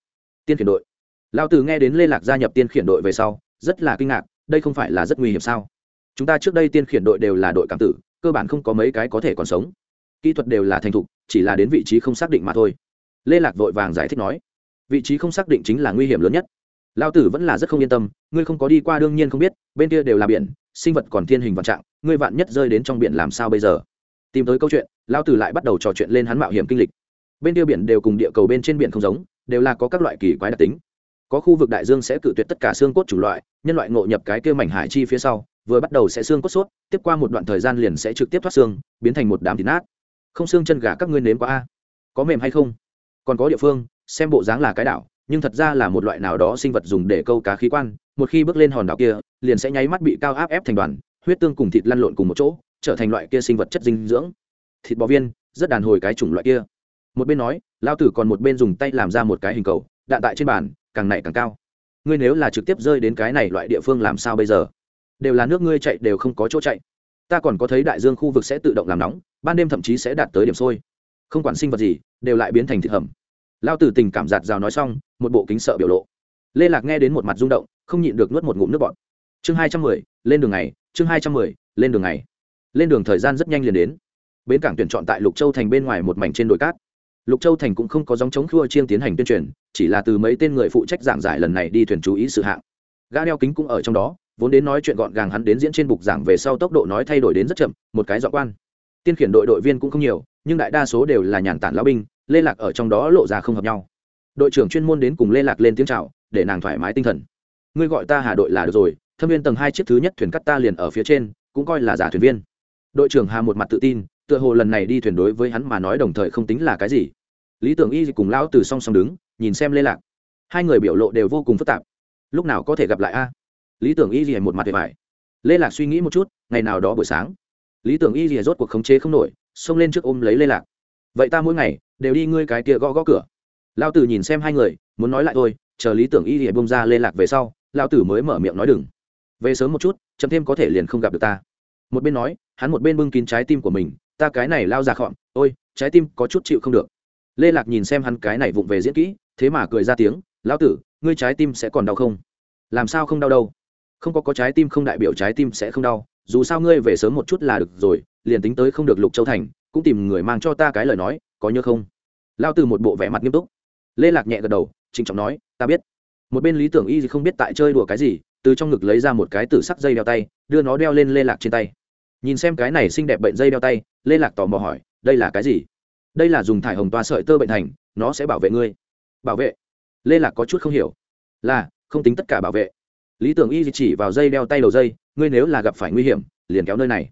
Tiên khiển đội. Lão tử nghe đến lê lạc gia nhập tiên khiển đội về sau, rất là kinh ngạc, đây không phải là rất nguy hiểm sao? Chúng ta trước đây tiên khiển đội đều là đội cảm tử, cơ bản không có mấy cái có thể còn sống. Kỹ thuật đều là thành thục, chỉ là đến vị trí không xác định mà thôi. Lê lạc vội vàng giải thích nói, vị trí không xác định chính là nguy hiểm lớn nhất lao tử vẫn là rất không yên tâm, ngươi không có đi qua đương nhiên không biết, bên kia đều là biển, sinh vật còn thiên hình vạn trạng, ngươi vạn nhất rơi đến trong biển làm sao bây giờ? Tìm tới câu chuyện, lao tử lại bắt đầu trò chuyện lên hắn mạo hiểm kinh lịch. Bên kia biển đều cùng địa cầu bên trên biển không giống, đều là có các loại kỳ quái đặc tính. Có khu vực đại dương sẽ cự tuyệt tất cả xương cốt chủ loại, nhân loại ngộ nhập cái kia mảnh hải chi phía sau, vừa bắt đầu sẽ xương cốt sốt, tiếp qua một đoạn thời gian liền sẽ trực tiếp thoát xương, biến thành một đám thịt nát. Không xương chân gà các ngươi nếm qua a? Có mềm hay không? Còn có địa phương, xem bộ dáng là cái đảo nhưng thật ra là một loại nào đó sinh vật dùng để câu cá khí quan, một khi bước lên hòn đảo kia, liền sẽ nháy mắt bị cao áp ép thành đoàn, huyết tương cùng thịt lăn lộn cùng một chỗ, trở thành loại kia sinh vật chất dinh dưỡng. Thịt bò viên, rất đàn hồi cái chủng loại kia. Một bên nói, lao tử còn một bên dùng tay làm ra một cái hình cầu, đạn tại trên bàn, càng nảy càng cao. Ngươi nếu là trực tiếp rơi đến cái này loại địa phương làm sao bây giờ? Đều là nước ngươi chạy đều không có chỗ chạy. Ta còn có thấy đại dương khu vực sẽ tự động làm nóng, ban đêm thậm chí sẽ đạt tới điểm sôi. Không quản sinh vật gì, đều lại biến thành thịt hầm lao tử tình cảm giạt rào nói xong, một bộ kính sợ biểu lộ. Lê lạc nghe đến một mặt rung động, không nhịn được nuốt một ngụm nước bọt. Chương hai trăm mười, lên đường này chương hai trăm mười, lên đường này lên đường thời gian rất nhanh liền đến. Bến cảng tuyển chọn tại lục châu thành bên ngoài một mảnh trên đồi cát. Lục châu thành cũng không có dòng chống khua chiêng tiến hành tuyên truyền, chỉ là từ mấy tên người phụ trách giảng giải lần này đi thuyền chú ý sự hạng. Ga đeo kính cũng ở trong đó, vốn đến nói chuyện gọn gàng hắn đến diễn trên bục giảng về sau tốc độ nói thay đổi đến rất chậm, một cái dọ quan. Tiên khiển đội đội viên cũng không nhiều, nhưng đại đa số đều là nhàn tản lão binh lê lạc ở trong đó lộ ra không hợp nhau. Đội trưởng chuyên môn đến cùng lê lạc lên tiếng chào, để nàng thoải mái tinh thần. Ngươi gọi ta hà đội là được rồi, thâm viên tầng hai chiếc thứ nhất thuyền cắt ta liền ở phía trên, cũng coi là giả thuyền viên. Đội trưởng hà một mặt tự tin, tựa hồ lần này đi thuyền đối với hắn mà nói đồng thời không tính là cái gì. Lý tưởng y cùng lão từ song song đứng, nhìn xem lê lạc. Hai người biểu lộ đều vô cùng phức tạp. Lúc nào có thể gặp lại a? Lý tưởng y rìa một mặt để phải lê lạc suy nghĩ một chút, ngày nào đó buổi sáng. Lý tưởng y rìa rốt cuộc khống chế không nổi, xông lên trước ôm lấy lê lạc. Vậy ta mỗi ngày đều đi ngươi cái kia gõ gõ cửa. Lao tử nhìn xem hai người, muốn nói lại thôi, chờ lý tưởng y thì bông ra lê lạc về sau, lao tử mới mở miệng nói đừng. Về sớm một chút, chậm thêm có thể liền không gặp được ta. Một bên nói, hắn một bên bưng kín trái tim của mình, ta cái này lao ra khọn ôi, trái tim có chút chịu không được. Lê lạc nhìn xem hắn cái này vụng về diễn kỹ, thế mà cười ra tiếng, lão tử, ngươi trái tim sẽ còn đau không? Làm sao không đau đâu? Không có có trái tim không đại biểu trái tim sẽ không đau, dù sao ngươi về sớm một chút là được rồi, liền tính tới không được lục châu thành, cũng tìm người mang cho ta cái lời nói có nhớ không? Lao từ một bộ vẻ mặt nghiêm túc. Lê lạc nhẹ gật đầu, trịnh trọng nói, ta biết. Một bên lý tưởng y thì không biết tại chơi đùa cái gì, từ trong ngực lấy ra một cái tử sắc dây đeo tay, đưa nó đeo lên lê lạc trên tay. Nhìn xem cái này xinh đẹp bệnh dây đeo tay, lê lạc tò mò hỏi, đây là cái gì? Đây là dùng thải hồng toa sợi tơ bệnh thành, nó sẽ bảo vệ ngươi. Bảo vệ? Lê lạc có chút không hiểu. Là, không tính tất cả bảo vệ. Lý tưởng y chỉ vào dây đeo tay đầu dây, ngươi nếu là gặp phải nguy hiểm, liền kéo nơi này.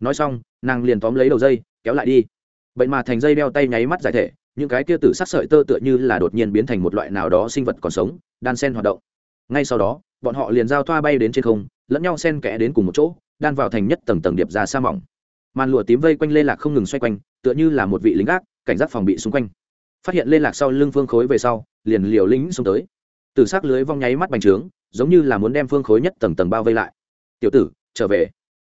Nói xong, nàng liền tóm lấy đầu dây, kéo lại đi bệnh mà thành dây đeo tay nháy mắt giải thể, những cái kia tử sắc sợi tơ tựa như là đột nhiên biến thành một loại nào đó sinh vật còn sống, đan sen hoạt động. Ngay sau đó, bọn họ liền giao thoa bay đến trên không, lẫn nhau sen kẽ đến cùng một chỗ, đan vào thành nhất tầng tầng điệp ra sa mỏng. Màn lụa tím vây quanh lê lạc không ngừng xoay quanh, tựa như là một vị lính gác, cảnh giác phòng bị xung quanh. Phát hiện lê lạc sau lưng phương khối về sau, liền liều lính xông tới. Từ sắc lưới vong nháy mắt bành trướng, giống như là muốn đem phương khối nhất tầng tầng bao vây lại. Tiểu tử, trở về.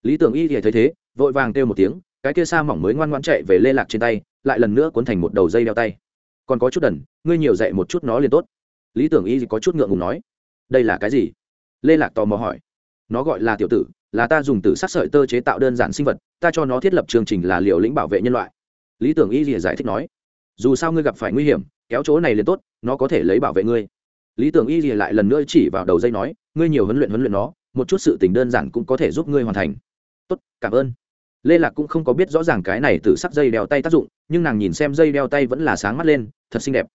Lý tưởng y thì thấy thế, vội vàng kêu một tiếng cái kia sa mỏng mới ngoan ngoãn chạy về lê lạc trên tay, lại lần nữa cuốn thành một đầu dây đeo tay. Còn có chút đần, ngươi nhiều dạy một chút nó liền tốt. Lý tưởng y có chút ngượng ngùng nói, đây là cái gì? Lê lạc tò mò hỏi. Nó gọi là tiểu tử, là ta dùng từ sắc sợi tơ chế tạo đơn giản sinh vật, ta cho nó thiết lập chương trình là liều lĩnh bảo vệ nhân loại. Lý tưởng y giải thích nói, dù sao ngươi gặp phải nguy hiểm, kéo chỗ này liền tốt, nó có thể lấy bảo vệ ngươi. Lý tưởng y lại lần nữa chỉ vào đầu dây nói, ngươi nhiều huấn luyện huấn luyện nó, một chút sự tình đơn giản cũng có thể giúp ngươi hoàn thành. Tốt, cảm ơn lê lạc cũng không có biết rõ ràng cái này từ sắc dây đeo tay tác dụng, nhưng nàng nhìn xem dây đeo tay vẫn là sáng mắt lên, thật xinh đẹp.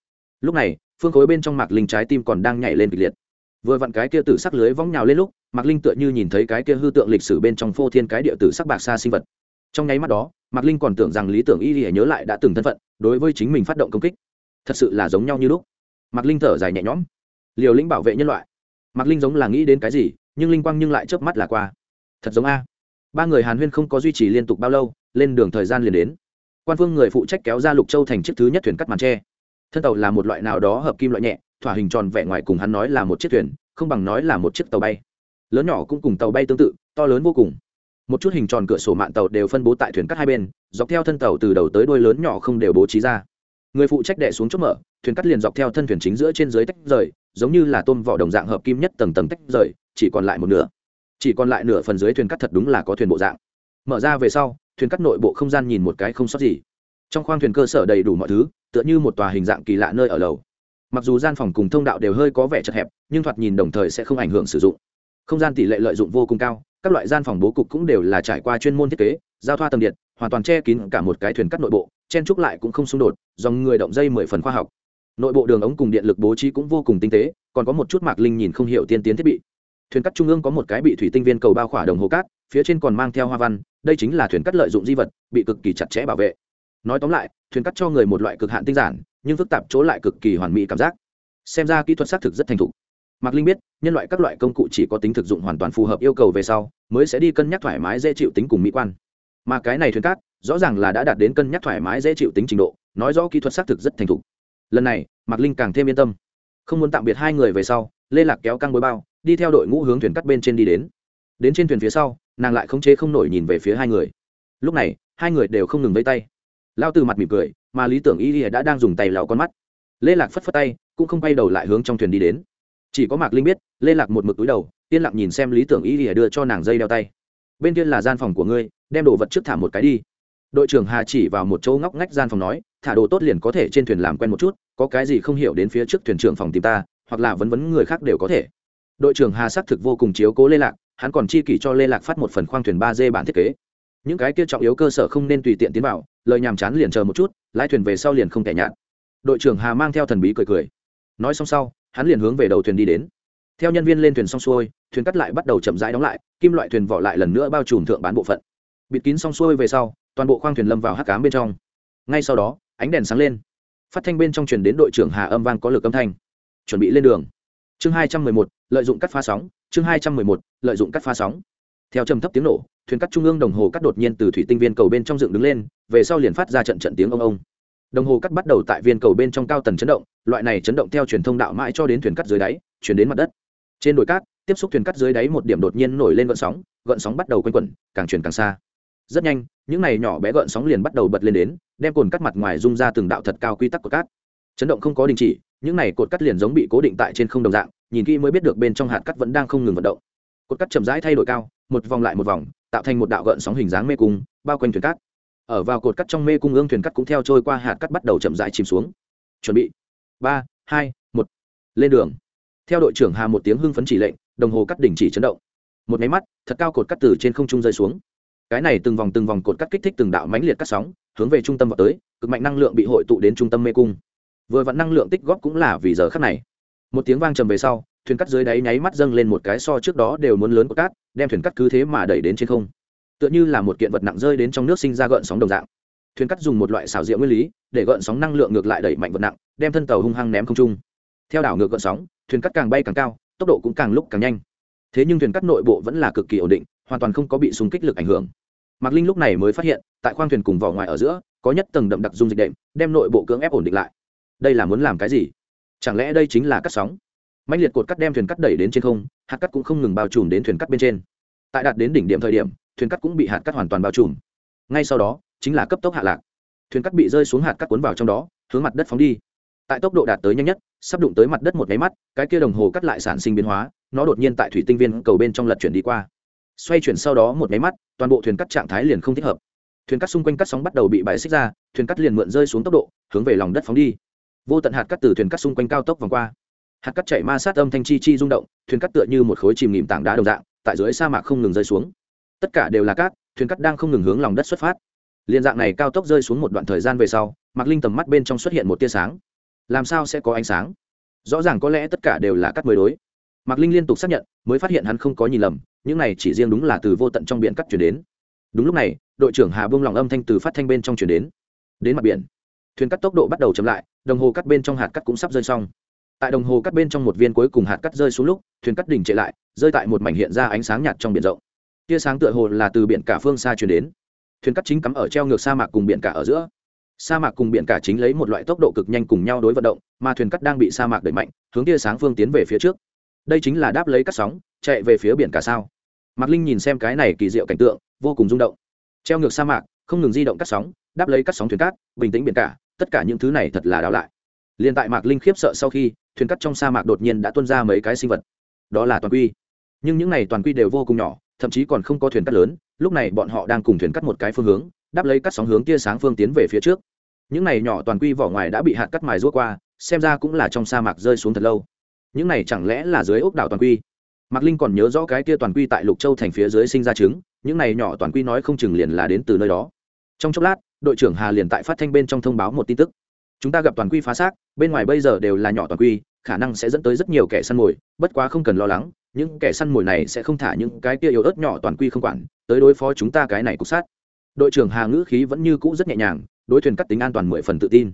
Lúc này, phương khối bên trong mạc linh trái tim còn đang nhảy lên kịch liệt. Vừa vặn cái kia tử sắc lưới vóng nhào lên lúc, mạc linh tựa như nhìn thấy cái kia hư tượng lịch sử bên trong phô thiên cái địa tử sắc bạc xa sinh vật. Trong nháy mắt đó, mạc linh còn tưởng rằng lý tưởng y lìa nhớ lại đã từng thân phận, đối với chính mình phát động công kích. Thật sự là giống nhau như lúc. Mạc linh thở dài nhẹ nhõm. Liều lĩnh bảo vệ nhân loại. Mạc linh giống là nghĩ đến cái gì, nhưng linh quang nhưng lại chớp mắt là qua. Thật giống a ba người hàn huyên không có duy trì liên tục bao lâu lên đường thời gian liền đến quan phương người phụ trách kéo ra lục châu thành chiếc thứ nhất thuyền cắt màn tre thân tàu là một loại nào đó hợp kim loại nhẹ thỏa hình tròn vẻ ngoài cùng hắn nói là một chiếc thuyền không bằng nói là một chiếc tàu bay lớn nhỏ cũng cùng tàu bay tương tự to lớn vô cùng một chút hình tròn cửa sổ mạng tàu đều phân bố tại thuyền cắt hai bên dọc theo thân tàu từ đầu tới đuôi lớn nhỏ không đều bố trí ra người phụ trách đẻ xuống chốt mở thuyền cắt liền dọc theo thân thuyền chính giữa trên dưới tách rời giống như là tôm vỏ đồng dạng hợp kim nhất tầng tầng tách rời chỉ còn lại một nửa chỉ còn lại nửa phần dưới thuyền cắt thật đúng là có thuyền bộ dạng. Mở ra về sau, thuyền cắt nội bộ không gian nhìn một cái không sót gì. Trong khoang thuyền cơ sở đầy đủ mọi thứ, tựa như một tòa hình dạng kỳ lạ nơi ở lầu. Mặc dù gian phòng cùng thông đạo đều hơi có vẻ chật hẹp, nhưng thoạt nhìn đồng thời sẽ không ảnh hưởng sử dụng. Không gian tỷ lệ lợi dụng vô cùng cao, các loại gian phòng bố cục cũng đều là trải qua chuyên môn thiết kế, giao thoa tầng điện, hoàn toàn che kín cả một cái thuyền cắt nội bộ, chen trúc lại cũng không xung đột, dòng người động dây mười phần khoa học. Nội bộ đường ống cùng điện lực bố trí cũng vô cùng tinh tế, còn có một chút mạc linh nhìn không hiểu tiên tiến thiết bị thuyền cắt trung ương có một cái bị thủy tinh viên cầu bao khỏa đồng hồ cát, phía trên còn mang theo hoa văn, đây chính là thuyền cắt lợi dụng di vật, bị cực kỳ chặt chẽ bảo vệ. Nói tóm lại, thuyền cắt cho người một loại cực hạn tinh giản, nhưng phức tạp chỗ lại cực kỳ hoàn mỹ cảm giác. Xem ra kỹ thuật xác thực rất thành thục. Mạc linh biết, nhân loại các loại công cụ chỉ có tính thực dụng hoàn toàn phù hợp yêu cầu về sau, mới sẽ đi cân nhắc thoải mái dễ chịu tính cùng mỹ quan. Mà cái này thuyền cát, rõ ràng là đã đạt đến cân nhắc thoải mái dễ chịu tính trình độ, nói rõ kỹ thuật xác thực rất thành thục. Lần này, mạc linh càng thêm yên tâm. Không muốn tạm biệt hai người về sau lê lạc kéo căng bối bao, đi theo đội ngũ hướng thuyền cắt bên trên đi đến. Đến trên thuyền phía sau, nàng lại không chế không nổi nhìn về phía hai người. Lúc này, hai người đều không ngừng vây tay. Lao từ mặt mỉm cười, mà lý tưởng y lìa đã đang dùng tay lau con mắt. Lê lạc phất phất tay, cũng không quay đầu lại hướng trong thuyền đi đến. Chỉ có mạc linh biết, lê lạc một mực túi đầu, yên lặng nhìn xem lý tưởng y lìa đưa cho nàng dây đeo tay. Bên kia là gian phòng của ngươi, đem đồ vật trước thả một cái đi. Đội trưởng hà chỉ vào một chỗ ngóc ngách gian phòng nói, thả đồ tốt liền có thể trên thuyền làm quen một chút, có cái gì không hiểu đến phía trước thuyền trưởng phòng tìm ta hoặc là vấn vấn người khác đều có thể. Đội trưởng hà xác thực vô cùng chiếu cố lê lạc, hắn còn chi kỷ cho lê lạc phát một phần khoang thuyền ba d bản thiết kế. Những cái kia trọng yếu cơ sở không nên tùy tiện tiến vào, lời nhàm chán liền chờ một chút, lái thuyền về sau liền không tẻ nhạt. Đội trưởng hà mang theo thần bí cười cười. Nói xong sau, hắn liền hướng về đầu thuyền đi đến. Theo nhân viên lên thuyền xong xuôi, thuyền cắt lại bắt đầu chậm rãi đóng lại, kim loại thuyền vỏ lại lần nữa bao trùm thượng bán bộ phận. Bịt kín xong xuôi về sau, toàn bộ khoang thuyền lâm vào hắc cám bên trong. Ngay sau đó, ánh đèn sáng lên. Phát thanh bên trong truyền đến đội trưởng hà âm vang có lực âm thanh chuẩn bị lên đường. Chương hai trăm mười một, lợi dụng cắt phá sóng. Chương hai trăm mười một, lợi dụng cắt phá sóng. Theo trầm thấp tiếng nổ, thuyền cắt trung ương đồng hồ cắt đột nhiên từ thủy tinh viên cầu bên trong dựng đứng lên, về sau liền phát ra trận trận tiếng ông ông. Đồng hồ cắt bắt đầu tại viên cầu bên trong cao tần chấn động, loại này chấn động theo truyền thông đạo mãi cho đến thuyền cắt dưới đáy, chuyển đến mặt đất. Trên đồi cát, tiếp xúc thuyền cắt dưới đáy một điểm đột nhiên nổi lên gợn sóng gợn sóng bắt đầu quanh quẩn, càng chuyển càng xa. Rất nhanh, những này nhỏ bé gợn sóng liền bắt đầu bật lên đến, đem cồn cắt mặt ngoài rung ra từng đạo thật cao quy tắc của cát. Chấn động không có đình chỉ những này cột cắt liền giống bị cố định tại trên không đồng dạng, nhìn kỹ mới biết được bên trong hạt cắt vẫn đang không ngừng vận động. Cột cắt chậm rãi thay đổi cao, một vòng lại một vòng, tạo thành một đạo gợn sóng hình dáng mê cung, bao quanh thuyền cát. Ở vào cột cắt trong mê cung ương thuyền cắt cũng theo trôi qua hạt cắt bắt đầu chậm rãi chìm xuống. Chuẩn bị. Ba, hai, một. Lên đường. Theo đội trưởng hà một tiếng hưng phấn chỉ lệnh, đồng hồ cắt đỉnh chỉ chấn động. Một máy mắt, thật cao cột cắt từ trên không trung rơi xuống. Cái này từng vòng từng vòng cột cắt kích thích từng đạo mãnh liệt cắt sóng, hướng về trung tâm vào tới, cực mạnh năng lượng bị hội tụ đến trung tâm mê cung vừa vặn năng lượng tích góp cũng là vì giờ khắc này. Một tiếng vang trầm về sau, thuyền cắt dưới đáy nháy mắt dâng lên một cái so trước đó đều muốn lớn của cát, đem thuyền cắt cứ thế mà đẩy đến trên không. Tựa như là một kiện vật nặng rơi đến trong nước sinh ra gợn sóng đồng dạng. Thuyền cắt dùng một loại xảo diệu nguyên lý, để gợn sóng năng lượng ngược lại đẩy mạnh vật nặng, đem thân tàu hung hăng ném không trung. Theo đảo ngược gợn sóng, thuyền cắt càng bay càng cao, tốc độ cũng càng lúc càng nhanh. Thế nhưng thuyền cắt nội bộ vẫn là cực kỳ ổn định, hoàn toàn không có bị súng kích lực ảnh hưởng. Mạc linh lúc này mới phát hiện, tại khoang thuyền cùng vỏ ngoài ở giữa, có nhất tầng đậm đặc dung dịch đệm, đem nội bộ cưỡng ép ổn định lại đây là muốn làm cái gì? Chẳng lẽ đây chính là cắt sóng? Mạnh liệt cột cắt đem thuyền cắt đẩy đến trên không, hạt cắt cũng không ngừng bao trùm đến thuyền cắt bên trên. Tại đạt đến đỉnh điểm thời điểm, thuyền cắt cũng bị hạt cắt hoàn toàn bao trùm. Ngay sau đó, chính là cấp tốc hạ lạc. Thuyền cắt bị rơi xuống hạt cắt cuốn vào trong đó, hướng mặt đất phóng đi. Tại tốc độ đạt tới nhanh nhất, sắp đụng tới mặt đất một máy mắt, cái kia đồng hồ cắt lại sản sinh biến hóa, nó đột nhiên tại thủy tinh viên cầu bên trong lật chuyển đi qua. Xoay chuyển sau đó một máy mắt, toàn bộ thuyền cắt trạng thái liền không thích hợp. Thuyền cắt xung quanh cắt sóng bắt đầu bị bài xích ra, thuyền cắt liền mượn rơi xuống tốc độ, hướng về lòng đất phóng đi vô tận hạt cắt từ thuyền cắt xung quanh cao tốc vòng qua. Hạt cắt chảy ma sát âm thanh chi chi rung động, thuyền cắt tựa như một khối chìm nghỉm tảng đá đồng dạng, tại dưới sa mạc không ngừng rơi xuống. Tất cả đều là cát, thuyền cắt đang không ngừng hướng lòng đất xuất phát. Liên dạng này cao tốc rơi xuống một đoạn thời gian về sau, mạc linh tầm mắt bên trong xuất hiện một tia sáng. Làm sao sẽ có ánh sáng? Rõ ràng có lẽ tất cả đều là cắt mới đối. Mạc linh liên tục xác nhận, mới phát hiện hắn không có nhìn lầm, những này chỉ riêng đúng là từ vô tận trong biển cắt chuyển đến. Đúng lúc này, đội trưởng hà bông lòng âm thanh từ phát thanh bên trong chuyển đến. Đến mặt biển, thuyền cắt tốc độ bắt đầu chậm lại đồng hồ cắt bên trong hạt cắt cũng sắp rơi xong. Tại đồng hồ cắt bên trong một viên cuối cùng hạt cắt rơi xuống lúc, thuyền cắt đỉnh chạy lại, rơi tại một mảnh hiện ra ánh sáng nhạt trong biển rộng. Tia sáng tựa hồ là từ biển cả phương xa chuyển đến. Thuyền cắt chính cắm ở treo ngược sa mạc cùng biển cả ở giữa. Sa mạc cùng biển cả chính lấy một loại tốc độ cực nhanh cùng nhau đối vận động, mà thuyền cắt đang bị sa mạc đẩy mạnh, hướng tia sáng phương tiến về phía trước. Đây chính là đáp lấy cắt sóng, chạy về phía biển cả sao. Mạc linh nhìn xem cái này kỳ diệu cảnh tượng, vô cùng rung động. Treo ngược sa mạc, không ngừng di động cắt sóng, đáp lấy cắt sóng thuyền cát, bình tĩnh biển cả tất cả những thứ này thật là đáo lại. Liền tại mạc linh khiếp sợ sau khi, thuyền cắt trong sa mạc đột nhiên đã tuôn ra mấy cái sinh vật. Đó là toàn quy. Nhưng những này toàn quy đều vô cùng nhỏ, thậm chí còn không có thuyền cắt lớn, lúc này bọn họ đang cùng thuyền cắt một cái phương hướng, đáp lấy cắt sóng hướng tia sáng phương tiến về phía trước. Những này nhỏ toàn quy vỏ ngoài đã bị hạt cắt mài rũa qua, xem ra cũng là trong sa mạc rơi xuống thật lâu. Những này chẳng lẽ là dưới ốc đảo toàn quy? Mạc linh còn nhớ rõ cái kia toàn quy tại lục châu thành phía dưới sinh ra trứng, những này nhỏ toàn quy nói không chừng liền là đến từ nơi đó. Trong chốc lát đội trưởng hà liền tại phát thanh bên trong thông báo một tin tức. Chúng ta gặp toàn quy phá xác, bên ngoài bây giờ đều là nhỏ toàn quy, khả năng sẽ dẫn tới rất nhiều kẻ săn mồi, bất quá không cần lo lắng, những kẻ săn mồi này sẽ không thả những cái kia yếu ớt nhỏ toàn quy không quản, tới đối phó chúng ta cái này cục sát. Đội trưởng hà ngữ khí vẫn như cũ rất nhẹ nhàng, đối thuyền cắt tính an toàn mười phần tự tin.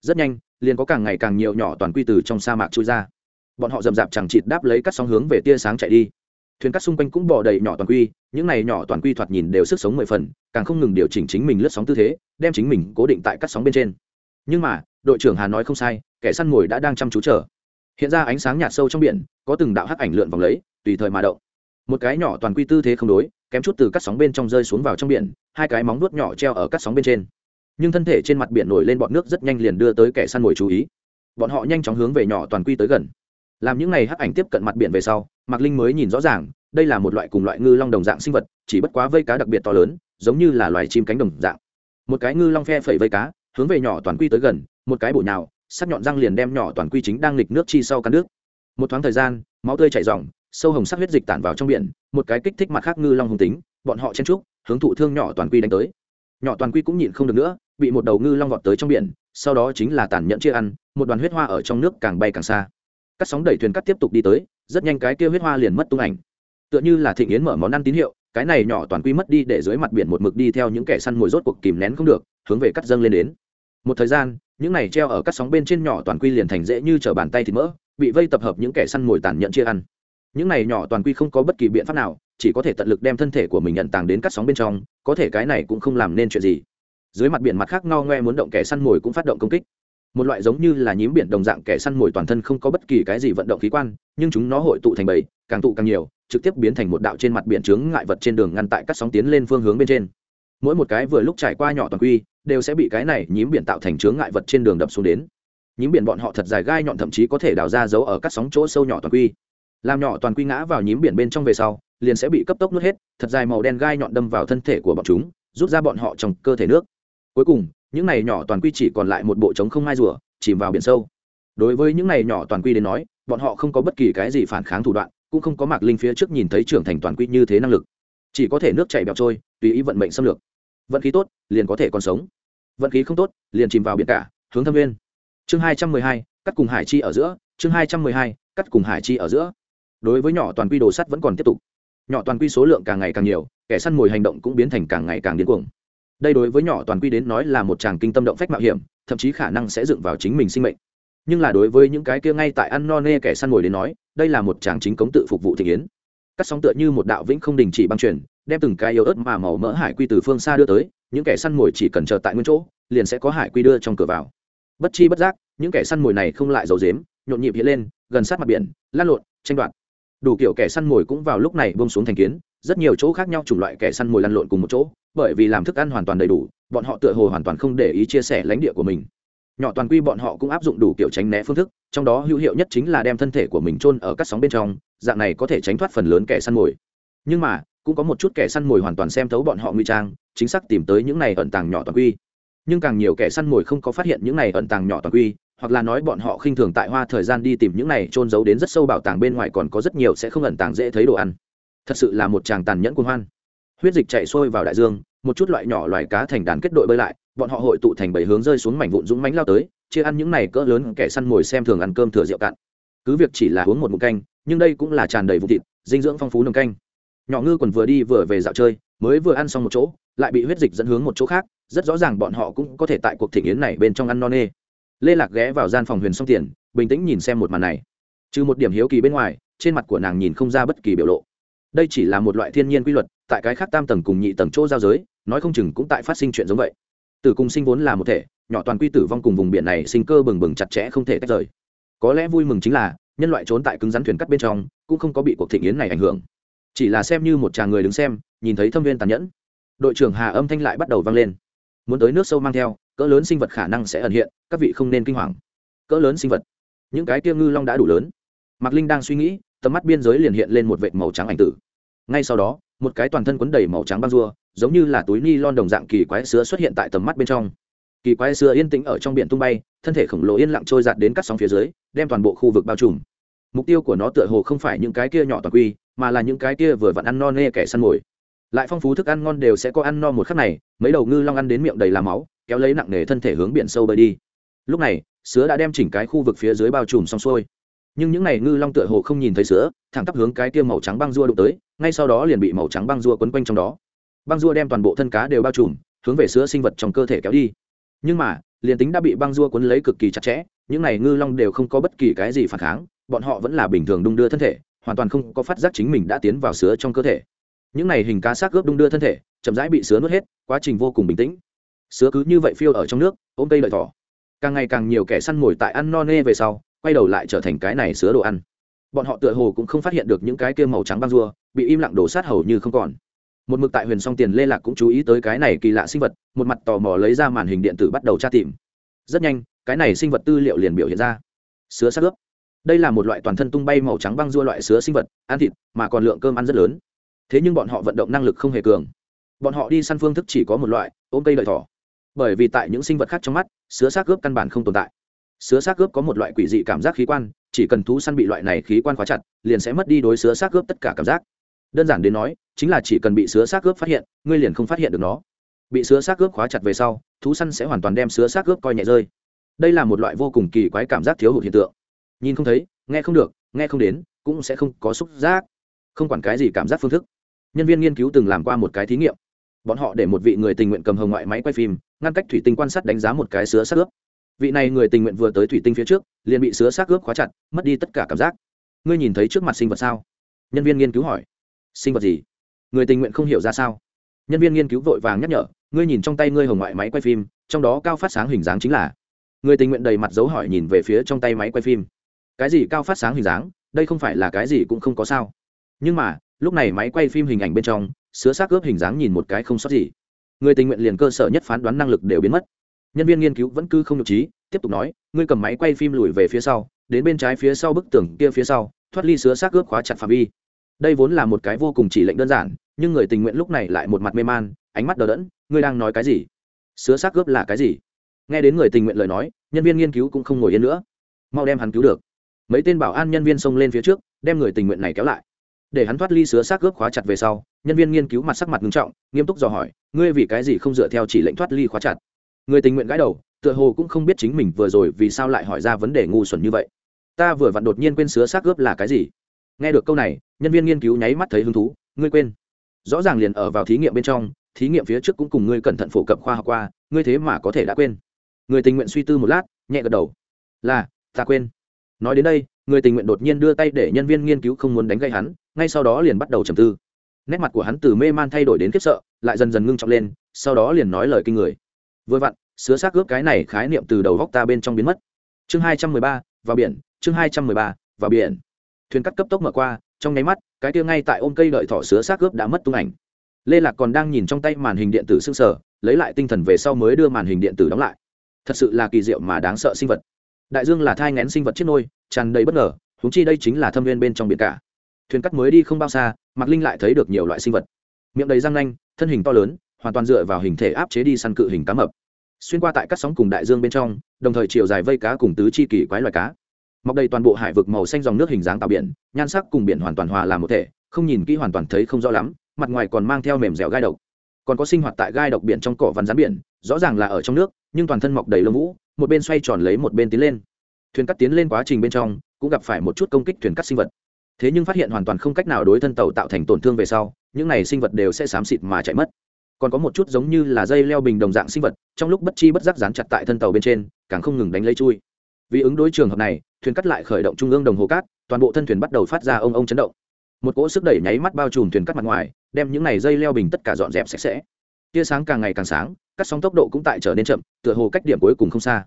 Rất nhanh, liền có càng ngày càng nhiều nhỏ toàn quy từ trong sa mạc trôi ra. Bọn họ dầm dạp chẳng chịt đáp lấy cắt sóng hướng về tia sáng chạy đi thuyền cắt xung quanh cũng bỏ đầy nhỏ toàn quy, những này nhỏ toàn quy thoạt nhìn đều sức sống mười phần, càng không ngừng điều chỉnh chính mình lướt sóng tư thế, đem chính mình cố định tại cắt sóng bên trên. Nhưng mà, đội trưởng hà nói không sai, kẻ săn mồi đã đang chăm chú chờ. Hiện ra ánh sáng nhạt sâu trong biển, có từng đạo hắc ảnh lượn vòng lấy, tùy thời mà động. Một cái nhỏ toàn quy tư thế không đối, kém chút từ cắt sóng bên trong rơi xuống vào trong biển, hai cái móng nuốt nhỏ treo ở cắt sóng bên trên. Nhưng thân thể trên mặt biển nổi lên bọn nước rất nhanh liền đưa tới kẻ săn mồi chú ý. Bọn họ nhanh chóng hướng về nhỏ toàn quy tới gần làm những ngày hắc ảnh tiếp cận mặt biển về sau, mạc linh mới nhìn rõ ràng, đây là một loại cùng loại ngư long đồng dạng sinh vật, chỉ bất quá vây cá đặc biệt to lớn, giống như là loài chim cánh đồng dạng. Một cái ngư long phe phẩy vây cá, hướng về nhỏ toàn quy tới gần, một cái bổ nhào, sắc nhọn răng liền đem nhỏ toàn quy chính đang nghịch nước chi sau cắn nước. Một thoáng thời gian, máu tươi chảy ròng, sâu hồng sắc huyết dịch tản vào trong biển, một cái kích thích mặt khác ngư long hung tính, bọn họ chen trúc hướng thụ thương nhỏ toàn quy đánh tới. Nhỏ toàn quy cũng nhịn không được nữa, bị một đầu ngư long vọt tới trong biển, sau đó chính là tàn nhẫn chia ăn, một đoàn huyết hoa ở trong nước càng bay càng xa cắt sóng đẩy thuyền cắt tiếp tục đi tới, rất nhanh cái kia huyết hoa liền mất tung ảnh. Tựa như là thịnh yến mở món ăn tín hiệu, cái này nhỏ toàn quy mất đi để dưới mặt biển một mực đi theo những kẻ săn mồi rốt cuộc kìm nén không được, hướng về cắt dâng lên đến. Một thời gian, những này treo ở cắt sóng bên trên nhỏ toàn quy liền thành dễ như t bàn tay thịt mỡ, bị vây tập hợp những kẻ săn mồi tàn nhẫn chia ăn. Những này nhỏ toàn quy không có bất kỳ biện pháp nào, chỉ có thể tận lực đem thân thể của mình nhận tàng đến cắt sóng bên trong, có thể cái này cũng không làm nên chuyện gì. Dưới mặt biển mặt khác no ngoe muốn động kẻ săn mồi cũng phát động công kích một loại giống như là nhím biển đồng dạng kẻ săn mồi toàn thân không có bất kỳ cái gì vận động khí quan, nhưng chúng nó hội tụ thành bầy, càng tụ càng nhiều, trực tiếp biến thành một đạo trên mặt biển chướng ngại vật trên đường ngăn tại các sóng tiến lên phương hướng bên trên. Mỗi một cái vừa lúc trải qua nhỏ toàn quy, đều sẽ bị cái này nhím biển tạo thành chướng ngại vật trên đường đập xuống đến. Nhím biển bọn họ thật dài gai nhọn thậm chí có thể đào ra giấu ở các sóng chỗ sâu nhỏ toàn quy. Làm nhỏ toàn quy ngã vào nhím biển bên trong về sau, liền sẽ bị cấp tốc nuốt hết, thật dài màu đen gai nhọn đâm vào thân thể của bọn chúng, rút ra bọn họ trong cơ thể nước. Cuối cùng những này nhỏ toàn quy chỉ còn lại một bộ trống không mai rùa, chìm vào biển sâu. Đối với những này nhỏ toàn quy đến nói, bọn họ không có bất kỳ cái gì phản kháng thủ đoạn, cũng không có mạc linh phía trước nhìn thấy trưởng thành toàn quy như thế năng lực. Chỉ có thể nước chảy bẹo trôi, tùy ý vận mệnh xâm lược. Vận khí tốt, liền có thể còn sống. Vận khí không tốt, liền chìm vào biển cả, hướng thâm viên. Chương hai trăm mười hai, cắt cùng hải chi ở giữa, chương hai trăm mười hai, cắt cùng hải chi ở giữa. Đối với nhỏ toàn quy đồ sắt vẫn còn tiếp tục. Nhỏ toàn quy số lượng càng ngày càng nhiều, kẻ săn mồi hành động cũng biến thành càng ngày càng điên cuồng đây đối với nhỏ toàn quy đến nói là một chàng kinh tâm động phách mạo hiểm, thậm chí khả năng sẽ dựng vào chính mình sinh mệnh. Nhưng là đối với những cái kia ngay tại ăn no nê kẻ săn mồi đến nói, đây là một chàng chính cống tự phục vụ thị kiến. Cắt sóng tựa như một đạo vĩnh không đình chỉ băng truyền, đem từng cái yếu ớt mà màu mỡ hải quy từ phương xa đưa tới, những kẻ săn mồi chỉ cần chờ tại nguyên chỗ, liền sẽ có hải quy đưa trong cửa vào. Bất chi bất giác, những kẻ săn mồi này không lại giấu dếm nhộn nhịp hiện lên, gần sát mặt biển lan lộn, tranh đoạt. Đủ kiểu kẻ săn mồi cũng vào lúc này bông xuống thành kiến, rất nhiều chỗ khác nhau chủng loại kẻ săn mồi lăn lộn cùng một chỗ bởi vì làm thức ăn hoàn toàn đầy đủ, bọn họ tựa hồ hoàn toàn không để ý chia sẻ lãnh địa của mình. Nhỏ toàn quy bọn họ cũng áp dụng đủ kiểu tránh né phương thức, trong đó hữu hiệu nhất chính là đem thân thể của mình chôn ở các sóng bên trong, dạng này có thể tránh thoát phần lớn kẻ săn mồi. Nhưng mà, cũng có một chút kẻ săn mồi hoàn toàn xem thấu bọn họ nguy trang, chính xác tìm tới những này ẩn tàng nhỏ toàn quy. Nhưng càng nhiều kẻ săn mồi không có phát hiện những này ẩn tàng nhỏ toàn quy, hoặc là nói bọn họ khinh thường tại hoa thời gian đi tìm những này trôn giấu đến rất sâu bảo tàng bên ngoài còn có rất nhiều sẽ không ẩn tàng dễ thấy đồ ăn. Thật sự là một chàng tàn nhẫn cuồng hoan huyết dịch chạy sôi vào đại dương, một chút loại nhỏ loài cá thành đàn kết đội bơi lại, bọn họ hội tụ thành bảy hướng rơi xuống mảnh vụn dũng mánh lao tới, chia ăn những này cỡ lớn kẻ săn mồi xem thường ăn cơm thừa rượu cạn. Cứ việc chỉ là uống một mụn canh, nhưng đây cũng là tràn đầy vụ thịt, dinh dưỡng phong phú nồng canh. Nhỏ ngư còn vừa đi vừa về dạo chơi, mới vừa ăn xong một chỗ, lại bị huyết dịch dẫn hướng một chỗ khác, rất rõ ràng bọn họ cũng có thể tại cuộc thị nghiến này bên trong ăn no nê. Lê lạc ghé vào gian phòng huyền song tiền, bình tĩnh nhìn xem một màn này. Trừ một điểm hiếu kỳ bên ngoài, trên mặt của nàng nhìn không ra bất kỳ biểu lộ. Đây chỉ là một loại thiên nhiên quy luật tại cái khác tam tầng cùng nhị tầng chỗ giao giới, nói không chừng cũng tại phát sinh chuyện giống vậy. Tử cung sinh vốn là một thể, nhỏ toàn quy tử vong cùng vùng biển này sinh cơ bừng bừng chặt chẽ không thể tách rời. Có lẽ vui mừng chính là, nhân loại trốn tại cứng rắn thuyền cắt bên trong, cũng không có bị cuộc thị nghiến này ảnh hưởng. Chỉ là xem như một chàng người đứng xem, nhìn thấy thâm viên tàn nhẫn, đội trưởng hà âm thanh lại bắt đầu vang lên. Muốn tới nước sâu mang theo, cỡ lớn sinh vật khả năng sẽ ẩn hiện, các vị không nên kinh hoàng. Cỡ lớn sinh vật. Những cái tiêu ngư long đã đủ lớn. Mạc linh đang suy nghĩ, tầm mắt biên giới liền hiện lên một vệt màu trắng ảnh tử. Ngay sau đó một cái toàn thân quấn đầy màu trắng băng rua, giống như là túi ni lon đồng dạng kỳ quái sứa xuất hiện tại tầm mắt bên trong. Kỳ quái sứa yên tĩnh ở trong biển tung bay, thân thể khổng lồ yên lặng trôi giạt đến các sóng phía dưới, đem toàn bộ khu vực bao trùm. Mục tiêu của nó tựa hồ không phải những cái kia nhỏ toàn quy, mà là những cái kia vừa vặn ăn no nê kẻ săn mồi. Lại phong phú thức ăn ngon đều sẽ có ăn no một khắc này, mấy đầu ngư long ăn đến miệng đầy làm máu, kéo lấy nặng nề thân thể hướng biển sâu bơi đi. Lúc này, sứa đã đem chỉnh cái khu vực phía dưới bao trùm xong xuôi nhưng những n à y ngư long tựa hồ không nhìn thấy sữa, thẳng tắp hướng cái tiêm màu trắng băng rua đụng tới ngay sau đó liền bị màu trắng băng rua quấn quanh trong đó. Băng rua đem toàn bộ thân cá đều bao trùm hướng về sữa sinh vật trong cơ thể kéo đi. Nhưng mà liền tính đã bị băng rua quấn lấy cực kỳ chặt chẽ những n à y ngư long đều không có bất kỳ cái gì phản kháng bọn họ vẫn là bình thường đung đưa thân thể hoàn toàn không có phát giác chính mình đã tiến vào sứa trong cơ thể. Những này hình cá xác gớp đung đưa thân thể chậm rãi bị sứa nuốt hết quá trình vô cùng bình tĩnh. Sứa cứ như vậy phiêu ở trong nước ôm cây lợi thỏ. Càng ngày càng nhiều kẻ săn mồi tại ăn no nê về sau quay đầu lại trở thành cái này sứa đồ ăn. Bọn họ tựa hồ cũng không phát hiện được những cái kia màu trắng băng rua, bị im lặng đổ sát hầu như không còn. Một mực tại huyền song tiền lê lạc cũng chú ý tới cái này kỳ lạ sinh vật, một mặt tò mò lấy ra màn hình điện tử bắt đầu tra tìm. Rất nhanh, cái này sinh vật tư liệu liền biểu hiện ra. Sứa sát ướp. Đây là một loại toàn thân tung bay màu trắng băng rua loại sứa sinh vật, ăn thịt, mà còn lượng cơm ăn rất lớn. Thế nhưng bọn họ vận động năng lực không hề cường. Bọn họ đi săn phương thức chỉ có một loại, ôm cây lợi thỏ. Bởi vì tại những sinh vật khác trong mắt, sứa xác cướp căn bản không tồn tại sứa xác cướp có một loại quỷ dị cảm giác khí quan, chỉ cần thú săn bị loại này khí quan khóa chặt, liền sẽ mất đi đối sứa xác cướp tất cả cảm giác. Đơn giản đến nói, chính là chỉ cần bị sứa xác cướp phát hiện, ngươi liền không phát hiện được nó. Bị sứa xác cướp khóa chặt về sau, thú săn sẽ hoàn toàn đem sứa xác cướp coi nhẹ rơi. Đây là một loại vô cùng kỳ quái cảm giác thiếu hụt hiện tượng. Nhìn không thấy, nghe không được, nghe không đến, cũng sẽ không có xúc giác. Không quản cái gì cảm giác phương thức. Nhân viên nghiên cứu từng làm qua một cái thí nghiệm. Bọn họ để một vị người tình nguyện cầm hồng ngoại máy quay phim, ngăn cách thủy tinh quan sát đánh giá một cái sứa xác ướp vị này người tình nguyện vừa tới thủy tinh phía trước, liền bị sứa xác ướp khóa chặt, mất đi tất cả cảm giác. Ngươi nhìn thấy trước mặt sinh vật sao? Nhân viên nghiên cứu hỏi. Sinh vật gì? Người tình nguyện không hiểu ra sao? Nhân viên nghiên cứu vội vàng nhắc nhở. Ngươi nhìn trong tay ngươi hồng ngoại máy quay phim, trong đó cao phát sáng hình dáng chính là. Người tình nguyện đầy mặt dấu hỏi nhìn về phía trong tay máy quay phim. Cái gì cao phát sáng hình dáng? Đây không phải là cái gì cũng không có sao. Nhưng mà, lúc này máy quay phim hình ảnh bên trong, sứa xác ướp hình dáng nhìn một cái không sót gì. Người tình nguyện liền cơ sở nhất phán đoán năng lực đều biến mất nhân viên nghiên cứu vẫn cứ không nhục trí, tiếp tục nói, ngươi cầm máy quay phim lùi về phía sau, đến bên trái phía sau bức tường kia phía sau, thoát ly sứa xác ướp khóa chặt phạm vi. Đây vốn là một cái vô cùng chỉ lệnh đơn giản, nhưng người tình nguyện lúc này lại một mặt mê man, ánh mắt đờ đẫn, ngươi đang nói cái gì? Sứa xác ướp là cái gì? Nghe đến người tình nguyện lời nói, nhân viên nghiên cứu cũng không ngồi yên nữa. Mau đem hắn cứu được. Mấy tên bảo an nhân viên xông lên phía trước, đem người tình nguyện này kéo lại. Để hắn thoát ly sứa xác ướp khóa chặt về sau, nhân viên nghiên cứu mặt sắc mặt nghiêm trọng, nghiêm túc dò hỏi, ngươi vì cái gì không dựa theo chỉ lệnh thoát ly khóa chặt? Người tình nguyện gãi đầu, tựa hồ cũng không biết chính mình vừa rồi vì sao lại hỏi ra vấn đề ngu xuẩn như vậy. Ta vừa vặn đột nhiên quên sứa xác ướp là cái gì. Nghe được câu này, nhân viên nghiên cứu nháy mắt thấy hứng thú, ngươi quên. Rõ ràng liền ở vào thí nghiệm bên trong, thí nghiệm phía trước cũng cùng ngươi cẩn thận phổ cập khoa học qua, ngươi thế mà có thể đã quên. Người tình nguyện suy tư một lát, nhẹ gật đầu. Là, ta quên. Nói đến đây, người tình nguyện đột nhiên đưa tay để nhân viên nghiên cứu không muốn đánh gây hắn, ngay sau đó liền bắt đầu trầm tư. Nét mặt của hắn từ mê man thay đổi đến khiếp sợ, lại dần dần ngưng trọng lên, sau đó liền nói lời kinh người vừa vặn, sứa xác ướp cái này khái niệm từ đầu góc ta bên trong biến mất. Chương hai trăm mười ba, vào biển. Chương hai trăm mười ba, vào biển. Thuyền cắt cấp tốc mở qua, trong nháy mắt, cái kia ngay tại ôm cây đợi thỏ sứa xác ướp đã mất tung ảnh. Lê lạc còn đang nhìn trong tay màn hình điện tử s ư sở lấy lại tinh thần về sau mới đưa màn hình điện tử đóng lại. Thật sự là kỳ diệu mà đáng sợ sinh vật. Đại dương là thai ngén sinh vật chết nôi, tràn đầy bất ngờ húng chi đây chính là thâm viên bên trong biển cả. Thuyền cắt mới đi không bao xa, mạc linh lại thấy được nhiều loại sinh vật. Miệng đầy răng nanh, thân hình to lớn hoàn toàn dựa vào hình thể áp chế đi săn cự hình cá mập. Xuyên qua tại các sóng cùng đại dương bên trong, đồng thời chiều dài vây cá cùng tứ chi kỳ quái loài cá. Mọc đầy toàn bộ hải vực màu xanh dòng nước hình dáng tạo biển, nhan sắc cùng biển hoàn toàn hòa làm một thể, không nhìn kỹ hoàn toàn thấy không rõ lắm, mặt ngoài còn mang theo mềm dẻo gai độc. Còn có sinh hoạt tại gai độc biển trong cỏ văn rán biển, rõ ràng là ở trong nước, nhưng toàn thân mọc đầy lông vũ, một bên xoay tròn lấy một bên tiến lên. Thuyền cắt tiến lên quá trình bên trong, cũng gặp phải một chút công kích thuyền cắt sinh vật. Thế nhưng phát hiện hoàn toàn không cách nào đối thân tàu tạo thành tổn thương về sau, những này sinh vật đều sẽ xám xịt mà chạy mất còn có một chút giống như là dây leo bình đồng dạng sinh vật, trong lúc bất chi bất giác dán chặt tại thân tàu bên trên, càng không ngừng đánh lấy chui. Vì ứng đối trường hợp này, thuyền cắt lại khởi động trung ương đồng hồ cát, toàn bộ thân thuyền bắt đầu phát ra ông ông chấn động. Một cỗ sức đẩy nháy mắt bao trùm thuyền cắt mặt ngoài, đem những này dây leo bình tất cả dọn dẹp sạch sẽ. Tia sáng càng ngày càng sáng, cắt sóng tốc độ cũng tại trở nên chậm, tựa hồ cách điểm cuối cùng không xa.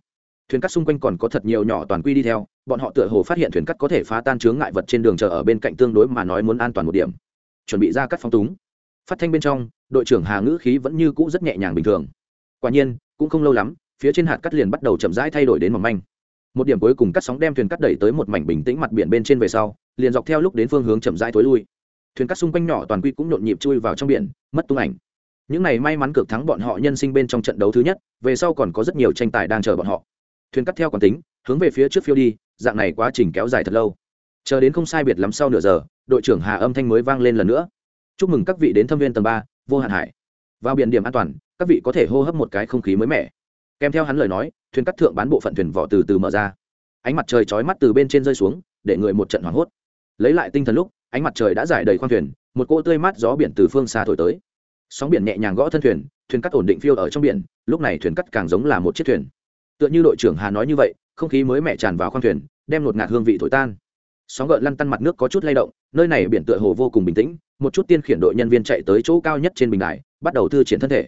Thuyền cắt xung quanh còn có thật nhiều nhỏ toàn quy đi theo, bọn họ tựa hồ phát hiện thuyền cắt có thể phá tan chướng ngại vật trên đường chờ ở bên cạnh tương đối mà nói muốn an toàn một điểm. Chuẩn bị ra cắt phóng túng. Phát thanh bên trong đội trưởng hà ngữ khí vẫn như cũ rất nhẹ nhàng bình thường. Quả nhiên, cũng không lâu lắm, phía trên hạt cắt liền bắt đầu chậm rãi thay đổi đến mỏng manh. Một điểm cuối cùng cắt sóng đem thuyền cắt đẩy tới một mảnh bình tĩnh mặt biển bên trên về sau, liền dọc theo lúc đến phương hướng chậm rãi tối lui. Thuyền cắt xung quanh nhỏ toàn quy cũng nhộn nhịp chui vào trong biển, mất tung ảnh. Những này may mắn cực thắng bọn họ nhân sinh bên trong trận đấu thứ nhất, về sau còn có rất nhiều tranh tài đang chờ bọn họ. Thuyền cắt theo quản tính, hướng về phía trước phiêu đi, dạng này quá trình kéo dài thật lâu. Chờ đến không sai biệt lắm sau nửa giờ, đội trưởng hà âm thanh mới vang lên lần nữa. Chúc mừng các vị đến thâm viên tầng ba vô hạn hải. Vào biển điểm an toàn, các vị có thể hô hấp một cái không khí mới mẻ. Kèm theo hắn lời nói, thuyền cắt thượng bán bộ phận thuyền vỏ từ từ mở ra. Ánh mặt trời chói mắt từ bên trên rơi xuống, để người một trận hoảng hốt. Lấy lại tinh thần lúc, ánh mặt trời đã giải đầy khoang thuyền, một cỗ tươi mát gió biển từ phương xa thổi tới. Sóng biển nhẹ nhàng gõ thân thuyền thuyền cắt ổn định phiêu ở trong biển, lúc này thuyền cắt càng giống là một chiếc thuyền. Tựa như đội trưởng hà nói như vậy, không khí mới mẻ tràn vào khoang thuyền, đem ngột ngạt hương vị thổi tan. Sóng gợn lăn tăn mặt nước có chút lay động, nơi này biển tựa hồ vô cùng bình tĩnh một chút tiên khiển đội nhân viên chạy tới chỗ cao nhất trên bình đài, bắt đầu thư triển thân thể.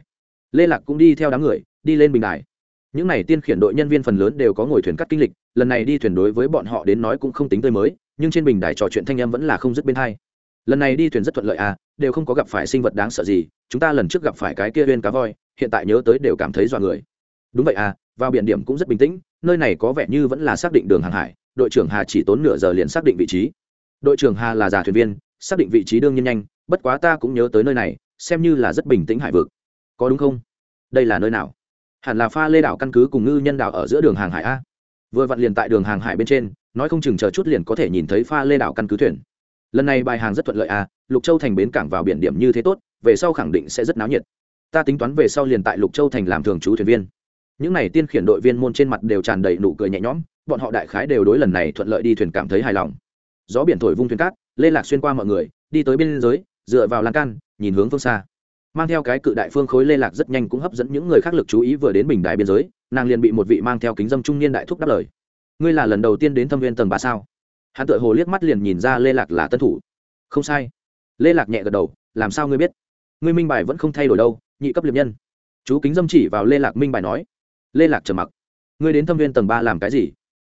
Lê lạc cũng đi theo đám người, đi lên bình đài. Những n à y tiên khiển đội nhân viên phần lớn đều có ngồi thuyền cắt kinh lịch, lần này đi thuyền đối với bọn họ đến nói cũng không tính tươi mới, nhưng trên bình đài trò chuyện thanh em vẫn là không dứt bên hai. Lần này đi thuyền rất thuận lợi à đều không có gặp phải sinh vật đáng sợ gì, chúng ta lần trước gặp phải cái kia bên cá voi, hiện tại nhớ tới đều cảm thấy dọa người. Đúng vậy à vào biển điểm cũng rất bình tĩnh, nơi này có vẻ như vẫn là xác định đường hàng hải, đội trưởng hà chỉ tốn nửa giờ liền xác định vị trí. Đội trưởng hà là già thuyền viên xác định vị trí đương nhiên nhanh, bất quá ta cũng nhớ tới nơi này, xem như là rất bình tĩnh hải vực. Có đúng không? Đây là nơi nào? Hẳn là pha lê đảo căn cứ cùng ngư nhân đảo ở giữa đường hàng hải a. Vừa vặn liền tại đường hàng hải bên trên, nói không chừng chờ chút liền có thể nhìn thấy pha lê đảo căn cứ thuyền. Lần này bài hàng rất thuận lợi a, lục châu thành bến cảng vào biển điểm như thế tốt, về sau khẳng định sẽ rất náo nhiệt. Ta tính toán về sau liền tại lục châu thành làm thường trú thuyền viên. Những n à y tiên khiển đội viên môn trên mặt đều tràn đầy nụ cười nhẹ nhõm, bọn họ đại khái đều đối lần này thuận lợi đi thuyền cảm thấy hài lòng. Gió biển thổi vung thuyền cát lê lạc xuyên qua mọi người, đi tới bên giới, dựa vào lan can, nhìn hướng phương xa. Mang theo cái cự đại phương khối lê lạc rất nhanh cũng hấp dẫn những người khác lực chú ý vừa đến bình đài biên giới, nàng liền bị một vị mang theo kính dâm trung niên đại thúc đáp lời. Ngươi là lần đầu tiên đến thâm viên tầng ba sao? Hắn tự hồ liếc mắt liền nhìn ra lê lạc là tân thủ. Không sai. Lê lạc nhẹ gật đầu, làm sao ngươi biết? Ngươi minh bài vẫn không thay đổi đâu, nhị cấp liệp nhân. Chú kính dâm chỉ vào lê lạc minh bài nói. Lê lạc trầm mặc. Ngươi đến thâm viên tầng ba làm cái gì?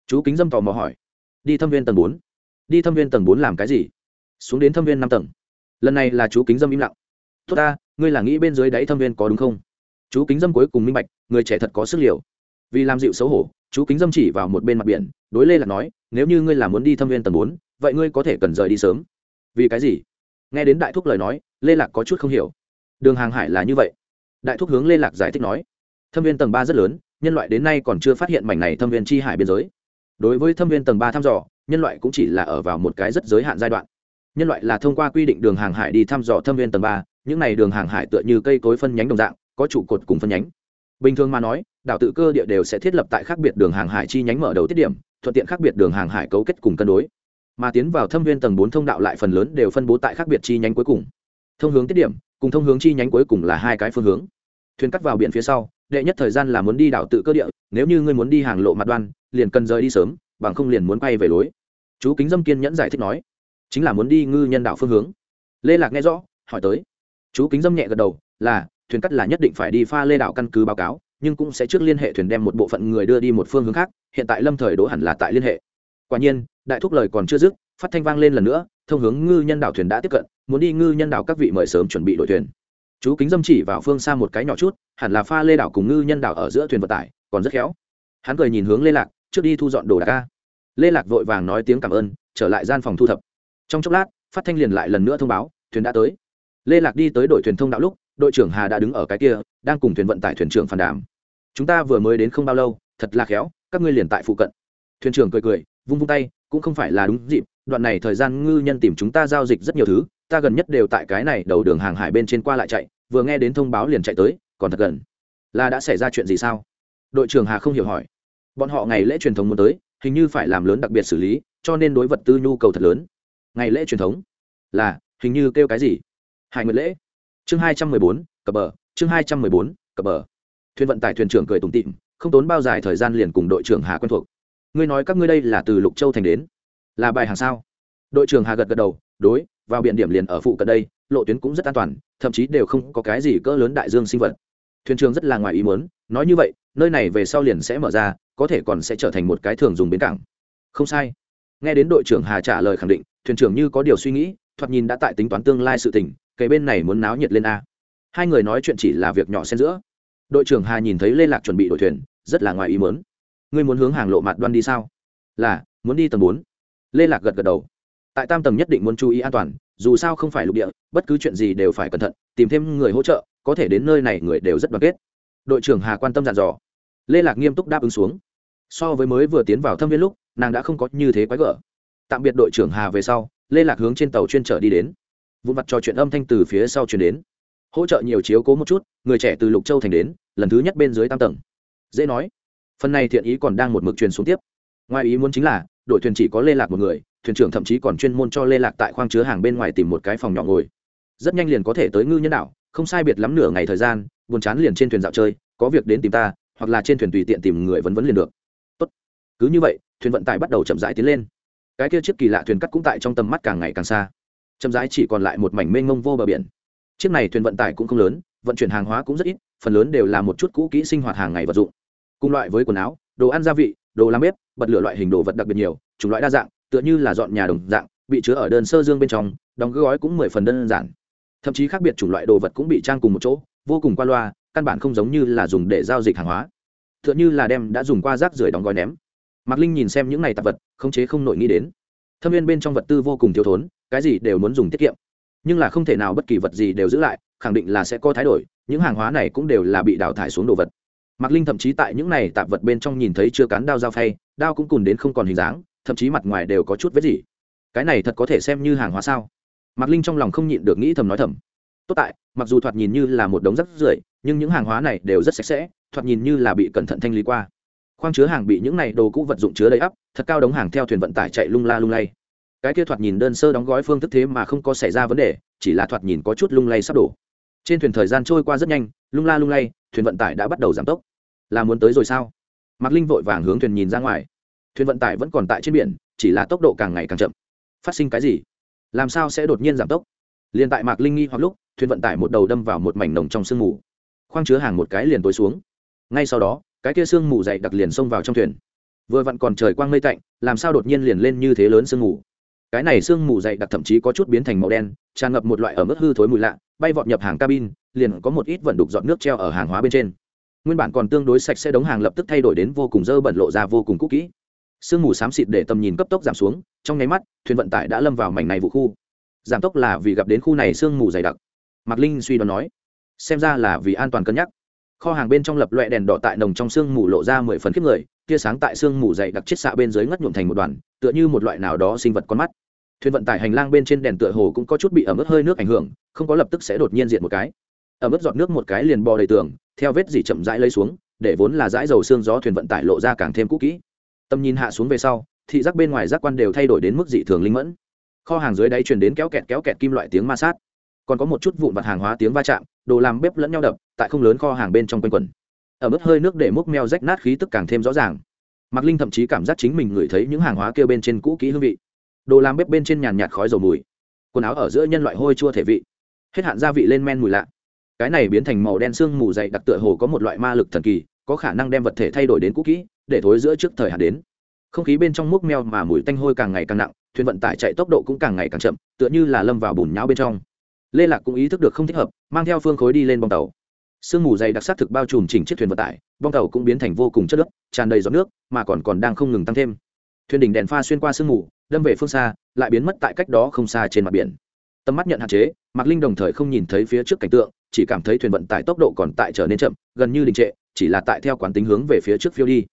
Chú kính dâm tò mò hỏi. Đi thâm viên tầng bốn đi thâm viên tầng bốn làm cái gì? Xuống đến thâm viên năm tầng. Lần này là chú kính dâm im lặng. Tốt ta, ngươi là nghĩ bên dưới đáy thâm viên có đúng không? Chú kính dâm cuối cùng minh bạch, người trẻ thật có sức liều. Vì làm dịu xấu hổ, chú kính dâm chỉ vào một bên mặt biển, đối lê là nói, nếu như ngươi là muốn đi thâm viên tầng bốn, vậy ngươi có thể cần rời đi sớm. Vì cái gì? Nghe đến đại thúc lời nói, lê lạc có chút không hiểu. Đường hàng hải là như vậy. Đại thúc hướng lê lạc giải thích nói, thâm viên tầng ba rất lớn, nhân loại đến nay còn chưa phát hiện mảnh này thâm viên chi hải biên giới. Đối với thâm viên tầng ba thăm dò nhân loại cũng chỉ là ở vào một cái rất giới hạn giai đoạn. Nhân loại là thông qua quy định đường hàng hải đi thăm dò thâm viên tầng ba, những này đường hàng hải tựa như cây cối phân nhánh đồng dạng, có trụ cột cùng phân nhánh. Bình thường mà nói, đảo tự cơ địa đều sẽ thiết lập tại khác biệt đường hàng hải chi nhánh mở đầu tiết điểm, thuận tiện khác biệt đường hàng hải cấu kết cùng cân đối. Mà tiến vào thâm viên tầng bốn thông đạo lại phần lớn đều phân bố tại khác biệt chi nhánh cuối cùng. Thông hướng tiết điểm, cùng thông hướng chi nhánh cuối cùng là hai cái phương hướng. Thuyền cắt vào biển phía sau, đệ nhất thời gian là muốn đi đảo tự cơ địa, nếu như ngươi muốn đi hàng lộ mặt đoan, liền cần rời đi sớm, bằng không liền muốn quay về lối chú kính dâm kiên nhẫn giải thích nói, chính là muốn đi ngư nhân đạo phương hướng. Lê lạc nghe rõ, hỏi tới. Chú kính dâm nhẹ gật đầu, là, thuyền cắt là nhất định phải đi pha lê đảo căn cứ báo cáo, nhưng cũng sẽ trước liên hệ thuyền đem một bộ phận người đưa đi một phương hướng khác, hiện tại lâm thời đỗ hẳn là tại liên hệ. Quả nhiên, đại thúc lời còn chưa dứt, phát thanh vang lên lần nữa, thông hướng ngư nhân đảo thuyền đã tiếp cận, muốn đi ngư nhân đảo các vị mời sớm chuẩn bị đội thuyền. Chú kính dâm chỉ vào phương xa một cái nhỏ chút, hẳn là pha lê đảo cùng ngư nhân đảo ở giữa thuyền vận tải, còn rất khéo. Hắn cười nhìn hướng lê lạc, trước đi thu dọn đồ đạc ca lê lạc vội vàng nói tiếng cảm ơn, trở lại gian phòng thu thập. Trong chốc lát, phát thanh liền lại lần nữa thông báo, thuyền đã tới. Lê lạc đi tới đội thuyền thông đạo lúc, đội trưởng hà đã đứng ở cái kia, đang cùng thuyền vận tải thuyền trưởng phản đàm. Chúng ta vừa mới đến không bao lâu, thật là khéo, các ngươi liền tại phụ cận. Thuyền trưởng cười cười, vung vung tay, cũng không phải là đúng dịp, đoạn này thời gian ngư nhân tìm chúng ta giao dịch rất nhiều thứ, ta gần nhất đều tại cái này đầu đường hàng hải bên trên qua lại chạy, vừa nghe đến thông báo liền chạy tới, còn thật gần. Là đã xảy ra chuyện gì sao? Đội trưởng hà không hiểu hỏi. Bọn họ ngày lễ truyền thống muốn tới hình như phải làm lớn đặc biệt xử lý, cho nên đối vật tư nhu cầu thật lớn. Ngày lễ truyền thống. Là, hình như kêu cái gì? Hải nguyệt lễ. Chương hai trăm mười bốn, cập bờ. Chương hai trăm mười bốn, cập bờ. Thuyền vận tải thuyền trưởng cười tủm tịm không tốn bao dài thời gian liền cùng đội trưởng hà quen thuộc. Ngươi nói các ngươi đây là từ lục châu thành đến. Là bài hàng sao? Đội trưởng hà gật gật đầu, đối, vào biển điểm liền ở phụ cận đây, lộ tuyến cũng rất an toàn, thậm chí đều không có cái gì cỡ lớn đại dương sinh vật. Thuyền trưởng rất là ngoài ý muốn, nói như vậy nơi này về sau liền sẽ mở ra, có thể còn sẽ trở thành một cái thường dùng bến cảng. Không sai. Nghe đến đội trưởng hà trả lời khẳng định, thuyền trưởng như có điều suy nghĩ, thoạt nhìn đã tại tính toán tương lai sự tình, kể bên này muốn náo nhiệt lên a. Hai người nói chuyện chỉ là việc nhỏ xen giữa. Đội trưởng hà nhìn thấy lê lạc chuẩn bị đội thuyền, rất là ngoài ý muốn. Ngươi muốn hướng hàng lộ mặt đoan đi sao? Là, muốn đi tầng bốn. Lê lạc gật gật đầu. Tại tam tầng nhất định muốn chú ý an toàn, dù sao không phải lục địa, bất cứ chuyện gì đều phải cẩn thận, tìm thêm người hỗ trợ, có thể đến nơi này người đều rất đoàn kết đội trưởng hà quan tâm dặn dò. Lê lạc nghiêm túc đáp ứng xuống. So với mới vừa tiến vào thâm viên lúc, nàng đã không có như thế quái gở. Tạm biệt đội trưởng hà về sau, lê lạc hướng trên tàu chuyên trở đi đến. Vụn mặt trò chuyện âm thanh từ phía sau chuyển đến. Hỗ trợ nhiều chiếu cố một chút, người trẻ từ lục châu thành đến, lần thứ nhất bên dưới tam tầng. Dễ nói. Phần này thiện ý còn đang một mực truyền xuống tiếp. Ngoài ý muốn chính là, đội thuyền chỉ có lê lạc một người, thuyền trưởng thậm chí còn chuyên môn cho lê lạc tại khoang chứa hàng bên ngoài tìm một cái phòng nhỏ ngồi. Rất nhanh liền có thể tới ngư nhân đạo không sai biệt lắm nửa ngày thời gian buồn chán liền trên thuyền dạo chơi, có việc đến tìm ta, hoặc là trên thuyền tùy tiện tìm người vấn vấn liền được. Tốt. cứ như vậy, thuyền vận tải bắt đầu chậm rãi tiến lên. Cái kia chiếc kỳ lạ thuyền cắt cũng tại trong tầm mắt càng ngày càng xa. Chậm rãi chỉ còn lại một mảnh mênh mông vô bờ biển. Chiếc này thuyền vận tải cũng không lớn, vận chuyển hàng hóa cũng rất ít, phần lớn đều là một chút cũ kỹ sinh hoạt hàng ngày vật dụng. Cùng loại với quần áo, đồ ăn gia vị, đồ làm bếp, bật lửa loại hình đồ vật đặc biệt nhiều, chủng loại đa dạng, tựa như là dọn nhà đồng dạng, bị chứa ở đơn sơ dương bên trong, đóng gói cũng mười phần đơn giản. Thậm chí khác biệt chủng loại đồ vật cũng bị trang cùng một chỗ vô cùng qua loa, căn bản không giống như là dùng để giao dịch hàng hóa. Tựa như là đem đã dùng qua rác rưởi đóng gói ném. Mạc linh nhìn xem những này tạp vật khống chế không nội nghĩ đến. Thâm viên bên trong vật tư vô cùng thiếu thốn, cái gì đều muốn dùng tiết kiệm. Nhưng là không thể nào bất kỳ vật gì đều giữ lại, khẳng định là sẽ có thái đổi, những hàng hóa này cũng đều là bị đào thải xuống đồ vật. Mạc linh thậm chí tại những này tạp vật bên trong nhìn thấy chưa cán đao dao phay, đao cũng cùn đến không còn hình dáng, thậm chí mặt ngoài đều có chút vết gì. Cái này thật có thể xem như hàng hóa sao? Mạc linh trong lòng không nhịn được nghĩ thầm nói thầm tốt tại, mặc dù thoạt nhìn như là một đống rác rưởi, nhưng những hàng hóa này đều rất sạch sẽ, thoạt nhìn như là bị cẩn thận thanh lý qua. Khoang chứa hàng bị những này đồ cũ vật dụng chứa đầy ắp, thật cao đống hàng theo thuyền vận tải chạy lung la lung lay. Cái kia thoạt nhìn đơn sơ đóng gói phương thức thế mà không có xảy ra vấn đề, chỉ là thoạt nhìn có chút lung lay sắp đổ. Trên thuyền thời gian trôi qua rất nhanh, lung la lung lay, thuyền vận tải đã bắt đầu giảm tốc. Là muốn tới rồi sao? Mạc linh vội vàng hướng thuyền nhìn ra ngoài. Thuyền vận tải vẫn còn tại trên biển, chỉ là tốc độ càng ngày càng chậm. Phát sinh cái gì? Làm sao sẽ đột nhiên giảm tốc? Liền tại mạc linh nghi hoặc lúc, thuyền vận tải một đầu đâm vào một mảnh nồng trong sương mù. Khoang chứa hàng một cái liền tối xuống. Ngay sau đó, cái kia sương mù dậy đặc liền xông vào trong thuyền. Vừa vặn còn trời quang mây tạnh, làm sao đột nhiên liền lên như thế lớn sương mù? Cái này sương mù dậy đặc thậm chí có chút biến thành màu đen, tràn ngập một loại ở mức hư thối mùi lạ, bay vọt nhập hàng cabin, liền có một ít vận đục dọn nước treo ở hàng hóa bên trên. Nguyên bản còn tương đối sạch sẽ đống hàng lập tức thay đổi đến vô cùng dơ bẩn lộ ra vô cùng cũ kỹ. Sương mù xám xịt để tầm nhìn cấp tốc giảm xuống, trong nháy mắt, thuyền vận tải đã lâm vào mảnh này vụ khu giảm tốc là vì gặp đến khu này sương mù dày đặc. Mạc linh suy đoán nói, xem ra là vì an toàn cân nhắc. Kho hàng bên trong lập loẹ đèn đỏ tại nồng trong sương mù lộ ra mười phần khiếp người, tia sáng tại sương mù dày đặc chiết xạ bên dưới ngất nhuộm thành một đoàn, tựa như một loại nào đó sinh vật con mắt. Thuyền vận tải hành lang bên trên đèn tựa hồ cũng có chút bị ẩm ướt hơi nước ảnh hưởng, không có lập tức sẽ đột nhiên diện một cái. Ẩm ướt giọt nước một cái liền bò đầy tường, theo vết dỉ chậm rãi lấy xuống, để vốn là dãi dầu xương gió thuyền vận tải lộ ra càng thêm cũ kỹ. Tầm nhìn hạ xuống về sau, thị giác bên ngoài giác quan đều thay đổi đến mức dị thường linh mẫn kho hàng dưới đáy truyền đến kéo kẹt kéo kẹt kim loại tiếng ma sát. Còn có một chút vụn vặt hàng hóa tiếng va chạm, đồ làm bếp lẫn nhau đập, tại không lớn kho hàng bên trong quanh quần ở mức hơi nước để múc meo rách nát khí tức càng thêm rõ ràng. Mạc linh thậm chí cảm giác chính mình ngửi thấy những hàng hóa kia bên trên cũ kỹ hương vị. Đồ làm bếp bên trên nhàn nhạt khói dầu mùi. Quần áo ở giữa nhân loại hôi chua thể vị. Hết hạn gia vị lên men mùi lạ. Cái này biến thành màu đen xương mù dày đặc tựa hồ có một loại ma lực thần kỳ, có khả năng đem vật thể thay đổi đến cũ kỹ, để thối giữa trước thời hạn đến không khí bên trong múc meo mà mùi tanh hôi càng ngày càng nặng, thuyền vận tải chạy tốc độ cũng càng ngày càng chậm, tựa như là lâm vào bùn nhão bên trong. Lê lạc cũng ý thức được không thích hợp, mang theo phương khối đi lên bong tàu. Sương mù dày đặc sắc thực bao trùm chỉnh chiếc thuyền vận tải, bong tàu cũng biến thành vô cùng chất nước tràn đầy giọt nước, mà còn còn đang không ngừng tăng thêm. Thuyền đỉnh đèn pha xuyên qua sương mù, đâm về phương xa, lại biến mất tại cách đó không xa trên mặt biển. Tầm mắt nhận hạn chế, mạc linh đồng thời không nhìn thấy phía trước cảnh tượng, chỉ cảm thấy thuyền vận tải tốc độ còn tại trở nên chậm, gần như đình trệ, chỉ là tại theo quán tính hướng về phía trước phiêu đi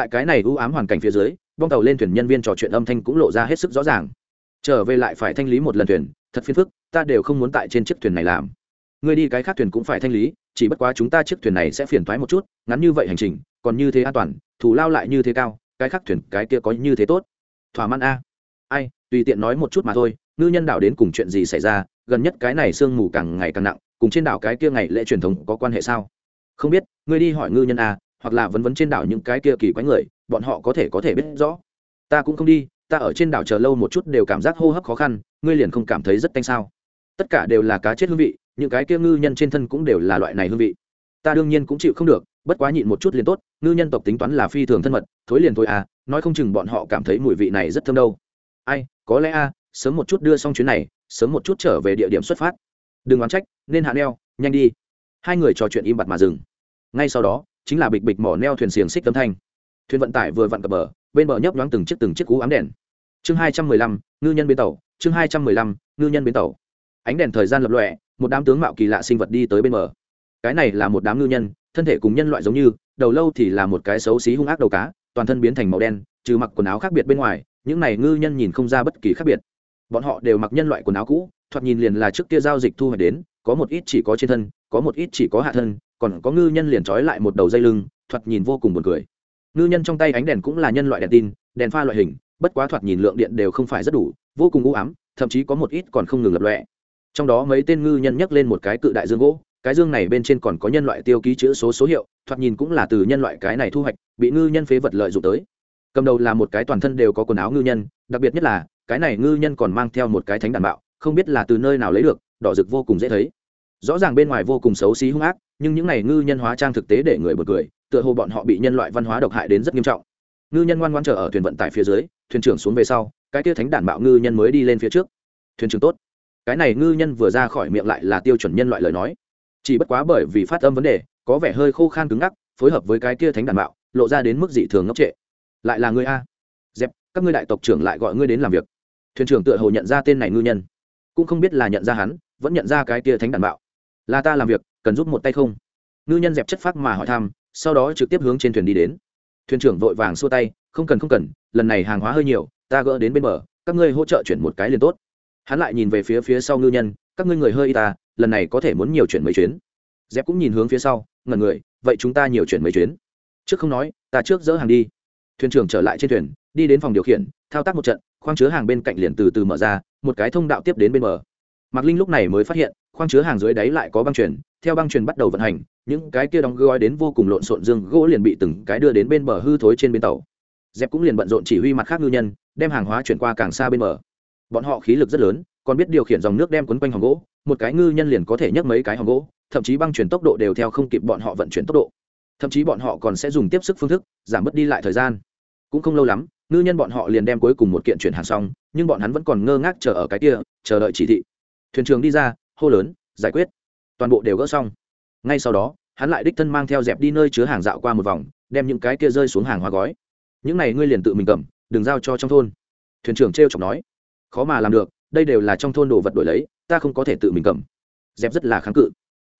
tại cái này ưu ám hoàn cảnh phía dưới, bong tàu lên thuyền nhân viên trò chuyện âm thanh cũng lộ ra hết sức rõ ràng. Trở về lại phải thanh lý một lần thuyền, thật phiền phức, ta đều không muốn tại trên chiếc thuyền này làm. Người đi cái khác thuyền cũng phải thanh lý, chỉ bất quá chúng ta chiếc thuyền này sẽ phiền thoái một chút, ngắn như vậy hành trình, còn như thế an toàn thủ lao lại như thế cao, cái khác thuyền, cái kia có như thế tốt. Thỏa mãn a. Ai, tùy tiện nói một chút mà thôi, ngư nhân đảo đến cùng chuyện gì xảy ra, gần nhất cái này sương mù càng ngày càng nặng, cùng trên đảo cái kia ngày lễ truyền thống có quan hệ sao? Không biết ngươi đi hỏi ngư nhân a hoặc là vấn vấn trên đảo những cái kia kỳ quái người, bọn họ có thể có thể biết rõ. Ta cũng không đi, ta ở trên đảo chờ lâu một chút đều cảm giác hô hấp khó khăn, ngươi liền không cảm thấy rất tanh sao? Tất cả đều là cá chết hương vị, những cái kia ngư nhân trên thân cũng đều là loại này hương vị. Ta đương nhiên cũng chịu không được, bất quá nhịn một chút liền tốt, ngư nhân tộc tính toán là phi thường thân mật, thối liền thôi à nói không chừng bọn họ cảm thấy mùi vị này rất thơm đâu. Ai, có lẽ a, sớm một chút đưa xong chuyến này, sớm một chút trở về địa điểm xuất phát. Đừng oán trách, nên hạ neo, nhanh đi. Hai người trò chuyện im bặt mà dừng. Ngay sau đó chính là bịch bịch mỏ neo thuyền xiềng xích tấm thanh. Thuyền vận tải vừa vặn cập bờ, bên bờ nhấp nhoáng từng chiếc từng chiếc cú ám đèn. Chương hai trăm mười lăm, ngư nhân bến tàu, chương hai trăm mười lăm, ngư nhân bến tàu. Ánh đèn thời gian lập lọe một đám tướng mạo kỳ lạ sinh vật đi tới bên bờ. Cái này là một đám ngư nhân, thân thể cùng nhân loại giống như, đầu lâu thì là một cái xấu xí hung ác đầu cá, toàn thân biến thành màu đen, trừ mặc quần áo khác biệt bên ngoài, những này ngư nhân nhìn không ra bất kỳ khác biệt. Bọn họ đều mặc nhân loại quần áo cũ thoạt nhìn liền là trước kia giao dịch thu hoạch đến, có một ít chỉ có trên thân, có một ít chỉ có hạ thân, còn có ngư nhân liền trói lại một đầu dây lưng, thoạt nhìn vô cùng buồn cười. Ngư nhân trong tay ánh đèn cũng là nhân loại đèn tin, đèn pha loại hình, bất quá thoạt nhìn lượng điện đều không phải rất đủ, vô cùng u ám, thậm chí có một ít còn không ngừng lập lọe trong đó mấy tên ngư nhân nhắc lên một cái cự đại dương gỗ, cái dương này bên trên còn có nhân loại tiêu ký chữ số số hiệu, thoạt nhìn cũng là từ nhân loại cái này thu hoạch, bị ngư nhân phế vật lợi dụng tới. Cầm đầu là một cái toàn thân đều có quần áo ngư nhân, đặc biệt nhất là, cái này ngư nhân còn mang theo một cái thánh đàn bạo không biết là từ nơi nào lấy được, đỏ rực vô cùng dễ thấy. Rõ ràng bên ngoài vô cùng xấu xí hung ác, nhưng những này ngư nhân hóa trang thực tế để người bật cười, tựa hồ bọn họ bị nhân loại văn hóa độc hại đến rất nghiêm trọng. Ngư nhân ngoan ngoan chờ ở thuyền vận tải phía dưới, thuyền trưởng xuống về sau, cái kia thánh đản bạo ngư nhân mới đi lên phía trước. Thuyền trưởng tốt. Cái này ngư nhân vừa ra khỏi miệng lại là tiêu chuẩn nhân loại lời nói. Chỉ bất quá bởi vì phát âm vấn đề, có vẻ hơi khô khan cứng ngắc, phối hợp với cái kia thánh đàn bạo, lộ ra đến mức dị thường ngốc trệ. Lại là ngươi a. Dẹp, các ngươi đại tộc trưởng lại gọi ngươi đến làm việc. Thuyền trưởng tựa hồ nhận ra tên này ngư nhân cũng không biết là nhận ra hắn, vẫn nhận ra cái kia thánh đàn bạo. Là ta làm việc, cần giúp một tay không? Ngư nhân dẹp chất phác mà hỏi thăm, sau đó trực tiếp hướng trên thuyền đi đến. Thuyền trưởng vội vàng xua tay, không cần không cần, lần này hàng hóa hơi nhiều, ta gỡ đến bên bờ, các ngươi hỗ trợ chuyển một cái liền tốt. Hắn lại nhìn về phía phía sau ngư nhân, các ngươi người hơi y ta, lần này có thể muốn nhiều chuyển mấy chuyến. Dép cũng nhìn hướng phía sau ngần người, vậy chúng ta nhiều chuyển mấy chuyến. Trước không nói, ta trước dỡ hàng đi. Thuyền trưởng trở lại trên thuyền, đi đến phòng điều khiển, thao tác một trận, khoang chứa hàng bên cạnh liền từ từ mở ra một cái thông đạo tiếp đến bên bờ. Mạc linh lúc này mới phát hiện, khoang chứa hàng dưới đáy lại có băng chuyển theo băng truyền bắt đầu vận hành, những cái kia đóng gói đến vô cùng lộn xộn dương gỗ liền bị từng cái đưa đến bên bờ hư thối trên bến tàu. Dẹp cũng liền bận rộn chỉ huy mặt khác ngư nhân, đem hàng hóa chuyển qua càng xa bên bờ. Bọn họ khí lực rất lớn, còn biết điều khiển dòng nước đem quấn quanh hòn gỗ, một cái ngư nhân liền có thể nhấc mấy cái hòn gỗ, thậm chí băng chuyển tốc độ đều theo không kịp bọn họ vận chuyển tốc độ. Thậm chí bọn họ còn sẽ dùng tiếp sức phương thức, giảm bớt đi lại thời gian. Cũng không lâu lắm ngư nhân bọn họ liền đem cuối cùng một kiện chuyển hàng xong, nhưng bọn hắn vẫn còn ngơ ngác chờ ở cái kia, chờ đợi chỉ thị. Thuyền trưởng đi ra, hô lớn, giải quyết. Toàn bộ đều gỡ xong. Ngay sau đó, hắn lại đích thân mang theo dẹp đi nơi chứa hàng dạo qua một vòng, đem những cái kia rơi xuống hàng hóa gói. Những này ngươi liền tự mình cầm, đừng giao cho trong thôn. Thuyền trưởng t r e o chọc nói. Khó mà làm được, đây đều là trong thôn đồ vật đổi lấy, ta không có thể tự mình cầm. Dẹp rất là kháng cự.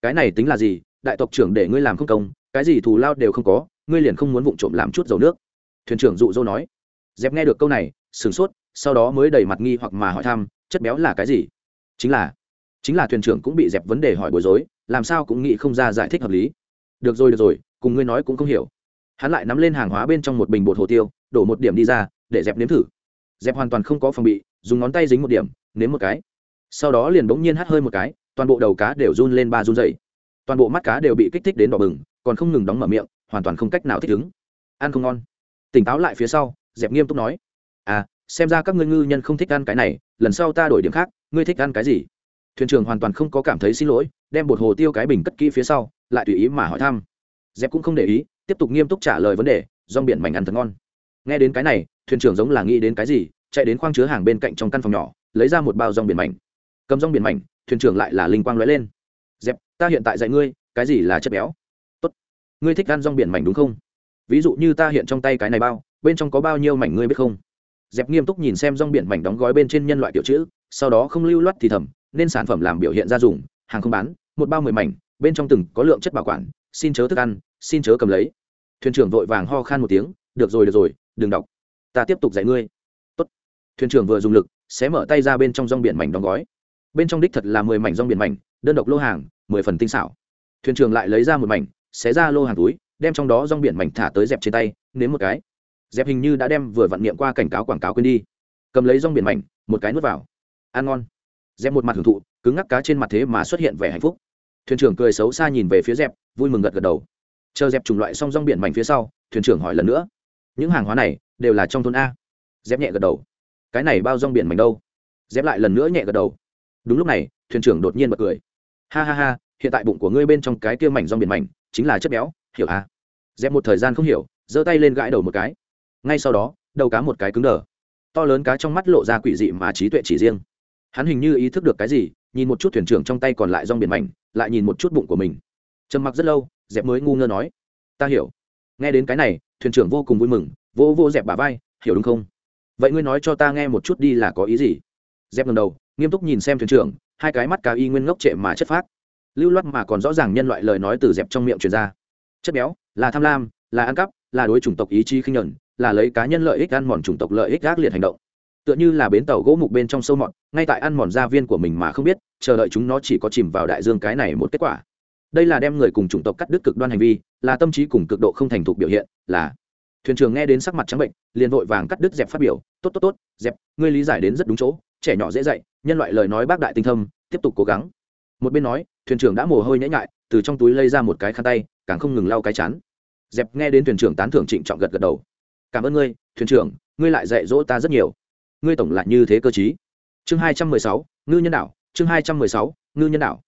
Cái này tính là gì? Đại tộc trưởng để ngươi làm không công, cái gì thù lao đều không có, ngươi liền không muốn vụng trộm làm chút dầu nước. Thuyền trưởng dụ dỗ nói dẹp nghe được câu này, sửng sốt, sau đó mới đầy mặt nghi hoặc mà hỏi thăm, chất béo là cái gì? Chính là chính là thuyền trưởng cũng bị dẹp vấn đề hỏi bối rối, làm sao cũng nghĩ không ra giải thích hợp lý. Được rồi được rồi, cùng ngươi nói cũng không hiểu. Hắn lại nắm lên hàng hóa bên trong một bình bột hồ tiêu, đổ một điểm đi ra, để dẹp nếm thử. Dẹp hoàn toàn không có phòng bị, dùng ngón tay dính một điểm, nếm một cái. Sau đó liền bỗng nhiên hắt hơi một cái, toàn bộ đầu cá đều run lên ba run dày toàn bộ mắt cá đều bị kích thích đến đỏ bừng, còn không ngừng đóng mở miệng, hoàn toàn không cách nào thích ứng. Ăn không ngon. Tỉnh táo lại phía sau dẹp nghiêm túc nói à xem ra các ngươi ngư nhân không thích ăn cái này, lần sau ta đổi điểm khác, ngươi thích ăn cái gì? Thuyền trưởng hoàn toàn không có cảm thấy xin lỗi, đem bột hồ tiêu cái bình cất kỹ phía sau, lại tùy ý mà hỏi thăm. Dẹp cũng không để ý, tiếp tục nghiêm túc trả lời vấn đề, rong biển mảnh ăn thật ngon. Nghe đến cái này, thuyền trưởng giống là nghĩ đến cái gì, chạy đến khoang chứa hàng bên cạnh trong căn phòng nhỏ, lấy ra một bao rong biển mảnh. Cầm rong biển mảnh, thuyền trưởng lại là linh quang lóe lên. Dẹp, ta hiện tại dạy ngươi, cái gì là chất béo? Tốt, ngươi thích ăn rong biển mảnh đúng không? Ví dụ như ta hiện trong tay cái này bao bên trong có bao nhiêu mảnh ngươi biết không? Dẹp nghiêm túc nhìn xem rong biển mảnh đóng gói bên trên nhân loại kiểu chữ, sau đó không lưu loát thì thầm, nên sản phẩm làm biểu hiện ra dùng, hàng không bán, một bao mười mảnh, bên trong từng có lượng chất bảo quản, xin chớ thức ăn, xin chớ cầm lấy. Thuyền trưởng vội vàng ho khan một tiếng, được rồi được rồi, đừng đọc. Ta tiếp tục dạy ngươi. Tốt. thuyền trưởng vừa dùng lực, xé mở tay ra bên trong rong biển mảnh đóng gói. Bên trong đích thật là mười mảnh rong biển mảnh, đơn độc lô hàng, mười phần tinh xảo. Thuyền trưởng lại lấy ra một mảnh, xé ra lô hàng túi, đem trong đó rong biển mảnh thả tới dẹp trên tay, nếm một cái dẹp hình như đã đem vừa vặn niệm qua cảnh cáo quảng cáo quên đi. Cầm lấy rong biển mảnh, một cái nuốt vào. Ăn ngon. Dẹp một mặt hưởng thụ, cứng ngắc cá trên mặt thế mà xuất hiện vẻ hạnh phúc. Thuyền trưởng cười xấu xa nhìn về phía dẹp, vui mừng gật gật đầu. Chờ dẹp chủng loại xong rong biển mảnh phía sau, thuyền trưởng hỏi lần nữa. Những hàng hóa này đều là trong thôn a. Dép nhẹ gật đầu. Cái này bao rong biển mảnh đâu? Dép lại lần nữa nhẹ gật đầu. Đúng lúc này, thuyền trưởng đột nhiên bật cười. Ha ha ha, hiện tại bụng của ngươi bên trong cái kia mảnh rong biển mảnh chính là chất béo, hiểu à? Dép một thời gian không hiểu, giơ tay lên gãi đầu một cái ngay sau đó, đầu cá một cái cứng đờ. To lớn cá trong mắt lộ ra quỷ dị mà trí tuệ chỉ riêng. Hắn hình như ý thức được cái gì, nhìn một chút thuyền trưởng trong tay còn lại rong biển mảnh, lại nhìn một chút bụng của mình. Trầm mặc rất lâu, dẹp mới ngu ngơ nói, ta hiểu. Nghe đến cái này, thuyền trưởng vô cùng vui mừng vô vô dẹp bà vai, hiểu đúng không? Vậy ngươi nói cho ta nghe một chút đi là có ý gì? Dẹp lần đầu, nghiêm túc nhìn xem thuyền trưởng, hai cái mắt cá y nguyên ngốc trệ mà chất phát lưu loát mà còn rõ ràng nhân loại lời nói từ dẹp trong miệng truyền ra. Chất béo, là tham lam, là ăn cắp, là đối chủng tộc ý chí khinh nhuận là lấy cá nhân lợi ích ăn mòn chủng tộc lợi ích gác liệt hành động. Tựa như là bến tàu gỗ mục bên trong sâu mọt, ngay tại ăn mòn gia viên của mình mà không biết, chờ đợi chúng nó chỉ có chìm vào đại dương cái này một kết quả. Đây là đem người cùng chủng tộc cắt đứt cực đoan hành vi, là tâm trí cùng cực độ không thành thục biểu hiện, là thuyền trưởng nghe đến sắc mặt trắng bệnh, liền vội vàng cắt đứt dẹp phát biểu, tốt tốt tốt, dẹp, ngươi lý giải đến rất đúng chỗ, trẻ nhỏ dễ dạy, nhân loại lời nói bác đại tinh thâm, tiếp tục cố gắng. Một bên nói, thuyền trưởng đã mồ hôi nhễ nhại, từ trong túi lây ra một cái khăn tay, càng không ngừng lau cái chán. Dẹp nghe đến thuyền trưởng tán thưởng trịnh trọng gật gật đầu cảm ơn ngươi, thuyền trưởng, ngươi lại dạy dỗ ta rất nhiều. Ngươi tổng lại như thế cơ chí. Chương hai trăm mười sáu, ngư nhân đạo chương hai trăm mười sáu, ngư nhân đạo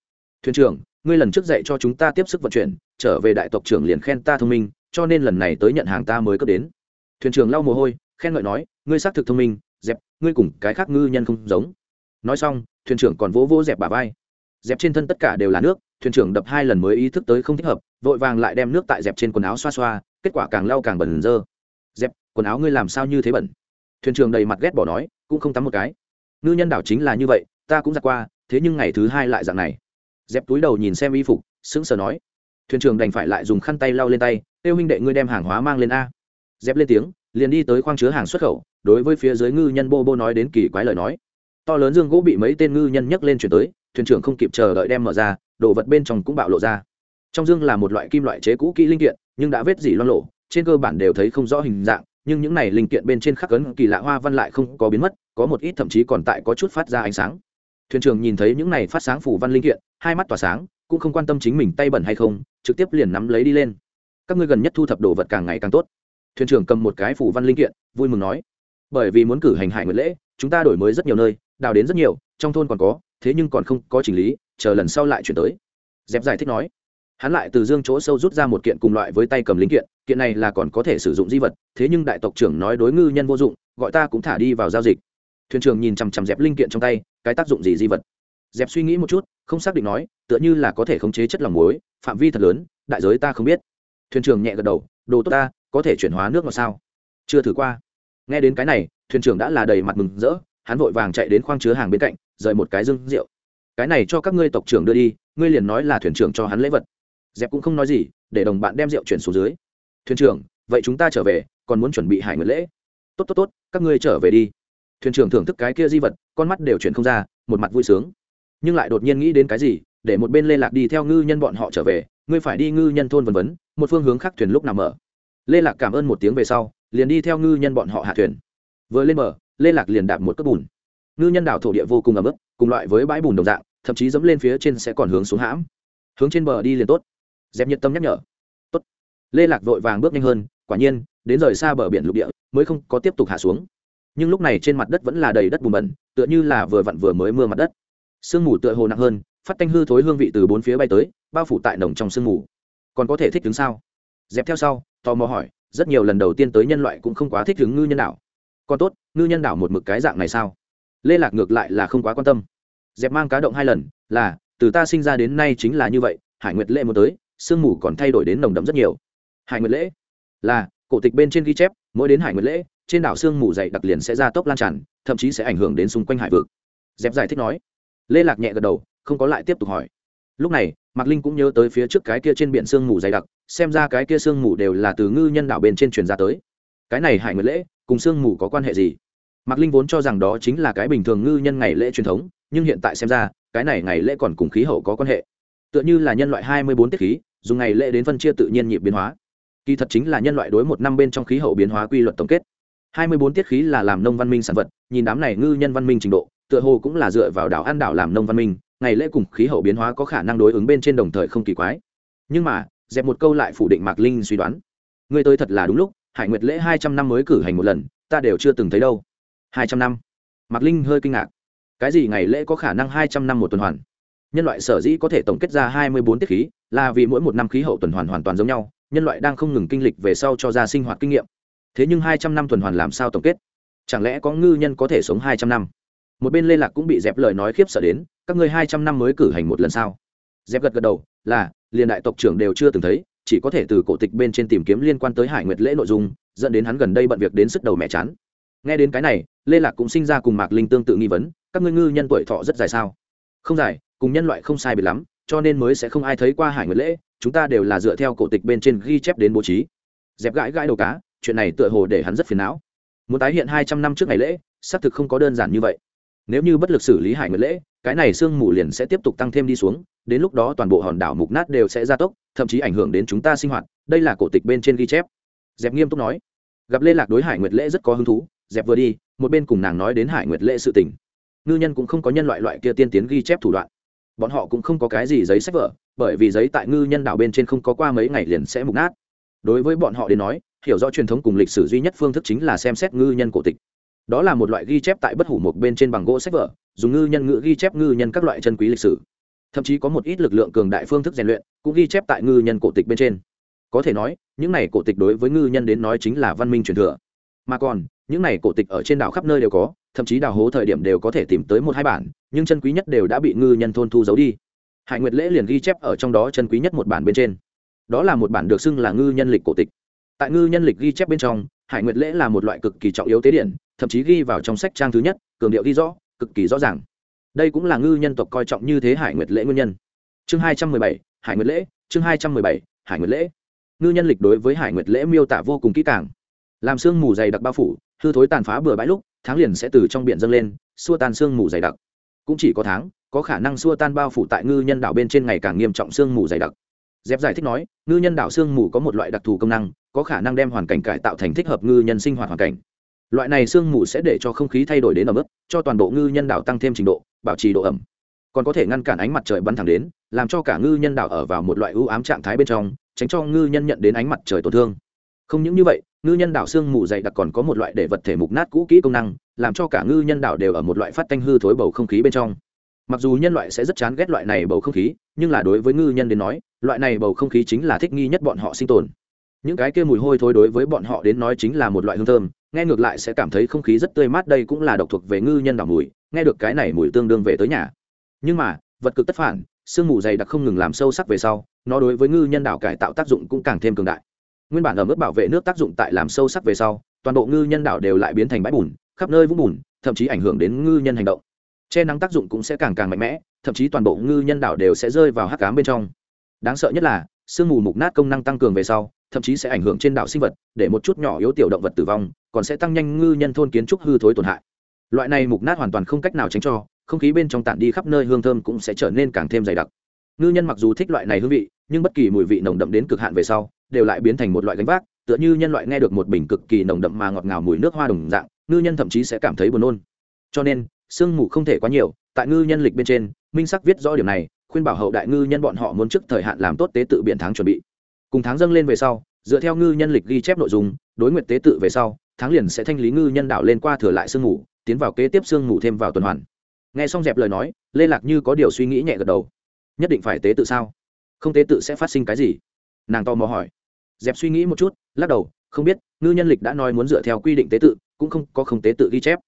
thuyền trưởng, ngươi lần trước dạy cho chúng ta tiếp sức vận chuyển, trở về đại tộc trưởng liền khen ta thông minh, cho nên lần này tới nhận hàng ta mới cấp đến. Thuyền trưởng lau mồ hôi, khen ngợi nói, ngươi xác thực thông minh, dẹp, ngươi cùng cái khác ngư nhân không giống. Nói xong, thuyền trưởng còn vỗ vỗ dẹp bà vai. Dẹp trên thân tất cả đều là nước, thuyền trưởng đập hai lần mới ý thức tới không thích hợp, vội vàng lại đem nước tại dẹp trên quần áo xoa xoa, kết quả càng lau càng bẩn dơ dẹp, quần áo ngươi làm sao như thế bẩn? Thuyền trưởng đầy mặt ghét bỏ nói, cũng không tắm một cái. Ngư nhân đảo chính là như vậy, ta cũng giặt qua, thế nhưng ngày thứ hai lại dạng này. Dẹp túi đầu nhìn xem y phục, sững sờ nói. Thuyền trưởng đành phải lại dùng khăn tay lau lên tay kêu huynh đệ ngươi đem hàng hóa mang lên a. Dẹp lên tiếng, liền đi tới khoang chứa hàng xuất khẩu, đối với phía dưới ngư nhân bô bô nói đến kỳ quái lời nói. To lớn dương gỗ bị mấy tên ngư nhân nhấc lên chuyển tới, thuyền trưởng không kịp chờ đợi đem mở ra, đồ vật bên trong cũng bạo lộ ra. Trong dương là một loại kim loại chế cũ kỹ linh kiện, nhưng đã vết dỉ loang lộ trên cơ bản đều thấy không rõ hình dạng, nhưng những này linh kiện bên trên khắc ấn kỳ lạ hoa văn lại không có biến mất, có một ít thậm chí còn tại có chút phát ra ánh sáng. Thuyền trưởng nhìn thấy những này phát sáng phủ văn linh kiện, hai mắt tỏa sáng, cũng không quan tâm chính mình tay bẩn hay không, trực tiếp liền nắm lấy đi lên. Các ngươi gần nhất thu thập đồ vật càng ngày càng tốt. Thuyền trưởng cầm một cái phủ văn linh kiện, vui mừng nói. Bởi vì muốn cử hành hải nguyện lễ, chúng ta đổi mới rất nhiều nơi, đào đến rất nhiều, trong thôn còn có, thế nhưng còn không có chỉnh lý, chờ lần sau lại chuyển tới. Dẹp giải thích nói hắn lại từ dương chỗ sâu rút ra một kiện cùng loại với tay cầm linh kiện kiện này là còn có thể sử dụng di vật, thế nhưng đại tộc trưởng nói đối ngư nhân vô dụng, gọi ta cũng thả đi vào giao dịch. Thuyền trưởng nhìn chằm chằm dẹp linh kiện trong tay, cái tác dụng gì di vật? Dẹp suy nghĩ một chút, không xác định nói, tựa như là có thể khống chế chất lòng muối, phạm vi thật lớn, đại giới ta không biết. Thuyền trưởng nhẹ gật đầu, đồ tốt ta, có thể chuyển hóa nước ngọt sao? Chưa thử qua. Nghe đến cái này, thuyền trưởng đã là đầy mặt mừng rỡ, hắn vội vàng chạy đến khoang chứa hàng bên cạnh, rời một cái dương rượu. Cái này cho các ngươi tộc trưởng đưa đi, ngươi liền nói là thuyền trưởng cho hắn lễ vật dẹp cũng không nói gì, để đồng bạn đem rượu chuyển xuống dưới. Thuyền trưởng, vậy chúng ta trở về, còn muốn chuẩn bị hải nguyệt lễ. Tốt tốt tốt, các ngươi trở về đi. Thuyền trưởng thưởng thức cái kia di vật, con mắt đều chuyển không ra, một mặt vui sướng. Nhưng lại đột nhiên nghĩ đến cái gì, để một bên lê lạc đi theo ngư nhân bọn họ trở về, ngươi phải đi ngư nhân thôn vân vấn một phương hướng khác thuyền lúc nào mở. Lê lạc cảm ơn một tiếng về sau, liền đi theo ngư nhân bọn họ hạ thuyền. Vừa lên bờ lê lạc liền đạp một cất bùn. Ngư nhân đảo thổ địa vô cùng ấm ức cùng loại với bãi bùn đồng dạng, thậm chí dẫm lên phía trên sẽ còn hướng xuống hãm. Hướng trên bờ đi liền tốt dẹp nhiệt tâm nhắc nhở. Tốt. Lê lạc vội vàng bước nhanh hơn, quả nhiên, đến rời xa bờ biển lục địa, mới không có tiếp tục hạ xuống. Nhưng lúc này trên mặt đất vẫn là đầy đất bùn bẩn, tựa như là vừa vặn vừa mới mưa mặt đất. Sương mù tựa hồ nặng hơn, phát tanh hư thối hương vị từ bốn phía bay tới, bao phủ tại nồng trong sương mù. Còn có thể thích đứng sao? Dẹp theo sau, tò mò hỏi, rất nhiều lần đầu tiên tới nhân loại cũng không quá thích đứng ngư nhân đảo. Còn tốt, ngư nhân đảo một mực cái dạng này sao? Lê lạc ngược lại là không quá quan tâm. Dẹp mang cá động hai lần, là, từ ta sinh ra đến nay chính là như vậy, hải nguyệt lệ muốn tới sương mù còn thay đổi đến nồng đậm rất nhiều. Hải nguyệt lễ là cổ tịch bên trên ghi chép, mỗi đến hải nguyệt lễ, trên đảo sương mù dày đặc liền sẽ ra tốc lan tràn, thậm chí sẽ ảnh hưởng đến xung quanh hải vực. Dẹp giải thích nói, lê lạc nhẹ gật đầu, không có lại tiếp tục hỏi. Lúc này, mạc linh cũng nhớ tới phía trước cái kia trên biển sương mù dày đặc, xem ra cái kia sương mù đều là từ ngư nhân đảo bên trên truyền ra tới. Cái này hải nguyệt lễ cùng sương mù có quan hệ gì? Mạc linh vốn cho rằng đó chính là cái bình thường ngư nhân ngày lễ truyền thống, nhưng hiện tại xem ra, cái này ngày lễ còn cùng khí hậu có quan hệ. Tựa như là nhân loại hai mươi bốn tiết khí dùng ngày lễ đến phân chia tự nhiên nhịp biến hóa. Kỳ thật chính là nhân loại đối một năm bên trong khí hậu biến hóa quy luật tổng kết. Hai mươi bốn tiết khí là làm nông văn minh sản vật, nhìn đám này ngư nhân văn minh trình độ, tựa hồ cũng là dựa vào đảo ăn đảo làm nông văn minh, ngày lễ cùng khí hậu biến hóa có khả năng đối ứng bên trên đồng thời không kỳ quái. Nhưng mà, dẹp một câu lại phủ định mạc linh suy đoán. Ngươi tới thật là đúng lúc, hải nguyệt lễ hai trăm năm mới cử hành một lần, ta đều chưa từng thấy đâu. Hai trăm năm? Mạc linh hơi kinh ngạc. Cái gì ngày lễ có khả năng hai trăm năm một tuần hoàn? Nhân loại sở dĩ có thể tổng kết ra hai mươi bốn tiết khí là vì mỗi một năm khí hậu tuần hoàn hoàn toàn giống nhau, nhân loại đang không ngừng kinh lịch về sau cho ra sinh hoạt kinh nghiệm. Thế nhưng hai trăm năm tuần hoàn làm sao tổng kết? Chẳng lẽ có ngư nhân có thể sống hai trăm năm? Một bên lê lạc cũng bị dẹp lời nói khiếp sợ đến, các ngươi hai trăm năm mới cử hành một lần sao? Dẹp gật gật đầu, là, liền đại tộc trưởng đều chưa từng thấy, chỉ có thể từ cổ tịch bên trên tìm kiếm liên quan tới hải nguyệt lễ nội dung, dẫn đến hắn gần đây bận việc đến sức đầu mẹ chán. Nghe đến cái này, lê lạc cũng sinh ra cùng mạc linh tương tự nghi vấn, các ngươi ngư nhân tuổi thọ rất dài sao? Không dài, cùng nhân loại không sai biệt lắm cho nên mới sẽ không ai thấy qua hải nguyệt lễ, chúng ta đều là dựa theo cổ tịch bên trên ghi chép đến bố trí. Dẹp gãi gãi đầu cá, chuyện này tựa hồ để hắn rất phiền não. Muốn tái hiện hai trăm năm trước ngày lễ, xác thực không có đơn giản như vậy. Nếu như bất lực xử lý hải nguyệt lễ, cái này sương mù liền sẽ tiếp tục tăng thêm đi xuống, đến lúc đó toàn bộ hòn đảo mục nát đều sẽ gia tốc, thậm chí ảnh hưởng đến chúng ta sinh hoạt, đây là cổ tịch bên trên ghi chép. Dẹp nghiêm túc nói. Gặp lê lạc đối hải nguyệt lễ rất có hứng thú, dẹp vừa đi, một bên cùng nàng nói đến hải nguyệt lễ sự tình. Ngư nhân cũng không có nhân loại loại kia tiên tiến ghi chép thủ đoạn bọn họ cũng không có cái gì giấy sách vở, bởi vì giấy tại ngư nhân đảo bên trên không có qua mấy ngày liền sẽ mục nát. Đối với bọn họ đến nói, hiểu rõ truyền thống cùng lịch sử duy nhất phương thức chính là xem xét ngư nhân cổ tịch. Đó là một loại ghi chép tại bất hủ một bên trên bằng gỗ sách vở, dùng ngư nhân ngữ ghi chép ngư nhân các loại chân quý lịch sử. Thậm chí có một ít lực lượng cường đại phương thức rèn luyện, cũng ghi chép tại ngư nhân cổ tịch bên trên. Có thể nói, những này cổ tịch đối với ngư nhân đến nói chính là văn minh truyền thừa. Mà còn, những này cổ tịch ở trên đảo khắp nơi đều có thậm chí đào hố thời điểm đều có thể tìm tới một hai bản, nhưng chân quý nhất đều đã bị ngư nhân thôn thu giấu đi. Hải nguyệt lễ liền ghi chép ở trong đó chân quý nhất một bản bên trên. Đó là một bản được xưng là ngư nhân lịch cổ tịch. Tại ngư nhân lịch ghi chép bên trong, hải nguyệt lễ là một loại cực kỳ trọng yếu tế điện thậm chí ghi vào trong sách trang thứ nhất, cường điệu ghi rõ, cực kỳ rõ ràng. Đây cũng là ngư nhân tộc coi trọng như thế hải nguyệt lễ nguyên nhân. Chương hai trăm mười bảy, hải nguyệt lễ, chương hai trăm mười bảy, hải nguyệt lễ. Ngư nhân lịch đối với hải nguyệt lễ miêu tả vô cùng kỹ càng. Làm sương mù dày đặc bao phủ, hư thối tàn phá bừa bãi lúc tháng liền sẽ từ trong biển dâng lên, xua tan sương mù dày đặc. Cũng chỉ có tháng, có khả năng xua tan bao phủ tại ngư nhân đảo bên trên ngày càng nghiêm trọng sương mù dày đặc. Dép giải thích nói, ngư nhân đảo sương mù có một loại đặc thù công năng, có khả năng đem hoàn cảnh cải tạo thành thích hợp ngư nhân sinh hoạt hoàn cảnh. Loại này sương mù sẽ để cho không khí thay đổi đến ẩm ướt, cho toàn bộ ngư nhân đảo tăng thêm trình độ, bảo trì độ ẩm. Còn có thể ngăn cản ánh mặt trời bắn thẳng đến, làm cho cả ngư nhân đảo ở vào một loại ưu ám trạng thái bên trong, tránh cho ngư nhân nhận đến ánh mặt trời tổn thương. Không những như vậy ngư nhân đảo xương mù dày đặc còn có một loại để vật thể mục nát cũ kỹ công năng, làm cho cả ngư nhân đảo đều ở một loại phát tanh hư thối bầu không khí bên trong. Mặc dù nhân loại sẽ rất chán ghét loại này bầu không khí, nhưng là đối với ngư nhân đến nói, loại này bầu không khí chính là thích nghi nhất bọn họ sinh tồn. Những cái kia mùi hôi thối đối với bọn họ đến nói chính là một loại hương thơm, nghe ngược lại sẽ cảm thấy không khí rất tươi mát, đây cũng là độc thuộc về ngư nhân đảo mùi, nghe được cái này mùi tương đương về tới nhà. Nhưng mà, vật cực tất phản, sương mù dày đặc không ngừng làm sâu sắc về sau, nó đối với ngư nhân đảo cải tạo tác dụng cũng càng thêm cường đại nguyên bản ở mức bảo vệ nước tác dụng tại làm sâu sắc về sau, toàn bộ ngư nhân đảo đều lại biến thành bãi bùn, khắp nơi vũng bùn, thậm chí ảnh hưởng đến ngư nhân hành động. Che nắng tác dụng cũng sẽ càng càng mạnh mẽ, thậm chí toàn bộ ngư nhân đảo đều sẽ rơi vào hắc cám bên trong. Đáng sợ nhất là, sương mù mục nát công năng tăng cường về sau, thậm chí sẽ ảnh hưởng trên đảo sinh vật, để một chút nhỏ yếu tiểu động vật tử vong, còn sẽ tăng nhanh ngư nhân thôn kiến trúc hư thối tổn hại. Loại này mục nát hoàn toàn không cách nào tránh cho, không khí bên trong tản đi khắp nơi hương thơm cũng sẽ trở nên càng thêm dày đặc. Ngư nhân mặc dù thích loại này hương vị, nhưng bất kỳ mùi vị nồng đậm đến cực hạn về sau đều lại biến thành một loại gánh vác, tựa như nhân loại nghe được một bình cực kỳ nồng đậm mà ngọt ngào mùi nước hoa đồng dạng, ngư nhân thậm chí sẽ cảm thấy buồn nôn. Cho nên, sương mù không thể quá nhiều, tại ngư nhân lịch bên trên, minh sắc viết rõ điểm này, khuyên bảo hậu đại ngư nhân bọn họ muốn trước thời hạn làm tốt tế tự biện tháng chuẩn bị. Cùng tháng dâng lên về sau, dựa theo ngư nhân lịch ghi chép nội dung, đối nguyện tế tự về sau, tháng liền sẽ thanh lý ngư nhân đạo lên qua thừa lại sương mù, tiến vào kế tiếp sương mù thêm vào tuần hoàn. Nghe xong dẹp lời nói, lê lạc như có điều suy nghĩ nhẹ gật đầu. Nhất định phải tế tự sao? Không tế tự sẽ phát sinh cái gì? Nàng to mò hỏi dẹp suy nghĩ một chút, lắc đầu, không biết, ngư nhân lịch đã nói muốn dựa theo quy định tế tự, cũng không có không tế tự ghi chép.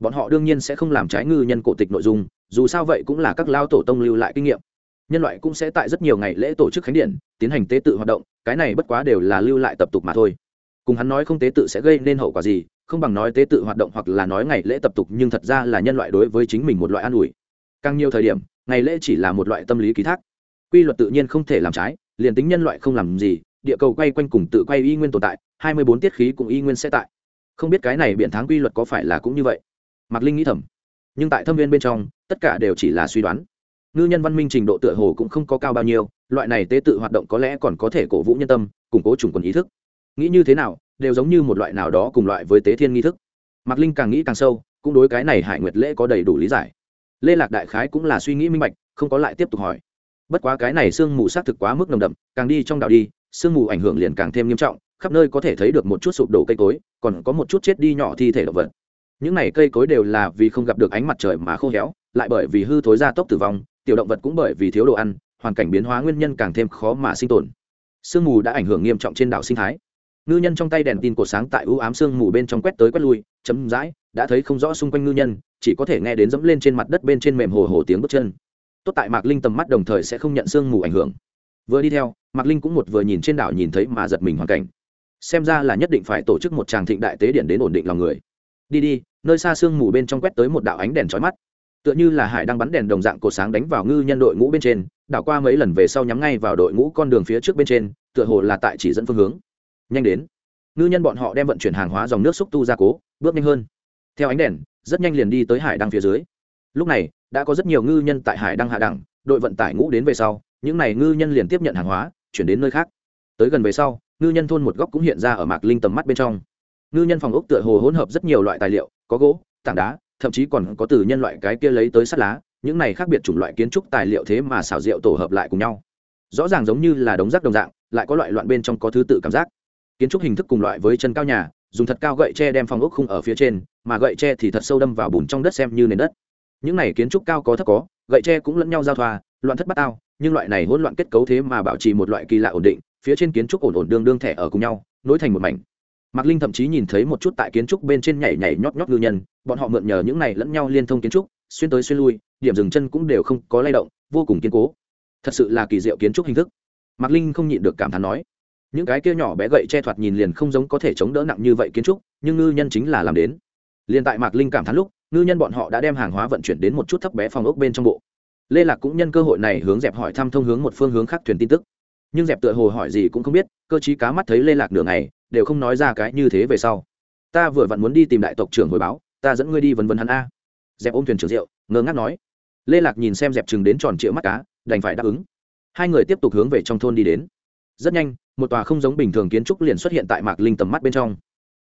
Bọn họ đương nhiên sẽ không làm trái ngư nhân cổ tịch nội dung, dù sao vậy cũng là các lao tổ tông lưu lại kinh nghiệm. Nhân loại cũng sẽ tại rất nhiều ngày lễ tổ chức khánh điện, tiến hành tế tự hoạt động, cái này bất quá đều là lưu lại tập tục mà thôi. Cùng hắn nói không tế tự sẽ gây nên hậu quả gì, không bằng nói tế tự hoạt động hoặc là nói ngày lễ tập tục, nhưng thật ra là nhân loại đối với chính mình một loại an ủi. Càng nhiều thời điểm, ngày lễ chỉ là một loại tâm lý ký thác. Quy luật tự nhiên không thể làm trái, liền tính nhân loại không làm gì địa cầu quay quanh cùng tự quay y nguyên tồn tại, hai mươi bốn tiết khí cùng y nguyên sẽ tại. Không biết cái này biện tháng quy luật có phải là cũng như vậy? Mạc linh nghĩ thầm. Nhưng tại thâm viên bên trong, tất cả đều chỉ là suy đoán. Ngư nhân văn minh trình độ tựa hồ cũng không có cao bao nhiêu, loại này tế tự hoạt động có lẽ còn có thể cổ vũ nhân tâm, củng cố chủng quần ý thức. Nghĩ như thế nào, đều giống như một loại nào đó cùng loại với tế thiên nghi thức. Mạc linh càng nghĩ càng sâu, cũng đối cái này hải nguyệt lễ có đầy đủ lý giải. Lê lạc đại khái cũng là suy nghĩ minh bạch, không có lại tiếp tục hỏi. Bất quá cái này sương mù xác thực quá mức nồng đậm, càng đi trong đạo đi sương mù ảnh hưởng liền càng thêm nghiêm trọng, khắp nơi có thể thấy được một chút sụp đổ cây cối, còn có một chút chết đi nhỏ thi thể động vật. Những này cây cối đều là vì không gặp được ánh mặt trời mà khô héo, lại bởi vì hư thối gia tốc tử vong, tiểu động vật cũng bởi vì thiếu đồ ăn, hoàn cảnh biến hóa nguyên nhân càng thêm khó mà sinh tồn. Sương mù đã ảnh hưởng nghiêm trọng trên đảo sinh thái. Ngư nhân trong tay đèn tin cột sáng tại ưu ám sương mù bên trong quét tới quét lui, chấm dãi, đã thấy không rõ xung quanh ngư nhân, chỉ có thể nghe đến dẫm lên trên mặt đất bên trên mềm hồ hồ tiếng bước chân. Tốt tại mạc linh tầm mắt đồng thời sẽ không nhận sương mù ảnh hưởng. Vừa đi theo mạc linh cũng một vừa nhìn trên đảo nhìn thấy mà giật mình hoàn cảnh. Xem ra là nhất định phải tổ chức một tràng thịnh đại tế điện đến ổn định lòng người. Đi đi, nơi xa sương mù bên trong quét tới một đạo ánh đèn trói mắt. Tựa như là hải đang bắn đèn đồng dạng cột sáng đánh vào ngư nhân đội ngũ bên trên, đảo qua mấy lần về sau nhắm ngay vào đội ngũ con đường phía trước bên trên, tựa hồ là tại chỉ dẫn phương hướng. Nhanh đến. Ngư nhân bọn họ đem vận chuyển hàng hóa dòng nước xúc tu ra cố, bước nhanh hơn. Theo ánh đèn, rất nhanh liền đi tới hải đăng phía dưới. Lúc này, đã có rất nhiều ngư nhân tại hải đăng hạ đẳng, đội vận tải ngũ đến về sau, những n à y ngư nhân liền tiếp nhận hàng hóa chuyển đến nơi khác. Tới gần về sau, ngư nhân thôn một góc cũng hiện ra ở mạc linh tầm mắt bên trong. Ngư nhân phòng ốc tựa hồ hỗn hợp rất nhiều loại tài liệu, có gỗ, tảng đá, thậm chí còn có từ nhân loại cái kia lấy tới sắt lá, những này khác biệt chủng loại kiến trúc tài liệu thế mà xảo diệu tổ hợp lại cùng nhau. Rõ ràng giống như là đống rác đồng dạng, lại có loại loạn bên trong có thứ tự cảm giác. Kiến trúc hình thức cùng loại với chân cao nhà, dùng thật cao gậy tre đem phòng ốc khung ở phía trên, mà gậy tre thì thật sâu đâm vào bùn trong đất xem như nền đất. Những này kiến trúc cao có thấp có, gậy tre cũng lẫn nhau giao thoa, loạn thất bát ao nhưng loại này hỗn loạn kết cấu thế mà bảo trì một loại kỳ lạ ổn định, phía trên kiến trúc ổn ổn đương đương thẻ ở cùng nhau, nối thành một mảnh. Mạc linh thậm chí nhìn thấy một chút tại kiến trúc bên trên nhảy nhảy nhót nhót ngư nhân, bọn họ mượn nhờ những này lẫn nhau liên thông kiến trúc, xuyên tới xuyên lui, điểm dừng chân cũng đều không có lay động, vô cùng kiên cố. Thật sự là kỳ diệu kiến trúc hình thức. Mạc linh không nhịn được cảm thán nói, những cái kia nhỏ bé gậy che thoạt nhìn liền không giống có thể chống đỡ nặng như vậy kiến trúc, nhưng ngư nhân chính là làm đến. Liền tại mạc linh cảm thán lúc, ngư nhân bọn họ đã đem hàng hóa vận chuyển đến một chút thấp bé phòng ốc bên trong bộ lê lạc cũng nhân cơ hội này hướng dẹp hỏi thăm thông hướng một phương hướng khác thuyền tin tức. Nhưng dẹp tựa hồ hỏi gì cũng không biết, cơ chí cá mắt thấy lê lạc nửa ngày, đều không nói ra cái như thế về sau. Ta vừa vặn muốn đi tìm đại tộc trưởng hồi báo, ta dẫn ngươi đi vấn vấn hắn a. Dẹp ôm thuyền trưởng rượu, ngơ ngác nói. Lê lạc nhìn xem dẹp chừng đến tròn triệu mắt cá, đành phải đáp ứng. Hai người tiếp tục hướng về trong thôn đi đến. Rất nhanh, một tòa không giống bình thường kiến trúc liền xuất hiện tại mạc linh tầm mắt bên trong.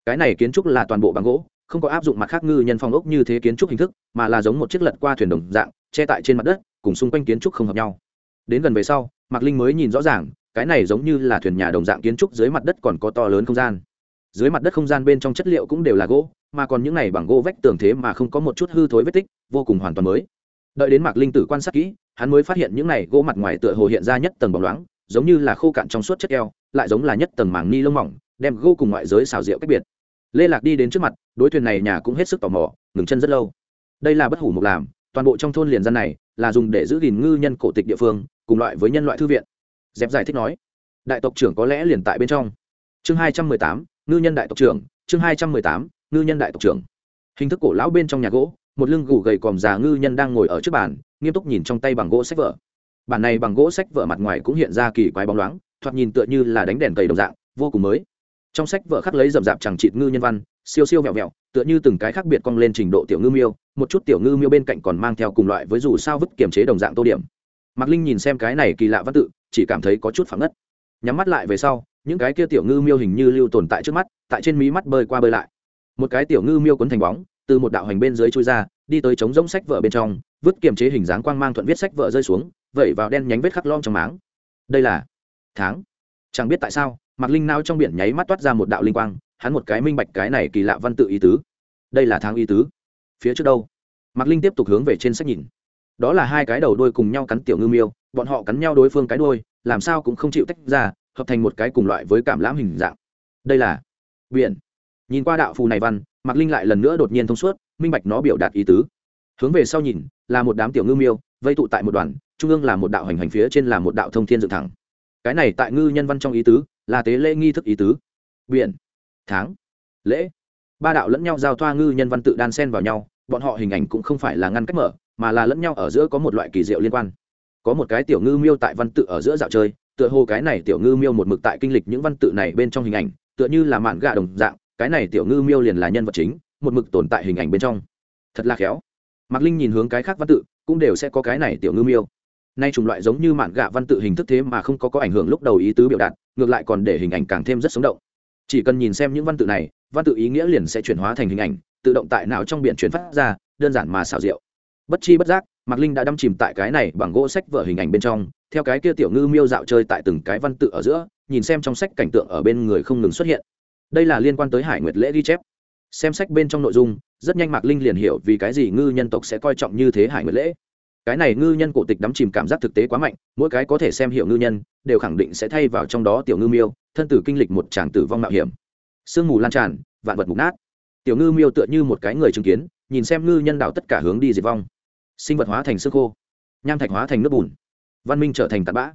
Cái này kiến trúc là toàn bộ bằng gỗ, không có áp dụng mặt khác ngư nhân phong ốc như thế kiến trúc hình thức, mà là giống một chiếc lật qua thuyền đồng dạng, che tại trên mặt đất cùng xung quanh kiến trúc không hợp nhau. Đến gần về sau, mạc linh mới nhìn rõ ràng, cái này giống như là thuyền nhà đồng dạng kiến trúc dưới mặt đất còn có to lớn không gian. Dưới mặt đất không gian bên trong chất liệu cũng đều là gỗ, mà còn những này bằng gỗ vách tường thế mà không có một chút hư thối vết tích, vô cùng hoàn toàn mới. Đợi đến mạc linh tử quan sát kỹ, hắn mới phát hiện những này gỗ mặt ngoài tựa hồ hiện ra nhất tầng bóng loáng, giống như là khô cạn trong suốt chất keo, lại giống là nhất tầng màng ni lông mỏng, đem gỗ cùng ngoại giới xào rượu cách biệt. Lê lạc đi đến trước mặt, đối thuyền này nhà cũng hết sức tò mò, ngừng chân rất lâu. Đây là bất hủ mục làm, toàn bộ trong thôn liền dân này là dùng để giữ gìn ngư nhân cổ tịch địa phương, cùng loại với nhân loại thư viện. Dẹp giải thích nói, đại tộc trưởng có lẽ liền tại bên trong. Chương hai trăm mười tám, ngư nhân đại tộc trưởng, chương hai trăm mười tám, ngư nhân đại tộc trưởng. Hình thức cổ lão bên trong nhà gỗ, một lưng gù gầy còm già ngư nhân đang ngồi ở trước bàn, nghiêm túc nhìn trong tay bằng gỗ sách vở. Bản này bằng gỗ sách vở mặt ngoài cũng hiện ra kỳ quái bóng loáng, thoạt nhìn tựa như là đánh đèn cầy đồng dạng, vô cùng mới. Trong sách vở khắc lấy rậm rạp chẳng trịt ngư nhân văn siêu siêu vẹo vẹo, tựa như từng cái khác biệt cong lên trình độ tiểu ngư miêu, một chút tiểu ngư miêu bên cạnh còn mang theo cùng loại với dù sao vứt kiềm chế đồng dạng tô điểm. Mạc linh nhìn xem cái này kỳ lạ văn tự, chỉ cảm thấy có chút phẳng ngất. Nhắm mắt lại về sau, những cái kia tiểu ngư miêu hình như lưu tồn tại trước mắt, tại trên mí mắt bơi qua bơi lại. Một cái tiểu ngư miêu cuốn thành bóng, từ một đạo hành bên dưới chui ra, đi tới chống giống sách vợ bên trong, vứt kiềm chế hình dáng quang mang thuận viết sách vợ rơi xuống, vẩy vào đen nhánh vết khắc lom trong máng. Đây là tháng. Chẳng biết tại sao mạc linh nao trong biển nháy mắt toát ra một đạo linh quang, hắn một cái minh bạch cái này kỳ lạ văn tự ý tứ. Đây là tháng ý tứ. Phía trước đâu? Mạc linh tiếp tục hướng về trên sách nhìn. Đó là hai cái đầu đuôi cùng nhau cắn tiểu ngư miêu, bọn họ cắn nhau đối phương cái đuôi, làm sao cũng không chịu tách ra, hợp thành một cái cùng loại với cảm lãm hình dạng. Đây là biển. Nhìn qua đạo phù này văn, mạc linh lại lần nữa đột nhiên thông suốt, minh bạch nó biểu đạt ý tứ. Hướng về sau nhìn, là một đám tiểu ngư miêu, vây tụ tại một đoàn, trung ương là một đạo hành hành phía trên là một đạo thông thiên dựng thẳng. Cái này tại ngư nhân văn trong ý tứ là tế lễ nghi thức ý tứ. Biển, tháng, lễ. Ba đạo lẫn nhau giao thoa ngư nhân văn tự đan sen vào nhau, bọn họ hình ảnh cũng không phải là ngăn cách mở, mà là lẫn nhau ở giữa có một loại kỳ diệu liên quan. Có một cái tiểu ngư miêu tại văn tự ở giữa dạo chơi, tựa hồ cái này tiểu ngư miêu một mực tại kinh lịch những văn tự này bên trong hình ảnh, tựa như là mạn gà đồng dạng, cái này tiểu ngư miêu liền là nhân vật chính, một mực tồn tại hình ảnh bên trong. Thật là khéo. Mạc linh nhìn hướng cái khác văn tự, cũng đều sẽ có cái này tiểu ngư miêu nay chủng loại giống như mạn gạ văn tự hình thức thế mà không có có ảnh hưởng lúc đầu ý tứ biểu đạt, ngược lại còn để hình ảnh càng thêm rất sống động. Chỉ cần nhìn xem những văn tự này, văn tự ý nghĩa liền sẽ chuyển hóa thành hình ảnh, tự động tại não trong biển chuyển phát ra, đơn giản mà xảo diệu. Bất chi bất giác, mạc linh đã đâm chìm tại cái này bằng gỗ sách vở hình ảnh bên trong, theo cái kia tiểu ngư miêu dạo chơi tại từng cái văn tự ở giữa, nhìn xem trong sách cảnh tượng ở bên người không ngừng xuất hiện. Đây là liên quan tới hải nguyệt lễ ghi chép. Xem sách bên trong nội dung, rất nhanh mạc linh liền hiểu vì cái gì ngư nhân tộc sẽ coi trọng như thế hải nguyệt lễ cái này ngư nhân cổ tịch đắm chìm cảm giác thực tế quá mạnh, mỗi cái có thể xem hiệu ngư nhân, đều khẳng định sẽ thay vào trong đó tiểu ngư miêu, thân tử kinh lịch một tràng tử vong mạo hiểm. Sương mù lan tràn, vạn vật mục nát. Tiểu ngư miêu tựa như một cái người chứng kiến, nhìn xem ngư nhân đạo tất cả hướng đi diệt vong. Sinh vật hóa thành xương khô, nham thạch hóa thành nước bùn. Văn minh trở thành tạt bã.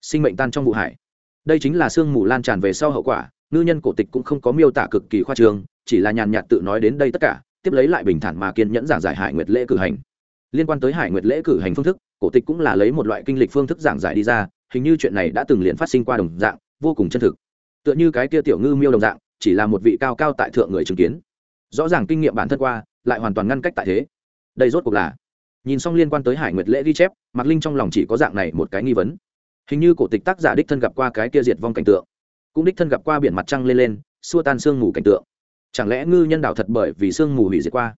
Sinh mệnh tan trong vụ hải. Đây chính là sương mù lan tràn về sau hậu quả, ngư nhân cổ tịch cũng không có miêu tả cực kỳ khoa trương, chỉ là nhàn nhạt tự nói đến đây tất cả, tiếp lấy lại bình thản mà kiên nhẫn giảng giải hải nguyệt lễ cử hành liên quan tới hải nguyệt lễ cử hành phương thức, cổ tịch cũng là lấy một loại kinh lịch phương thức giảng giải đi ra, hình như chuyện này đã từng liền phát sinh qua đồng dạng, vô cùng chân thực. Tựa như cái kia tiểu ngư miêu đồng dạng, chỉ là một vị cao cao tại thượng người chứng kiến. Rõ ràng kinh nghiệm bản thân qua, lại hoàn toàn ngăn cách tại thế. Đây rốt cuộc là, nhìn xong liên quan tới hải nguyệt lễ ghi chép, mạc linh trong lòng chỉ có dạng này một cái nghi vấn. Hình như cổ tịch tác giả đích thân gặp qua cái kia diệt vong cảnh tượng, cũng đích thân gặp qua biển mặt trăng lên lên, xua tan sương mù cảnh tượng. Chẳng lẽ ngư nhân đạo thật bởi vì sương mù hủy diệt qua?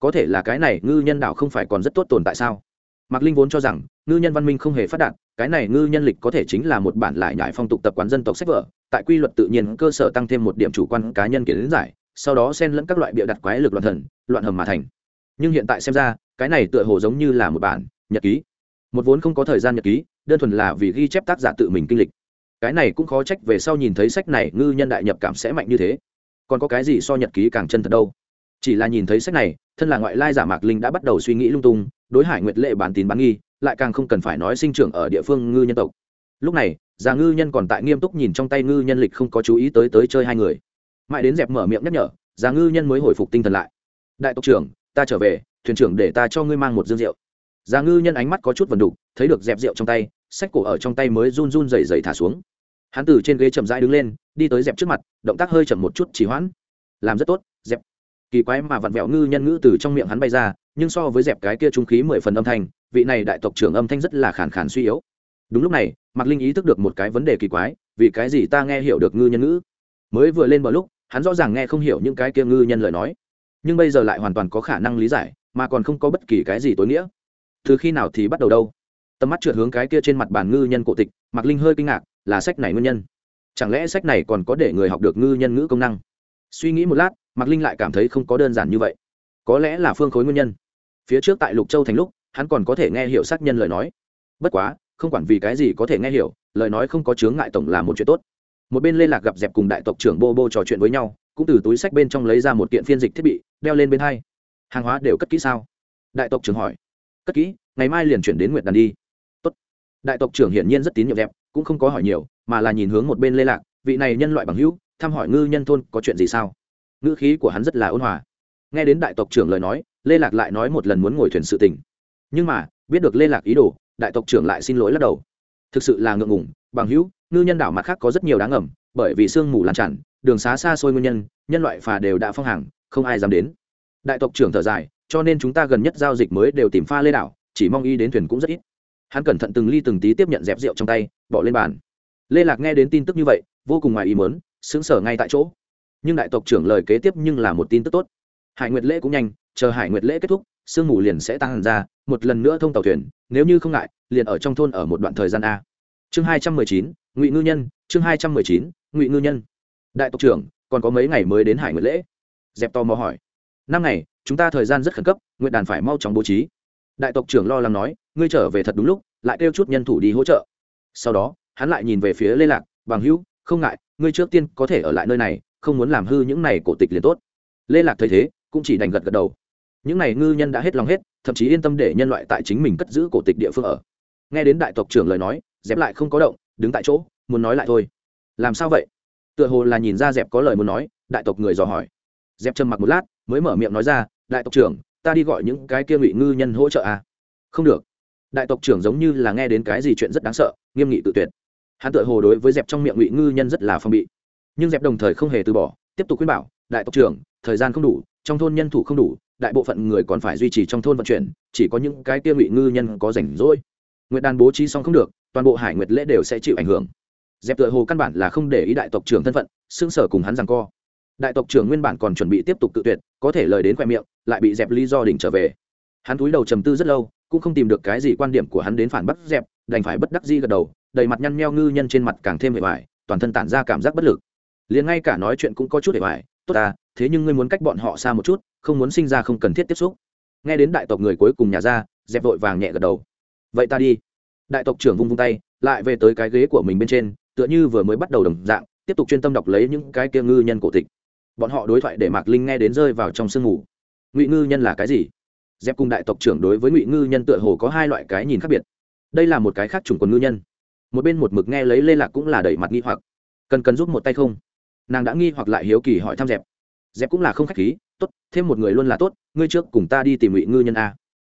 Có thể là cái này ngư nhân đạo không phải còn rất tốt tồn tại sao? Mạc linh vốn cho rằng, ngư nhân văn minh không hề phát đạt, cái này ngư nhân lịch có thể chính là một bản lại nhải phong tục tập quán dân tộc sách vở, tại quy luật tự nhiên cơ sở tăng thêm một điểm chủ quan cá nhân kiến giải, sau đó xen lẫn các loại bịa đặt quái lực loạn thần, loạn hầm mà thành. Nhưng hiện tại xem ra, cái này tựa hồ giống như là một bản nhật ký. Một vốn không có thời gian nhật ký, đơn thuần là vì ghi chép tác giả tự mình kinh lịch. Cái này cũng khó trách về sau nhìn thấy sách này ngư nhân đại nhập cảm sẽ mạnh như thế. Còn có cái gì so nhật ký càng chân thật đâu? Chỉ là nhìn thấy sách này, thân là ngoại lai giả mạc linh đã bắt đầu suy nghĩ lung tung, đối hải nguyệt lệ bán tín bán nghi, lại càng không cần phải nói sinh trưởng ở địa phương ngư nhân tộc. Lúc này, già ngư nhân còn tại nghiêm túc nhìn trong tay ngư nhân lịch không có chú ý tới tới chơi hai người. Mãi đến dẹp mở miệng nhắc nhở, già ngư nhân mới hồi phục tinh thần lại. Đại tộc trưởng, ta trở về, thuyền trưởng để ta cho ngươi mang một dương rượu. Già ngư nhân ánh mắt có chút vần đục, thấy được dẹp rượu trong tay, sách cổ ở trong tay mới run run dày dày thả xuống. Hắn từ trên ghế chậm rãi đứng lên, đi tới dẹp trước mặt, động tác hơi chậm một chút chỉ hoãn. Làm rất tốt, dẹp kỳ quái mà vặn vẹo ngư nhân ngữ từ trong miệng hắn bay ra, nhưng so với dẹp cái kia trung khí mười phần âm thanh, vị này đại tộc trưởng âm thanh rất là khàn khàn suy yếu. Đúng lúc này, mạc linh ý thức được một cái vấn đề kỳ quái, vì cái gì ta nghe hiểu được ngư nhân ngữ? Mới vừa lên bờ lúc, hắn rõ ràng nghe không hiểu những cái kia ngư nhân lời nói. Nhưng bây giờ lại hoàn toàn có khả năng lý giải, mà còn không có bất kỳ cái gì tối nghĩa. Từ khi nào thì bắt đầu đâu? Tầm mắt trượt hướng cái kia trên mặt bàn ngư nhân cổ tịch, mạc linh hơi kinh ngạc, là sách này nguyên nhân. Chẳng lẽ sách này còn có để người học được ngư nhân ngữ công năng? Suy nghĩ một lát mạc linh lại cảm thấy không có đơn giản như vậy. Có lẽ là phương khối nguyên nhân. Phía trước tại lục châu thành lúc, hắn còn có thể nghe hiểu sát nhân lời nói. Bất quá, không quản vì cái gì có thể nghe hiểu, lời nói không có chướng ngại tổng là một chuyện tốt. Một bên lê lạc gặp dẹp cùng đại tộc trưởng bô bô trò chuyện với nhau, cũng từ túi sách bên trong lấy ra một kiện phiên dịch thiết bị, đeo lên bên hai. Hàng hóa đều cất kỹ sao? Đại tộc trưởng hỏi. Cất kỹ, ngày mai liền chuyển đến nguyệt đàn đi. Tốt. đại tộc trưởng hiển nhiên rất tín nhiệm dẹp, cũng không có hỏi nhiều, mà là nhìn hướng một bên lê lạc, vị này nhân loại bằng hữu, thăm hỏi ngư nhân thôn có chuyện gì sao? Ngữ khí của hắn rất là ôn hòa. Nghe đến đại tộc trưởng lời nói, lê lạc lại nói một lần muốn ngồi thuyền sự tình. Nhưng mà, biết được lê lạc ý đồ, đại tộc trưởng lại xin lỗi lắc đầu. Thực sự là ngượng ngủng bằng hữu, ngư nhân đảo mặt khác có rất nhiều đáng ngầm, bởi vì sương mù lan tràn, đường xá xa xôi nguyên nhân nhân loại phà đều đã phong hàng, không ai dám đến. Đại tộc trưởng thở dài, cho nên chúng ta gần nhất giao dịch mới đều tìm pha lê đảo, chỉ mong y đến thuyền cũng rất ít. Hắn cẩn thận từng ly từng tí tiếp nhận dẹp rượu trong tay, bỏ lên bàn. Lê lạc nghe đến tin tức như vậy, vô cùng ngoài ý mớn xứng sở ngay tại chỗ nhưng đại tộc trưởng lời kế tiếp nhưng là một tin tức tốt. Hải nguyệt lễ cũng nhanh, chờ hải nguyệt lễ kết thúc, sương mù liền sẽ tăng hẳn ra, một lần nữa thông tàu thuyền, nếu như không ngại, liền ở trong thôn ở một đoạn thời gian a. Chương hai trăm mười chín, ngụy ngư nhân, chương hai trăm mười chín, ngụy ngư nhân. Đại tộc trưởng, còn có mấy ngày mới đến hải nguyệt lễ? Dẹp tò mò hỏi. Năm ngày, chúng ta thời gian rất khẩn cấp nguyện đàn phải mau chóng bố trí. Đại tộc trưởng lo lắng nói, ngươi trở về thật đúng lúc, lại kêu chút nhân thủ đi hỗ trợ. Sau đó, hắn lại nhìn về phía lê lạc, bằng hữu, không ngại, ngươi trước tiên có thể ở lại nơi này không muốn làm hư những này cổ tịch liền tốt. Lê lạc thấy thế, cũng chỉ đành gật gật đầu. Những này ngư nhân đã hết lòng hết, thậm chí yên tâm để nhân loại tại chính mình cất giữ cổ tịch địa phương ở. Nghe đến đại tộc trưởng lời nói, dẹp lại không có động, đứng tại chỗ, muốn nói lại thôi. Làm sao vậy? Tựa hồ là nhìn ra dẹp có lời muốn nói, đại tộc người dò hỏi. Dẹp trầm mặc một lát, mới mở miệng nói ra, đại tộc trưởng, ta đi gọi những cái kia ngụy ngư nhân hỗ trợ à? Không được. Đại tộc trưởng giống như là nghe đến cái gì chuyện rất đáng sợ, nghiêm nghị tự tuyệt. Hắn tựa hồ đối với dẹp trong miệng ngụy ngư nhân rất là phong bị nhưng dẹp đồng thời không hề từ bỏ, tiếp tục khuyên bảo, đại tộc trưởng, thời gian không đủ, trong thôn nhân thủ không đủ, đại bộ phận người còn phải duy trì trong thôn vận chuyển, chỉ có những cái tiêu ngụy ngư nhân có rảnh rỗi. Nguyệt đàn bố trí xong không được, toàn bộ hải nguyệt lễ đều sẽ chịu ảnh hưởng. Dẹp tựa hồ căn bản là không để ý đại tộc trưởng thân phận xương sở cùng hắn rằng co. Đại tộc trưởng nguyên bản còn chuẩn bị tiếp tục tự tuyệt, có thể lời đến khoe miệng, lại bị dẹp lý do đỉnh trở về. Hắn túi đầu trầm tư rất lâu, cũng không tìm được cái gì quan điểm của hắn đến phản bắt dẹp, đành phải bất đắc di gật đầu, đầy mặt nhăn meo ngư nhân trên mặt càng thêm hệ hoại toàn thân tản ra cảm giác bất lực liền ngay cả nói chuyện cũng có chút để hoài, tốt à thế nhưng ngươi muốn cách bọn họ xa một chút, không muốn sinh ra không cần thiết tiếp xúc. Nghe đến đại tộc người cuối cùng nhà ra, dẹp vội vàng nhẹ gật đầu. Vậy ta đi. Đại tộc trưởng vung vung tay, lại về tới cái ghế của mình bên trên, tựa như vừa mới bắt đầu đồng dạng, tiếp tục chuyên tâm đọc lấy những cái kia ngư nhân cổ tịch. Bọn họ đối thoại để mạc linh nghe đến rơi vào trong sương mù. Ngụy ngư nhân là cái gì? Dẹp cùng đại tộc trưởng đối với ngụy ngư nhân tựa hồ có hai loại cái nhìn khác biệt. Đây là một cái khác chủng quần ngư nhân. Một bên một mực nghe lấy lê lạc cũng là đẩy mặt nghi hoặc. Cần cần giúp một tay không? Nàng đã nghi hoặc lại hiếu kỳ hỏi thăm dẹp. Dẹp cũng là không khách khí, tốt, thêm một người luôn là tốt, ngươi trước cùng ta đi tìm ngụy ngư nhân a.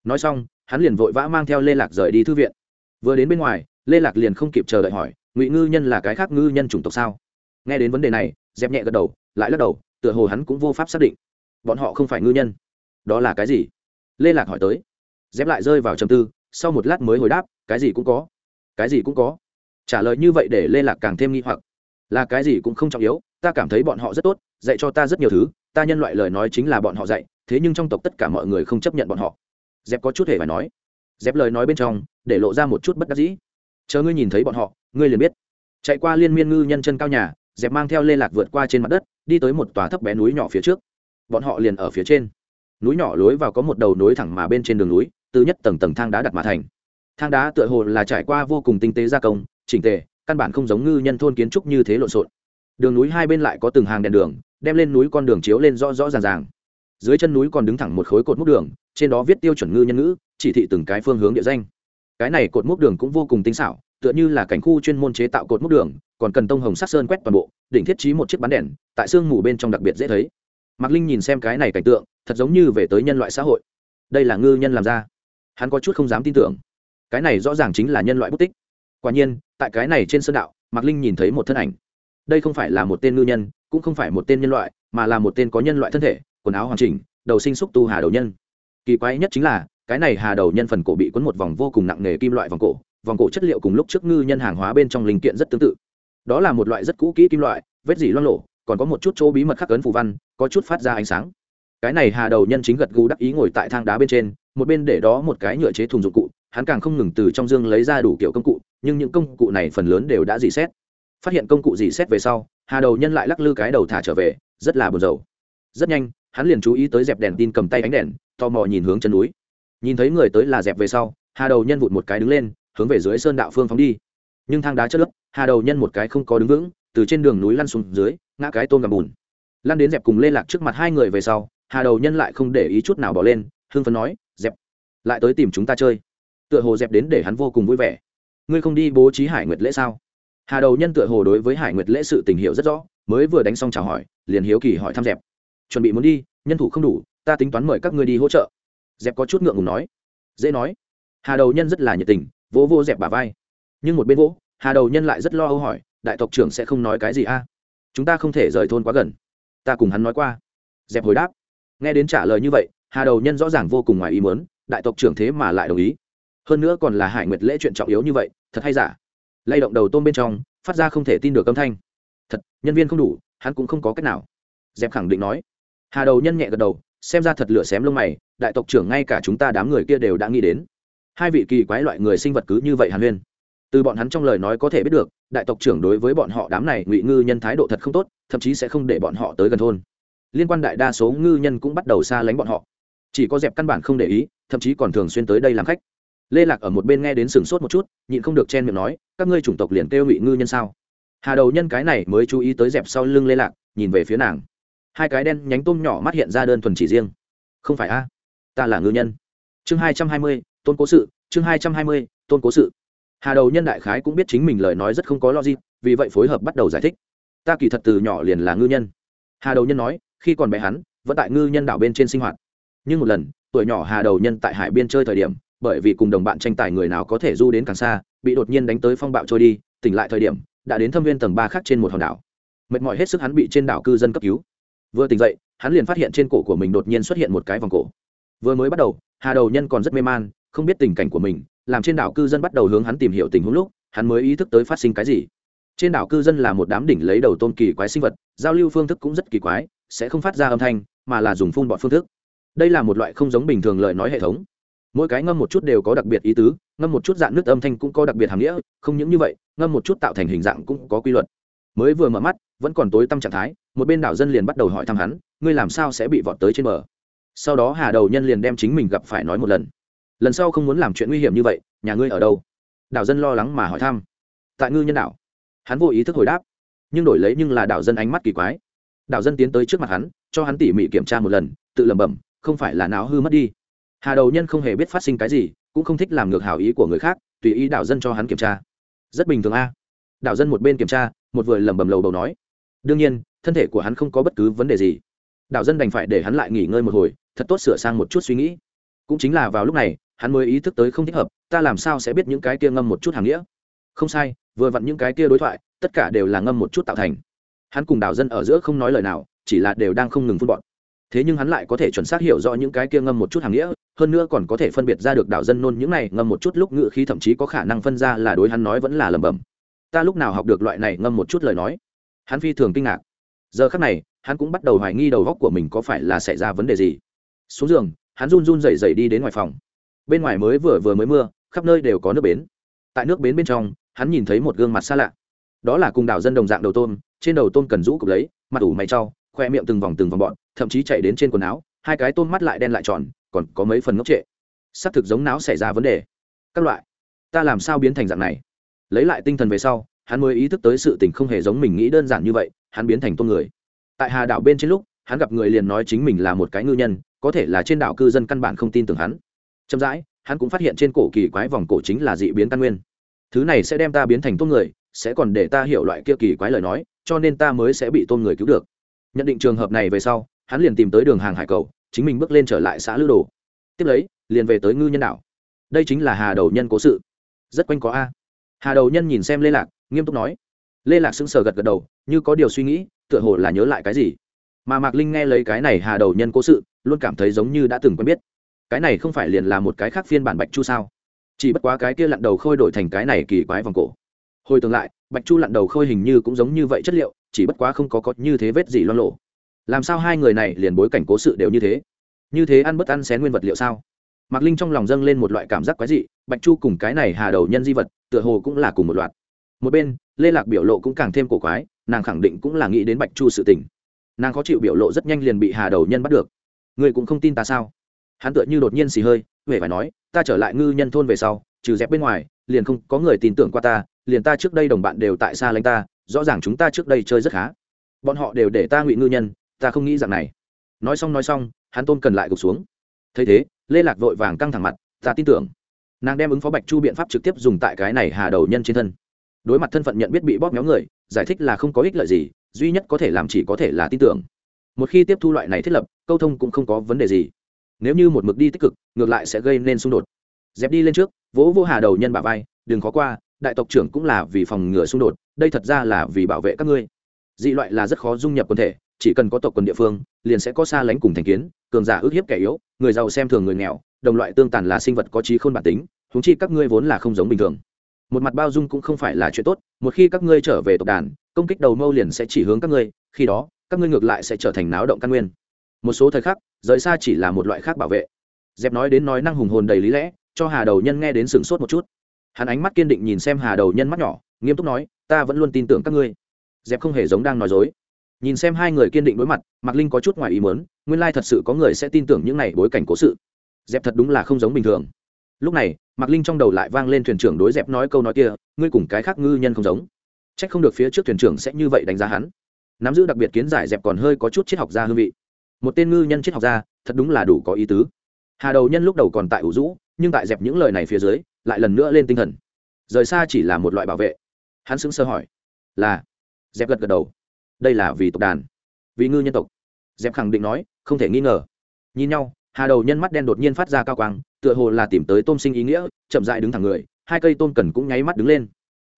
Nói xong, hắn liền vội vã mang theo lê lạc rời đi thư viện. Vừa đến bên ngoài, lê lạc liền không kịp chờ đợi hỏi, ngụy ngư nhân là cái khác ngư nhân chủng tộc sao? Nghe đến vấn đề này, dẹp nhẹ gật đầu, lại lắc đầu, tựa hồ hắn cũng vô pháp xác định. Bọn họ không phải ngư nhân. Đó là cái gì? Lê lạc hỏi tới. Dép lại rơi vào trầm tư, sau một lát mới hồi đáp, cái gì cũng có. Cái gì cũng có? Trả lời như vậy để lê lạc càng thêm nghi hoặc. Là cái gì cũng không trọng yếu ta cảm thấy bọn họ rất tốt, dạy cho ta rất nhiều thứ, ta nhân loại lời nói chính là bọn họ dạy, thế nhưng trong tộc tất cả mọi người không chấp nhận bọn họ. Dép có chút hề phải nói. Dép lời nói bên trong, để lộ ra một chút bất đắc dĩ. Chờ ngươi nhìn thấy bọn họ, ngươi liền biết. Chạy qua liên miên ngư nhân chân cao nhà, dẹp mang theo lê lạc vượt qua trên mặt đất, đi tới một tòa thấp bé núi nhỏ phía trước. Bọn họ liền ở phía trên. Núi nhỏ lối vào có một đầu nối thẳng mà bên trên đường núi, từ nhất tầng tầng thang đá đặt mà thành. Thang đá tựa hồ là trải qua vô cùng tinh tế gia công, chỉnh tề, căn bản không giống ngư nhân thôn kiến trúc như thế lộn xộn đường núi hai bên lại có từng hàng đèn đường, đem lên núi con đường chiếu lên rõ rõ ràng ràng. Dưới chân núi còn đứng thẳng một khối cột múc đường, trên đó viết tiêu chuẩn ngư nhân ngữ, chỉ thị từng cái phương hướng địa danh. Cái này cột múc đường cũng vô cùng tinh xảo, tựa như là cảnh khu chuyên môn chế tạo cột múc đường, còn cần tông hồng sắc sơn quét toàn bộ, đỉnh thiết trí một chiếc bắn đèn, tại sương mù bên trong đặc biệt dễ thấy. Mạc linh nhìn xem cái này cảnh tượng, thật giống như về tới nhân loại xã hội. Đây là ngư nhân làm ra. Hắn có chút không dám tin tưởng. Cái này rõ ràng chính là nhân loại bút tích. Quả nhiên, tại cái này trên sơn đạo, mạc linh nhìn thấy một thân ảnh đây không phải là một tên ngư nhân, cũng không phải một tên nhân loại, mà là một tên có nhân loại thân thể, quần áo hoàn chỉnh, đầu sinh xúc tu hà đầu nhân. Kỳ quái nhất chính là, cái này hà đầu nhân phần cổ bị quấn một vòng vô cùng nặng nề kim loại vòng cổ vòng cổ chất liệu cùng lúc trước ngư nhân hàng hóa bên trong linh kiện rất tương tự. Đó là một loại rất cũ kỹ kim loại, vết dỉ loang lộ còn có một chút chỗ bí mật khắc ấn phù văn, có chút phát ra ánh sáng. Cái này hà đầu nhân chính gật gù đắc ý ngồi tại thang đá bên trên, một bên để đó một cái nhựa chế thùng dụng cụ, hắn càng không ngừng từ trong dương lấy ra đủ kiểu công cụ, nhưng những công cụ này phần lớn đều đã dì xét phát hiện công cụ gì xét về sau, hà đầu nhân lại lắc lư cái đầu thả trở về, rất là buồn rầu. Rất nhanh, hắn liền chú ý tới dẹp đèn tin cầm tay ánh đèn, tò mò nhìn hướng chân núi. Nhìn thấy người tới là dẹp về sau, hà đầu nhân vụt một cái đứng lên, hướng về dưới sơn đạo phương phóng đi. Nhưng thang đá chất lớp hà đầu nhân một cái không có đứng vững, từ trên đường núi lăn xuống dưới, ngã cái tôm gặp bùn. Lăn đến dẹp cùng lê lạc trước mặt hai người về sau, hà đầu nhân lại không để ý chút nào bỏ lên hương phấn nói, dẹp, lại tới tìm chúng ta chơi. Tựa hồ dẹp đến để hắn vô cùng vui vẻ. Ngươi không đi bố trí hải nguyệt lễ sao? Hà đầu nhân tựa hồ đối với hải nguyệt lễ sự tình hiệu rất rõ, mới vừa đánh xong chào hỏi, liền hiếu kỳ hỏi thăm dẹp. Chuẩn bị muốn đi, nhân thủ không đủ, ta tính toán mời các ngươi đi hỗ trợ. Dẹp có chút ngượng ngùng nói. Dễ nói. Hà đầu nhân rất là nhiệt tình, vỗ vô dẹp bà vai. Nhưng một bên vỗ, hà đầu nhân lại rất lo âu hỏi, đại tộc trưởng sẽ không nói cái gì a? Chúng ta không thể rời thôn quá gần. Ta cùng hắn nói qua. Dẹp hồi đáp. Nghe đến trả lời như vậy, hà đầu nhân rõ ràng vô cùng ngoài ý muốn, đại tộc trưởng thế mà lại đồng ý. Hơn nữa còn là hải nguyệt lễ chuyện trọng yếu như vậy, thật hay giả? Lay động đầu tôm bên trong, phát ra không thể tin được âm thanh. Thật, nhân viên không đủ, hắn cũng không có cách nào. Dẹp khẳng định nói. Hà đầu nhân nhẹ gật đầu, xem ra thật lửa xém lông mày, đại tộc trưởng ngay cả chúng ta đám người kia đều đã nghĩ đến. Hai vị kỳ quái loại người sinh vật cứ như vậy hàn huyên. Từ bọn hắn trong lời nói có thể biết được, đại tộc trưởng đối với bọn họ đám này ngụy ngư nhân thái độ thật không tốt, thậm chí sẽ không để bọn họ tới gần thôn. Liên quan đại đa số ngư nhân cũng bắt đầu xa lánh bọn họ. Chỉ có dẹp căn bản không để ý, thậm chí còn thường xuyên tới đây làm khách lê lạc ở một bên nghe đến sừng sốt một chút, nhịn không được chen miệng nói, các ngươi chủng tộc liền kêu ngụy ngư nhân sao? Hà đầu nhân cái này mới chú ý tới dẹp sau lưng lê lạc, nhìn về phía nàng. Hai cái đen nhánh tôm nhỏ mắt hiện ra đơn thuần chỉ riêng. Không phải a, ta là ngư nhân. Chương hai trăm hai mươi, tôn cố sự, chương hai trăm hai mươi, tôn cố sự. Hà đầu nhân đại khái cũng biết chính mình lời nói rất không có logic, vì vậy phối hợp bắt đầu giải thích. Ta kỳ thật từ nhỏ liền là ngư nhân. Hà đầu nhân nói, khi còn bé hắn, vẫn tại ngư nhân đảo bên trên sinh hoạt. Nhưng một lần, tuổi nhỏ hà đầu nhân tại hải biên chơi thời điểm bởi vì cùng đồng bạn tranh tài người nào có thể du đến càng xa, bị đột nhiên đánh tới phong bạo trôi đi, tỉnh lại thời điểm, đã đến thâm viên tầng ba khác trên một hòn đảo. Mệt mỏi hết sức hắn bị trên đảo cư dân cấp cứu. Vừa tỉnh dậy, hắn liền phát hiện trên cổ của mình đột nhiên xuất hiện một cái vòng cổ. Vừa mới bắt đầu, hà đầu nhân còn rất mê man, không biết tình cảnh của mình, làm trên đảo cư dân bắt đầu hướng hắn tìm hiểu tình huống lúc, hắn mới ý thức tới phát sinh cái gì. Trên đảo cư dân là một đám đỉnh lấy đầu tôn kỳ quái sinh vật, giao lưu phương thức cũng rất kỳ quái, sẽ không phát ra âm thanh, mà là dùng phun bọn phương thức. Đây là một loại không giống bình thường lời nói hệ thống mỗi cái ngâm một chút đều có đặc biệt ý tứ, ngâm một chút dạng nước âm thanh cũng có đặc biệt hàm nghĩa, không những như vậy, ngâm một chút tạo thành hình dạng cũng có quy luật. Mới vừa mở mắt, vẫn còn tối tăm trạng thái, một bên đảo dân liền bắt đầu hỏi thăm hắn, ngươi làm sao sẽ bị vọt tới trên bờ? Sau đó hà đầu nhân liền đem chính mình gặp phải nói một lần. Lần sau không muốn làm chuyện nguy hiểm như vậy, nhà ngươi ở đâu? Đảo dân lo lắng mà hỏi thăm. Tại ngư nhân đảo. Hắn vô ý thức hồi đáp. Nhưng đổi lấy nhưng là đảo dân ánh mắt kỳ quái. Đảo dân tiến tới trước mặt hắn, cho hắn tỉ mỉ kiểm tra một lần, tự lẩm bẩm, không phải là não hư mất đi hà đầu nhân không hề biết phát sinh cái gì, cũng không thích làm ngược hảo ý của người khác, tùy ý đảo dân cho hắn kiểm tra. Rất bình thường a. Đảo dân một bên kiểm tra, một vừa lẩm bẩm lầu đầu nói. Đương nhiên, thân thể của hắn không có bất cứ vấn đề gì. Đảo dân đành phải để hắn lại nghỉ ngơi một hồi, thật tốt sửa sang một chút suy nghĩ. Cũng chính là vào lúc này, hắn mới ý thức tới không thích hợp, ta làm sao sẽ biết những cái kia ngâm một chút hàng nghĩa? Không sai, vừa vặn những cái kia đối thoại, tất cả đều là ngâm một chút tạo thành. Hắn cùng đảo dân ở giữa không nói lời nào, chỉ là đều đang không ngừng phun bọn thế nhưng hắn lại có thể chuẩn xác hiểu rõ những cái kia ngâm một chút hàng nghĩa, hơn nữa còn có thể phân biệt ra được đảo dân nôn những này ngâm một chút lúc ngự khí thậm chí có khả năng phân ra là đối hắn nói vẫn là lẩm bẩm. Ta lúc nào học được loại này ngâm một chút lời nói? Hắn phi thường kinh ngạc. Giờ khắc này, hắn cũng bắt đầu hoài nghi đầu góc của mình có phải là xảy ra vấn đề gì. Xuống giường, hắn run run rẩy rẩy đi đến ngoài phòng. Bên ngoài mới vừa vừa mới mưa, khắp nơi đều có nước bến. Tại nước bến bên trong, hắn nhìn thấy một gương mặt xa lạ. Đó là cùng đảo dân đồng dạng đầu tôm, trên đầu tôm cần rũ cục lấy, mặt ủ mày trau khoe miệng từng vòng từng vòng bọn, thậm chí chạy đến trên quần áo, hai cái tôm mắt lại đen lại tròn, còn có mấy phần ngốc trệ. Xác thực giống não xảy ra vấn đề. Các loại. Ta làm sao biến thành dạng này? Lấy lại tinh thần về sau, hắn mới ý thức tới sự tình không hề giống mình nghĩ đơn giản như vậy, hắn biến thành tôm người. Tại hà đảo bên trên lúc, hắn gặp người liền nói chính mình là một cái ngư nhân, có thể là trên đảo cư dân căn bản không tin tưởng hắn. Chậm rãi, hắn cũng phát hiện trên cổ kỳ quái vòng cổ chính là dị biến căn nguyên. Thứ này sẽ đem ta biến thành tôm người, sẽ còn để ta hiểu loại kia kỳ quái lời nói, cho nên ta mới sẽ bị tôm người cứu được nhận định trường hợp này về sau, hắn liền tìm tới đường hàng hải cầu, chính mình bước lên trở lại xã lữ đồ. Tiếp lấy, liền về tới ngư nhân đảo. Đây chính là hà đầu nhân cố sự. Rất quanh có a. Hà đầu nhân nhìn xem lê lạc, nghiêm túc nói. Lê lạc sững sờ gật gật đầu, như có điều suy nghĩ, tựa hồ là nhớ lại cái gì. Mà mạc linh nghe lấy cái này hà đầu nhân cố sự, luôn cảm thấy giống như đã từng quen biết. Cái này không phải liền là một cái khác phiên bản bạch chu sao? Chỉ bất quá cái kia lặn đầu khôi đổi thành cái này kỳ quái vòng cổ. Hồi tương lại, bạch chu lặn đầu khôi hình như cũng giống như vậy chất liệu chỉ bất quá không có có như thế vết gì loan lộ. Làm sao hai người này liền bối cảnh cố sự đều như thế? Như thế ăn bất ăn xén nguyên vật liệu sao? Mạc linh trong lòng dâng lên một loại cảm giác quái dị, bạch chu cùng cái này hà đầu nhân di vật, tựa hồ cũng là cùng một loạt. Một bên, lê lạc biểu lộ cũng càng thêm cổ quái, nàng khẳng định cũng là nghĩ đến bạch chu sự tình. Nàng khó chịu biểu lộ rất nhanh liền bị hà đầu nhân bắt được. Người cũng không tin ta sao? Hắn tựa như đột nhiên xì hơi huệ phải nói, ta trở lại ngư nhân thôn về sau, trừ dép bên ngoài, liền không có người tin tưởng qua ta, liền ta trước đây đồng bạn đều tại xa lánh ta rõ ràng chúng ta trước đây chơi rất khá. Bọn họ đều để ta ngụy ngư nhân, ta không nghĩ rằng này. Nói xong nói xong, hắn tôn cần lại gục xuống. Thấy thế, lê lạc vội vàng căng thẳng mặt, ta tin tưởng. Nàng đem ứng phó bạch chu biện pháp trực tiếp dùng tại cái này hà đầu nhân trên thân. Đối mặt thân phận nhận biết bị bóp méo người, giải thích là không có ích lợi gì, duy nhất có thể làm chỉ có thể là tin tưởng. Một khi tiếp thu loại này thiết lập, câu thông cũng không có vấn đề gì. Nếu như một mực đi tích cực, ngược lại sẽ gây nên xung đột. Dẹp đi lên trước, vỗ vô hà đầu nhân bà vai, đừng khó qua đại tộc trưởng cũng là vì phòng ngừa xung đột, đây thật ra là vì bảo vệ các ngươi. Dị loại là rất khó dung nhập quần thể, chỉ cần có tộc quần địa phương, liền sẽ có xa lánh cùng thành kiến, cường giả ước hiếp kẻ yếu, người giàu xem thường người nghèo, đồng loại tương tàn là sinh vật có trí khôn bản tính húng chi các ngươi vốn là không giống bình thường. Một mặt bao dung cũng không phải là chuyện tốt, một khi các ngươi trở về tộc đàn, công kích đầu mâu liền sẽ chỉ hướng các ngươi, khi đó, các ngươi ngược lại sẽ trở thành náo động căn nguyên. Một số thời khắc, rời xa chỉ là một loại khác bảo vệ. Dẹp nói đến nói năng hùng hồn đầy lý lẽ, cho hà đầu nhân nghe đến sửng sốt một chút hắn ánh mắt kiên định nhìn xem hà đầu nhân mắt nhỏ, nghiêm túc nói, ta vẫn luôn tin tưởng các ngươi. Dẹp không hề giống đang nói dối. Nhìn xem hai người kiên định đối mặt, mạc linh có chút ngoài ý mớn nguyên lai thật sự có người sẽ tin tưởng những này bối cảnh cố sự. Dẹp thật đúng là không giống bình thường. Lúc này, mạc linh trong đầu lại vang lên thuyền trưởng đối dẹp nói câu nói kia, ngươi cùng cái khác ngư nhân không giống. C h ắ c không được phía trước thuyền trưởng sẽ như vậy đánh giá hắn. Nắm giữ đặc biệt kiến giải, dẹp còn hơi có chút triết học gia hương vị. Một tên ngư nhân triết học gia, thật đúng là đủ có ý tứ. Hà đầu nhân lúc đầu còn tại ủ rũ, nhưng tại dẹp những lời này phía dưới lại lần nữa lên tinh thần. Rời xa chỉ là một loại bảo vệ. Hắn sững sơ hỏi, là? Dẹp gật gật đầu, đây là vì tộc đàn, vì ngư nhân tộc. Dẹp khẳng định nói, không thể nghi ngờ. Nhìn nhau, hà đầu nhân mắt đen đột nhiên phát ra cao quang, tựa hồ là tìm tới tôm sinh ý nghĩa, chậm dại đứng thẳng người, hai cây tôm cần cũng nháy mắt đứng lên.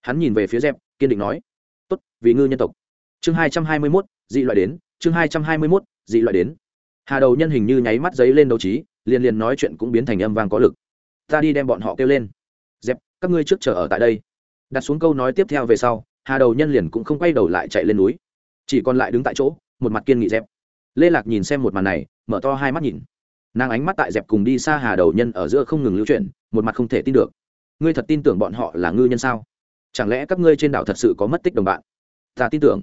Hắn nhìn về phía dẹp, kiên định nói, tốt, vì ngư nhân tộc. Chương hai trăm hai mươi mốt, dị loại đến, chương hai trăm hai mươi mốt, dị loại đến. Hà đầu nhân hình như nháy mắt giấy lên đấu trí, liền liền nói chuyện cũng biến thành âm vang có lực ta đi đem bọn họ kêu lên. Dẹp, các ngươi trước chờ ở tại đây. Đặt xuống câu nói tiếp theo về sau, hà đầu nhân liền cũng không quay đầu lại chạy lên núi. Chỉ còn lại đứng tại chỗ, một mặt kiên nghị dẹp. Lê lạc nhìn xem một màn này, mở to hai mắt nhìn. Nàng ánh mắt tại dẹp cùng đi xa hà đầu nhân ở giữa không ngừng lưu chuyển, một mặt không thể tin được. Ngươi thật tin tưởng bọn họ là ngư nhân sao? Chẳng lẽ các ngươi trên đảo thật sự có mất tích đồng bạn? Ta tin tưởng.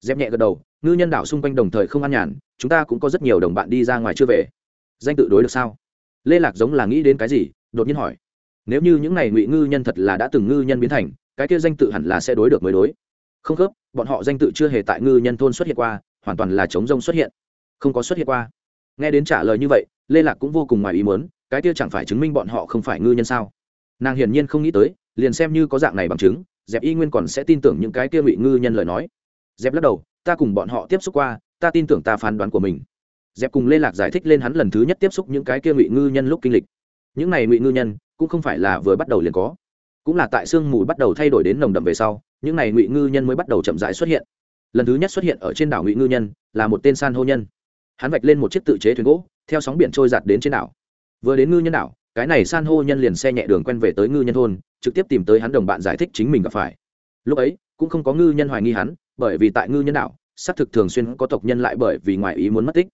Dẹp nhẹ gật đầu, ngư nhân đảo xung quanh đồng thời không an nhàn, chúng ta cũng có rất nhiều đồng bạn đi ra ngoài chưa về. Danh tự đối được sao? Lê lạc giống là nghĩ đến cái gì đột nhiên hỏi. Nếu như những này ngụy ngư nhân thật là đã từng ngư nhân biến thành, cái kia danh tự hẳn là sẽ đối được mới đối. Không khớp, bọn họ danh tự chưa hề tại ngư nhân thôn xuất hiện qua, hoàn toàn là chống rông xuất hiện. Không có xuất hiện qua. Nghe đến trả lời như vậy, lê lạc cũng vô cùng ngoài ý muốn, cái kia chẳng phải chứng minh bọn họ không phải ngư nhân sao? Nàng hiển nhiên không nghĩ tới, liền xem như có dạng này bằng chứng, dẹp y nguyên còn sẽ tin tưởng những cái kia ngụy ngư nhân lời nói. Dẹp lắc đầu, ta cùng bọn họ tiếp xúc qua, ta tin tưởng ta phán đoán của mình. Dẹp cùng lê lạc giải thích lên hắn lần thứ nhất tiếp xúc những cái kia ngụy ngư nhân lúc kinh lịch những này ngụy ngư nhân cũng không phải là vừa bắt đầu liền có. Cũng là tại sương mù bắt đầu thay đổi đến nồng đậm về sau, những này ngụy ngư nhân mới bắt đầu chậm rãi xuất hiện. Lần thứ nhất xuất hiện ở trên đảo ngụy ngư nhân là một tên san hô nhân. Hắn vạch lên một chiếc tự chế thuyền gỗ, theo sóng biển trôi giạt đến trên đảo. Vừa đến ngư nhân đảo, cái này san hô nhân liền xe nhẹ đường quen về tới ngư nhân thôn, trực tiếp tìm tới hắn đồng bạn giải thích chính mình gặp phải. Lúc ấy, cũng không có ngư nhân hoài nghi hắn, bởi vì tại ngư nhân đảo, xác thực thường xuyên có tộc nhân lại bởi vì ngoài ý muốn mất tích.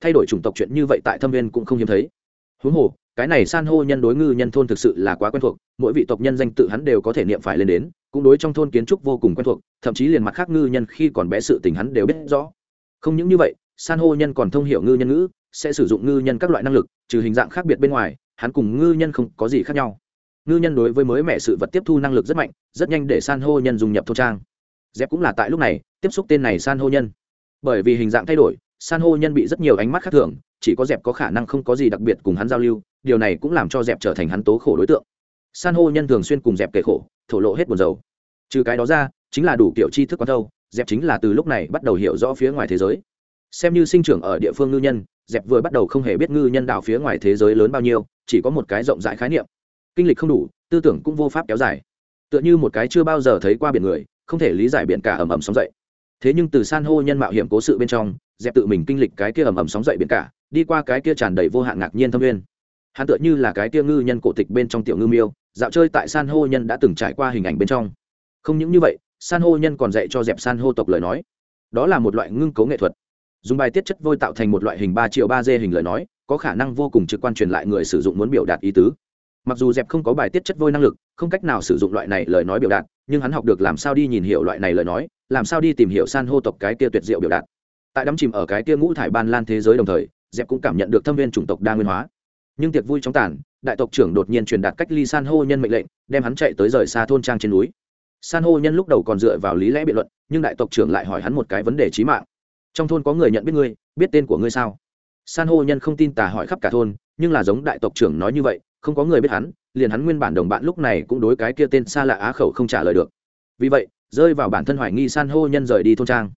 Thay đổi chủng tộc chuyện như vậy tại thâm viên cũng không hiếm thấy. Huống hồ cái này san hô nhân đối ngư nhân thôn thực sự là quá quen thuộc, mỗi vị tộc nhân danh tự hắn đều có thể niệm phải lên đến, cũng đối trong thôn kiến trúc vô cùng quen thuộc, thậm chí liền mặt khác ngư nhân khi còn bé sự tình hắn đều biết rõ. Không những như vậy, san hô nhân còn thông hiểu ngư nhân ngữ, sẽ sử dụng ngư nhân các loại năng lực, trừ hình dạng khác biệt bên ngoài, hắn cùng ngư nhân không có gì khác nhau. Ngư nhân đối với mới mẹ sự vật tiếp thu năng lực rất mạnh, rất nhanh để san hô nhân dùng nhập thô trang. Dép cũng là tại lúc này, tiếp xúc tên này san hô nhân. Bởi vì hình dạng thay đổi, san hô nhân bị rất nhiều ánh mắt khác thường, chỉ có dẹp có khả năng không có gì đặc biệt cùng hắn giao lưu điều này cũng làm cho dẹp trở thành hắn tố khổ đối tượng. San hô nhân thường xuyên cùng dẹp kể khổ, thổ lộ hết buồn dầu trừ cái đó ra, chính là đủ kiểu tri thức quan thâu, dẹp chính là từ lúc này bắt đầu hiểu rõ phía ngoài thế giới. Xem như sinh trưởng ở địa phương ngư nhân, dẹp vừa bắt đầu không hề biết ngư nhân đảo phía ngoài thế giới lớn bao nhiêu, chỉ có một cái rộng rãi khái niệm. Kinh lịch không đủ, tư tưởng cũng vô pháp kéo dài. Tựa như một cái chưa bao giờ thấy qua biển người, không thể lý giải biển cả ầm ầm sóng dậy. Thế nhưng từ san hô nhân mạo hiểm cố sự bên trong, dẹp tự mình kinh lịch cái kia ầm ầm sóng dậy biển cả, đi qua cái kia tràn đầy vô hạn ngạc nhiên thâm nguyên hắn tựa như là cái tia ngư nhân cổ tịch bên trong tiểu ngư miêu, dạo chơi tại san hô nhân đã từng trải qua hình ảnh bên trong. Không những như vậy, san hô nhân còn dạy cho dẹp san hô tộc lời nói. Đó là một loại ngưng cấu nghệ thuật. Dùng bài tiết chất vôi tạo thành một loại hình ba triệu ba d hình lời nói, có khả năng vô cùng trực quan truyền lại người sử dụng muốn biểu đạt ý tứ. Mặc dù dẹp không có bài tiết chất vôi năng lực, không cách nào sử dụng loại này lời nói biểu đạt, nhưng hắn học được làm sao đi nhìn hiểu loại này lời nói, làm sao đi tìm hiểu san hô tộc cái kia tuyệt diệu biểu đạt. Tại đắm chìm ở cái kia ngũ thải ban lan thế giới đồng thời, dẹp cũng cảm nhận được thâm viên chủng tộc đa nguyên hóa nhưng tiệc vui trong tàn, đại tộc trưởng đột nhiên truyền đạt cách ly san hô nhân mệnh lệnh, đem hắn chạy tới rời xa thôn trang trên núi. San hô nhân lúc đầu còn dựa vào lý lẽ biện luận, nhưng đại tộc trưởng lại hỏi hắn một cái vấn đề trí mạng. Trong thôn có người nhận biết ngươi, biết tên của ngươi sao? San hô nhân không tin tà hỏi khắp cả thôn, nhưng là giống đại tộc trưởng nói như vậy, không có người biết hắn, liền hắn nguyên bản đồng bạn lúc này cũng đối cái kia tên xa lạ á khẩu không trả lời được. Vì vậy, rơi vào bản thân hoài nghi san hô nhân rời đi thôn trang.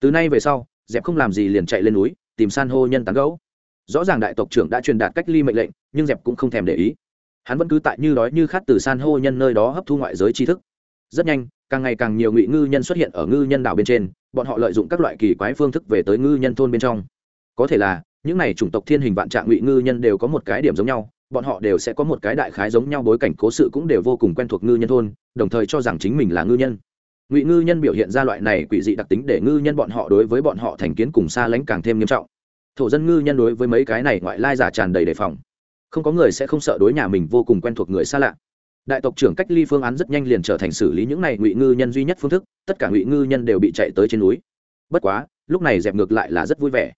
Từ nay về sau, dẹp không làm gì liền chạy lên núi, tìm san hô nhân tán gấu rõ ràng đại tộc trưởng đã truyền đạt cách ly mệnh lệnh, nhưng dẹp cũng không thèm để ý. Hắn vẫn cứ tại như đói như khát từ san hô nhân nơi đó hấp thu ngoại giới tri thức. Rất nhanh, càng ngày càng nhiều ngụy ngư nhân xuất hiện ở ngư nhân đảo bên trên, bọn họ lợi dụng các loại kỳ quái phương thức về tới ngư nhân thôn bên trong. Có thể là, những này chủng tộc thiên hình vạn trạng ngụy ngư nhân đều có một cái điểm giống nhau, bọn họ đều sẽ có một cái đại khái giống nhau bối cảnh cố sự cũng đều vô cùng quen thuộc ngư nhân thôn, đồng thời cho rằng chính mình là ngư nhân. Ngụy ngư nhân biểu hiện ra loại này quỷ dị đặc tính để ngư nhân bọn họ đối với bọn họ thành kiến cùng xa lánh càng thêm nghiêm trọng thổ dân ngư nhân đối với mấy cái này ngoại lai giả tràn đầy đề phòng. Không có người sẽ không sợ đối nhà mình vô cùng quen thuộc người xa lạ. Đại tộc trưởng cách ly phương án rất nhanh liền trở thành xử lý những này ngụy ngư nhân duy nhất phương thức, tất cả ngụy ngư nhân đều bị chạy tới trên núi. Bất quá, lúc này dẹp ngược lại là rất vui vẻ.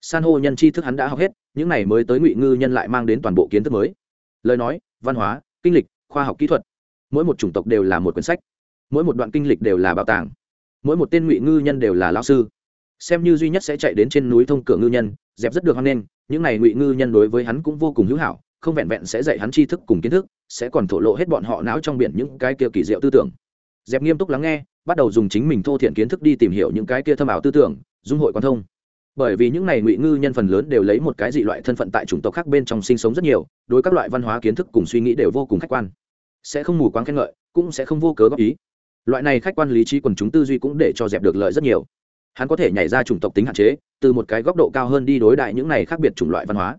San hô nhân chi thức hắn đã học hết, những này mới tới ngụy ngư nhân lại mang đến toàn bộ kiến thức mới. Lời nói, văn hóa, kinh lịch, khoa học kỹ thuật, mỗi một chủng tộc đều là một quyển sách, mỗi một đoạn kinh lịch đều là bảo tàng, mỗi một tên ngụy ngư nhân đều là lao sư xem như duy nhất sẽ chạy đến trên núi thông cửa ngư nhân, dẹp rất được hoan nghênh những này ngụy ngư nhân đối với hắn cũng vô cùng hữu hảo, không vẹn vẹn sẽ dạy hắn tri thức cùng kiến thức, sẽ còn thổ lộ hết bọn họ não trong biển những cái kia kỳ diệu tư tưởng. Dẹp nghiêm túc lắng nghe, bắt đầu dùng chính mình thô thiện kiến thức đi tìm hiểu những cái kia thâm ảo tư tưởng, dung hội quan thông. Bởi vì những này ngụy ngư nhân phần lớn đều lấy một cái dị loại thân phận tại chủng tộc khác bên trong sinh sống rất nhiều, đối các loại văn hóa kiến thức cùng suy nghĩ đều vô cùng khách quan. Sẽ không mù quáng khen ngợi, cũng sẽ không vô cớ góp ý. Loại này khách quan lý trí quần chúng tư duy cũng để cho dẹp được lợi rất nhiều hắn có thể nhảy ra chủng tộc tính hạn chế, từ một cái góc độ cao hơn đi đối đại những này khác biệt chủng loại văn hóa.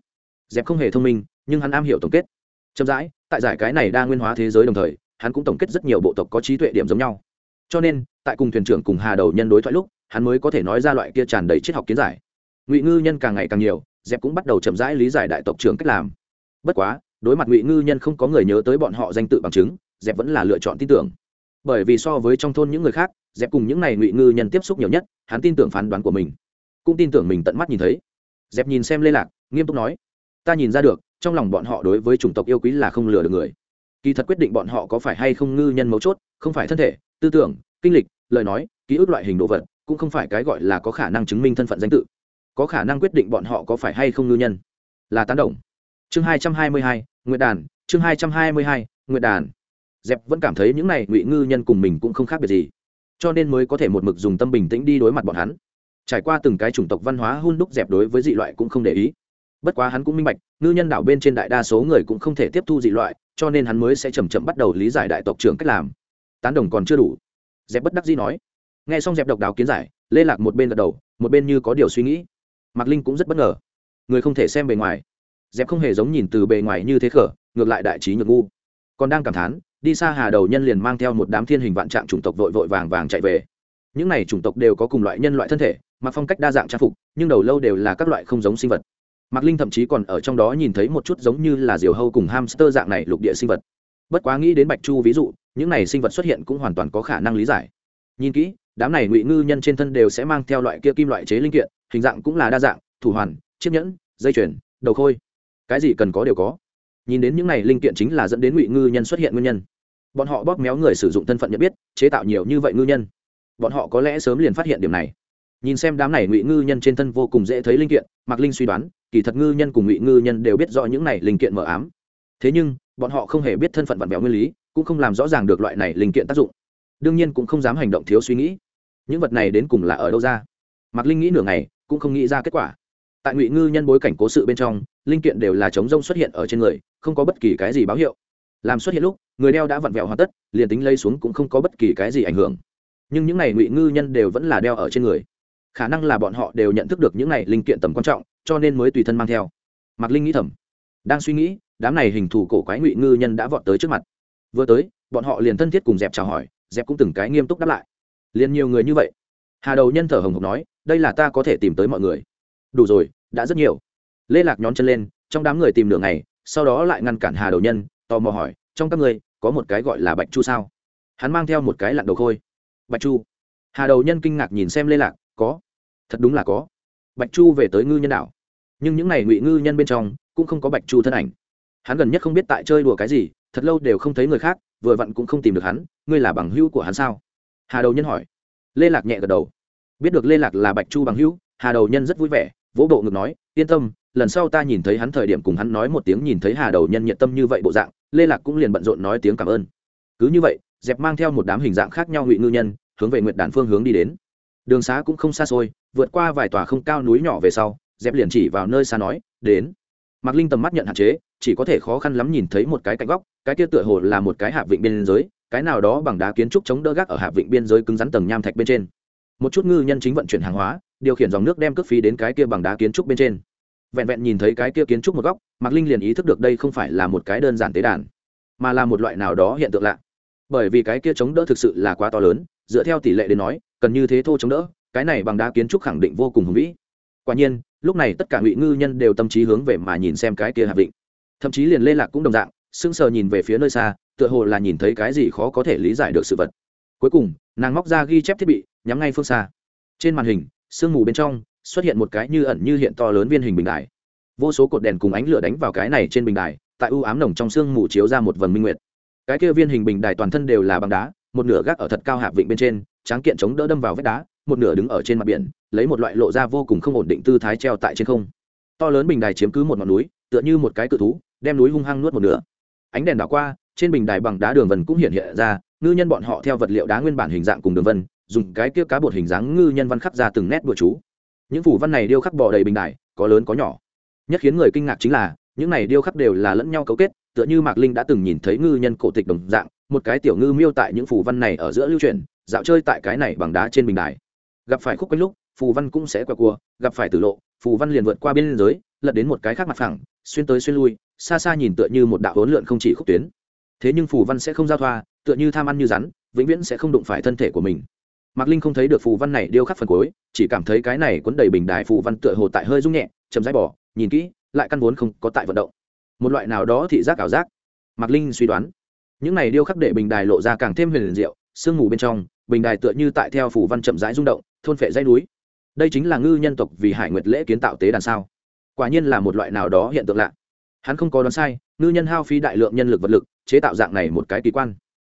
Dẹp không hề thông minh, nhưng hắn am hiểu tổng kết. Chậm rãi, tại giải cái này đa nguyên hóa thế giới đồng thời, hắn cũng tổng kết rất nhiều bộ tộc có trí tuệ điểm giống nhau. Cho nên, tại cùng thuyền trưởng cùng hà đầu nhân đối thoại lúc, hắn mới có thể nói ra loại kia tràn đầy triết học kiến giải. Ngụy ngư nhân càng ngày càng nhiều, dẹp cũng bắt đầu chậm rãi lý giải đại tộc trưởng cách làm. Bất quá, đối mặt ngụy ngư nhân không có người nhớ tới bọn họ danh tự bằng chứng, dẹp vẫn là lựa chọn tin tưởng. Bởi vì so với trong thôn những người khác dẹp cùng những n à y ngụy ngư nhân tiếp xúc nhiều nhất, hắn tin tưởng phán đoán của mình. Cũng tin tưởng mình tận mắt nhìn thấy. Dẹp nhìn xem lê lạc, nghiêm túc nói, ta nhìn ra được, trong lòng bọn họ đối với chủng tộc yêu quý là không lừa được người. Kỳ thật quyết định bọn họ có phải hay không ngư nhân mấu chốt, không phải thân thể, tư tưởng, kinh lịch, lời nói, ký ức loại hình đồ vật, cũng không phải cái gọi là có khả năng chứng minh thân phận danh tự. Có khả năng quyết định bọn họ có phải hay không ngư nhân. Là tán đồng. Chương hai trăm hai mươi hai, nguyệt đàn, chương hai trăm hai mươi hai, nguyệt đàn. Dẹp vẫn cảm thấy những này ngụy ngư nhân cùng mình cũng không khác biệt gì cho nên mới có thể một mực dùng tâm bình tĩnh đi đối mặt bọn hắn. Trải qua từng cái chủng tộc văn hóa hun đúc dẹp đối với dị loại cũng không để ý. Bất quá hắn cũng minh bạch, ngư nhân đảo bên trên đại đa số người cũng không thể tiếp thu dị loại, cho nên hắn mới sẽ chầm chậm bắt đầu lý giải đại tộc trưởng cách làm. Tán đồng còn chưa đủ. Dẹp bất đắc dĩ nói. Nghe xong dẹp độc đáo kiến giải, lê lạc một bên gật đầu, một bên như có điều suy nghĩ. Mạc linh cũng rất bất ngờ. Người không thể xem bề ngoài. Dẹp không hề giống nhìn từ bề ngoài như thế khở, ngược lại đại trí nhược ngu. Còn đang cảm thán đi xa hà đầu nhân liền mang theo một đám thiên hình vạn trạng chủng tộc vội vội vàng vàng chạy về. Những này chủng tộc đều có cùng loại nhân loại thân thể, mặc phong cách đa dạng trang phục, nhưng đầu lâu đều là các loại không giống sinh vật. Mạc linh thậm chí còn ở trong đó nhìn thấy một chút giống như là diều hâu cùng hamster dạng này lục địa sinh vật. Bất quá nghĩ đến bạch chu ví dụ, những này sinh vật xuất hiện cũng hoàn toàn có khả năng lý giải. Nhìn kỹ, đám này ngụy ngư nhân trên thân đều sẽ mang theo loại kia kim loại chế linh kiện, hình dạng cũng là đa dạng, thủ hoàn, chiếc nhẫn, dây chuyền, đầu khôi. Cái gì cần có đều có. Nhìn đến những này linh kiện chính là dẫn đến ngụy ngư nhân xuất hiện nguyên nhân bọn họ bóp méo người sử dụng thân phận nhận biết, chế tạo nhiều như vậy ngư nhân. Bọn họ có lẽ sớm liền phát hiện điểm này. Nhìn xem đám này ngụy ngư nhân trên thân vô cùng dễ thấy linh kiện, mạc linh suy đoán, kỳ thật ngư nhân cùng ngụy ngư nhân đều biết rõ những này linh kiện mờ ám. Thế nhưng, bọn họ không hề biết thân phận vặn vẹo nguyên lý, cũng không làm rõ ràng được loại này linh kiện tác dụng. Đương nhiên cũng không dám hành động thiếu suy nghĩ. Những vật này đến cùng là ở đâu ra? Mạc linh nghĩ nửa ngày, cũng không nghĩ ra kết quả. Tại ngụy ngư nhân bối cảnh cố sự bên trong, linh kiện đều là chống rông xuất hiện ở trên người, không có bất kỳ cái gì báo hiệu làm xuất hiện lúc, người đeo đã vặn vẹo hoàn tất, liền tính lây xuống cũng không có bất kỳ cái gì ảnh hưởng. Nhưng những n à y ngụy ngư nhân đều vẫn là đeo ở trên người. Khả năng là bọn họ đều nhận thức được những n à y linh kiện tầm quan trọng, cho nên mới tùy thân mang theo. Mạc linh nghĩ thầm, đang suy nghĩ, đám này hình thù cổ quái ngụy ngư nhân đã vọt tới trước mặt. Vừa tới, bọn họ liền thân thiết cùng dẹp chào hỏi, dẹp cũng từng cái nghiêm túc đáp lại. Liền nhiều người như vậy. Hà đầu nhân thở hồng hộc nói, đây là ta có thể tìm tới mọi người. Đủ rồi, đã rất nhiều. Lê lạc nhón chân lên, trong đám người tìm đường này sau đó lại ngăn cản hà đầu nhân tò mò hỏi, trong các người có một cái gọi là bạch chu sao? Hắn mang theo một cái lặn đầu khôi. Bạch chu? Hà đầu nhân kinh ngạc nhìn xem lê lạc, có, thật đúng là có. Bạch chu về tới ngư nhân đảo. Nhưng những n à y ngụy ngư nhân bên trong cũng không có bạch chu thân ảnh. Hắn gần nhất không biết tại chơi đùa cái gì, thật lâu đều không thấy người khác, vừa vặn cũng không tìm được hắn. Ngươi là bằng hữu của hắn sao? Hà đầu nhân hỏi. Lê lạc nhẹ gật đầu. Biết được lê lạc là bạch chu bằng hữu, hà đầu nhân rất vui vẻ, vỗ bộ ngực nói, yên tâm lần sau ta nhìn thấy hắn thời điểm cùng hắn nói một tiếng nhìn thấy hà đầu nhân nhiệt tâm như vậy bộ dạng, lê lạc cũng liền bận rộn nói tiếng cảm ơn. Cứ như vậy, dẹp mang theo một đám hình dạng khác nhau ngụy ngư nhân, hướng về nguyệt đàn phương hướng đi đến. Đường xá cũng không xa xôi, vượt qua vài tòa không cao núi nhỏ về sau, dẹp liền chỉ vào nơi xa nói, đến. Mạc linh tầm mắt nhận hạn chế, chỉ có thể khó khăn lắm nhìn thấy một cái cạnh góc, cái kia tựa hồ là một cái hạ vịnh biên giới, cái nào đó bằng đá kiến trúc chống đỡ gác ở hạ vịnh biên giới cứng rắn tầng nham thạch bên trên. Một chút ngư nhân chính vận chuyển hàng hóa, điều khiển dòng nước đem cước phí đến cái kia bằng đá kiến trúc bên trên vẹn vẹn nhìn thấy cái kia kiến trúc một góc, mạc linh liền ý thức được đây không phải là một cái đơn giản tế đàn, mà là một loại nào đó hiện tượng lạ. Bởi vì cái kia chống đỡ thực sự là quá to lớn, dựa theo tỷ lệ đến nói, cần như thế thô chống đỡ, cái này bằng đá kiến trúc khẳng định vô cùng hùng vĩ. Quả nhiên, lúc này tất cả ngụy ngư nhân đều tâm trí hướng về mà nhìn xem cái kia hạ định thậm chí liền lê lạc cũng đồng dạng, sững sờ nhìn về phía nơi xa, tựa hồ là nhìn thấy cái gì khó có thể lý giải được sự vật. Cuối cùng, nàng móc ra ghi chép thiết bị, nhắm ngay phương xa. Trên màn hình, sương mù bên trong xuất hiện một cái như ẩn như hiện to lớn viên hình bình đài. Vô số cột đèn cùng ánh lửa đánh vào cái này trên bình đài, tại u ám nồng trong sương mù chiếu ra một vầng minh nguyệt. Cái kia viên hình bình đài toàn thân đều là bằng đá, một nửa gác ở thật cao hạ vịnh bên trên, tráng kiện chống đỡ đâm vào vách đá, một nửa đứng ở trên mặt biển, lấy một loại lộ ra vô cùng không ổn định tư thái treo tại trên không. To lớn bình đài chiếm cứ một ngọn núi, tựa như một cái cự thú, đem núi hung hăng nuốt một nửa. Ánh đèn đảo qua, trên bình đài bằng đá đường vân cũng hiện hiện ra, ngư nhân bọn họ theo vật liệu đá nguyên bản hình dạng cùng đường vân, dùng cái kia cá bột hình dáng ngư nhân văn khắc ra từng nét bụa chú những phủ văn này điêu khắc bò đầy bình đài, có lớn có nhỏ. Nhất khiến người kinh ngạc chính là, những này điêu khắc đều là lẫn nhau cấu kết, tựa như mạc linh đã từng nhìn thấy ngư nhân cổ tịch đồng dạng, một cái tiểu ngư miêu tại những phủ văn này ở giữa lưu truyền, dạo chơi tại cái này bằng đá trên bình đài. Gặp phải khúc quanh lúc, phù văn cũng sẽ qua cua, gặp phải tử lộ, phù văn liền vượt qua biên giới, lật đến một cái khác mặt phẳng, xuyên tới xuyên lui, xa xa nhìn tựa như một đạo hỗn lượn không chỉ khúc tuyến. Thế nhưng phù văn sẽ không giao thoa, tựa như tham ăn như rắn, vĩnh viễn sẽ không đụng phải thân thể của mình mạc linh không thấy được phù văn này điêu khắc phần cuối, chỉ cảm thấy cái này cuốn đầy bình đài phù văn tựa hồ tại hơi rung nhẹ chầm dãi bỏ, nhìn kỹ, lại căn vốn không có tại vận động. Một loại nào đó thị giác ảo giác. Mạc linh suy đoán, những này điêu khắc để bình đài lộ ra càng thêm huyền diệu, sương mù bên trong, bình đài tựa như tại theo phù văn chậm rãi rung động, thôn phệ dãy núi. Đây chính là ngư nhân tộc vì hải nguyệt lễ kiến tạo tế đàn sao. Quả nhiên là một loại nào đó hiện tượng lạ. Hắn không có đoán sai, ngư nhân hao phí đại lượng nhân lực vật lực, chế tạo dạng này một cái kỳ quan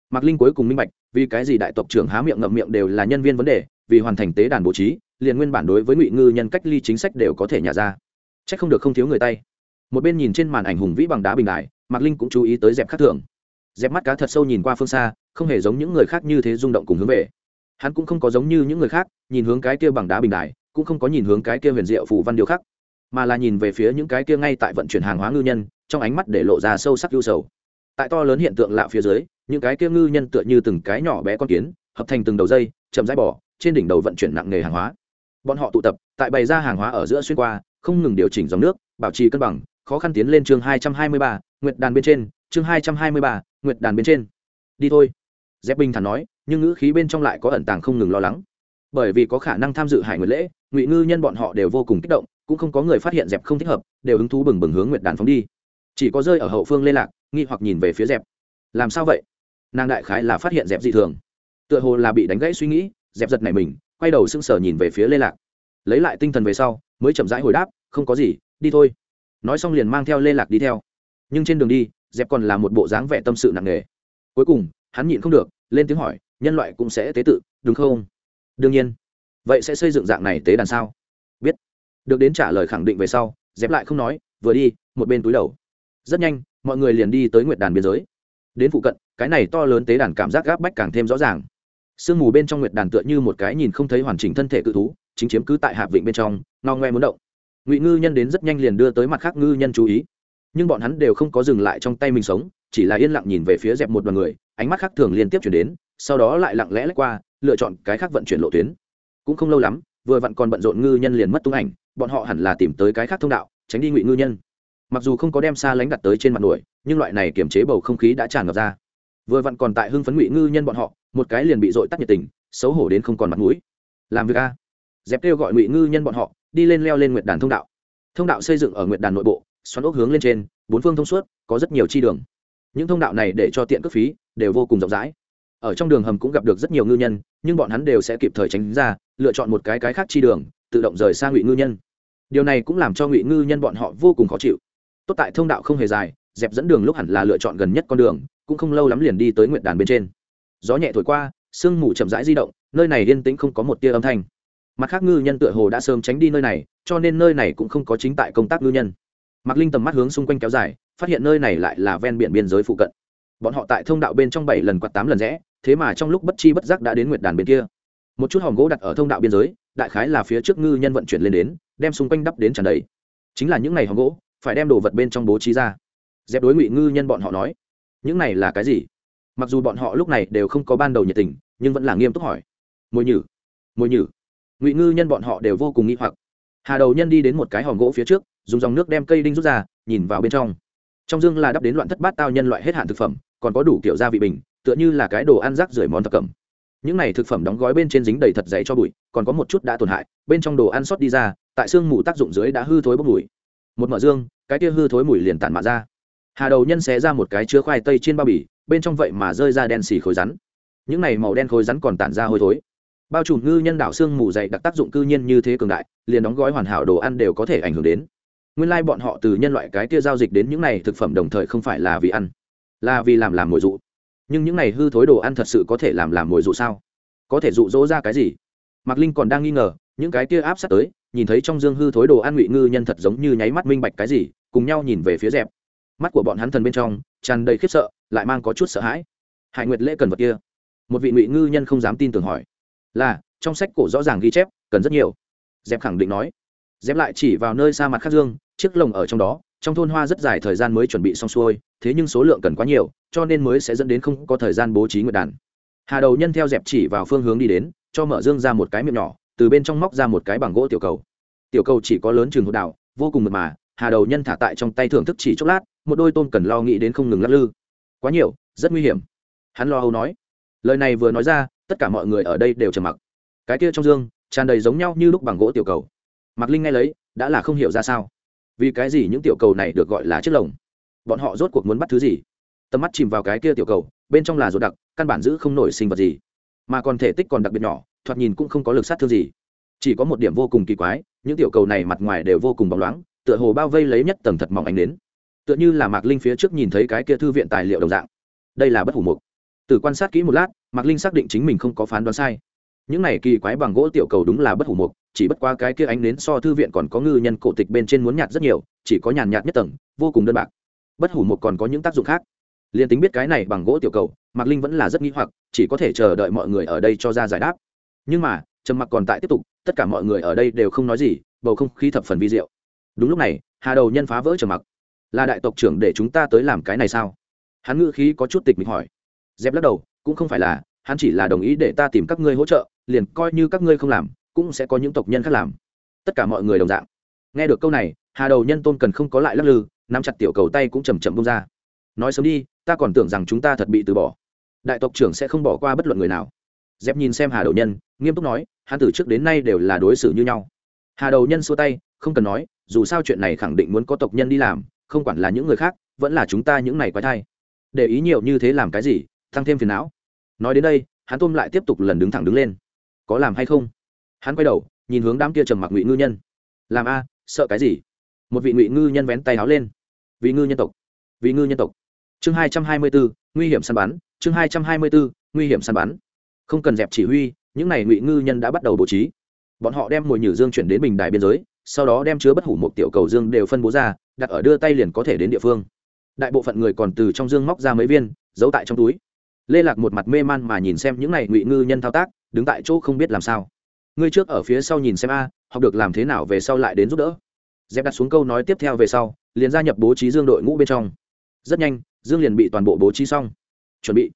mạc linh cuối cùng minh bạch, vì cái gì đại tộc trưởng há miệng ngậm miệng đều là nhân viên vấn đề, vì hoàn thành tế đàn bố trí, liền nguyên bản đối với ngụy ngư nhân cách ly chính sách đều có thể nhả ra. C h ắ c không được không thiếu người tay. Một bên nhìn trên màn ảnh hùng vĩ bằng đá bình đại, mạc linh cũng chú ý tới dẹp khắc thường. Dẹp mắt cá thật sâu nhìn qua phương xa, không hề giống những người khác như thế rung động cùng hướng về. Hắn cũng không có giống như những người khác, nhìn hướng cái kia bằng đá bình đại, cũng không có nhìn hướng cái kia huyền diệu phủ văn điêu khắc, mà là nhìn về phía những cái kia ngay tại vận chuyển hàng hóa ngư nhân, trong ánh mắt để lộ ra sâu sắc ưu sầu. Tại to lớn hiện tượng lạ phía dưới những cái kia ngư nhân tựa như từng cái nhỏ bé con kiến, hợp thành từng đầu dây, chậm rãi bỏ, trên đỉnh đầu vận chuyển nặng nghề hàng hóa. Bọn họ tụ tập, tại bày ra hàng hóa ở giữa xuyên qua, không ngừng điều chỉnh dòng nước, bảo trì cân bằng, khó khăn tiến lên chương hai trăm hai mươi ba, nguyệt đàn bên trên, chương hai trăm hai mươi ba, nguyệt đàn bên trên. Đi thôi. Dép bình thản nói, nhưng ngữ khí bên trong lại có ẩn tàng không ngừng lo lắng. Bởi vì có khả năng tham dự hải nguyệt lễ, ngụy ngư nhân bọn họ đều vô cùng kích động, cũng không có người phát hiện dẹp không thích hợp, đều hứng thú bừng bừng hướng nguyệt đàn phóng đi. Chỉ có rơi ở hậu phương lê lạc, nghi hoặc nhìn về phía dẹp. Làm sao vậy? Nàng đại khái là phát hiện dẹp dị thường. Tựa hồ là bị đánh gãy suy nghĩ, dẹp giật này mình, quay đầu sưng sờ nhìn về phía lê lạc. Lấy lại tinh thần về sau, mới chậm rãi hồi đáp, không có gì, đi thôi. Nói xong liền mang theo lê lạc đi theo. Nhưng trên đường đi, dẹp còn là một bộ dáng vẻ tâm sự nặng nề. Cuối cùng, hắn nhịn không được, lên tiếng hỏi, nhân loại cũng sẽ tế tự, đúng không? Đương nhiên. Vậy sẽ xây dựng dạng này tế đàn sao? Biết. Được đến trả lời khẳng định về sau, dẹp lại không nói, vừa đi, một bên túi đầu. Rất nhanh, mọi người liền đi tới nguyệt đàn biên giới. Đến phụ cận cái này to lớn tế đàn cảm giác gáp bách càng thêm rõ ràng. Sương mù bên trong nguyệt đàn tựa như một cái nhìn không thấy hoàn chỉnh thân thể cự thú, chính chiếm cứ tại hạ vịnh bên trong no ngoe muốn động. Ngụy ngư nhân đến rất nhanh liền đưa tới mặt khác ngư nhân chú ý. Nhưng bọn hắn đều không có dừng lại trong tay mình sống, chỉ là yên lặng nhìn về phía dẹp một đoàn người, ánh mắt khác thường liên tiếp chuyển đến, sau đó lại lặng lẽ lách qua, lựa chọn cái khác vận chuyển lộ tuyến. Cũng không lâu lắm, vừa vặn còn bận rộn ngư nhân liền mất tung ảnh, bọn họ hẳn là tìm tới cái khác thông đạo, tránh đi ngụy ngư nhân. Mặc dù không có đem xa lánh đặt tới trên mặt nổi, nhưng loại này kiềm chế bầu không khí đã tràn ngập ra vừa vặn còn tại hưng phấn ngụy ngư nhân bọn họ, một cái liền bị dội tắt nhiệt tình, xấu hổ đến không còn mặt mũi. Làm việc a. Dẹp kêu gọi ngụy ngư nhân bọn họ, đi lên leo lên nguyệt đàn thông đạo. Thông đạo xây dựng ở nguyệt đàn nội bộ, xoắn ốc hướng lên trên, bốn phương thông suốt, có rất nhiều chi đường. Những thông đạo này để cho tiện cước phí, đều vô cùng rộng rãi. Ở trong đường hầm cũng gặp được rất nhiều ngư nhân, nhưng bọn hắn đều sẽ kịp thời tránh ra, lựa chọn một cái cái khác chi đường, tự động rời sang ngụy ngư nhân. Điều này cũng làm cho ngụy ngư nhân bọn họ vô cùng khó chịu. Tốt tại thông đạo không hề dài, dẹp dẫn đường lúc hẳn là lựa chọn gần nhất con đường cũng không lâu lắm liền đi tới nguyện đàn bên trên. Gió nhẹ thổi qua, sương mù chậm rãi di động, nơi này yên tĩnh không có một tia âm thanh. Mặt khác ngư nhân tựa hồ đã sớm tránh đi nơi này, cho nên nơi này cũng không có chính tại công tác ngư nhân. Mạc linh tầm mắt hướng xung quanh kéo dài, phát hiện nơi này lại là ven biển biên giới phụ cận. Bọn họ tại thông đạo bên trong bảy lần quạt tám lần rẽ, thế mà trong lúc bất chi bất giác đã đến nguyệt đàn bên kia. Một chút hòm gỗ đặt ở thông đạo biên giới, đại khái là phía trước ngư nhân vận chuyển lên đến, đem xung quanh đắp đến tràn đầy. Chính là những ngày hòm gỗ, phải đem đồ vật bên trong bố trí ra. Dẹp đối ngụy ngư nhân bọn họ nói những này là cái gì? Mặc dù bọn họ lúc này đều không có ban đầu nhiệt tình, nhưng vẫn là nghiêm túc hỏi. Mồi nhử mồi nhử. Ngụy ngư nhân bọn họ đều vô cùng nghi hoặc. Hà đầu nhân đi đến một cái hòm gỗ phía trước, dùng dòng nước đem cây đinh rút ra, nhìn vào bên trong. Trong dương là đắp đến loạn thất bát tao nhân loại hết hạn thực phẩm, còn có đủ kiểu gia vị bình, tựa như là cái đồ ăn rác rưởi món thập cẩm. Những này thực phẩm đóng gói bên trên dính đầy thật dày cho bụi, còn có một chút đã tổn hại, bên trong đồ ăn sót đi ra, tại xương mù tác dụng dưới đã hư thối bốc mùi. Một mở dương, cái kia hư thối mùi liền tản mạ ra hà đầu nhân xé ra một cái chứa khoai tây trên bao bì, bên trong vậy mà rơi ra đen xì khối rắn. Những này màu đen khối rắn còn tản ra hôi thối. Bao trùm ngư nhân đảo xương mù dày đặc tác dụng cư nhiên như thế cường đại, liền đóng gói hoàn hảo đồ ăn đều có thể ảnh hưởng đến. Nguyên lai bọn họ từ nhân loại cái kia giao dịch đến những này thực phẩm đồng thời không phải là vì ăn, là vì làm làm mồi dụ. Nhưng những này hư thối đồ ăn thật sự có thể làm làm mồi dụ sao? Có thể dụ dỗ ra cái gì? Mạc linh còn đang nghi ngờ, những cái kia áp sát tới, nhìn thấy trong dương hư thối đồ ăn ngụy ngư nhân thật giống như nháy mắt minh bạch cái gì, cùng nhau nhìn về phía dẹp mắt của bọn hắn thần bên trong, tràn đầy khiếp sợ, lại mang có chút sợ hãi. Hải nguyệt lễ cần vật kia. Một vị ngụy ngư nhân không dám tin tưởng hỏi. Là, trong sách cổ rõ ràng ghi chép, cần rất nhiều. Dẹp khẳng định nói. Dẹp lại chỉ vào nơi xa mặt khắc dương, chiếc lồng ở trong đó, trong thôn hoa rất dài thời gian mới chuẩn bị xong xuôi, thế nhưng số lượng cần quá nhiều, cho nên mới sẽ dẫn đến không có thời gian bố trí nguyệt đàn. Hà đầu nhân theo dẹp chỉ vào phương hướng đi đến, cho mở dương ra một cái miệng nhỏ, từ bên trong móc ra một cái bằng gỗ tiểu cầu. Tiểu cầu chỉ có lớn chừng hột đảo, vô cùng mật mà, hà đầu nhân thả tại trong tay thưởng thức chỉ chốc lát một đôi tôm cần lo nghĩ đến không ngừng lắc lư. Quá nhiều, rất nguy hiểm. Hắn lo âu nói. Lời này vừa nói ra, tất cả mọi người ở đây đều trầm mặc. Cái kia trong dương, tràn đầy giống nhau như lúc bằng gỗ tiểu cầu. Mạc linh nghe lấy, đã là không hiểu ra sao. Vì cái gì những tiểu cầu này được gọi là chiếc lồng? Bọn họ rốt cuộc muốn bắt thứ gì? Tầm mắt chìm vào cái kia tiểu cầu, bên trong là ruột đặc, căn bản giữ không nổi sinh vật gì. Mà còn thể tích còn đặc biệt nhỏ, thoạt nhìn cũng không có lực sát thương gì. Chỉ có một điểm vô cùng kỳ quái, những tiểu cầu này mặt ngoài đều vô cùng bóng loáng, tựa hồ bao vây lấy nhất tầng thật mỏng ánh đến tựa như là mạc linh phía trước nhìn thấy cái kia thư viện tài liệu đồng dạng. Đây là bất hủ mục. Từ quan sát kỹ một lát, mạc linh xác định chính mình không có phán đoán sai. Những này kỳ quái bằng gỗ tiểu cầu đúng là bất hủ mục, chỉ bất qua cái kia ánh đến so thư viện còn có ngư nhân cổ tịch bên trên muốn nhạt rất nhiều, chỉ có nhàn nhạt nhất tầng, vô cùng đơn bạc. Bất hủ mục còn có những tác dụng khác. Liền tính biết cái này bằng gỗ tiểu cầu, mạc linh vẫn là rất nghi hoặc, chỉ có thể chờ đợi mọi người ở đây cho ra giải đáp. Nhưng mà, trầm mặc còn tại tiếp tục, tất cả mọi người ở đây đều không nói gì, bầu không khí thập phần vi diệu. Đúng lúc này, hà đầu nhân phá vỡ trầm mặc là đại tộc trưởng để chúng ta tới làm cái này sao? Hắn ngữ khí có chút tịch mịch hỏi. Dép lắc đầu, cũng không phải là, hắn chỉ là đồng ý để ta tìm các ngươi hỗ trợ, liền coi như các ngươi không làm, cũng sẽ có những tộc nhân khác làm. Tất cả mọi người đồng dạng. Nghe được câu này, hà đầu nhân tôn cần không có lại lắc lư, nắm chặt tiểu cầu tay cũng chầm chậm bông ra. Nói sớm đi, ta còn tưởng rằng chúng ta thật bị từ bỏ. Đại tộc trưởng sẽ không bỏ qua bất luận người nào. Dép nhìn xem hà đầu nhân, nghiêm túc nói, hắn từ trước đến nay đều là đối xử như nhau. Hà đầu nhân xua tay, không cần nói, dù sao chuyện này khẳng định muốn có tộc nhân đi làm không quản là những người khác, vẫn là chúng ta những này quái thai. Để ý nhiều như thế làm cái gì, tăng thêm phiền não. Nói đến đây, hắn tôm lại tiếp tục lần đứng thẳng đứng lên. Có làm hay không? Hắn quay đầu, nhìn hướng đám kia trầm mặc ngụy ngư nhân. Làm a, sợ cái gì? Một vị ngụy ngư nhân vén tay áo lên. Vì ngư nhân tộc. Vì ngư nhân tộc. Chương hai trăm hai mươi bốn nguy hiểm săn bắn, chương hai trăm hai mươi bốn nguy hiểm săn bắn. Không cần dẹp chỉ huy, những n à y ngụy ngư nhân đã bắt đầu bố trí. Bọn họ đem mồi nhử dương chuyển đến bình đài biên giới sau đó đem chứa bất hủ một tiểu cầu dương đều phân bố ra, đặt ở đưa tay liền có thể đến địa phương. Đại bộ phận người còn từ trong dương móc ra mấy viên, giấu tại trong túi. Lê lạc một mặt mê man mà nhìn xem những n à y ngụy ngư nhân thao tác, đứng tại chỗ không biết làm sao. Ngươi trước ở phía sau nhìn xem a, học được làm thế nào về sau lại đến giúp đỡ. Dẹp đặt xuống câu nói tiếp theo về sau, liền gia nhập bố trí dương đội ngũ bên trong. Rất nhanh, dương liền bị toàn bộ bố trí xong. Chuẩn bị.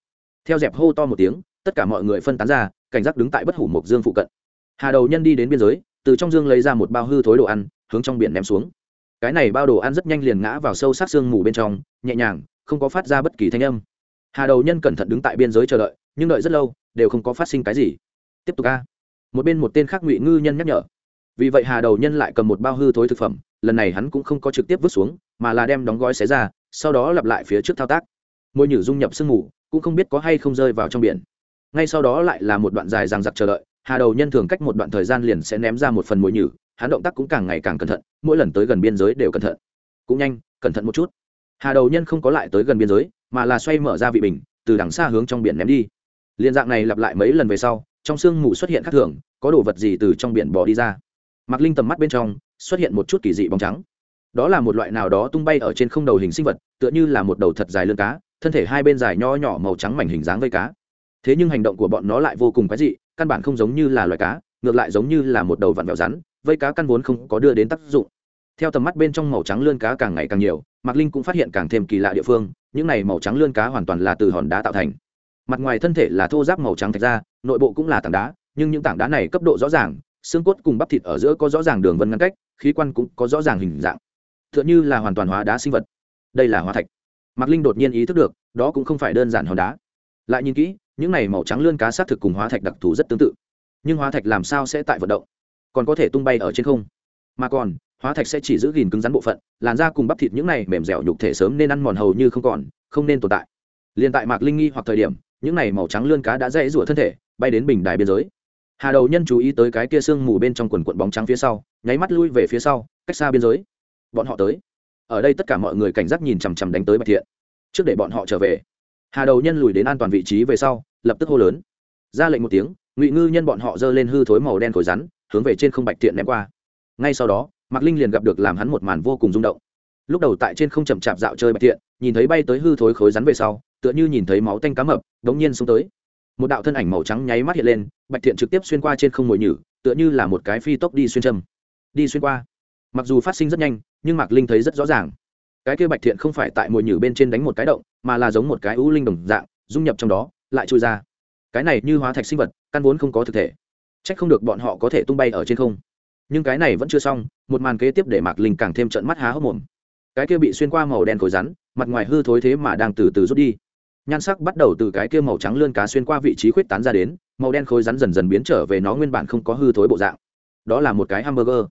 Theo dẹp hô to một tiếng, tất cả mọi người phân tán ra, cảnh giác đứng tại bất hủ mộc dương phụ cận. Hà đầu nhân đi đến biên giới từ trong dương lấy ra một bao hư thối đồ ăn, hướng trong biển ném xuống. Cái này bao đồ ăn rất nhanh liền ngã vào sâu sát xương mù bên trong, nhẹ nhàng, không có phát ra bất kỳ thanh âm. Hà đầu nhân cẩn thận đứng tại biên giới chờ đợi, nhưng đợi rất lâu, đều không có phát sinh cái gì. Tiếp tục a. Một bên một tên khác ngụy ngư nhân nhắc nhở. Vì vậy hà đầu nhân lại cầm một bao hư thối thực phẩm, lần này hắn cũng không có trực tiếp vứt xuống, mà là đem đóng gói xé ra, sau đó lặp lại phía trước thao tác. Môi nhử dung nhập sương mù, cũng không biết có hay không rơi vào trong biển. Ngay sau đó lại là một đoạn dài ràng giặc chờ đợi hà đầu nhân thường cách một đoạn thời gian liền sẽ ném ra một phần mũi nhử, hắn động tác cũng càng ngày càng cẩn thận, mỗi lần tới gần biên giới đều cẩn thận. Cũng nhanh, cẩn thận một chút. Hà đầu nhân không có lại tới gần biên giới, mà là xoay mở ra vị bình, từ đằng xa hướng trong biển ném đi. Liên dạng này lặp lại mấy lần về sau, trong sương mù xuất hiện các thường, có đồ vật gì từ trong biển bỏ đi ra? Mặc linh tầm mắt bên trong, xuất hiện một chút kỳ dị bóng trắng. Đó là một loại nào đó tung bay ở trên không đầu hình sinh vật, tựa như là một đầu thật dài lươn cá, thân thể hai bên dài nho nhỏ màu trắng mảnh hình dáng vây cá. Thế nhưng hành động của bọn nó lại vô cùng quái dị căn bản không giống như là loài cá, ngược lại giống như là một đầu vặn vẹo rắn, vây cá căn vốn không có đưa đến tác dụng. Theo tầm mắt bên trong màu trắng lươn cá càng ngày càng nhiều, mạc linh cũng phát hiện càng thêm kỳ lạ địa phương, những này màu trắng lươn cá hoàn toàn là từ hòn đá tạo thành. Mặt ngoài thân thể là thô giáp màu trắng thạch ra, nội bộ cũng là tảng đá, nhưng những tảng đá này cấp độ rõ ràng, xương cốt cùng bắp thịt ở giữa có rõ ràng đường vân ngăn cách, khí quan cũng có rõ ràng hình dạng. T h ư ợ n như là hoàn toàn hóa đá sinh vật. Đây là hóa thạch. Mạc linh đột nhiên ý thức được, đó cũng không phải đơn giản hòn đá. Lại nhìn kỹ những này màu trắng lươn cá xác thực cùng hóa thạch đặc thù rất tương tự. Nhưng hóa thạch làm sao sẽ tại vận động? Còn có thể tung bay ở trên không. Mà còn, hóa thạch sẽ chỉ giữ gìn cứng rắn bộ phận, làn da cùng bắp thịt những này mềm dẻo nhục thể sớm nên ăn mòn hầu như không còn, không nên tồn tại. Liền tại mạc linh nghi hoặc thời điểm, những này màu trắng lươn cá đã dễ rủa thân thể, bay đến bình đài biên giới. Hà đầu nhân chú ý tới cái kia sương mù bên trong quần quận bóng trắng phía sau, nháy mắt lui về phía sau, cách xa biên giới. Bọn họ tới. Ở đây tất cả mọi người cảnh giác nhìn chằm chằm đánh tới bạch thiện. Trước để bọn họ trở về. Hà đầu nhân lùi đến an toàn vị trí về sau lập tức hô lớn. Ra lệnh một tiếng, ngụy ngư nhân bọn họ giơ lên hư thối màu đen khối rắn, hướng về trên không bạch thiện ném qua. Ngay sau đó, mạc linh liền gặp được làm hắn một màn vô cùng rung động. Lúc đầu tại trên không chậm chạp dạo chơi bạch thiện nhìn thấy bay tới hư thối khối rắn về sau, tựa như nhìn thấy máu tanh cá mập, đống nhiên xuống tới. Một đạo thân ảnh màu trắng nháy mắt hiện lên, bạch thiện trực tiếp xuyên qua trên không mồi nhử, tựa như là một cái phi tốc đi xuyên châm. Đi xuyên qua. Mặc dù phát sinh rất nhanh, nhưng mạc linh thấy rất rõ ràng. Cái kia bạch thiện không phải tại mồi nhử bên trên đánh một cái động, mà là giống một cái ưu linh đồng dạng, dung nhập trong đó lại trôi ra. Cái này như hóa thạch sinh vật, căn vốn không có thực thể. C h ắ c không được bọn họ có thể tung bay ở trên không. Nhưng cái này vẫn chưa xong, một màn kế tiếp để mạc linh càng thêm trận mắt há hốc mồm. Cái kia bị xuyên qua màu đen khối rắn, mặt ngoài hư thối thế mà đang từ từ rút đi. Nhan sắc bắt đầu từ cái kia màu trắng lươn cá xuyên qua vị trí khuyết tán ra đến, màu đen khối rắn dần dần biến trở về nó nguyên bản không có hư thối bộ dạng. Đó là một cái hamburger.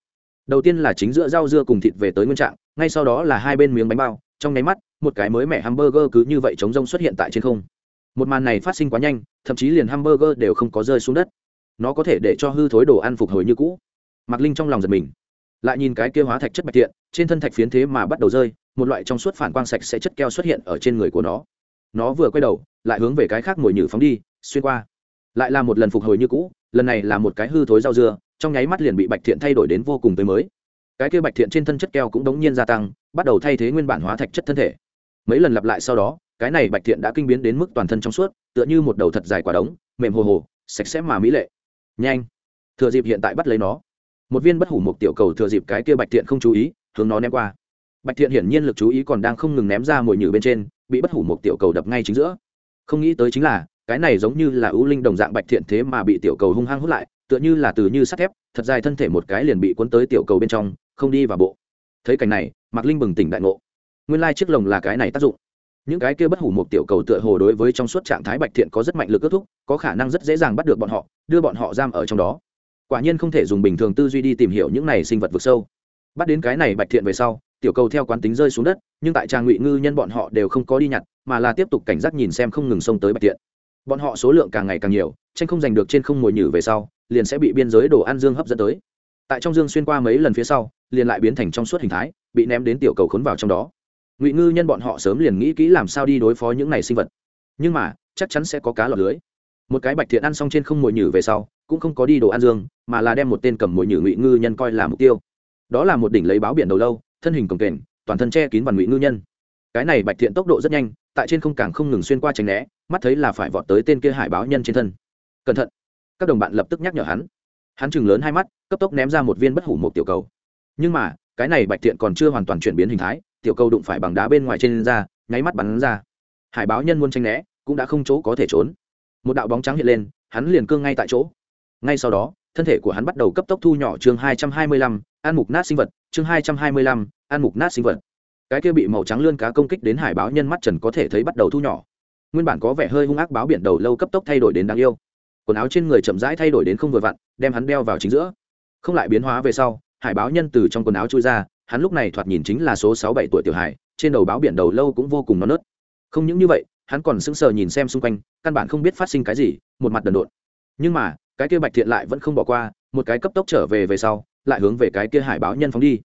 Đầu tiên là chính giữa rau dưa cùng thịt về tới nguyên trạng, ngay sau đó là hai bên miếng bánh bao, trong nháy mắt, một cái mới mẻ hamburger cứ như vậy chống rông xuất hiện tại trên không một màn này phát sinh quá nhanh, thậm chí liền hamburger đều không có rơi xuống đất. Nó có thể để cho hư thối đồ ăn phục hồi như cũ. Mạc linh trong lòng giật mình. Lại nhìn cái kia hóa thạch chất bạch thiện trên thân thạch phiến thế mà bắt đầu rơi, một loại trong suốt phản quang sạch sẽ chất keo xuất hiện ở trên người của nó. Nó vừa quay đầu, lại hướng về cái khác ngồi nhử phóng đi, xuyên qua. Lại là một lần phục hồi như cũ, lần này là một cái hư thối rau dưa, trong nháy mắt liền bị bạch thiện thay đổi đến vô cùng tới mới. Cái kia bạch thiện trên thân chất keo cũng đống nhiên gia tăng, bắt đầu thay thế nguyên bản hóa thạch chất thân thể. Mấy lần lặp lại sau đó cái này bạch thiện đã kinh biến đến mức toàn thân trong suốt, tựa như một đầu thật dài quả đống, mềm hồ hồ, sạch sẽ mà mỹ lệ. Nhanh! Thừa dịp hiện tại bắt lấy nó. Một viên bất hủ một tiểu cầu thừa dịp cái kia bạch thiện không chú ý, hướng nó ném qua. Bạch thiện hiển nhiên lực chú ý còn đang không ngừng ném ra mồi nhử bên trên, bị bất hủ một tiểu cầu đập ngay chính giữa. Không nghĩ tới chính là, cái này giống như là ưu linh đồng dạng bạch thiện thế mà bị tiểu cầu hung hăng hút lại, tựa như là từ như sắt thép, thật dài thân thể một cái liền bị cuốn tới tiểu cầu bên trong, không đi vào bộ. Thấy cảnh này, mạc linh bừng tỉnh đại ngộ. Nguyên lai chiếc lồng là cái này tác dụng những cái kia bất hủ một tiểu cầu tựa hồ đối với trong suốt trạng thái bạch thiện có rất mạnh lực kết thúc, có khả năng rất dễ dàng bắt được bọn họ, đưa bọn họ giam ở trong đó. Quả nhiên không thể dùng bình thường tư duy đi tìm hiểu những này sinh vật vực sâu. Bắt đến cái này bạch thiện về sau, tiểu cầu theo quán tính rơi xuống đất, nhưng tại trang ngụy ngư nhân bọn họ đều không có đi nhặt, mà là tiếp tục cảnh giác nhìn xem không ngừng xông tới bạch thiện. Bọn họ số lượng càng ngày càng nhiều, tranh không giành được trên không mồi nhử về sau, liền sẽ bị biên giới đồ ăn dương hấp dẫn tới. Tại trong dương xuyên qua mấy lần phía sau, liền lại biến thành trong suốt hình thái, bị ném đến tiểu cầu khốn vào trong đó ngụy ngư nhân bọn họ sớm liền nghĩ kỹ làm sao đi đối phó những này sinh vật. Nhưng mà, chắc chắn sẽ có cá lọt lưới. Một cái bạch thiện ăn xong trên không mồi nhử về sau, cũng không có đi đồ ăn dương, mà là đem một tên cầm mồi nhử ngụy ngư nhân coi là mục tiêu. Đó là một đỉnh lấy báo biển đầu lâu, thân hình cồng kềnh, toàn thân che kín vằn ngụy ngư nhân. Cái này bạch thiện tốc độ rất nhanh, tại trên không càng không ngừng xuyên qua tránh né, mắt thấy là phải vọt tới tên kia hải báo nhân trên thân. Cẩn thận! Các đồng bạn lập tức nhắc nhở hắn. Hắn chừng lớn hai mắt, cấp tốc ném ra một viên bất hủ một tiểu cầu. Nhưng mà, cái này bạch thiện còn chưa hoàn toàn chuyển biến hình thái tiểu cầu đụng phải bằng đá bên ngoài trên ra, nháy mắt bắn ra. Hải báo nhân muốn tranh né, cũng đã không chỗ có thể trốn. Một đạo bóng trắng hiện lên, hắn liền cương ngay tại chỗ. Ngay sau đó, thân thể của hắn bắt đầu cấp tốc thu nhỏ chương hai trăm hai mươi lăm, ăn mục nát sinh vật, chương hai trăm hai mươi lăm, ăn mục nát sinh vật. Cái kia bị màu trắng lươn cá công kích đến hải báo nhân mắt trần có thể thấy bắt đầu thu nhỏ. Nguyên bản có vẻ hơi hung ác báo biển đầu lâu cấp tốc thay đổi đến đáng yêu. Quần áo trên người chậm rãi thay đổi đến không vừa vặn, đem hắn đeo vào chính giữa. Không lại biến hóa về sau, hải báo nhân từ trong quần áo chui ra hắn lúc này thoạt nhìn chính là số sáu bảy tuổi tiểu hải trên đầu báo biển đầu lâu cũng vô cùng non nớt. Không những như vậy, hắn còn sững sờ nhìn xem xung quanh, căn bản không biết phát sinh cái gì, một mặt đần độn. Nhưng mà, cái kia bạch thiện lại vẫn không bỏ qua, một cái cấp tốc trở về về sau, lại hướng về cái kia hải báo nhân phóng đi.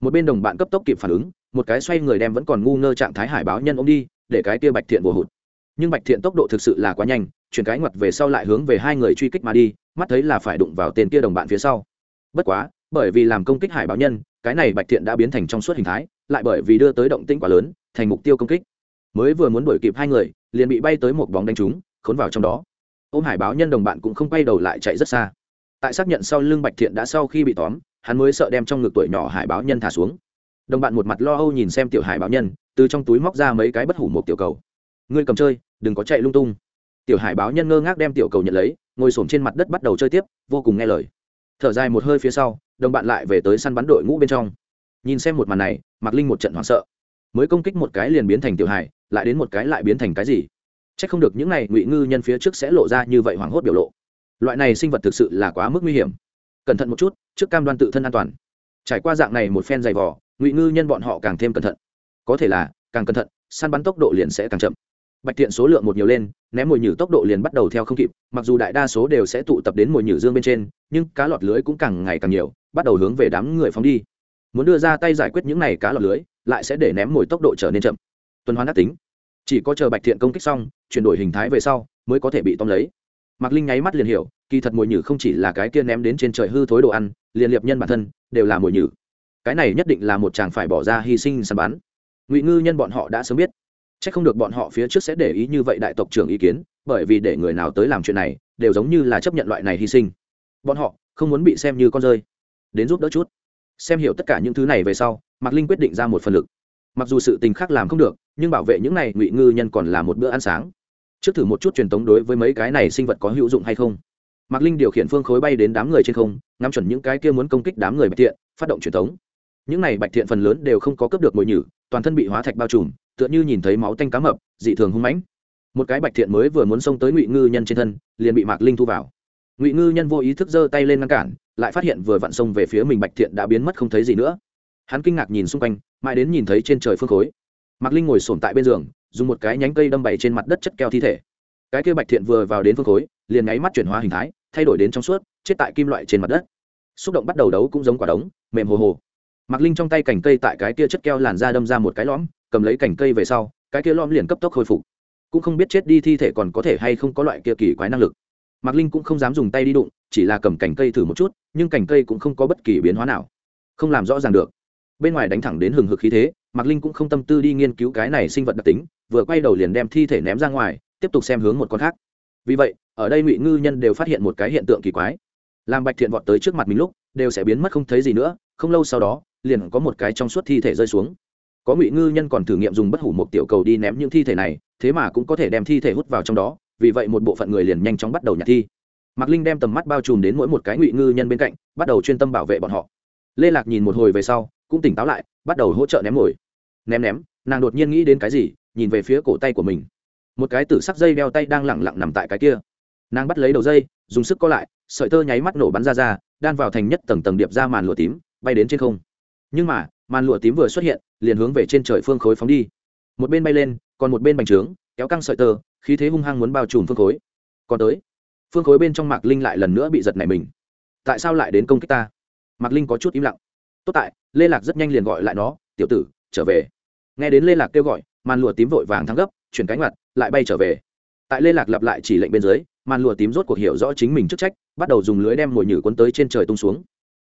Một bên đồng bạn cấp tốc kịp phản ứng, một cái xoay người đem vẫn còn ngu ngơ trạng thái hải báo nhân ôm đi, để cái kia bạch thiện vô hụt. Nhưng bạch thiện tốc độ thực sự là quá nhanh, chuyển cái ngoặt về sau lại hướng về hai người truy kích mà đi, mắt thấy là phải đụng vào tên kia đồng bạn phía sau. Bất quá, bởi vì làm công kích hải báo nhân cái này bạch thiện đã biến thành trong suốt hình thái, lại bởi vì đưa tới động tĩnh quá lớn, thành mục tiêu công kích. Mới vừa muốn đuổi kịp hai người, liền bị bay tới một bóng đánh trúng, khốn vào trong đó. Ôm hải báo nhân đồng bạn cũng không quay đầu lại chạy rất xa. Tại xác nhận sau lưng bạch thiện đã sau khi bị tóm, hắn mới sợ đem trong ngực tuổi nhỏ hải báo nhân thả xuống. Đồng bạn một mặt lo âu nhìn xem tiểu hải báo nhân, từ trong túi móc ra mấy cái bất hủ một tiểu cầu. Ngươi cầm chơi, đừng có chạy lung tung. Tiểu hải báo nhân ngơ ngác đem tiểu cầu nhận lấy, ngồi s trên mặt đất bắt đầu chơi tiếp, vô cùng nghe lời. Thở dài một hơi phía sau đồng bạn lại về tới săn bắn đội ngũ bên trong. Nhìn xem một màn này, mạc linh một trận hoảng sợ. Mới công kích một cái liền biến thành tiểu hải lại đến một cái lại biến thành cái gì? C h ắ c không được những n à y ngụy ngư nhân phía trước sẽ lộ ra như vậy hoảng hốt biểu lộ. Loại này sinh vật thực sự là quá mức nguy hiểm. Cẩn thận một chút, trước cam đoan tự thân an toàn. Trải qua dạng này một phen dày vỏ ngụy ngư nhân bọn họ càng thêm cẩn thận. Có thể là, càng cẩn thận, săn bắn tốc độ liền sẽ càng chậm. Bạch tiện số lượng một nhiều lên, ném mồi nhử tốc độ liền bắt đầu theo không kịp, mặc dù đại đa số đều sẽ tụ tập đến mồi nhử dương bên trên, nhưng cá lọt lưới cũng càng ngày càng nhiều bắt đầu hướng về đám người phóng đi. Muốn đưa ra tay giải quyết những này cá lọc lưới, lại sẽ để ném mồi tốc độ trở nên chậm. Tuần hoàn đắc tính. Chỉ có chờ bạch thiện công kích xong, chuyển đổi hình thái về sau, mới có thể bị tóm lấy. Mạc linh nháy mắt liền hiểu, kỳ thật mồi nhử không chỉ là cái kia ném đến trên trời hư thối đồ ăn, liền liệp nhân bản thân, đều là mồi nhử. Cái này nhất định là một chàng phải bỏ ra hy sinh săn bắn. Ngụy ngư nhân bọn họ đã sớm biết. C h ắ c không được bọn họ phía trước sẽ để ý như vậy đại tộc trưởng ý kiến, bởi vì để người nào tới làm chuyện này, đều giống như là chấp nhận loại này hy sinh. Bọn họ không muốn bị xem như con rơi đến giúp đỡ chút. Xem hiểu tất cả những thứ này về sau, mạc linh quyết định ra một phần lực. Mặc dù sự tình khác làm không được, nhưng bảo vệ những này ngụy ngư nhân còn là một bữa ăn sáng. Trước thử một chút truyền tống đối với mấy cái này sinh vật có hữu dụng hay không. Mạc linh điều khiển phương khối bay đến đám người trên không, ngắm chuẩn những cái kia muốn công kích đám người bạch thiện, phát động truyền tống. Những này bạch thiện phần lớn đều không có cướp được mồi nhử, toàn thân bị hóa thạch bao trùm, tựa như nhìn thấy máu tanh cá mập, dị thường hung mãnh. Một cái bạch thiện mới vừa muốn xông tới ngụy ngư nhân trên thân, liền bị mạc linh thu vào ngụy ngư nhân vô ý thức giơ tay lên ngăn cản, lại phát hiện vừa vặn sông về phía mình bạch thiện đã biến mất không thấy gì nữa. Hắn kinh ngạc nhìn xung quanh, mãi đến nhìn thấy trên trời phương khối. Mạc linh ngồi sổm tại bên giường, dùng một cái nhánh cây đâm bày trên mặt đất chất keo thi thể. Cái kia bạch thiện vừa vào đến phương khối, liền nháy mắt chuyển hóa hình thái, thay đổi đến trong suốt, chết tại kim loại trên mặt đất. Xúc động bắt đầu đấu cũng giống quả đống, mềm hồ hồ. Mạc linh trong tay cành cây tại cái kia chất keo làn ra đâm ra một cái lõm, cầm lấy cành cây về sau, cái kia lõm liền cấp tốc khôi phục. Cũng không biết chết đi thi thể còn có thể hay không có loại kia kỳ quái năng lực mạc linh cũng không dám dùng tay đi đụng, chỉ là cầm cành cây thử một chút, nhưng cành cây cũng không có bất kỳ biến hóa nào. Không làm rõ ràng được. Bên ngoài đánh thẳng đến hừng hực khí thế, mạc linh cũng không tâm tư đi nghiên cứu cái này sinh vật đặc tính, vừa quay đầu liền đem thi thể ném ra ngoài, tiếp tục xem hướng một con khác. Vì vậy, ở đây ngụy ngư nhân đều phát hiện một cái hiện tượng kỳ quái. Làm bạch thiện vọt tới trước mặt mình lúc, đều sẽ biến mất không thấy gì nữa, không lâu sau đó, liền có một cái trong suốt thi thể rơi xuống. Có ngụy ngư nhân còn thử nghiệm dùng bất hủ một tiểu cầu đi ném những thi thể này, thế mà cũng có thể đem thi thể hút vào trong đó vì vậy một bộ phận người liền nhanh chóng bắt đầu nhặt thi. Mạc linh đem tầm mắt bao trùm đến mỗi một cái ngụy ngư nhân bên cạnh, bắt đầu chuyên tâm bảo vệ bọn họ. Lê lạc nhìn một hồi về sau, cũng tỉnh táo lại, bắt đầu hỗ trợ ném mồi. Ném ném, nàng đột nhiên nghĩ đến cái gì, nhìn về phía cổ tay của mình. Một cái tử sắc dây đeo tay đang lẳng lặng nằm tại cái kia. Nàng bắt lấy đầu dây, dùng sức co lại, sợi tơ nháy mắt nổ bắn ra ra, đan vào thành nhất tầng tầng điệp ra màn lụa tím, bay đến trên không. Nhưng mà, màn lụa tím vừa xuất hiện, liền hướng về trên trời phương khối phóng đi. Một bên bay lên, còn một bên bành trướng, kéo căng sợi tơ khí thế hung hăng muốn bao trùm phương khối. Còn tới, phương khối bên trong mạc linh lại lần nữa bị giật nảy mình. Tại sao lại đến công kích ta? Mạc linh có chút im lặng. Tốt tại, lê lạc rất nhanh liền gọi lại nó, tiểu tử, trở về. Nghe đến lê lạc kêu gọi, màn lụa tím vội vàng thắng gấp, chuyển cánh mặt lại bay trở về. Tại lê lạc lặp lại chỉ lệnh bên dưới, màn lụa tím rốt cuộc hiểu rõ chính mình chức trách, bắt đầu dùng lưới đem mồi nhử quấn tới trên trời tung xuống.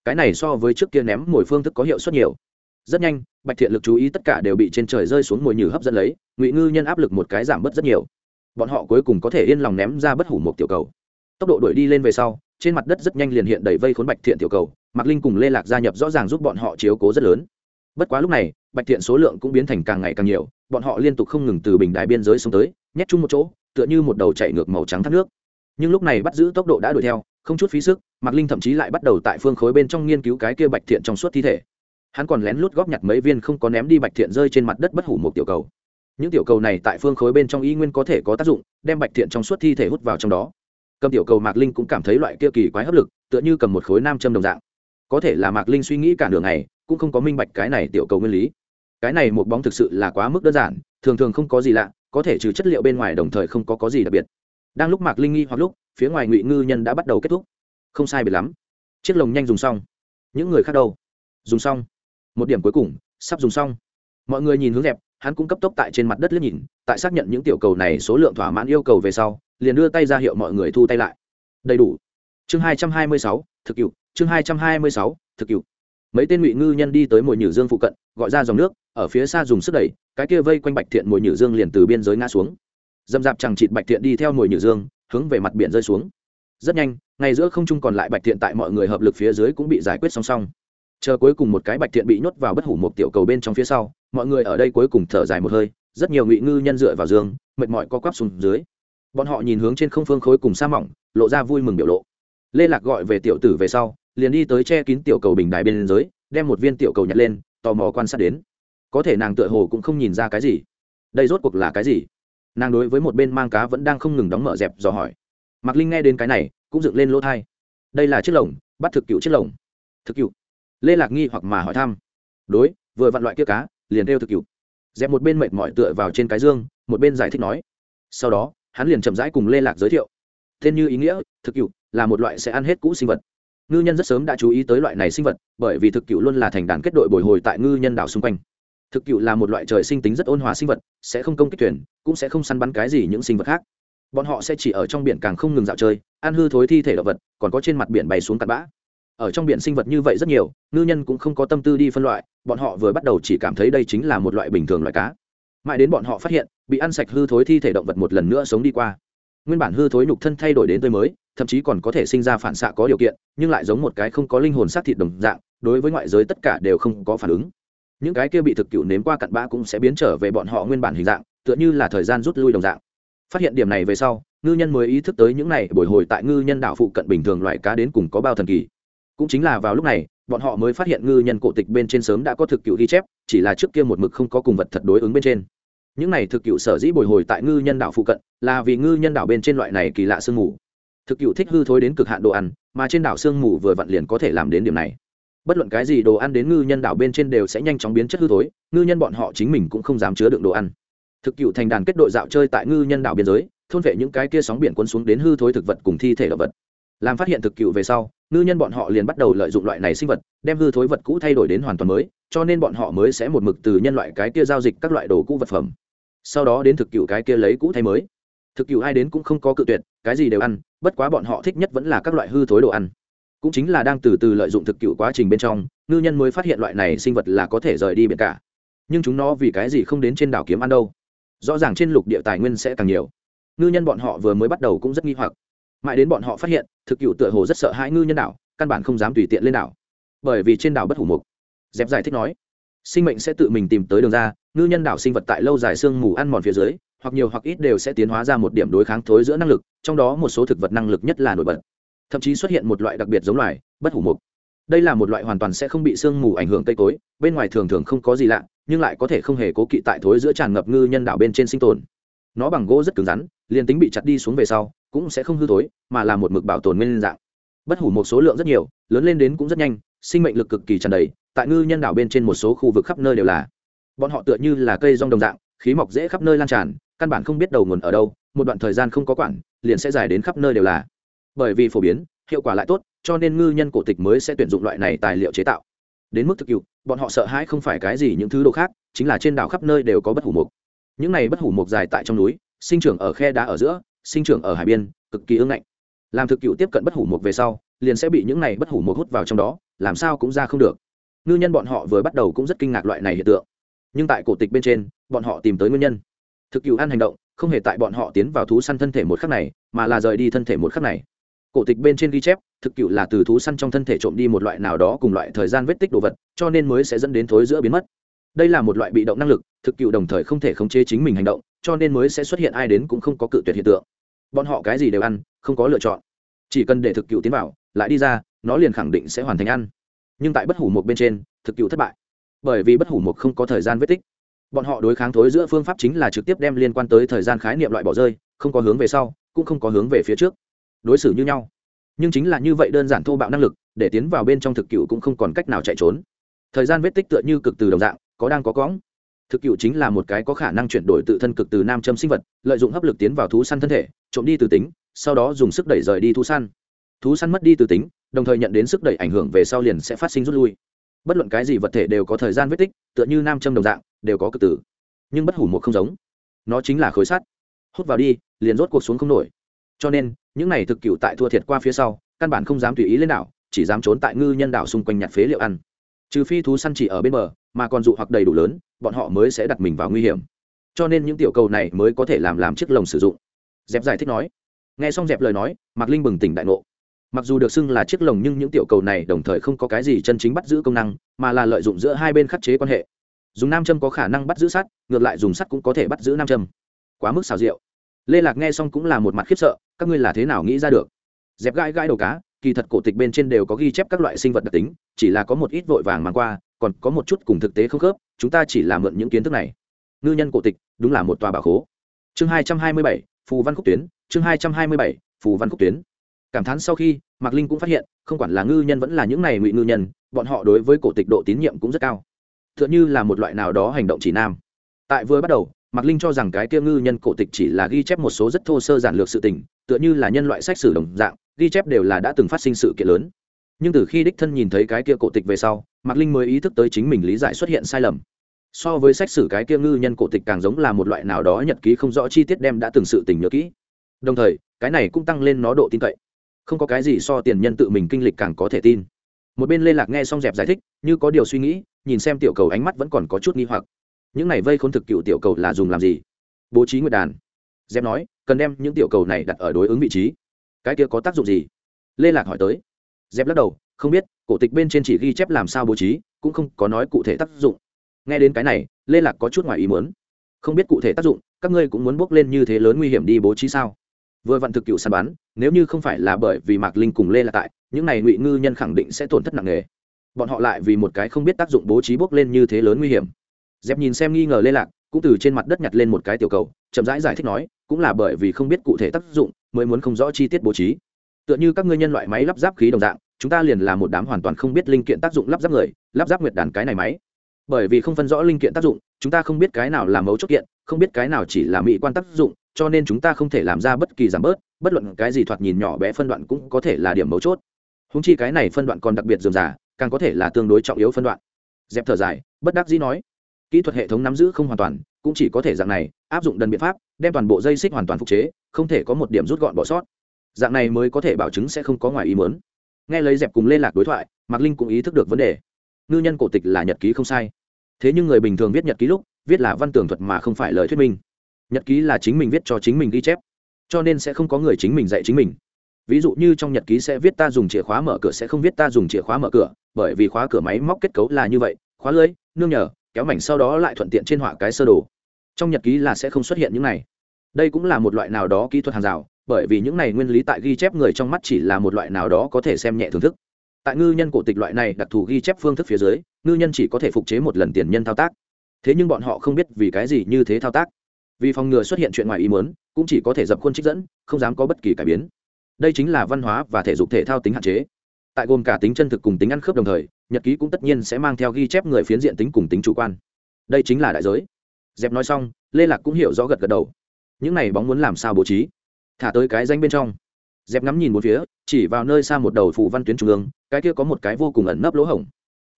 Cái này so với trước kia ném mồi phương thức có hiệu suất nhiều. Rất nhanh, bạch thiện lực chú ý tất cả đều bị trên trời rơi xuống mồi nhử hấp dẫn lấy, ngụy ngư nhân áp lực một cái giảm bớt rất nhiều bọn họ cuối cùng có thể yên lòng ném ra bất hủ một tiểu cầu. Tốc độ đuổi đi lên về sau, trên mặt đất rất nhanh liền hiện đầy vây khốn bạch thiện tiểu cầu, mạc linh cùng lê lạc gia nhập rõ ràng giúp bọn họ chiếu cố rất lớn. Bất quá lúc này, bạch thiện số lượng cũng biến thành càng ngày càng nhiều, bọn họ liên tục không ngừng từ bình đại biên giới xuống tới, nhét chung một chỗ, tựa như một đầu chạy ngược màu trắng thác nước. Nhưng lúc này bắt giữ tốc độ đã đuổi theo, không chút phí sức, mạc linh thậm chí lại bắt đầu tại phương khối bên trong nghiên cứu cái kia bạch thiện trong suốt thi thể. Hắn còn lén lút góp nhặt mấy viên không có ném đi bạch thiện rơi trên mặt đất bất hủ một tiểu cầu những tiểu cầu này tại phương khối bên trong y nguyên có thể có tác dụng, đem bạch thiện trong suốt thi thể hút vào trong đó. Cầm tiểu cầu mạc linh cũng cảm thấy loại kia kỳ quái hấp lực, tựa như cầm một khối nam châm đồng dạng. Có thể là mạc linh suy nghĩ cả đường này cũng không có minh bạch cái này tiểu cầu nguyên lý. Cái này một bóng thực sự là quá mức đơn giản, thường thường không có gì lạ, có thể trừ chất liệu bên ngoài đồng thời không có có gì đặc biệt. Đang lúc mạc linh nghi hoặc lúc, phía ngoài ngụy ngư nhân đã bắt đầu kết thúc. Không sai biệt lắm. Chiếc lồng nhanh dùng xong. Những người khác đâu? Dùng xong. Một điểm cuối cùng, sắp dùng xong mọi người nhìn hướng dẹp, hắn cũng cấp tốc tại trên mặt đất liếc nhìn, tại xác nhận những tiểu cầu này số lượng thỏa mãn yêu cầu về sau, liền đưa tay ra hiệu mọi người thu tay lại. Đầy đủ. Chương hai trăm hai mươi sáu, thực cựu chương hai trăm hai mươi sáu, thực cựu mấy tên ngụy ngư nhân đi tới mồi nhử dương phụ cận, gọi ra dòng nước, ở phía xa dùng sức đẩy, cái kia vây quanh bạch thiện mồi nhử dương liền từ biên giới ngã xuống. Dầm dạp chẳng chịt bạch thiện đi theo mồi nhử dương, hướng về mặt biển rơi xuống. Rất nhanh ngày giữa không trung còn lại bạch thiện tại mọi người hợp lực phía dưới cũng bị giải quyết song song. Chờ cuối cùng một cái bạch thiện bị nhốt vào bất hủ một tiểu cầu bên trong phía sau mọi người ở đây cuối cùng thở dài một hơi, rất nhiều ngụy ngư nhân dựa vào giường mệt mỏi co quắp xuống dưới. Bọn họ nhìn hướng trên không phương khối cùng sa mỏng, lộ ra vui mừng biểu lộ. Lê lạc gọi về tiểu tử về sau, liền đi tới che kín tiểu cầu bình đài bên dưới, đem một viên tiểu cầu nhặt lên, tò mò quan sát đến. Có thể nàng tựa hồ cũng không nhìn ra cái gì. Đây rốt cuộc là cái gì? Nàng đối với một bên mang cá vẫn đang không ngừng đóng mở dẹp dò hỏi. Mạc linh nghe đến cái này, cũng dựng lên lỗ thai đây là chiếc lồng, bắt thực cựu chiếc lồng. Thực cựu. Lê lạc nghi hoặc mà hỏi thăm. Đối, vừa vặn loại kia cá liền đeo thực cựu. Dẹp một bên mệt mỏi tựa vào trên cái dương, một bên giải thích nói. Sau đó, hắn liền chậm rãi cùng lê lạc giới thiệu. Tên như ý nghĩa, thực cựu, là một loại sẽ ăn hết cũ sinh vật. Ngư nhân rất sớm đã chú ý tới loại này sinh vật, bởi vì thực cựu luôn là thành đàn kết đội bồi hồi tại ngư nhân đảo xung quanh. Thực cựu là một loại trời sinh tính rất ôn hòa sinh vật, sẽ không công kích thuyền, cũng sẽ không săn bắn cái gì những sinh vật khác. Bọn họ sẽ chỉ ở trong biển càng không ngừng dạo chơi, ăn hư thối thi thể động vật, còn có trên mặt biển bay xuống cặn bã ở trong biển sinh vật như vậy rất nhiều, ngư nhân cũng không có tâm tư đi phân loại, bọn họ vừa bắt đầu chỉ cảm thấy đây chính là một loại bình thường loại cá. Mãi đến bọn họ phát hiện, bị ăn sạch hư thối thi thể động vật một lần nữa sống đi qua. Nguyên bản hư thối nhục thân thay đổi đến tươi mới, thậm chí còn có thể sinh ra phản xạ có điều kiện, nhưng lại giống một cái không có linh hồn sát thịt đồng dạng, đối với ngoại giới tất cả đều không có phản ứng. Những cái kia bị thực cựu nếm qua cặn bã cũng sẽ biến trở về bọn họ nguyên bản hình dạng, tựa như là thời gian rút lui đồng dạng. Phát hiện điểm này về sau, ngư nhân mới ý thức tới những này bồi hồi tại ngư nhân đảo phụ cận bình thường loại cá đến cùng có bao thần kỳ cũng chính là vào lúc này, bọn họ mới phát hiện ngư nhân cổ tịch bên trên sớm đã có thực cựu ghi chép, chỉ là trước kia một mực không có cùng vật thật đối ứng bên trên. Những này thực cựu sở dĩ bồi hồi tại ngư nhân đảo phụ cận, là vì ngư nhân đảo bên trên loại này kỳ lạ sương mù. Thực cựu thích hư thối đến cực hạn đồ ăn, mà trên đảo sương mù vừa vặn liền có thể làm đến điểm này. Bất luận cái gì đồ ăn đến ngư nhân đảo bên trên đều sẽ nhanh chóng biến chất hư thối, ngư nhân bọn họ chính mình cũng không dám chứa đựng đồ ăn. Thực cựu thành đàn kết đội dạo chơi tại ngư nhân đảo biên giới, thôn vệ những cái kia sóng biển cuốn xuống đến hư thối thực vật cùng thi thể động vật. Làm phát hiện thực cựu về sau ngư nhân bọn họ liền bắt đầu lợi dụng loại này sinh vật, đem hư thối vật cũ thay đổi đến hoàn toàn mới, cho nên bọn họ mới sẽ một mực từ nhân loại cái kia giao dịch các loại đồ cũ vật phẩm. Sau đó đến thực cựu cái kia lấy cũ thay mới. Thực cựu ai đến cũng không có cự tuyệt, cái gì đều ăn, bất quá bọn họ thích nhất vẫn là các loại hư thối đồ ăn. Cũng chính là đang từ từ lợi dụng thực cựu quá trình bên trong, ngư nhân mới phát hiện loại này sinh vật là có thể rời đi biển cả. Nhưng chúng nó vì cái gì không đến trên đảo kiếm ăn đâu? Rõ ràng trên lục địa tài nguyên sẽ càng nhiều. Ngư nhân bọn họ vừa mới bắt đầu cũng rất nghi hoặc mãi đến bọn họ phát hiện, thực cựu tựa hồ rất sợ hãi ngư nhân đảo, căn bản không dám tùy tiện lên đảo. Bởi vì trên đảo bất hủ mục. Dẹp giải thích nói, sinh mệnh sẽ tự mình tìm tới đường ra, ngư nhân đảo sinh vật tại lâu dài sương mù ăn mòn phía dưới, hoặc nhiều hoặc ít đều sẽ tiến hóa ra một điểm đối kháng thối giữa năng lực, trong đó một số thực vật năng lực nhất là nổi bật. Thậm chí xuất hiện một loại đặc biệt giống loài, bất hủ mục. Đây là một loại hoàn toàn sẽ không bị sương mù ảnh hưởng cây cối, bên ngoài thường thường không có gì lạ, nhưng lại có thể không hề cố kỵ tại thối giữa tràn ngập ngư nhân đảo bên trên sinh tồn. Nó bằng gỗ rất cứng rắn, liền tính bị chặt đi xuống về sau cũng sẽ không hư thối, mà là một mực bảo tồn nguyên dạng. Bất hủ một số lượng rất nhiều, lớn lên đến cũng rất nhanh, sinh mệnh lực cực kỳ tràn đầy, tại ngư nhân đảo bên trên một số khu vực khắp nơi đều là. Bọn họ tựa như là cây rong đồng dạng, khí mọc dễ khắp nơi lan tràn, căn bản không biết đầu nguồn ở đâu, một đoạn thời gian không có quản, liền sẽ dài đến khắp nơi đều là. Bởi vì phổ biến, hiệu quả lại tốt, cho nên ngư nhân cổ tịch mới sẽ tuyển dụng loại này tài liệu chế tạo. Đến mức thực cựu, bọn họ sợ hãi không phải cái gì những thứ đồ khác, chính là trên đảo khắp nơi đều có bất hủ mục. Những này bất hủ mục dài tại trong núi, sinh trưởng ở khe đá ở giữa sinh trưởng ở hải biên, cực kỳ ương ngạnh. Làm thực cựu tiếp cận bất hủ mục về sau, liền sẽ bị những này bất hủ mục hút vào trong đó, làm sao cũng ra không được. Ngư nhân bọn họ vừa bắt đầu cũng rất kinh ngạc loại này hiện tượng. Nhưng tại cổ tịch bên trên, bọn họ tìm tới nguyên nhân. Thực cựu ăn hành động, không hề tại bọn họ tiến vào thú săn thân thể một khắc này, mà là rời đi thân thể một khắc này. Cổ tịch bên trên ghi chép, thực cựu là từ thú săn trong thân thể trộm đi một loại nào đó cùng loại thời gian vết tích đồ vật, cho nên mới sẽ dẫn đến thối giữa biến mất đây là một loại bị động năng lực, thực cựu đồng thời không thể khống chế chính mình hành động, cho nên mới sẽ xuất hiện ai đến cũng không có cự tuyệt hiện tượng. Bọn họ cái gì đều ăn, không có lựa chọn. Chỉ cần để thực cựu tiến vào, lại đi ra, nó liền khẳng định sẽ hoàn thành ăn. Nhưng tại bất hủ một bên trên, thực cựu thất bại. Bởi vì bất hủ một không có thời gian vết tích. Bọn họ đối kháng thối giữa phương pháp chính là trực tiếp đem liên quan tới thời gian khái niệm loại bỏ rơi, không có hướng về sau, cũng không có hướng về phía trước. Đối xử như nhau. Nhưng chính là như vậy đơn giản thô bạo năng lực, để tiến vào bên trong thực cựu cũng không còn cách nào chạy trốn. Thời gian vết tích tựa như cực từ đồng dạng có đang có cõng. Thực cựu chính là một cái có khả năng chuyển đổi tự thân cực từ nam châm sinh vật, lợi dụng hấp lực tiến vào thú săn thân thể, trộm đi từ tính, sau đó dùng sức đẩy rời đi thú săn. Thú săn mất đi từ tính, đồng thời nhận đến sức đẩy ảnh hưởng về sau liền sẽ phát sinh rút lui. Bất luận cái gì vật thể đều có thời gian vết tích, tựa như nam châm đồng dạng, đều có cực tử nhưng bất hủ một không giống. Nó chính là khối sắt. Hút vào đi, liền rốt cuộc xuống không nổi. Cho nên, những này thực cựu tại thua thiệt qua phía sau, căn bản không dám tùy ý lên đảo, chỉ dám trốn tại ngư nhân đảo xung quanh nhặt phế liệu ăn. Trừ phi thú săn chỉ ở bên bờ mà còn dụ hoặc đầy đủ lớn, bọn họ mới sẽ đặt mình vào nguy hiểm. Cho nên những tiểu cầu này mới có thể làm làm chiếc lồng sử dụng. Dẹp giải thích nói. Nghe xong dẹp lời nói, mạc linh bừng tỉnh đại ngộ. Mặc dù được xưng là chiếc lồng nhưng những tiểu cầu này đồng thời không có cái gì chân chính bắt giữ công năng, mà là lợi dụng giữa hai bên khắc chế quan hệ. Dùng nam châm có khả năng bắt giữ sắt, ngược lại dùng sắt cũng có thể bắt giữ nam châm. Quá mức xào rượu lê lạc nghe xong cũng là một mặt khiếp sợ, các ngươi là thế nào nghĩ ra được? Dẹp gãi gãi đầu cá, kỳ thật cổ tịch bên trên đều có ghi chép các loại sinh vật đặc tính, chỉ là có một ít vội vàng mang qua còn có một chút cùng thực tế không khớp, chúng ta chỉ là mượn những kiến thức này. Ngư nhân cổ tịch, đúng là một tòa bảo khố. Chương hai trăm hai mươi bảy, phù văn khúc tuyến, chương hai trăm hai mươi bảy, phù văn khúc tuyến. Cảm thán sau khi, mạc linh cũng phát hiện, không quản là ngư nhân vẫn là những này ngụy ngư nhân, bọn họ đối với cổ tịch độ tín nhiệm cũng rất cao. T h ư ợ n h ư là một loại nào đó hành động chỉ nam. Tại vừa bắt đầu, mạc linh cho rằng cái kia ngư nhân cổ tịch chỉ là ghi chép một số rất thô sơ giản lược sự tình, tựa như là nhân loại sách sử đồng dạng, ghi chép đều là đã từng phát sinh sự kiện lớn nhưng từ khi đích thân nhìn thấy cái kia cổ tịch về sau, mạc linh mới ý thức tới chính mình lý giải xuất hiện sai lầm. So với sách sử cái kia ngư nhân cổ tịch càng giống là một loại nào đó nhật ký không rõ chi tiết đem đã từng sự tình nhớ kỹ. Đồng thời, cái này cũng tăng lên nó độ tin cậy. Không có cái gì so tiền nhân tự mình kinh lịch càng có thể tin. Một bên lê lạc nghe xong dẹp giải thích, như có điều suy nghĩ, nhìn xem tiểu cầu ánh mắt vẫn còn có chút nghi hoặc. Những này vây khốn thực cựu tiểu cầu là dùng làm gì? Bố trí nguyệt đàn. Dẹp nói, cần đem những tiểu cầu này đặt ở đối ứng vị trí. Cái kia có tác dụng gì? Lê lạc hỏi tới dẹp lắc đầu không biết cổ tịch bên trên chỉ ghi chép làm sao bố trí cũng không có nói cụ thể tác dụng. Nghe đến cái này lê lạc có chút ngoài ý muốn. Không biết cụ thể tác dụng các ngươi cũng muốn bước lên như thế lớn nguy hiểm đi bố trí sao? Vừa vặn thực cựu săn bắn nếu như không phải là bởi vì mạc linh cùng lê lạc tại những này ngụy ngư nhân khẳng định sẽ tổn thất nặng nề. Bọn họ lại vì một cái không biết tác dụng bố trí bốc lên như thế lớn nguy hiểm. Dẹp nhìn xem nghi ngờ lê lạc cũng từ trên mặt đất nhặt lên một cái tiểu cầu chậm rãi giải, giải thích nói cũng là bởi vì không biết cụ thể tác dụng mới muốn không rõ chi tiết bố trí tựa như các ngươi nhân loại máy lắp ráp khí đồng dạng, chúng ta liền là một đám hoàn toàn không biết linh kiện tác dụng lắp ráp người, lắp ráp nguyệt đàn cái này máy. Bởi vì không phân rõ linh kiện tác dụng, chúng ta không biết cái nào là mấu chốt kiện, không biết cái nào chỉ là mỹ quan tác dụng, cho nên chúng ta không thể làm ra bất kỳ giảm bớt, bất luận cái gì thoạt nhìn nhỏ bé phân đoạn cũng có thể là điểm mấu chốt. Húng chi cái này phân đoạn còn đặc biệt dườm giả càng có thể là tương đối trọng yếu phân đoạn. Dẹp thở dài, bất đắc dĩ nói, kỹ thuật hệ thống nắm giữ không hoàn toàn, cũng chỉ có thể dạng này, áp dụng đần biện pháp, đem toàn bộ dây xích hoàn toàn phục chế, không thể có một điểm rút gọn bỏ sót dạng này mới có thể bảo chứng sẽ không có ngoài ý muốn. Nghe lấy dẹp cùng liên lạc đối thoại, mạc linh cũng ý thức được vấn đề. Ngư nhân cổ tịch là nhật ký không sai. Thế nhưng người bình thường viết nhật ký lúc, viết là văn tường thuật mà không phải lời thuyết minh. Nhật ký là chính mình viết cho chính mình ghi chép. Cho nên sẽ không có người chính mình dạy chính mình. Ví dụ như trong nhật ký sẽ viết ta dùng chìa khóa mở cửa sẽ không viết ta dùng chìa khóa mở cửa, bởi vì khóa cửa máy móc kết cấu là như vậy, khóa lưới, nương nhờ, kéo mảnh sau đó lại thuận tiện trên họa cái sơ đồ. Trong nhật ký là sẽ không xuất hiện những này. Đây cũng là một loại nào đó kỹ thuật hàng rào bởi vì những này nguyên lý tại ghi chép người trong mắt chỉ là một loại nào đó có thể xem nhẹ thưởng thức. Tại ngư nhân cổ tịch loại này đặc thù ghi chép phương thức phía dưới, ngư nhân chỉ có thể phục chế một lần tiền nhân thao tác. Thế nhưng bọn họ không biết vì cái gì như thế thao tác. Vì phòng ngừa xuất hiện chuyện ngoài ý muốn, cũng chỉ có thể dập khuôn trích dẫn, không dám có bất kỳ cải biến. Đây chính là văn hóa và thể dục thể thao tính hạn chế. Tại gồm cả tính chân thực cùng tính ăn khớp đồng thời, nhật ký cũng tất nhiên sẽ mang theo ghi chép người phiến diện tính cùng tính chủ quan. Đây chính là đại giới. Dẹp nói xong, lê lạc cũng hiểu rõ gật gật đầu. Những này bóng muốn làm sao bố trí? Thả tới cái danh bên trong. Dẹp ngắm nhìn một phía, chỉ vào nơi xa một đầu phù văn tuyến trung ương, cái kia có một cái vô cùng ẩn nấp lỗ hổng.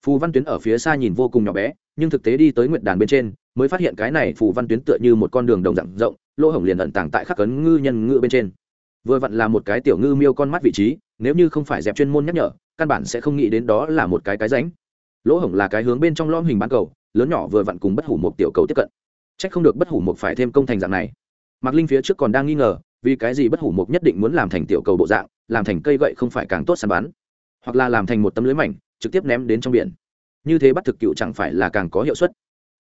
Phù văn tuyến ở phía xa nhìn vô cùng nhỏ bé, nhưng thực tế đi tới nguyện đàn bên trên, mới phát hiện cái này phù văn tuyến tựa như một con đường đồng dạng rộng, lỗ hổng liền ẩn tàng tại khắc cấn ngư nhân ngư bên trên. Vừa vặn là một cái tiểu ngư miêu con mắt vị trí, nếu như không phải dẹp chuyên môn nhắc nhở, căn bản sẽ không nghĩ đến đó là một cái cái ránh. Lỗ hổng là cái hướng bên trong lõm hình bán cầu, lớn nhỏ vừa vặn cùng bất hủ một tiểu cầu tiếp cận. C h ắ c không được bất hủ một phải thêm công thành dạng này. Mạc linh phía trước còn đang nghi ngờ vì cái gì bất hủ mục nhất định muốn làm thành tiểu cầu bộ dạng, làm thành cây gậy không phải càng tốt săn bắn, hoặc là làm thành một tấm lưới mảnh, trực tiếp ném đến trong biển. Như thế bắt thực cựu chẳng phải là càng có hiệu suất.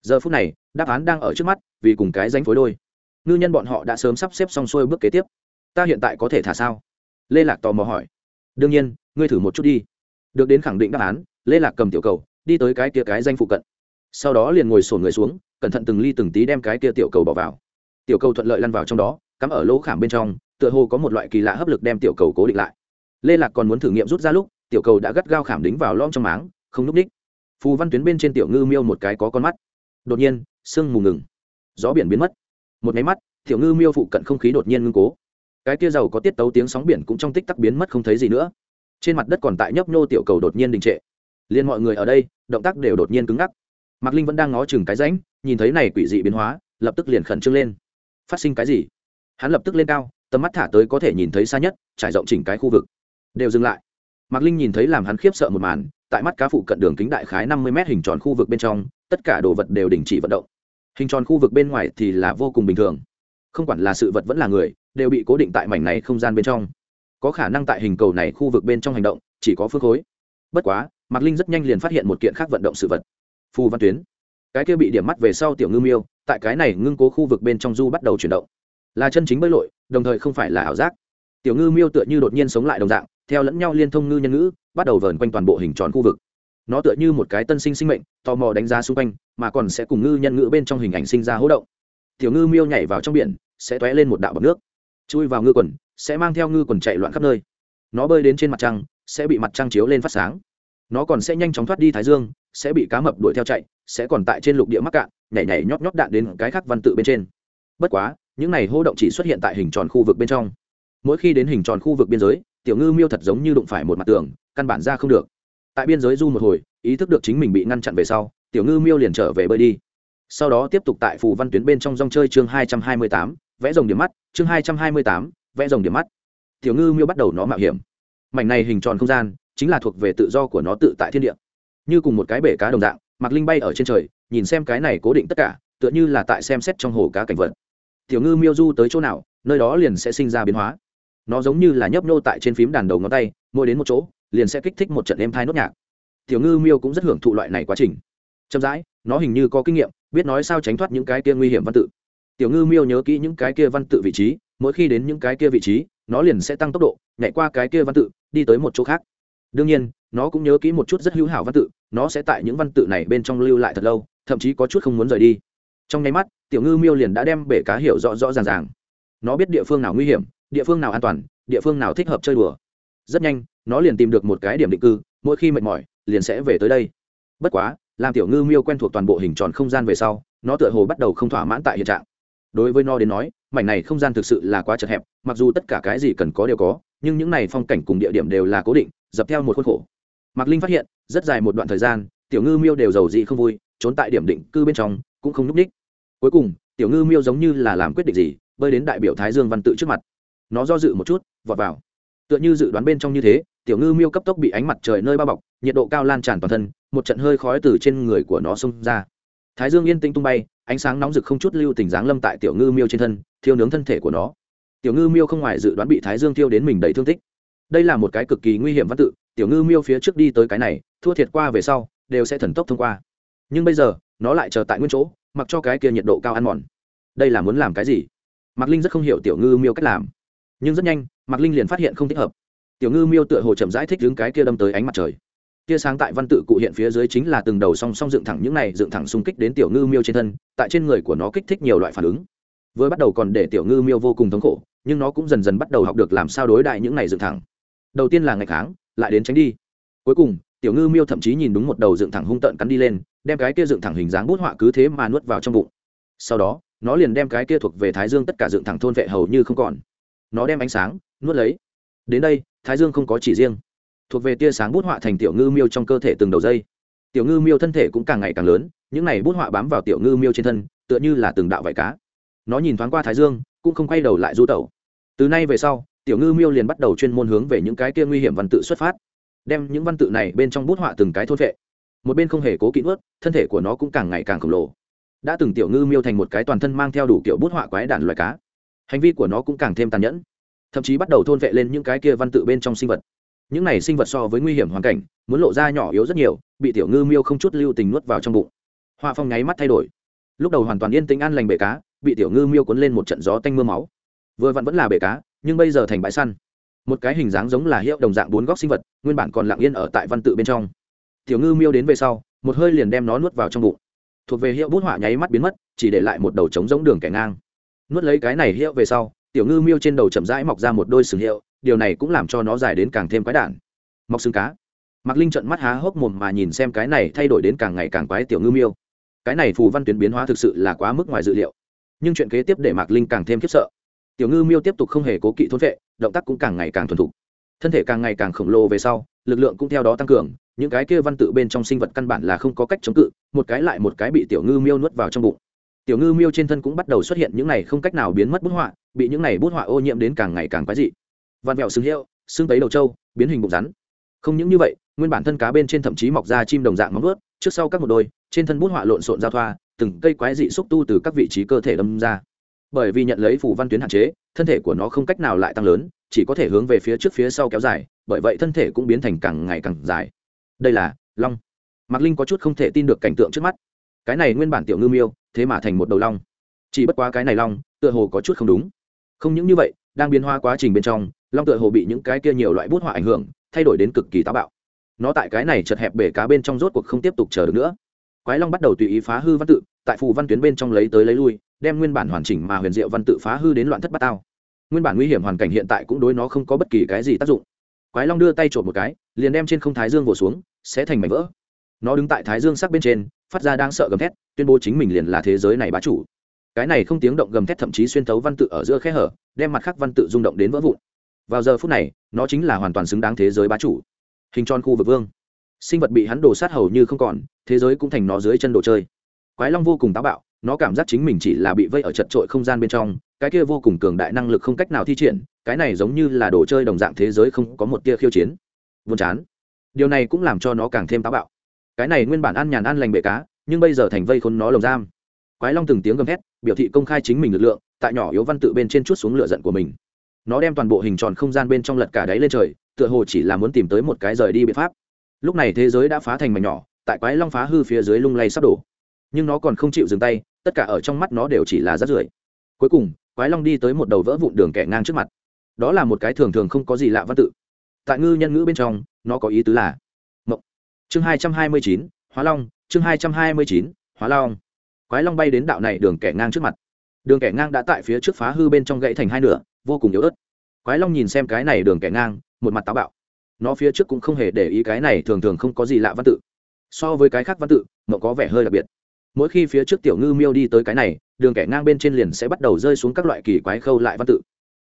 Giờ phút này, đáp án đang ở trước mắt, vì cùng cái danh phối đôi. Ngư nhân bọn họ đã sớm sắp xếp xong xuôi bước kế tiếp. Ta hiện tại có thể thả sao? Lê lạc tò mò hỏi. Đương nhiên, ngươi thử một chút đi. Được đến khẳng định đáp án, lê lạc cầm tiểu cầu, đi tới cái kia cái danh phụ cận. Sau đó liền ngồi sổn người xuống, cẩn thận từng ly từng tí đem cái kia tiểu cầu bỏ vào. Tiểu cầu thuận lợi lăn vào trong đó cắm ở lỗ khảm bên trong, tựa hồ có một loại kỳ lạ hấp lực đem tiểu cầu cố định lại. Lê lạc còn muốn thử nghiệm rút ra lúc, tiểu cầu đã gắt gao khảm đính vào lõm trong máng, không núp đích. phù văn tuyến bên trên tiểu ngư miêu một cái có con mắt. Đột nhiên, sương mù ngừng. Gió biển biến mất. Một máy mắt, tiểu ngư miêu phụ cận không khí đột nhiên ngưng cố. Cái kia giàu có tiết tấu tiếng sóng biển cũng trong tích tắc biến mất không thấy gì nữa. Trên mặt đất còn tại nhấp nhô tiểu cầu đột nhiên đình trệ. Liền mọi người ở đây, động tác đều đột nhiên cứng ngắc. Mạc linh vẫn đang ngó chừng cái rãnh, nhìn thấy này quỷ dị biến hóa, lập tức liền khẩn trương lên. Phát sinh cái gì? Hắn lập tức lên cao, tầm mắt thả tới có thể nhìn thấy xa nhất, trải rộng chỉnh cái khu vực. Đều dừng lại. Mạc linh nhìn thấy làm hắn khiếp sợ một màn, tại mắt cá phụ cận đường kính đại khái năm mươi m hình tròn khu vực bên trong, tất cả đồ vật đều đình chỉ vận động. Hình tròn khu vực bên ngoài thì là vô cùng bình thường. Không quản là sự vật vẫn là người, đều bị cố định tại mảnh này không gian bên trong. Có khả năng tại hình cầu này khu vực bên trong hành động, chỉ có phước khối. Bất quá, mạc linh rất nhanh liền phát hiện một kiện khác vận động sự vật. Phù văn tuyến. Cái kia bị điểm mắt về sau tiểu ngư miêu, tại cái này ngưng cố khu vực bên trong du bắt đầu chuyển động là chân chính bơi lội, đồng thời không phải là ảo giác. Tiểu ngư miêu tựa như đột nhiên sống lại đồng dạng, theo lẫn nhau liên thông ngư nhân ngữ, bắt đầu vờn quanh toàn bộ hình tròn khu vực. Nó tựa như một cái tân sinh sinh mệnh, tò mò đánh giá xung quanh, mà còn sẽ cùng ngư nhân ngữ bên trong hình ảnh sinh ra hỗ động. Tiểu ngư miêu nhảy vào trong biển, sẽ t ó é lên một đạo bọc nước, chui vào ngư quần, sẽ mang theo ngư quần chạy loạn khắp nơi. Nó bơi đến trên mặt trăng, sẽ bị mặt trăng chiếu lên phát sáng. Nó còn sẽ nhanh chóng thoát đi thái dương, sẽ bị cá mập đuổi theo chạy, sẽ còn tại trên lục địa mắc cạn, nhảy nhảy nhót nhót đạn đến cái khắc văn tự bên trên. Bất quá những này hô động chỉ xuất hiện tại hình tròn khu vực bên trong. Mỗi khi đến hình tròn khu vực biên giới, tiểu ngư miêu thật giống như đụng phải một mặt tường, căn bản ra không được. Tại biên giới du một hồi, ý thức được chính mình bị ngăn chặn về sau, tiểu ngư miêu liền trở về bơi đi. Sau đó tiếp tục tại phù văn tuyến bên trong dòng chơi chương hai trăm hai mươi tám, vẽ rồng điểm mắt, chương hai trăm hai mươi tám, vẽ rồng điểm mắt. Tiểu ngư miêu bắt đầu nó mạo hiểm. Mảnh này hình tròn không gian, chính là thuộc về tự do của nó tự tại thiên địa. Như cùng một cái bể cá đồng dạng mặc linh bay ở trên trời, nhìn xem cái này cố định tất cả, tựa như là tại xem xét trong hồ cá cảnh vật tiểu ngư miêu du tới chỗ nào, nơi đó liền sẽ sinh ra biến hóa. Nó giống như là nhấp nô tại trên phím đàn đầu ngón tay, mỗi đến một chỗ, liền sẽ kích thích một trận êm thai nốt nhạc. Tiểu ngư miêu cũng rất hưởng thụ loại này quá trình. Chậm rãi, nó hình như có kinh nghiệm, biết nói sao tránh thoát những cái kia nguy hiểm văn tự. Tiểu ngư miêu nhớ kỹ những cái kia văn tự vị trí, mỗi khi đến những cái kia vị trí, nó liền sẽ tăng tốc độ, nhảy qua cái kia văn tự, đi tới một chỗ khác. Đương nhiên, nó cũng nhớ kỹ một chút rất hữu hảo văn tự, nó sẽ tại những văn tự này bên trong lưu lại thật lâu, thậm chí có chút không muốn rời đi trong nháy mắt, tiểu ngư miêu liền đã đem bể cá hiểu rõ rõ ràng ràng. Nó biết địa phương nào nguy hiểm, địa phương nào an toàn, địa phương nào thích hợp chơi đùa. Rất nhanh, nó liền tìm được một cái điểm định cư, mỗi khi mệt mỏi, liền sẽ về tới đây. Bất quá, làm tiểu ngư miêu quen thuộc toàn bộ hình tròn không gian về sau, nó tựa hồ bắt đầu không thỏa mãn tại hiện trạng. Đối với nó đến nói, mảnh này không gian thực sự là quá chật hẹp, mặc dù tất cả cái gì cần có đều có, nhưng những này phong cảnh cùng địa điểm đều là cố định, dập theo một khuôn khổ. Mạc linh phát hiện, rất dài một đoạn thời gian, tiểu ngư miêu đều giàu dị không vui, trốn tại điểm định cư bên trong, cũng không n ú c ních cuối cùng, tiểu ngư miêu giống như là làm quyết định gì, bơi đến đại biểu thái dương văn tự trước mặt. Nó do dự một chút, vọt vào. Tựa như dự đoán bên trong như thế, tiểu ngư miêu cấp tốc bị ánh mặt trời nơi bao bọc, nhiệt độ cao lan tràn toàn thân, một trận hơi khói từ trên người của nó xông ra. Thái dương yên tĩnh tung bay, ánh sáng nóng rực không chút lưu tình dáng lâm tại tiểu ngư miêu trên thân, thiêu nướng thân thể của nó. Tiểu ngư miêu không ngoài dự đoán bị thái dương thiêu đến mình đầy thương tích. Đây là một cái cực kỳ nguy hiểm văn tự, tiểu ngư miêu phía trước đi tới cái này, thua thiệt qua về sau, đều sẽ thần tốc thông qua. Nhưng bây giờ, nó lại chờ tại nguyên chỗ mặc cho cái kia nhiệt độ cao ăn mòn. Đây là muốn làm cái gì? Mạc linh rất không hiểu tiểu ngư miêu cách làm. Nhưng rất nhanh, mạc linh liền phát hiện không thích hợp. Tiểu ngư miêu tựa hồ chậm rãi thích đứng cái kia đâm tới ánh mặt trời. Tia sáng tại văn tự cụ hiện phía dưới chính là từng đầu song song dựng thẳng những này, dựng thẳng xung kích đến tiểu ngư miêu trên thân, tại trên người của nó kích thích nhiều loại phản ứng. Vừa bắt đầu còn để tiểu ngư miêu vô cùng thống khổ, nhưng nó cũng dần dần bắt đầu học được làm sao đối đại những này dựng thẳng. Đầu tiên là ngày kháng, lại đến tránh đi. Cuối cùng, tiểu ngư miêu thậm chí nhìn đúng một đầu dựng thẳng hung tợn cắn đi lên đem cái kia dựng thẳng hình dáng bút họa cứ thế mà nuốt vào trong bụng. Sau đó, nó liền đem cái kia thuộc về thái dương tất cả dựng thẳng thôn vệ hầu như không còn. Nó đem ánh sáng, nuốt lấy. Đến đây, thái dương không có chỉ riêng. Thuộc về tia sáng bút họa thành tiểu ngư miêu trong cơ thể từng đầu dây. Tiểu ngư miêu thân thể cũng càng ngày càng lớn, những này bút họa bám vào tiểu ngư miêu trên thân, tựa như là từng đạo vải cá. Nó nhìn thoáng qua thái dương, cũng không quay đầu lại du tẩu. Từ nay về sau, tiểu ngư miêu liền bắt đầu chuyên môn hướng về những cái kia nguy hiểm văn tự xuất phát, đem những văn tự này bên trong bút họa từng cái thôn vệ một bên không hề cố kỹ nuốt, thân thể của nó cũng càng ngày càng khổng lồ. Đã từng tiểu ngư miêu thành một cái toàn thân mang theo đủ kiểu bút họa quái đản loài cá. Hành vi của nó cũng càng thêm tàn nhẫn, thậm chí bắt đầu thôn vệ lên những cái kia văn tự bên trong sinh vật. Những này sinh vật so với nguy hiểm hoàn cảnh, muốn lộ ra nhỏ yếu rất nhiều, bị tiểu ngư miêu không chút lưu tình nuốt vào trong bụng. Họa phong nháy mắt thay đổi. Lúc đầu hoàn toàn yên tĩnh an lành bể cá, bị tiểu ngư miêu cuốn lên một trận gió tanh mưa máu. Vừa vặn vẫn là bể cá, nhưng bây giờ thành bãi săn. Một cái hình dáng giống là hiệu đồng dạng bốn góc sinh vật, nguyên bản còn lặng yên ở tại văn tự bên trong tiểu ngư miêu đến về sau, một hơi liền đem nó nuốt vào trong bụng. Thuộc về hiệu bút họa nháy mắt biến mất, chỉ để lại một đầu trống giống đường kẻ ngang. Nuốt lấy cái này hiệu về sau, tiểu ngư miêu trên đầu chậm rãi mọc ra một đôi sừng hiệu, điều này cũng làm cho nó dài đến càng thêm quái đản. Mọc xương cá. Mạc linh trận mắt há hốc mồm mà nhìn xem cái này thay đổi đến càng ngày càng quái tiểu ngư miêu. Cái này phù văn tuyến biến hóa thực sự là quá mức ngoài dự liệu. Nhưng chuyện kế tiếp để mạc linh càng thêm khiếp sợ. Tiểu ngư miêu tiếp tục không hề cố kỵ thôn vệ, động tác cũng càng ngày càng thuần thục. Thân thể càng ngày càng khổng lồ về sau, lực lượng cũng theo đó tăng cường những cái kia văn tự bên trong sinh vật căn bản là không có cách chống cự, một cái lại một cái bị tiểu ngư miêu nuốt vào trong bụng. Tiểu ngư miêu trên thân cũng bắt đầu xuất hiện những này không cách nào biến mất bút họa, bị những này bút họa ô nhiễm đến càng ngày càng quái dị. Vạn vẹo xứng hiệu, xương tấy đầu trâu, biến hình bụng rắn. Không những như vậy, nguyên bản thân cá bên trên thậm chí mọc ra chim đồng dạng móng ướt trước sau các một đôi, trên thân bút họa lộn xộn giao thoa, từng cây quái dị xúc tu từ các vị trí cơ thể đâm ra. Bởi vì nhận lấy phủ văn tuyến hạn chế, thân thể của nó không cách nào lại tăng lớn, chỉ có thể hướng về phía trước phía sau kéo dài, bởi vậy thân thể cũng biến thành càng ngày càng dài đây là long mạc linh có chút không thể tin được cảnh tượng trước mắt cái này nguyên bản tiểu ngư miêu thế mà thành một đầu long chỉ bất quá cái này long tựa hồ có chút không đúng không những như vậy đang biến hóa quá trình bên trong long tựa hồ bị những cái kia nhiều loại bút họa ảnh hưởng thay đổi đến cực kỳ táo bạo nó tại cái này chật hẹp bể cá bên trong rốt cuộc không tiếp tục chờ được nữa quái long bắt đầu tùy ý phá hư văn tự tại phù văn tuyến bên trong lấy tới lấy lui đem nguyên bản hoàn chỉnh mà huyền diệu văn tự phá hư đến loạn thất bát tao nguyên bản nguy hiểm hoàn cảnh hiện tại cũng đối nó không có bất kỳ cái gì tác dụng quái long đưa tay trộm một cái liền đem trên không thái dương vồ xuống sẽ thành mảnh vỡ. Nó đứng tại thái dương sắc bên trên, phát ra đang sợ gầm thét, tuyên bố chính mình liền là thế giới này bá chủ. Cái này không tiếng động gầm thét thậm chí xuyên tấu văn tự ở giữa khe hở, đem mặt khắc văn tự rung động đến vỡ vụn. Vào giờ phút này, nó chính là hoàn toàn xứng đáng thế giới bá chủ. Hình tròn khu vực vương. Sinh vật bị hắn đổ sát hầu như không còn, thế giới cũng thành nó dưới chân đồ chơi. Quái long vô cùng táo bạo, nó cảm giác chính mình chỉ là bị vây ở chật trội không gian bên trong, cái kia vô cùng cường đại năng lực không cách nào thi triển, cái này giống như là đồ chơi đồng dạng thế giới không có một tia khiêu chiến. Buồn chán điều này cũng làm cho nó càng thêm táo bạo. Cái này nguyên bản ăn nhàn ăn lành bệ cá, nhưng bây giờ thành vây khốn nó lồng giam. Quái long từng tiếng gầm hét biểu thị công khai chính mình lực lượng, tại nhỏ yếu văn tự bên trên chút xuống lửa giận của mình. Nó đem toàn bộ hình tròn không gian bên trong lật cả đáy lên trời, tựa hồ chỉ là muốn tìm tới một cái rời đi biện pháp. Lúc này thế giới đã phá thành mảnh nhỏ, tại quái long phá hư phía dưới lung lay sắp đổ. Nhưng nó còn không chịu dừng tay, tất cả ở trong mắt nó đều chỉ là rát rưởi. Cuối cùng, quái long đi tới một đầu vỡ vụn đường kẻ ngang trước mặt. Đó là một cái thường thường không có gì lạ văn tự tại ngư nhân ngữ bên trong, nó có ý tứ là mộng. Chương hai trăm hai mươi chín, hóa long, chương hai trăm hai mươi chín, hóa long. Quái long bay đến đạo này đường kẻ ngang trước mặt. Đường kẻ ngang đã tại phía trước phá hư bên trong gãy thành hai nửa, vô cùng yếu ớt. Quái long nhìn xem cái này đường kẻ ngang, một mặt táo bạo. Nó phía trước cũng không hề để ý cái này thường thường không có gì lạ văn tự. So với cái khác văn tự, mộng có vẻ hơi đặc biệt. Mỗi khi phía trước tiểu ngư miêu đi tới cái này, đường kẻ ngang bên trên liền sẽ bắt đầu rơi xuống các loại kỳ quái khâu lại văn tự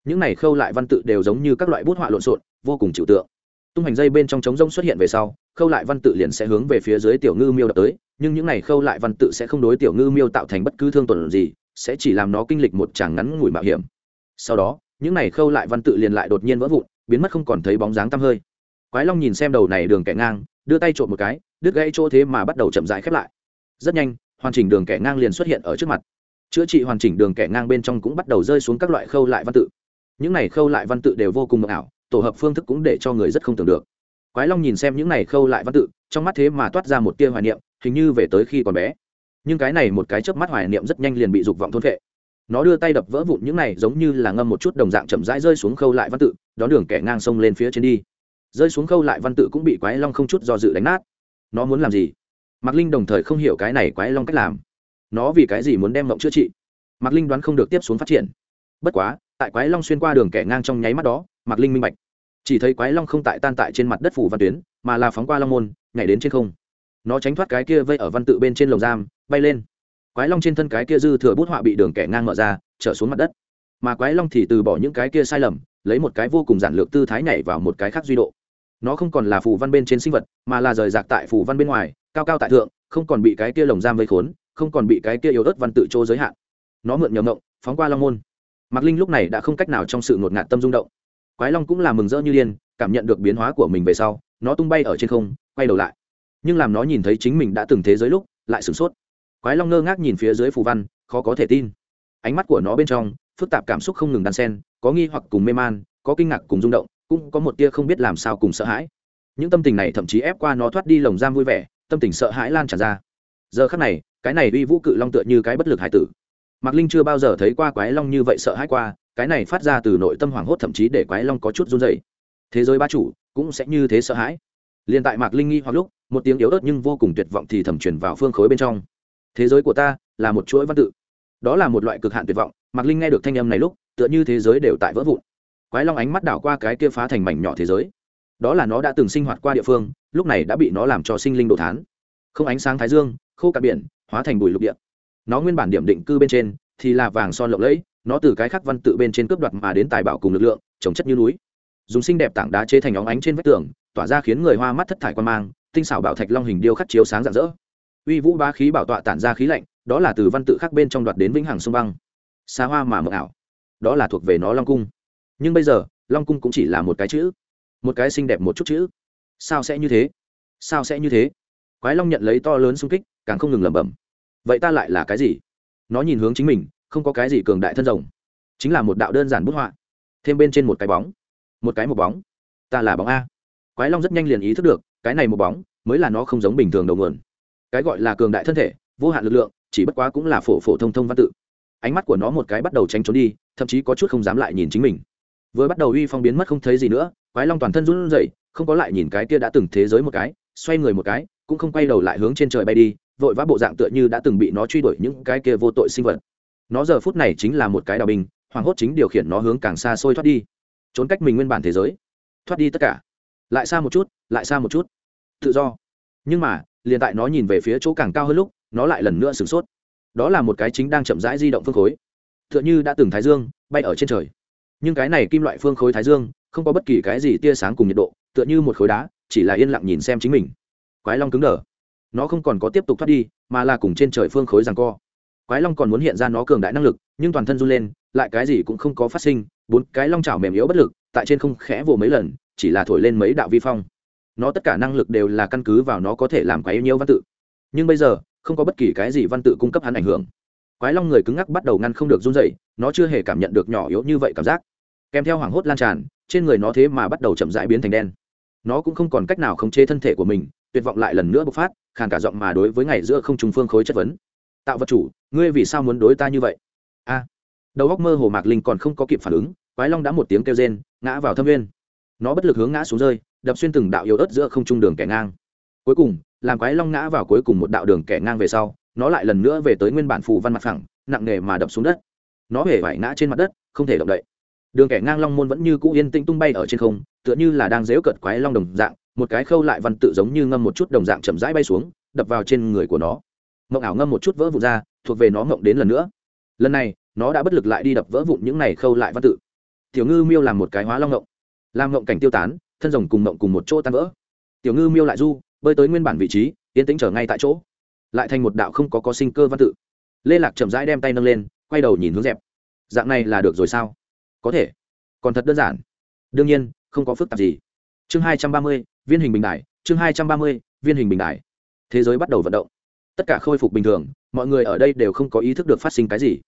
những này khâu lại văn tự đều giống như các loại bút họa lộn xộn, vô cùng chịu tượng. Tung hành dây bên trong trống rông xuất hiện về sau, khâu lại văn tự liền sẽ hướng về phía dưới tiểu ngư miêu đập tới, nhưng những này khâu lại văn tự sẽ không đối tiểu ngư miêu tạo thành bất cứ thương tổn gì, sẽ chỉ làm nó kinh lịch một tràng ngắn ngủi mạo hiểm. Sau đó, những này khâu lại văn tự liền lại đột nhiên vỡ vụn, biến mất không còn thấy bóng dáng tăm hơi. Quái long nhìn xem đầu này đường kẻ ngang, đưa tay trộm một cái, đứt gãy chỗ thế mà bắt đầu chậm rãi khép lại. Rất nhanh, hoàn chỉnh đường kẻ ngang liền xuất hiện ở trước mặt. Chữa trị hoàn chỉnh đường kẻ ngang bên trong cũng bắt đầu rơi xuống các loại khâu lại văn tự những này khâu lại văn tự đều vô cùng mộng ảo, tổ hợp phương thức cũng để cho người rất không tưởng được. Quái long nhìn xem những này khâu lại văn tự, trong mắt thế mà toát ra một tia hoài niệm, hình như về tới khi còn bé. Nhưng cái này một cái chớp mắt hoài niệm rất nhanh liền bị dục vọng thôn vệ nó đưa tay đập vỡ vụn những này giống như là ngâm một chút đồng dạng chậm rãi rơi xuống khâu lại văn tự, đón đường kẻ ngang sông lên phía trên đi. Rơi xuống khâu lại văn tự cũng bị quái long không chút do dự đánh nát. Nó muốn làm gì? Mạc linh đồng thời không hiểu cái này quái long cách làm. Nó vì cái gì muốn đem mộng chữa trị? Mạc linh đoán không được tiếp xuống phát triển. Bất quá tại quái long xuyên qua đường kẻ ngang trong nháy mắt đó, mạc linh minh bạch. Chỉ thấy quái long không tại tan tại trên mặt đất phủ văn tuyến, mà là phóng qua long môn, nhảy đến trên không. Nó tránh thoát cái kia vây ở văn tự bên trên lồng giam, bay lên. Quái long trên thân cái kia dư thừa bút họa bị đường kẻ ngang mở ra, trở xuống mặt đất. Mà quái long thì từ bỏ những cái kia sai lầm, lấy một cái vô cùng giản lược tư thái nhảy vào một cái khác duy độ. Nó không còn là phù văn bên trên sinh vật, mà là rời rạc tại phù văn bên ngoài, cao cao tại thượng, không còn bị cái kia lồng giam vây khốn, không còn bị cái kia yếu ớt văn tự chỗ giới hạn. Nó mượn nhầm ngộng, phóng qua long môn mạc linh lúc này đã không cách nào trong sự ngột ngạt tâm rung động. Quái long cũng là mừng rỡ như điên, cảm nhận được biến hóa của mình về sau, nó tung bay ở trên không, quay đầu lại. Nhưng làm nó nhìn thấy chính mình đã từng thế giới lúc, lại sửng sốt. Quái long ngơ ngác nhìn phía dưới phù văn, khó có thể tin. Ánh mắt của nó bên trong, phức tạp cảm xúc không ngừng đan sen có nghi hoặc cùng mê man, có kinh ngạc cùng rung động, cũng có một tia không biết làm sao cùng sợ hãi. Những tâm tình này thậm chí ép qua nó thoát đi lồng giam vui vẻ, tâm tình sợ hãi lan tràn ra. Giờ khắc này, cái này uy vũ cự long tựa như cái bất lực hải tử mạc linh chưa bao giờ thấy qua quái long như vậy sợ hãi qua, cái này phát ra từ nội tâm hoảng hốt thậm chí để quái long có chút run dày thế giới ba chủ cũng sẽ như thế sợ hãi. Liền tại mạc linh nghi hoặc lúc, một tiếng yếu ớt nhưng vô cùng tuyệt vọng thì thẩm truyền vào phương khối bên trong. Thế giới của ta là một chuỗi văn tự. Đó là một loại cực hạn tuyệt vọng. Mạc linh nghe được thanh âm này lúc, tựa như thế giới đều tại vỡ vụn. Quái long ánh mắt đảo qua cái kia phá thành mảnh nhỏ thế giới. Đó là nó đã từng sinh hoạt qua địa phương, lúc này đã bị nó làm cho sinh linh đồ thán. Không ánh sáng thái dương, khô cạn biển, hóa thành bụi lục địa nó nguyên bản điểm định cư bên trên thì là vàng son lộng lẫy, nó từ cái khắc văn tự bên trên cướp đoạt mà đến tài bảo cùng lực lượng, trồng chất như núi. Dùng xinh đẹp tảng đá chế thành óng ánh trên vách tường, tỏa ra khiến người hoa mắt thất thải quan mang, tinh xảo bảo thạch long hình điêu khắc chiếu sáng rạng rỡ. Uy vũ ba khí bảo tọa tản ra khí lạnh, đó là từ văn tự khắc bên trong đoạt đến vĩnh hằng sông băng. Xa hoa mà mờ ảo, đó là thuộc về nó long cung. Nhưng bây giờ, long cung cũng chỉ là một cái chữ, một cái xinh đẹp một chút chữ. Sao sẽ như thế? Sao sẽ như thế? Quái long nhận lấy to lớn xung kích, càng không ngừng lẩm bẩm vậy ta lại là cái gì? Nó nhìn hướng chính mình, không có cái gì cường đại thân rồng. Chính là một đạo đơn giản bút họa. Thêm bên trên một cái bóng. Một cái một bóng. Ta là bóng a. Quái long rất nhanh liền ý thức được, cái này một bóng mới là nó không giống bình thường đầu nguồn. Cái gọi là cường đại thân thể, vô hạn lực lượng, chỉ bất quá cũng là phổ phổ thông thông văn tự. Ánh mắt của nó một cái bắt đầu tránh trốn đi, thậm chí có chút không dám lại nhìn chính mình. Vừa bắt đầu uy phong biến mất không thấy gì nữa, quái long toàn thân run rẩy, không có lại nhìn cái kia đã từng thế giới một cái, xoay người một cái, cũng không quay đầu lại hướng trên trời bay đi vội vã bộ dạng tựa như đã từng bị nó truy đuổi những cái kia vô tội sinh vật. Nó giờ phút này chính là một cái đào binh hoàng hốt chính điều khiển nó hướng càng xa xôi thoát đi. Trốn cách mình nguyên bản thế giới. Thoát đi tất cả. Lại xa một chút, lại xa một chút. Tự do. Nhưng mà, liền tại nó nhìn về phía chỗ càng cao hơn lúc, nó lại lần nữa sửng sốt. Đó là một cái chính đang chậm rãi di động phương khối. T h ư ợ n h ư đã từng thái dương, bay ở trên trời. Nhưng cái này kim loại phương khối thái dương, không có bất kỳ cái gì tia sáng cùng nhiệt độ, tựa như một khối đá, chỉ là yên lặng nhìn xem chính mình. Quái long cứng đờ nó không còn có tiếp tục thoát đi, mà là cùng trên trời phương khối rằng co. Quái long còn muốn hiện ra nó cường đại năng lực, nhưng toàn thân run lên, lại cái gì cũng không có phát sinh, bốn cái long chảo mềm yếu bất lực, tại trên không khẽ vồ mấy lần, chỉ là thổi lên mấy đạo vi phong. Nó tất cả năng lực đều là căn cứ vào nó có thể làm quái nhiễu văn tự. Nhưng bây giờ, không có bất kỳ cái gì văn tự cung cấp hắn ảnh hưởng. Quái long người cứng ngắc bắt đầu ngăn không được run dậy nó chưa hề cảm nhận được nhỏ yếu như vậy cảm giác. Kèm theo hoảng hốt lan tràn, trên người nó thế mà bắt đầu chậm rãi biến thành đen. Nó cũng không còn cách nào khống chế thân thể của mình tuyệt vọng lại lần nữa bộc phát, khàn cả giọng mà đối với ngày giữa không trùng phương khối chất vấn. Tạo vật chủ, ngươi vì sao muốn đối ta như vậy? A. À, đầu góc mơ hồ mạc linh còn không có kịp phản ứng, quái long đã một tiếng kêu rên, ngã vào thâm viên nó bất lực hướng ngã xuống rơi, đập xuyên từng đạo yếu ớt giữa không trung đường kẻ ngang. Cuối cùng, làm quái long ngã vào cuối cùng một đạo đường kẻ ngang về sau, nó lại lần nữa về tới nguyên bản phù văn mặt phẳng, nặng nề mà đập xuống đất. Nó hề vải ngã trên mặt đất, không thể động đậy. Đường kẻ ngang long môn vẫn như cũ yên tĩnh tung bay ở trên không, tựa như là đang dếu cợt quái long đồng dạng một cái khâu lại văn tự giống như ngâm một chút đồng dạng chậm rãi bay xuống, đập vào trên người của nó. Mộng ảo ngâm một chút vỡ vụn ra, thuộc về nó mộng đến lần nữa. Lần này, nó đã bất lực lại đi đập vỡ vụn những này khâu lại văn tự. Tiểu ngư miêu làm một cái hóa long ngộng. Làm ngộng cảnh tiêu tán, thân rồng cùng ngộng cùng một chỗ tan vỡ. Tiểu ngư miêu lại du, bơi tới nguyên bản vị trí, yên tĩnh trở ngay tại chỗ. Lại thành một đạo không có có sinh cơ văn tự. Lê lạc chậm rãi đem tay nâng lên, quay đầu nhìn hướng dẹp. Dạng này là được rồi sao? Có thể. Còn thật đơn giản. Đương nhiên, không có phức tạp gì chương hai trăm ba mươi, viên hình bình đại chương hai trăm ba mươi, viên hình bình đại thế giới bắt đầu vận động. Tất cả khôi phục bình thường, mọi người ở đây đều không có ý thức được phát sinh cái gì.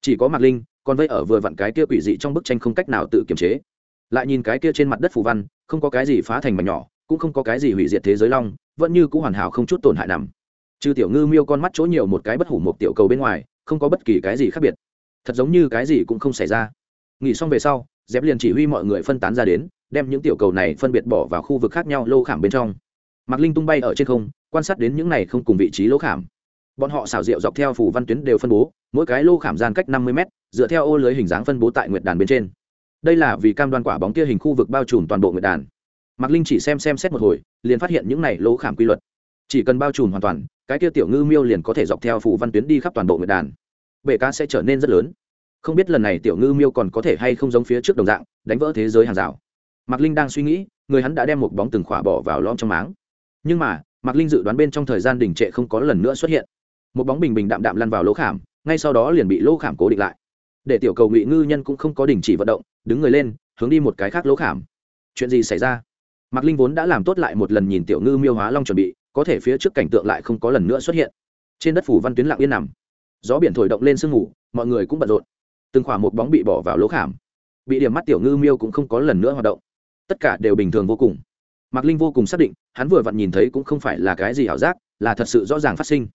Chỉ có mạc linh, còn vây ở vừa vặn cái kia quỷ dị trong bức tranh không cách nào tự kiềm chế. Lại nhìn cái kia trên mặt đất phù văn, không có cái gì phá thành mảnh nhỏ, cũng không có cái gì hủy diệt thế giới long, vẫn như cũng hoàn hảo không chút tổn hại nằm. Trừ tiểu ngư miêu con mắt chỗ nhiều một cái bất hủ một tiểu cầu bên ngoài, không có bất kỳ cái gì khác biệt. Thật giống như cái gì cũng không xảy ra. Nghỉ xong về sau dép liền chỉ huy mọi người phân tán ra đến đem những tiểu cầu này phân biệt bỏ vào khu vực khác nhau lô khảm bên trong. Mạc linh tung bay ở trên không, quan sát đến những này không cùng vị trí lỗ khảm. Bọn họ xảo diệu dọc theo phủ văn tuyến đều phân bố, mỗi cái lô khảm gian cách năm mươi m dựa theo ô lưới hình dáng phân bố tại nguyệt đàn bên trên. Đây là vì cam đoan quả bóng kia hình khu vực bao trùm toàn bộ nguyệt đàn. Mạc linh chỉ xem xem xét một hồi, liền phát hiện những này lỗ khảm quy luật. Chỉ cần bao trùm hoàn toàn, cái kia tiểu ngư miêu liền có thể dọc theo phủ văn tuyến đi khắp toàn bộ nguyệt đàn. Bể cá sẽ trở nên rất lớn. Không biết lần này tiểu ngư miêu còn có thể hay không giống phía trước đồng dạng, đánh vỡ thế giới hàng rào mạc linh đang suy nghĩ, người hắn đã đem một bóng từng khỏa bỏ vào lom trong máng. Nhưng mà, mạc linh dự đoán bên trong thời gian đình trệ không có lần nữa xuất hiện. Một bóng bình bình đạm đạm lăn vào lỗ khảm, ngay sau đó liền bị lỗ khảm cố định lại. Để tiểu cầu ngụy ngư nhân cũng không có đình chỉ vận động, đứng người lên, hướng đi một cái khác lỗ khảm. Chuyện gì xảy ra? Mạc linh vốn đã làm tốt lại một lần nhìn tiểu ngư miêu hóa long chuẩn bị, có thể phía trước cảnh tượng lại không có lần nữa xuất hiện. Trên đất phủ văn tuyến lặng yên nằm. Gió biển thổi động lên sương ngủ mọi người cũng bận rộn. Từng khoảng một bóng bị bỏ vào lỗ khảm. Bị điểm mắt tiểu ngư miêu cũng không có lần nữa hoạt động tất cả đều bình thường vô cùng. Mạc linh vô cùng xác định, hắn vừa vặn nhìn thấy cũng không phải là cái gì ảo giác, là thật sự rõ ràng phát sinh.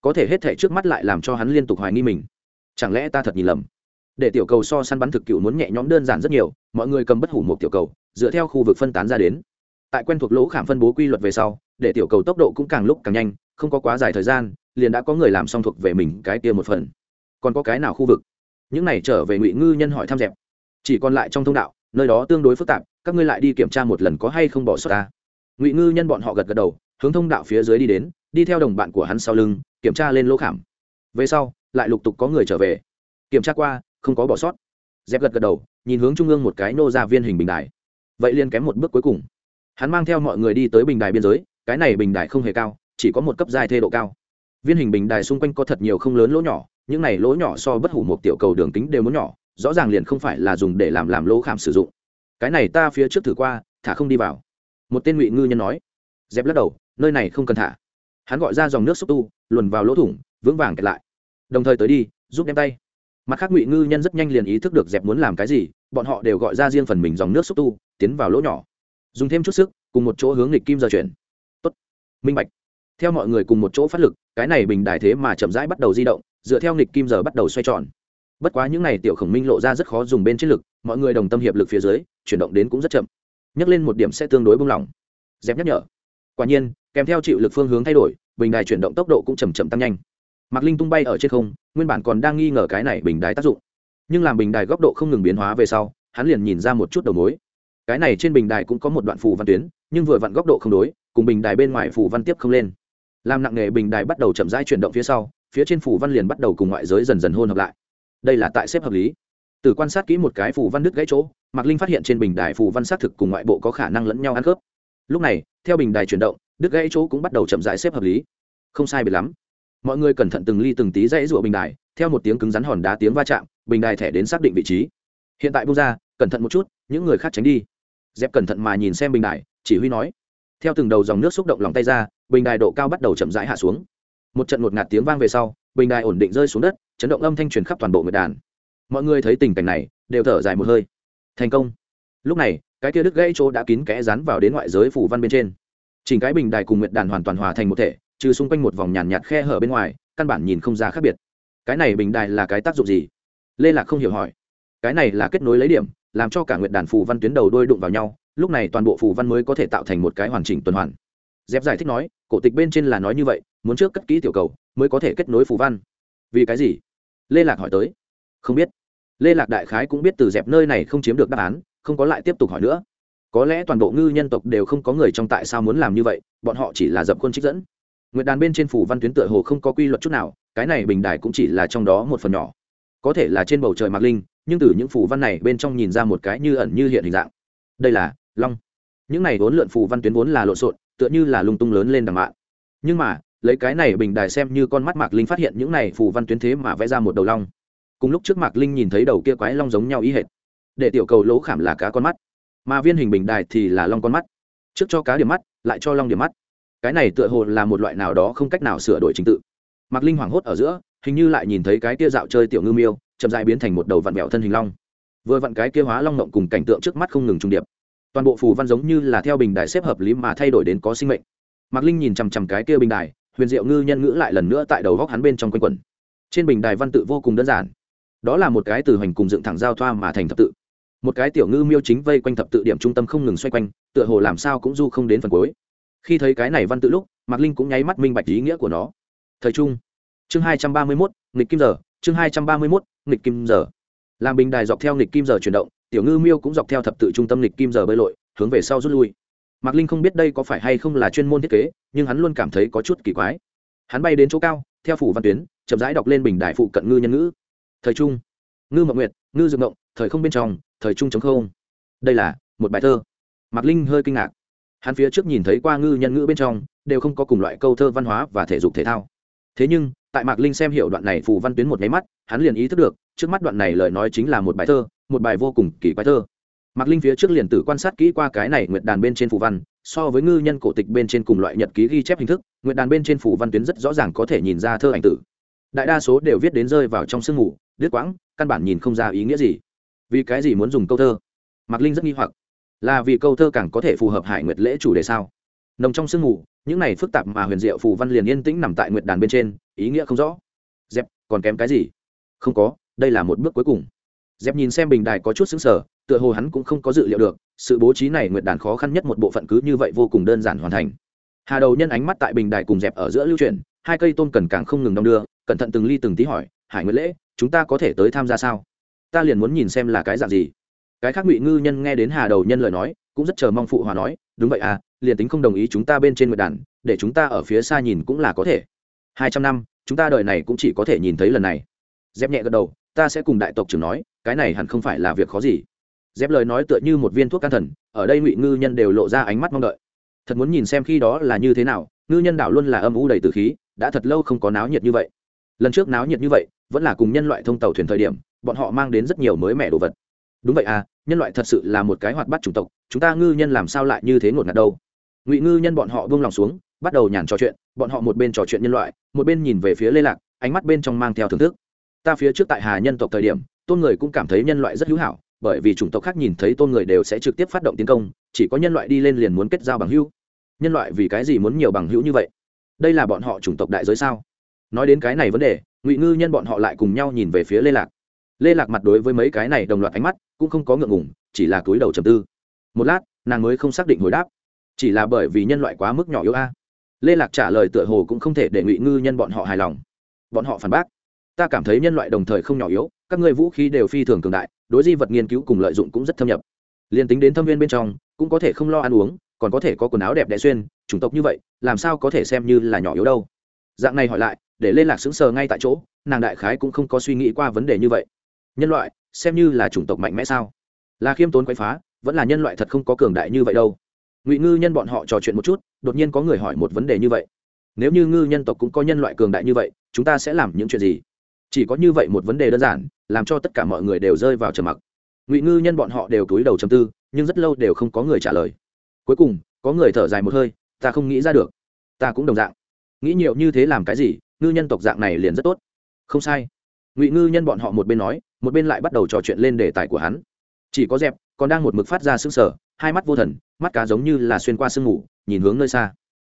Có thể hết thể trước mắt lại làm cho hắn liên tục hoài nghi mình. Chẳng lẽ ta thật nhìn lầm? Để tiểu cầu so săn bắn thực cựu muốn nhẹ nhõm đơn giản rất nhiều, mọi người cầm bất hủ một tiểu cầu, dựa theo khu vực phân tán ra đến. Tại quen thuộc lỗ khảm phân bố quy luật về sau, để tiểu cầu tốc độ cũng càng lúc càng nhanh, không có quá dài thời gian, liền đã có người làm xong thuộc về mình cái kia một phần. Còn có cái nào khu vực? Những này trở về ngụy ngư nhân hỏi thăm dẹp. Chỉ còn lại trong thông đạo, nơi đó tương đối phức tạp các ngươi lại đi kiểm tra một lần có hay không bỏ sót ta. Ngụy ngư nhân bọn họ gật gật đầu, hướng thông đạo phía dưới đi đến, đi theo đồng bạn của hắn sau lưng, kiểm tra lên lỗ khảm. Về sau, lại lục tục có người trở về. Kiểm tra qua, không có bỏ sót. Dép gật gật đầu, nhìn hướng trung ương một cái nô ra viên hình bình đài. Vậy liền kém một bước cuối cùng. Hắn mang theo mọi người đi tới bình đài biên giới, cái này bình đài không hề cao, chỉ có một cấp dài thê độ cao. Viên hình bình đài xung quanh có thật nhiều không lớn lỗ nhỏ, những này lỗ nhỏ so bất hủ một tiểu cầu đường kính đều muốn nhỏ, rõ ràng liền không phải là dùng để làm làm lỗ khảm sử dụng cái này ta phía trước thử qua, thả không đi vào. Một tên ngụy ngư nhân nói. Dẹp lắc đầu, nơi này không cần thả. Hắn gọi ra dòng nước xúc tu, luồn vào lỗ thủng, vững vàng kẹt lại. Đồng thời tới đi, giúp đem tay. Mặt khác ngụy ngư nhân rất nhanh liền ý thức được dẹp muốn làm cái gì, bọn họ đều gọi ra riêng phần mình dòng nước xúc tu, tiến vào lỗ nhỏ. Dùng thêm chút sức, cùng một chỗ hướng nghịch kim giờ chuyển. Tốt. Minh bạch. Theo mọi người cùng một chỗ phát lực, cái này bình đài thế mà chậm rãi bắt đầu di động, dựa theo nghịch kim giờ bắt đầu xoay tròn. Bất quá những n à y tiểu khổng minh lộ ra rất khó dùng bên chiến lực mọi người đồng tâm hiệp lực phía dưới, chuyển động đến cũng rất chậm. Nhắc lên một điểm sẽ tương đối bung lỏng dẹp nhắc nhở. Quả nhiên, kèm theo chịu lực phương hướng thay đổi, bình đài chuyển động tốc độ cũng chầm chậm tăng nhanh. Mạc linh tung bay ở trên không, nguyên bản còn đang nghi ngờ cái này bình đài tác dụng. Nhưng làm bình đài góc độ không ngừng biến hóa về sau, hắn liền nhìn ra một chút đầu mối. Cái này trên bình đài cũng có một đoạn phù văn tuyến, nhưng vừa vặn góc độ không đối, cùng bình đài bên ngoài phù văn tiếp không lên. Làm nặng nghề bình đài bắt đầu chậm rãi chuyển động phía sau, phía trên phù văn liền bắt đầu cùng ngoại giới dần dần hôn hợp lại. Đây là tại xếp hợp lý từ quan sát kỹ một cái phù văn đứt gãy chỗ, mạc linh phát hiện trên bình đài phù văn xác thực cùng ngoại bộ có khả năng lẫn nhau ăn khớp. Lúc này, theo bình đài chuyển động, đứt gãy chỗ cũng bắt đầu chậm rãi xếp hợp lý. Không sai biệt lắm. Mọi người cẩn thận từng ly từng tí dãy rụa bình đài, theo một tiếng cứng rắn hòn đá tiếng va chạm, bình đài thẻ đến xác định vị trí. Hiện tại bung ra, cẩn thận một chút, những người khác tránh đi. Dẹp cẩn thận mà nhìn xem bình đài, chỉ huy nói. Theo từng đầu dòng nước xúc động lòng tay ra, bình đài độ cao bắt đầu chậm rãi hạ xuống. Một trận ngột ngạt tiếng vang về sau, bình đài ổn định rơi xuống đất, chấn động âm thanh truyền khắp toàn bộ người đàn mọi người thấy tình cảnh này, đều thở dài một hơi. Thành công. Lúc này, cái kia đứt gãy chỗ đã kín kẽ rán vào đến ngoại giới phủ văn bên trên. Chỉnh cái bình đài cùng nguyệt đàn hoàn toàn hòa thành một thể, trừ xung quanh một vòng nhàn nhạt khe hở bên ngoài, căn bản nhìn không ra khác biệt. Cái này bình đài là cái tác dụng gì? Lê lạc không hiểu hỏi. Cái này là kết nối lấy điểm, làm cho cả nguyệt đàn phù văn tuyến đầu đôi đụng vào nhau, lúc này toàn bộ phù văn mới có thể tạo thành một cái hoàn chỉnh tuần hoàn. Dẹp giải thích nói, cổ tịch bên trên là nói như vậy, muốn trước cất kỹ tiểu cầu, mới có thể kết nối phù văn. Vì cái gì? Lê lạc hỏi tới. Không biết lê lạc đại khái cũng biết từ dẹp nơi này không chiếm được đáp án, không có lại tiếp tục hỏi nữa. Có lẽ toàn bộ ngư nhân tộc đều không có người trong tại sao muốn làm như vậy, bọn họ chỉ là dập khuôn trích dẫn. Nguyệt đàn bên trên phủ văn tuyến tựa hồ không có quy luật chút nào, cái này bình đài cũng chỉ là trong đó một phần nhỏ. Có thể là trên bầu trời mạc linh, nhưng từ những phủ văn này bên trong nhìn ra một cái như ẩn như hiện hình dạng. Đây là long. Những này vốn lượn phủ văn tuyến vốn là lộn xộn, tựa như là lung tung lớn lên đằng mạn nhưng mà, lấy cái này bình đài xem như con mắt mạc linh phát hiện những này phủ văn tuyến thế mà vẽ ra một đầu long cùng lúc trước mạc linh nhìn thấy đầu kia quái long giống nhau ý hệt. Để tiểu cầu lỗ khảm là cá con mắt, mà viên hình bình đài thì là long con mắt. Trước cho cá điểm mắt, lại cho long điểm mắt. Cái này tựa hồ là một loại nào đó không cách nào sửa đổi trình tự. Mạc linh hoảng hốt ở giữa, hình như lại nhìn thấy cái kia dạo chơi tiểu ngư miêu, chậm dại biến thành một đầu vặn vẹo thân hình long. Vừa vặn cái kia hóa long ngộng cùng cảnh tượng trước mắt không ngừng trung điệp. Toàn bộ phù văn giống như là theo bình đài xếp hợp lý mà thay đổi đến có sinh mệnh. Mạc linh nhìn chằm chằm cái kia bình đài, huyền diệu ngư nhân ngữ lại lần nữa tại đầu góc hắn bên trong quanh quẩn. Trên bình đài văn tự vô cùng đơn giản đó là một cái từ hoành cùng dựng thẳng giao thoa mà thành thập tự. Một cái tiểu ngư miêu chính vây quanh thập tự điểm trung tâm không ngừng xoay quanh, tựa hồ làm sao cũng du không đến phần cuối. Khi thấy cái này văn tự lúc, mạc linh cũng nháy mắt minh bạch ý nghĩa của nó. Thời trung, chương hai trăm ba mươi mốt, nghịch kim giờ, chương hai trăm ba mươi mốt, nghịch kim giờ. Làm bình đài dọc theo nghịch kim giờ chuyển động, tiểu ngư miêu cũng dọc theo thập tự trung tâm nghịch kim giờ bơi lội, hướng về sau rút lui. Mạc linh không biết đây có phải hay không là chuyên môn thiết kế, nhưng hắn luôn cảm thấy có chút kỳ quái. Hắn bay đến chỗ cao, theo phủ văn tuyến, chậm rãi đọc lên bình đài phụ cận ngư nhân ngữ thời trung. Ngư mộng nguyệt, ngư dược mộng, thời không bên trong, thời trung chống không. Đây là một bài thơ. Mạc linh hơi kinh ngạc. Hắn phía trước nhìn thấy qua ngư nhân ngữ bên trong, đều không có cùng loại câu thơ văn hóa và thể dục thể thao. Thế nhưng, tại mạc linh xem hiểu đoạn này phù văn tuyến một máy mắt, hắn liền ý thức được, trước mắt đoạn này lời nói chính là một bài thơ, một bài vô cùng kỳ quái thơ. Mạc linh phía trước liền tử quan sát kỹ qua cái này nguyệt đàn bên trên phù văn, so với ngư nhân cổ tịch bên trên cùng loại nhật ký ghi chép hình thức, nguyệt đàn bên trên phù văn tuyến rất rõ ràng có thể nhìn ra thơ ảnh tử. Đại đa số đều viết đến rơi vào trong sương mù đứt quãng, căn bản nhìn không ra ý nghĩa gì. Vì cái gì muốn dùng câu thơ? Mạc linh rất nghi hoặc. Là vì câu thơ càng có thể phù hợp hải nguyệt lễ chủ đề sao? Nồng trong sương mù, những này phức tạp mà huyền diệu phù văn liền yên tĩnh nằm tại nguyệt đàn bên trên, ý nghĩa không rõ. Dẹp, còn kém cái gì? Không có, đây là một bước cuối cùng. Dẹp nhìn xem bình đài có chút xứng sở tựa hồ hắn cũng không có dự liệu được, sự bố trí này nguyệt đàn khó khăn nhất một bộ phận cứ như vậy vô cùng đơn giản hoàn thành. Hà đầu nhân ánh mắt tại bình đài cùng dẹp ở giữa lưu chuyển, hai cây tôm cần càng không ngừng đong đưa, cẩn thận từng ly từng tí hỏi, hải nguyệt lễ chúng ta có thể tới tham gia sao? Ta liền muốn nhìn xem là cái dạng gì. Cái khác ngụy ngư nhân nghe đến hà đầu nhân lời nói, cũng rất chờ mong phụ hòa nói, đúng vậy à liền tính không đồng ý chúng ta bên trên nguyệt đàn, để chúng ta ở phía xa nhìn cũng là có thể. Hai trăm năm, chúng ta đời này cũng chỉ có thể nhìn thấy lần này. Dép nhẹ gật đầu, ta sẽ cùng đại tộc trưởng nói, cái này hẳn không phải là việc khó gì. Dép lời nói tựa như một viên thuốc can thần, ở đây ngụy ngư nhân đều lộ ra ánh mắt mong đợi. Thật muốn nhìn xem khi đó là như thế nào, ngư nhân đảo luôn là âm u đầy từ khí, đã thật lâu không có náo nhiệt như vậy. Lần trước náo nhiệt như vậy vẫn là cùng nhân loại thông tàu thuyền thời điểm, bọn họ mang đến rất nhiều mới mẻ đồ vật. Đúng vậy à nhân loại thật sự là một cái hoạt bắt chủng tộc, chúng ta ngư nhân làm sao lại như thế ngột ngạt đâu? Ngụy ngư nhân bọn họ buông lòng xuống, bắt đầu nhàn trò chuyện, bọn họ một bên trò chuyện nhân loại, một bên nhìn về phía lê lạc, ánh mắt bên trong mang theo thưởng thức. Ta phía trước tại hà nhân tộc thời điểm, tôn người cũng cảm thấy nhân loại rất hữu hảo, bởi vì chủng tộc khác nhìn thấy tôn người đều sẽ trực tiếp phát động tiến công, chỉ có nhân loại đi lên liền muốn kết giao bằng hữu. Nhân loại vì cái gì muốn nhiều bằng hữu như vậy? Đây là bọn họ chủng tộc đại giới sao? Nói đến cái này vấn đề ngụy ngư nhân bọn họ lại cùng nhau nhìn về phía lê lạc lê lạc mặt đối với mấy cái này đồng loạt ánh mắt cũng không có ngượng ngủng chỉ là túi đầu trầm tư. Một lát, nàng mới không xác định hồi đáp. Chỉ là bởi vì nhân loại quá mức nhỏ yếu a. Lê lạc trả lời tựa hồ cũng không thể để ngụy ngư nhân bọn họ hài lòng. Bọn họ phản bác. Ta cảm thấy nhân loại đồng thời không nhỏ yếu, các ngươi vũ khí đều phi thường cường đại, đối di vật nghiên cứu cùng lợi dụng cũng rất thâm nhập. Liền tính đến thâm viên bên trong, cũng có thể không lo ăn uống, còn có thể có quần áo đẹp đẽ xuyên, chủng tộc như vậy, làm sao có thể xem như là nhỏ yếu đâu? Dạng này hỏi lại để liên lạc xứng sờ ngay tại chỗ, nàng đại khái cũng không có suy nghĩ qua vấn đề như vậy. Nhân loại, xem như là chủng tộc mạnh mẽ sao? Là khiêm tốn quậy phá, vẫn là nhân loại thật không có cường đại như vậy đâu. Ngụy ngư nhân bọn họ trò chuyện một chút, đột nhiên có người hỏi một vấn đề như vậy. Nếu như ngư nhân tộc cũng có nhân loại cường đại như vậy, chúng ta sẽ làm những chuyện gì? Chỉ có như vậy một vấn đề đơn giản, làm cho tất cả mọi người đều rơi vào trầm mặc. Ngụy ngư nhân bọn họ đều túi đầu chầm tư, nhưng rất lâu đều không có người trả lời. Cuối cùng, có người thở dài một hơi, ta không nghĩ ra được. Ta cũng đồng dạng. Nghĩ nhiều như thế làm cái gì? Ngư nhân tộc dạng này liền rất tốt. Không sai. Ngụy ngư nhân bọn họ một bên nói, một bên lại bắt đầu trò chuyện lên đề tài của hắn. Chỉ có dẹp, còn đang một mực phát ra sưng sở hai mắt vô thần, mắt cá giống như là xuyên qua sương ngủ nhìn hướng nơi xa.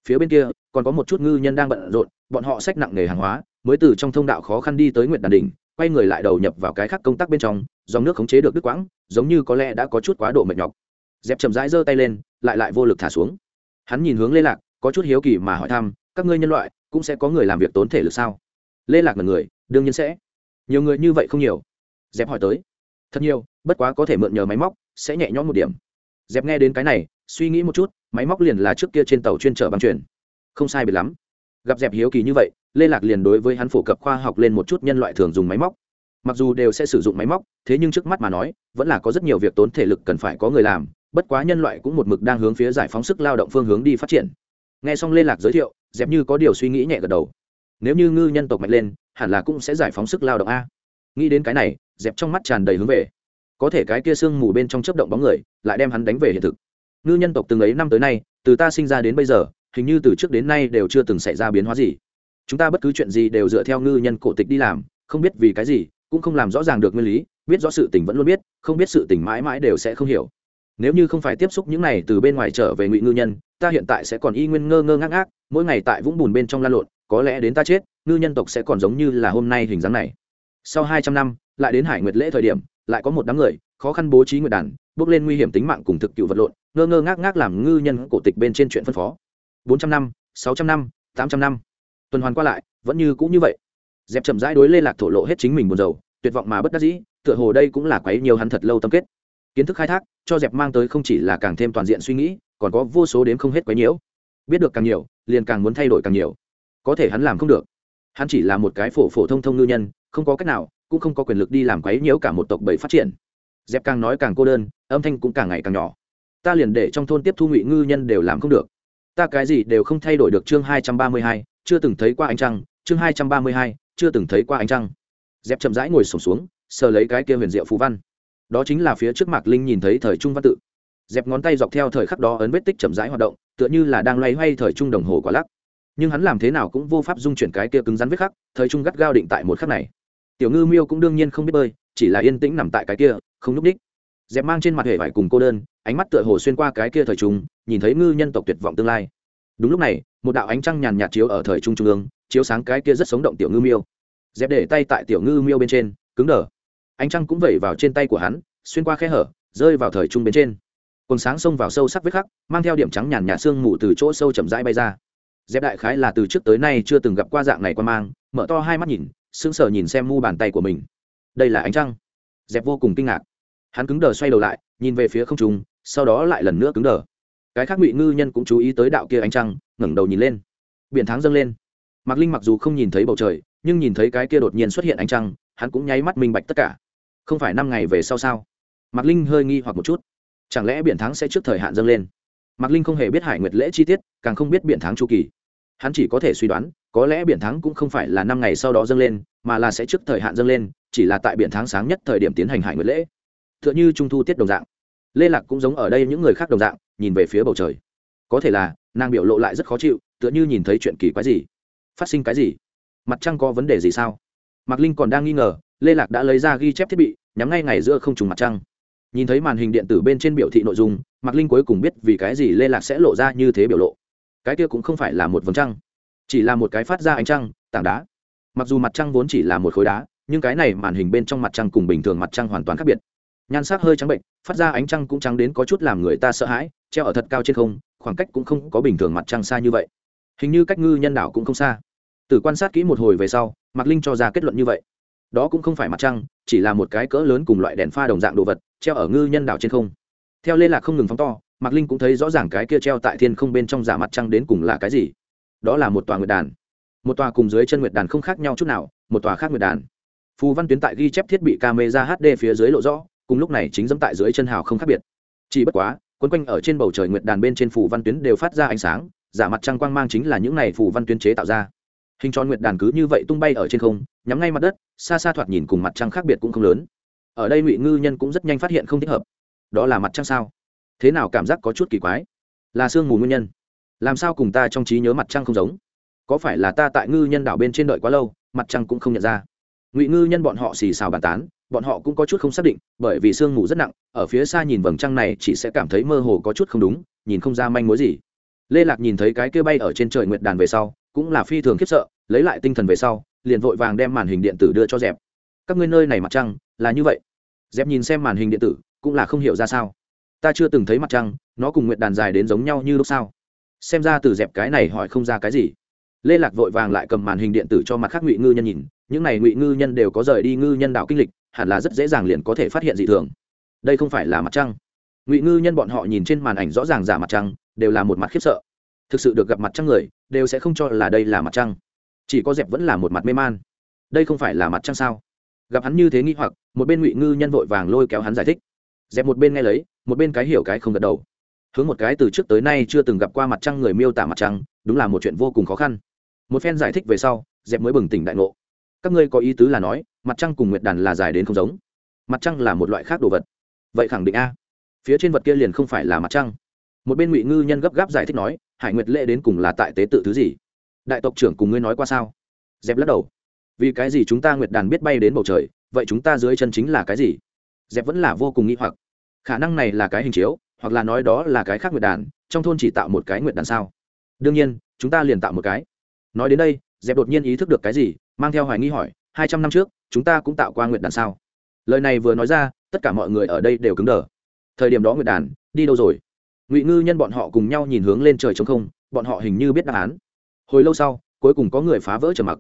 Phía bên kia, còn có một chút ngư nhân đang bận rộn, bọn họ xách nặng nề hàng hóa, mới từ trong thông đạo khó khăn đi tới nguyện đàn đình quay người lại đầu nhập vào cái khác công tác bên trong, dòng nước khống chế được đứt quãng, giống như có lẽ đã có chút quá độ mệt nhọc. Dẹp chậm rãi giơ tay lên, lại lại vô lực thả xuống. Hắn nhìn hướng lê lạc, có chút hiếu kỳ mà hỏi thăm, các ngươi nhân loại cũng sẽ có người làm việc tốn thể lực sao? Lê lạc là người, đương nhiên sẽ. Nhiều người như vậy không nhiều. Dẹp hỏi tới. Thật nhiều, bất quá có thể mượn nhờ máy móc, sẽ nhẹ nhõm một điểm. Dẹp nghe đến cái này, suy nghĩ một chút, máy móc liền là trước kia trên tàu chuyên trở băng chuyển. Không sai biệt lắm. Gặp dẹp hiếu kỳ như vậy, lê lạc liền đối với hắn phổ cập khoa học lên một chút nhân loại thường dùng máy móc. Mặc dù đều sẽ sử dụng máy móc, thế nhưng trước mắt mà nói, vẫn là có rất nhiều việc tốn thể lực cần phải có người làm, bất quá nhân loại cũng một mực đang hướng phía giải phóng sức lao động phương hướng đi phát triển. Nghe xong lê lạc giới thiệu dẹp như có điều suy nghĩ nhẹ gật đầu. Nếu như ngư nhân tộc mạnh lên, hẳn là cũng sẽ giải phóng sức lao động a. Nghĩ đến cái này, dẹp trong mắt tràn đầy hướng về. Có thể cái kia sương mù bên trong chấp động bóng người, lại đem hắn đánh về hiện thực. Ngư nhân tộc từng ấy năm tới nay, từ ta sinh ra đến bây giờ, hình như từ trước đến nay đều chưa từng xảy ra biến hóa gì. Chúng ta bất cứ chuyện gì đều dựa theo ngư nhân cổ tịch đi làm, không biết vì cái gì, cũng không làm rõ ràng được nguyên lý, biết rõ sự tình vẫn luôn biết, không biết sự tình mãi mãi đều sẽ không hiểu nếu như không phải tiếp xúc những này từ bên ngoài trở về ngụy ngư nhân, ta hiện tại sẽ còn y nguyên ngơ ngơ ngác ngác, mỗi ngày tại vũng bùn bên trong lan lộn, có lẽ đến ta chết, ngư nhân tộc sẽ còn giống như là hôm nay hình dáng này. Sau hai trăm năm, lại đến hải nguyệt lễ thời điểm, lại có một đám người, khó khăn bố trí nguyệt đàn, bước lên nguy hiểm tính mạng cùng thực cựu vật lộn, ngơ ngơ ngác ngác làm ngư nhân cổ tịch bên trên chuyện phân phó. Bốn trăm năm, sáu trăm năm, tám trăm năm. Tuần hoàn qua lại, vẫn như cũng như vậy. Dẹp chậm rãi đối lê lạc thổ lộ hết chính mình buồn rầu, tuyệt vọng mà bất đắc dĩ, tựa hồ đây cũng là quấy nhiều hắn thật lâu tâm kết kiến thức khai thác, cho dẹp mang tới không chỉ là càng thêm toàn diện suy nghĩ, còn có vô số đến không hết quấy nhiễu. Biết được càng nhiều, liền càng muốn thay đổi càng nhiều. Có thể hắn làm không được. Hắn chỉ là một cái phổ phổ thông thông ngư nhân, không có cách nào, cũng không có quyền lực đi làm quấy nhiễu cả một tộc bầy phát triển. Dẹp càng nói càng cô đơn, âm thanh cũng càng ngày càng nhỏ. Ta liền để trong thôn tiếp thu ngụy ngư nhân đều làm không được. Ta cái gì đều không thay đổi được chương hai trăm ba mươi hai, chưa từng thấy qua ánh trăng, chương hai trăm ba mươi hai, chưa từng thấy qua ánh trăng. Dẹp chậm rãi ngồi sổm xuống, sờ lấy cái kia huyền diệu phú văn đó chính là phía trước mạc linh nhìn thấy thời trung văn tự. Dẹp ngón tay dọc theo thời khắc đó ấn vết tích chậm rãi hoạt động, tựa như là đang loay hoay thời trung đồng hồ quả lắc. Nhưng hắn làm thế nào cũng vô pháp dung chuyển cái kia cứng rắn vết khắc, thời trung gắt gao định tại một khắc này. Tiểu ngư miêu cũng đương nhiên không biết bơi, chỉ là yên tĩnh nằm tại cái kia, không nhúc ních dẹp mang trên mặt hệ vải cùng cô đơn, ánh mắt tựa hồ xuyên qua cái kia thời trung, nhìn thấy ngư nhân tộc tuyệt vọng tương lai. Đúng lúc này, một đạo ánh trăng nhàn nhạt chiếu ở thời trung trung ương, chiếu sáng cái kia rất sống động tiểu ngư miêu. Dẹp để tay tại tiểu ngư miêu bên trên, cứng đờ ánh trăng cũng vẩy vào trên tay của hắn, xuyên qua khe hở, rơi vào thời trung bên trên. Quần sáng xông vào sâu sắc vết khắc, mang theo điểm trắng nhàn nhạt sương mù từ chỗ sâu chậm rãi bay ra. Dép đại khái là từ trước tới nay chưa từng gặp qua dạng này qua mang, mở to hai mắt nhìn, sững sờ nhìn xem mu bàn tay của mình. Đây là ánh trăng. Dẹp vô cùng kinh ngạc. Hắn cứng đờ xoay đầu lại, nhìn về phía không trung, sau đó lại lần nữa cứng đờ. Cái khác ngụy ngư nhân cũng chú ý tới đạo kia ánh trăng, ngẩng đầu nhìn lên. Biển tháng dâng lên. Mạc linh mặc dù không nhìn thấy bầu trời, nhưng nhìn thấy cái kia đột nhiên xuất hiện ánh trăng, hắn cũng nháy mắt minh bạch tất cả không phải năm ngày về sau sao? Mạc linh hơi nghi hoặc một chút. Chẳng lẽ biển Thắng sẽ trước thời hạn dâng lên? Mạc linh không hề biết hải nguyệt lễ chi tiết, càng không biết biển Thắng chu kỳ. Hắn chỉ có thể suy đoán, có lẽ biển Thắng cũng không phải là năm ngày sau đó dâng lên, mà là sẽ trước thời hạn dâng lên, chỉ là tại biển Thắng sáng nhất thời điểm tiến hành hải nguyệt lễ. T h ư ợ n h ư trung thu tiết đồng dạng. Lê lạc cũng giống ở đây những người khác đồng dạng, nhìn về phía bầu trời. Có thể là, nàng biểu lộ lại rất khó chịu, tựa như nhìn thấy chuyện kỳ quái gì. Phát sinh cái gì? Mặt trăng có vấn đề gì sao? Mạc linh còn đang nghi ngờ lê lạc đã lấy ra ghi chép thiết bị, nhắm ngay ngày giữa không trùng mặt trăng. Nhìn thấy màn hình điện tử bên trên biểu thị nội dung, mạc linh cuối cùng biết vì cái gì lê lạc sẽ lộ ra như thế biểu lộ. Cái kia cũng không phải là một vầng trăng, chỉ là một cái phát ra ánh trăng, tảng đá. Mặc dù mặt trăng vốn chỉ là một khối đá, nhưng cái này màn hình bên trong mặt trăng cùng bình thường mặt trăng hoàn toàn khác biệt. Nhan sắc hơi trắng bệnh, phát ra ánh trăng cũng trắng đến có chút làm người ta sợ hãi, treo ở thật cao trên không, khoảng cách cũng không có bình thường mặt trăng xa như vậy. Hình như cách ngư nhân đảo cũng không xa. Từ quan sát kỹ một hồi về sau, mạc linh cho ra kết luận như vậy đó cũng không phải mặt trăng, chỉ là một cái cỡ lớn cùng loại đèn pha đồng dạng đồ vật, treo ở ngư nhân đảo trên không. Theo lê lạc không ngừng phóng to, mạc linh cũng thấy rõ ràng cái kia treo tại thiên không bên trong giả mặt trăng đến cùng là cái gì. Đó là một tòa nguyệt đàn. Một tòa cùng dưới chân nguyệt đàn không khác nhau chút nào, một tòa khác nguyệt đàn. Phù văn tuyến tại ghi chép thiết bị camera hd phía dưới lộ rõ, cùng lúc này chính dẫm tại dưới chân hào không khác biệt. Chỉ bất quá, quấn quanh ở trên bầu trời nguyệt đàn bên trên phù văn tuyến đều phát ra ánh sáng, giả mặt trăng quang mang chính là những này phù văn tuyến chế tạo ra hình tròn nguyệt đàn cứ như vậy tung bay ở trên không, nhắm ngay mặt đất, xa xa thoạt nhìn cùng mặt trăng khác biệt cũng không lớn. Ở đây ngụy ngư nhân cũng rất nhanh phát hiện không thích hợp. Đó là mặt trăng sao? Thế nào cảm giác có chút kỳ quái? Là sương mù nguyên nhân. Làm sao cùng ta trong trí nhớ mặt trăng không giống? Có phải là ta tại ngư nhân đảo bên trên đợi quá lâu, mặt trăng cũng không nhận ra? Ngụy ngư nhân bọn họ xì xào bàn tán, bọn họ cũng có chút không xác định, bởi vì sương mù rất nặng, ở phía xa nhìn vầng trăng này chỉ sẽ cảm thấy mơ hồ có chút không đúng, nhìn không ra manh mối gì. Lê lạc nhìn thấy cái kia bay ở trên trời nguyệt đàn về sau cũng là phi thường khiếp sợ, lấy lại tinh thần về sau, liền vội vàng đem màn hình điện tử đưa cho dẹp. Các ngươi nơi này mặt trăng là như vậy. Dẹp nhìn xem màn hình điện tử, cũng là không hiểu ra sao. Ta chưa từng thấy mặt trăng, nó cùng nguyệt đàn dài đến giống nhau như lúc sao? Xem ra từ dẹp cái này hỏi không ra cái gì. Lê lạc vội vàng lại cầm màn hình điện tử cho mặt khác ngụy ngư nhân nhìn, những này ngụy ngư nhân đều có rời đi ngư nhân đạo kinh lịch, hẳn là rất dễ dàng liền có thể phát hiện dị thường. Đây không phải là mặt trăng. Ngụy ngư nhân bọn họ nhìn trên màn ảnh rõ ràng giả mặt trăng, đều là một mặt khiếp sợ. Thực sự được gặp mặt trăng người đều sẽ không cho là đây là mặt trăng. Chỉ có dẹp vẫn là một mặt mê man. Đây không phải là mặt trăng sao? Gặp hắn như thế nghi hoặc, một bên ngụy ngư nhân vội vàng lôi kéo hắn giải thích. Dẹp một bên nghe lấy, một bên cái hiểu cái không gật đầu. Hướng một cái từ trước tới nay chưa từng gặp qua mặt trăng người miêu tả mặt trăng, đúng là một chuyện vô cùng khó khăn. Một phen giải thích về sau, dẹp mới bừng tỉnh đại ngộ. Các ngươi có ý tứ là nói, mặt trăng cùng nguyệt đàn là dài đến không giống. Mặt trăng là một loại khác đồ vật. Vậy khẳng định a. Phía trên vật kia liền không phải là mặt trăng. Một bên ngụy ngư nhân gấp gáp giải thích nói hải nguyệt lễ đến cùng là tại tế tự thứ gì? Đại tộc trưởng cùng ngươi nói qua sao? Dẹp lắc đầu. Vì cái gì chúng ta nguyệt đàn biết bay đến bầu trời, vậy chúng ta dưới chân chính là cái gì? Dẹp vẫn là vô cùng nghĩ hoặc. Khả năng này là cái hình chiếu, hoặc là nói đó là cái khác nguyệt đàn, trong thôn chỉ tạo một cái nguyệt đàn sao? Đương nhiên, chúng ta liền tạo một cái. Nói đến đây, dẹp đột nhiên ý thức được cái gì, mang theo hoài nghi hỏi, hai trăm năm trước, chúng ta cũng tạo qua nguyệt đàn sao? Lời này vừa nói ra, tất cả mọi người ở đây đều cứng đờ. Thời điểm đó nguyệt đàn, đi đâu rồi? Ngụy ngư nhân bọn họ cùng nhau nhìn hướng lên trời trống không, bọn họ hình như biết đáp án. Hồi lâu sau, cuối cùng có người phá vỡ trở mặc.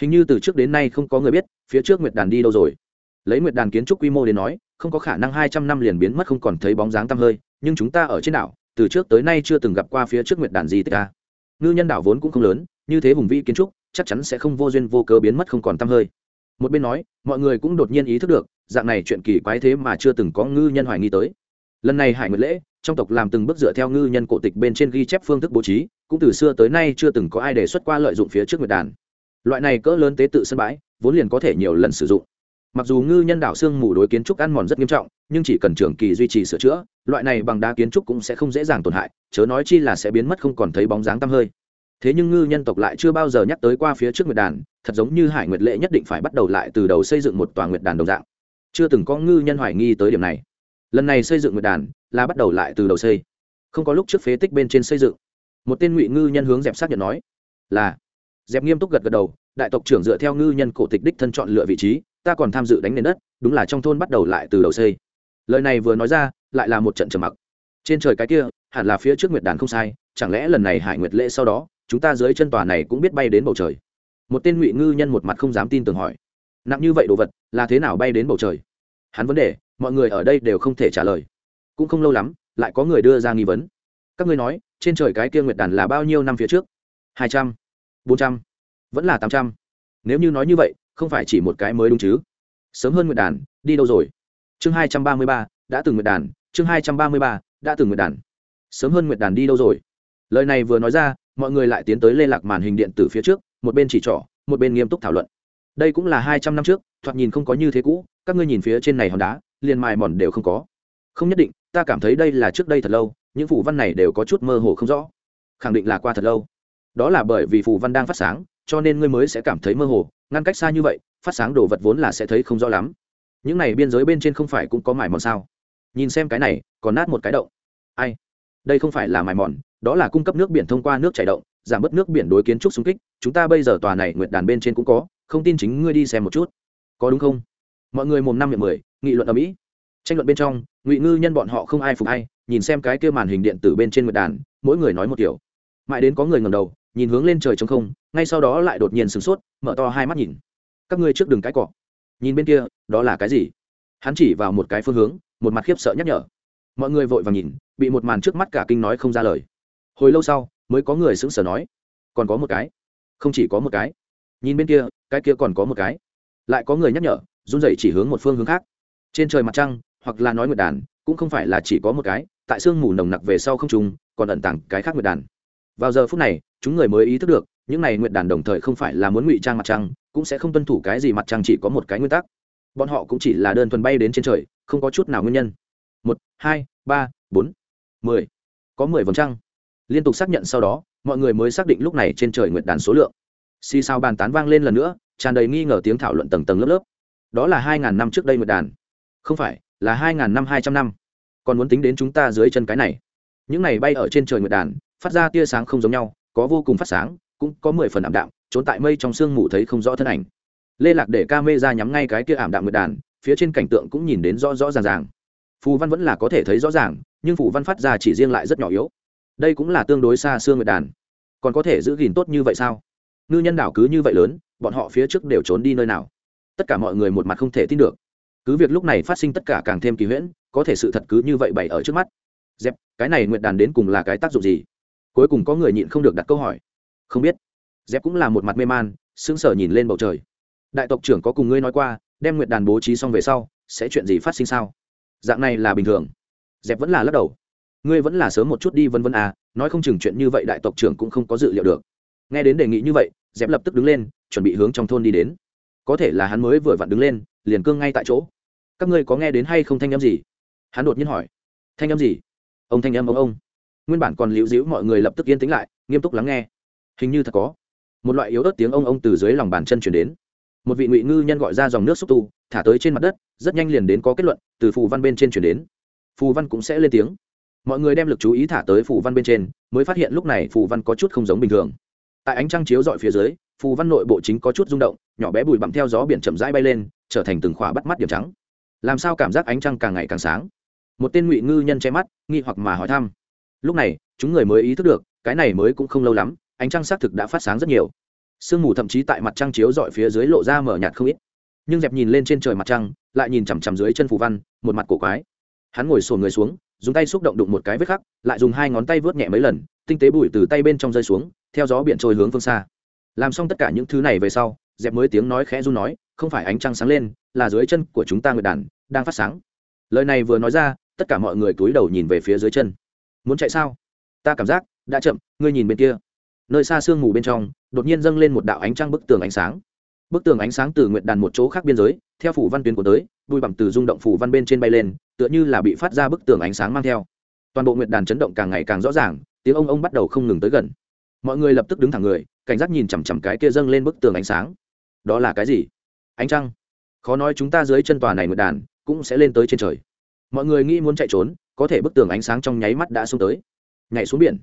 Hình như từ trước đến nay không có người biết, phía trước nguyệt đàn đi đâu rồi. Lấy nguyệt đàn kiến trúc quy mô đến nói, không có khả năng hai trăm năm liền biến mất không còn thấy bóng dáng tăm hơi, nhưng chúng ta ở trên đảo, từ trước tới nay chưa từng gặp qua phía trước nguyệt đàn gì tất cả ngư nhân đảo vốn cũng không lớn, như thế hùng vĩ kiến trúc, chắc chắn sẽ không vô duyên vô cớ biến mất không còn tăm hơi. Một bên nói, mọi người cũng đột nhiên ý thức được, dạng này chuyện kỳ quái thế mà chưa từng có ngư nhân hoài nghi tới lần này hải nguyệt lễ, trong tộc làm từng bước dựa theo ngư nhân cổ tịch bên trên ghi chép phương thức bố trí, cũng từ xưa tới nay chưa từng có ai đề xuất qua lợi dụng phía trước nguyệt đàn. Loại này cỡ lớn tế tự sân bãi, vốn liền có thể nhiều lần sử dụng. Mặc dù ngư nhân đảo xương mù đối kiến trúc ăn mòn rất nghiêm trọng, nhưng chỉ cần trường kỳ duy trì sửa chữa, loại này bằng đá kiến trúc cũng sẽ không dễ dàng tổn hại, chớ nói chi là sẽ biến mất không còn thấy bóng dáng tăm hơi. Thế nhưng ngư nhân tộc lại chưa bao giờ nhắc tới qua phía trước nguyệt đàn, thật giống như hải nguyệt lệ nhất định phải bắt đầu lại từ đầu xây dựng một tòa nguyệt đàn đồng dạng. Chưa từng có ngư nhân hoài nghi tới điểm này lần này xây dựng nguyệt đàn là bắt đầu lại từ đầu xây. Không có lúc trước phế tích bên trên xây dựng. Một tên ngụy ngư nhân hướng dẹp xác nhận nói, là. Dẹp nghiêm túc gật gật đầu, đại tộc trưởng dựa theo ngư nhân cổ tịch đích thân chọn lựa vị trí, ta còn tham dự đánh nền đất, đúng là trong thôn bắt đầu lại từ đầu xây. Lời này vừa nói ra, lại là một trận trầm mặc. Trên trời cái kia, hẳn là phía trước nguyệt đàn không sai, chẳng lẽ lần này hải nguyệt lễ sau đó, chúng ta dưới chân tòa này cũng biết bay đến bầu trời? Một tên ngụy ngư nhân một mặt không dám tin tưởng hỏi, nặng như vậy đồ vật, là thế nào bay đến bầu trời? Hắn vấn đề mọi người ở đây đều không thể trả lời. Cũng không lâu lắm, lại có người đưa ra nghi vấn. Các ngươi nói, trên trời cái kia nguyệt đàn là bao nhiêu năm phía trước? Hai trăm, bốn trăm, vẫn là tám trăm. Nếu như nói như vậy, không phải chỉ một cái mới đúng chứ? Sớm hơn nguyệt đàn, đi đâu rồi? Chương hai trăm ba mươi ba, đã từng nguyệt đàn, chương hai trăm ba mươi ba, đã từng nguyệt đàn. Sớm hơn nguyệt đàn đi đâu rồi? Lời này vừa nói ra, mọi người lại tiến tới lê lạc màn hình điện tử phía trước, một bên chỉ trỏ, một bên nghiêm túc thảo luận. Đây cũng là hai trăm năm trước, thoạt nhìn không có như thế cũ, các ngươi nhìn phía trên này hòn đá liền mài mòn đều không có. Không nhất định, ta cảm thấy đây là trước đây thật lâu, những phủ văn này đều có chút mơ hồ không rõ. Khẳng định là qua thật lâu. Đó là bởi vì phủ văn đang phát sáng, cho nên ngươi mới sẽ cảm thấy mơ hồ, ngăn cách xa như vậy, phát sáng đồ vật vốn là sẽ thấy không rõ lắm. Những này biên giới bên trên không phải cũng có mài mòn sao? Nhìn xem cái này, còn nát một cái động. Ai? Đây không phải là mài mòn, đó là cung cấp nước biển thông qua nước chảy động, giảm bớt nước biển đối kiến trúc xung kích. Chúng ta bây giờ tòa này nguyệt đàn bên trên cũng có, không tin chính ngươi đi xem một chút. Có đúng không? Mọi người mồm năm miệng mười nghị luận ở mỹ. Tranh luận bên trong, ngụy ngư nhân bọn họ không ai phục ai, nhìn xem cái kia màn hình điện tử bên trên nguyệt đàn, mỗi người nói một kiểu. Mãi đến có người ngầm đầu, nhìn hướng lên trời trống không, ngay sau đó lại đột nhiên sửng sốt, mở to hai mắt nhìn. Các ngươi trước đường cái cọ. Nhìn bên kia, đó là cái gì? Hắn chỉ vào một cái phương hướng, một mặt khiếp sợ nhắc nhở. Mọi người vội vàng nhìn, bị một màn trước mắt cả kinh nói không ra lời. Hồi lâu sau, mới có người sững sờ nói, còn có một cái. Không chỉ có một cái. Nhìn bên kia, cái kia còn có một cái. Lại có người nhắc nhở, run rẩy chỉ hướng một phương hướng khác trên trời mặt trăng, hoặc là nói nguyệt đàn, cũng không phải là chỉ có một cái, tại sương mù nồng nặc về sau không trùng, còn ẩn tàng cái khác nguyệt đàn. Vào giờ phút này, chúng người mới ý thức được, những này nguyệt đàn đồng thời không phải là muốn ngụy trang mặt trăng, cũng sẽ không tuân thủ cái gì mặt trăng chỉ có một cái nguyên tắc. Bọn họ cũng chỉ là đơn thuần bay đến trên trời, không có chút nào nguyên nhân. Một, hai, ba, bốn, mười. Có mười vòng trăng. Liên tục xác nhận sau đó, mọi người mới xác định lúc này trên trời nguyệt đàn số lượng. Xì sao bàn tán vang lên lần nữa, tràn đầy nghi ngờ tiếng thảo luận tầng tầng lớp lớp. Đó là hai ngàn năm trước đây nguyệt đàn không phải, là hai ngàn năm hai trăm năm. Còn muốn tính đến chúng ta dưới chân cái này. Những này bay ở trên trời nguyệt đàn, phát ra tia sáng không giống nhau, có vô cùng phát sáng, cũng có mười phần ảm đạm, trốn tại mây trong sương mù thấy không rõ thân ảnh. Lê lạc để ca mê ra nhắm ngay cái kia ảm đạm nguyệt đàn, phía trên cảnh tượng cũng nhìn đến rõ rõ ràng ràng. Phù văn vẫn là có thể thấy rõ ràng, nhưng phù văn phát ra chỉ riêng lại rất nhỏ yếu. Đây cũng là tương đối xa xương nguyệt đàn. Còn có thể giữ gìn tốt như vậy sao? Ngư nhân đảo cứ như vậy lớn, bọn họ phía trước đều trốn đi nơi nào? Tất cả mọi người một mặt không thể tin được cứ việc lúc này phát sinh tất cả càng thêm kỳ huyễn, có thể sự thật cứ như vậy bày ở trước mắt. Dẹp, cái này nguyệt đàn đến cùng là cái tác dụng gì? Cuối cùng có người nhịn không được đặt câu hỏi. Không biết. Dẹp cũng là một mặt mê man, sững sờ nhìn lên bầu trời. Đại tộc trưởng có cùng ngươi nói qua, đem nguyệt đàn bố trí xong về sau, sẽ chuyện gì phát sinh sao? Dạng này là bình thường. Dẹp vẫn là lắc đầu. Ngươi vẫn là sớm một chút đi vân vân à nói không chừng chuyện như vậy đại tộc trưởng cũng không có dự liệu được. Nghe đến đề nghị như vậy, dẹp lập tức đứng lên, chuẩn bị hướng trong thôn đi đến. Có thể là hắn mới vừa vặn đứng lên, liền cương ngay tại chỗ các ngươi có nghe đến hay không thanh âm gì? Hắn đột nhiên hỏi. Thanh âm gì? Ông thanh âm ông ông. Nguyên bản còn liễu dĩu mọi người lập tức yên tĩnh lại, nghiêm túc lắng nghe. Hình như thật có. Một loại yếu ớt tiếng ông ông từ dưới lòng bàn chân chuyển đến. Một vị ngụy ngư nhân gọi ra dòng nước xúc tu, thả tới trên mặt đất, rất nhanh liền đến có kết luận, từ phù văn bên trên chuyển đến. Phù văn cũng sẽ lên tiếng. Mọi người đem lực chú ý thả tới phù văn bên trên, mới phát hiện lúc này phù văn có chút không giống bình thường. Tại ánh trăng chiếu dọi phía dưới, phù văn nội bộ chính có chút rung động, nhỏ bé bụi bặm theo gió biển chậm rãi bay lên, trở thành từng khỏa bắt mắt điểm trắng làm sao cảm giác ánh trăng càng ngày càng sáng? Một tên ngụy ngư nhân che mắt, nghi hoặc mà hỏi thăm. Lúc này, chúng người mới ý thức được, cái này mới cũng không lâu lắm, ánh trăng xác thực đã phát sáng rất nhiều. Sương mù thậm chí tại mặt trăng chiếu dọi phía dưới lộ ra mở nhạt không ít. Nhưng dẹp nhìn lên trên trời mặt trăng, lại nhìn chằm chằm dưới chân phù văn, một mặt cổ quái. Hắn ngồi sồn người xuống, dùng tay xúc động đụng một cái vết khắc, lại dùng hai ngón tay vớt nhẹ mấy lần, tinh tế bụi từ tay bên trong rơi xuống, theo gió biển trôi hướng phương xa. Làm xong tất cả những thứ này về sau, dẹp mới tiếng nói khẽ run nói không phải ánh trăng sáng lên, là dưới chân của chúng ta nguyệt đàn, đang phát sáng. Lời này vừa nói ra, tất cả mọi người cúi đầu nhìn về phía dưới chân. Muốn chạy sao? Ta cảm giác, đã chậm, ngươi nhìn bên kia. Nơi xa sương mù bên trong, đột nhiên dâng lên một đạo ánh trăng bức tường ánh sáng. Bức tường ánh sáng từ nguyệt đàn một chỗ khác biên giới, theo phủ văn tuyến của tới đuôi bằng từ rung động phủ văn bên trên bay lên, tựa như là bị phát ra bức tường ánh sáng mang theo. Toàn bộ nguyệt đàn chấn động càng ngày càng rõ ràng, tiếng ông ông bắt đầu không ngừng tới gần. Mọi người lập tức đứng thẳng người, cảnh giác nhìn chằm chằm cái kia dâng lên bức tường ánh sáng. Đó là cái gì? Ánh trăng. Khó nói chúng ta dưới chân tòa này nguyệt đàn cũng sẽ lên tới trên trời. Mọi người nghĩ muốn chạy trốn, có thể bức tường ánh sáng trong nháy mắt đã xuống tới. Nhảy xuống biển.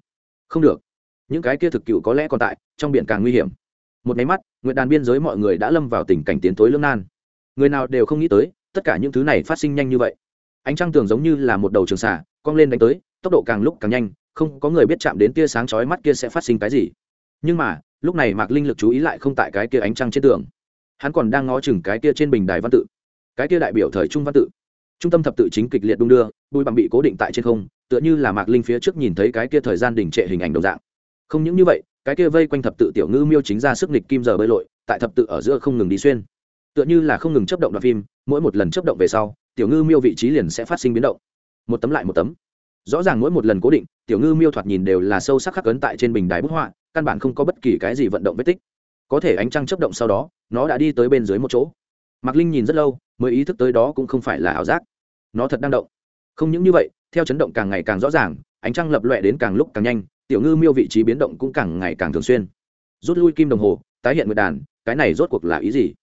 Không được. Những cái kia thực cựu có lẽ còn tại, trong biển càng nguy hiểm. Một máy mắt nguyện đàn biên giới mọi người đã lâm vào tình cảnh tiến tối lương nan. Người nào đều không nghĩ tới, tất cả những thứ này phát sinh nhanh như vậy. Ánh trăng tường giống như là một đầu trường xả cong lên đánh tới, tốc độ càng lúc càng nhanh, không có người biết chạm đến tia sáng chói mắt kia sẽ phát sinh cái gì. Nhưng mà, lúc này mạc linh lực chú ý lại không tại cái kia ánh trăng trên tường hắn còn đang ngó chừng cái kia trên bình đài văn tự. Cái kia đại biểu thời trung văn tự. Trung tâm thập tự chính kịch liệt đung đưa bùi bằng bị cố định tại trên không, tựa như là mạc linh phía trước nhìn thấy cái kia thời gian đình trệ hình ảnh đồng dạng. Không những như vậy, cái kia vây quanh thập tự tiểu ngư miêu chính ra sức nịch kim giờ bơi lội, tại thập tự ở giữa không ngừng đi xuyên. Tựa như là không ngừng chấp động đoạn phim, mỗi một lần chấp động về sau, tiểu ngư miêu vị trí liền sẽ phát sinh biến động. Một tấm lại một tấm. Rõ ràng mỗi một lần cố định, tiểu ngư miêu thoạt nhìn đều là sâu sắc khắc ấn tại trên bình đài bức họa, căn bản không có bất kỳ cái gì vận động vết tích. Có thể ánh trăng chấp động sau đó nó đã đi tới bên dưới một chỗ. Mạc linh nhìn rất lâu, mới ý thức tới đó cũng không phải là ảo giác. Nó thật đang động. Không những như vậy, theo chấn động càng ngày càng rõ ràng, ánh trăng lập lọe đến càng lúc càng nhanh, tiểu ngư miêu vị trí biến động cũng càng ngày càng thường xuyên. Rút lui kim đồng hồ, tái hiện nguyệt đàn, cái này rốt cuộc là ý gì?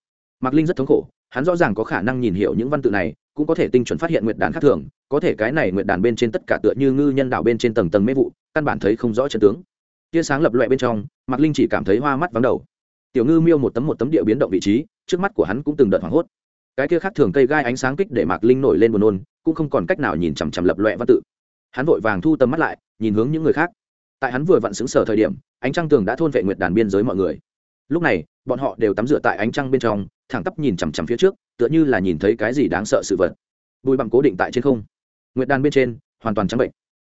Mạc linh rất thống khổ, hắn rõ ràng có khả năng nhìn hiểu những văn tự này, cũng có thể tinh chuẩn phát hiện nguyệt đàn khác thường, có thể cái này nguyệt đàn bên trên tất cả tựa như ngư nhân đạo bên trên tầng tầng mê vụ, căn bản thấy không rõ chân tướng. Tia sáng lập loẹ bên trong, mạc linh chỉ cảm thấy hoa mắt vắng đầu tiểu ngư miêu một tấm một tấm địa biến động vị trí, trước mắt của hắn cũng từng đợt hoảng hốt. Cái kia khác thường cây gai ánh sáng kích để mạc linh nổi lên buồn nôn, cũng không còn cách nào nhìn chằm chằm lập loẹ văn tự. Hắn vội vàng thu tầm mắt lại, nhìn hướng những người khác. Tại hắn vừa vặn xứng sở thời điểm, ánh trăng tường đã thôn vệ nguyệt đàn biên giới mọi người. Lúc này, bọn họ đều tắm rửa tại ánh trăng bên trong, thẳng tắp nhìn chằm chằm phía trước, tựa như là nhìn thấy cái gì đáng sợ sự vật. Bùi bặm cố định tại trên không. Nguyệt đàn bên trên, hoàn toàn trắng bệnh.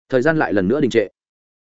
Thời gian lại lần nữa đình trệ.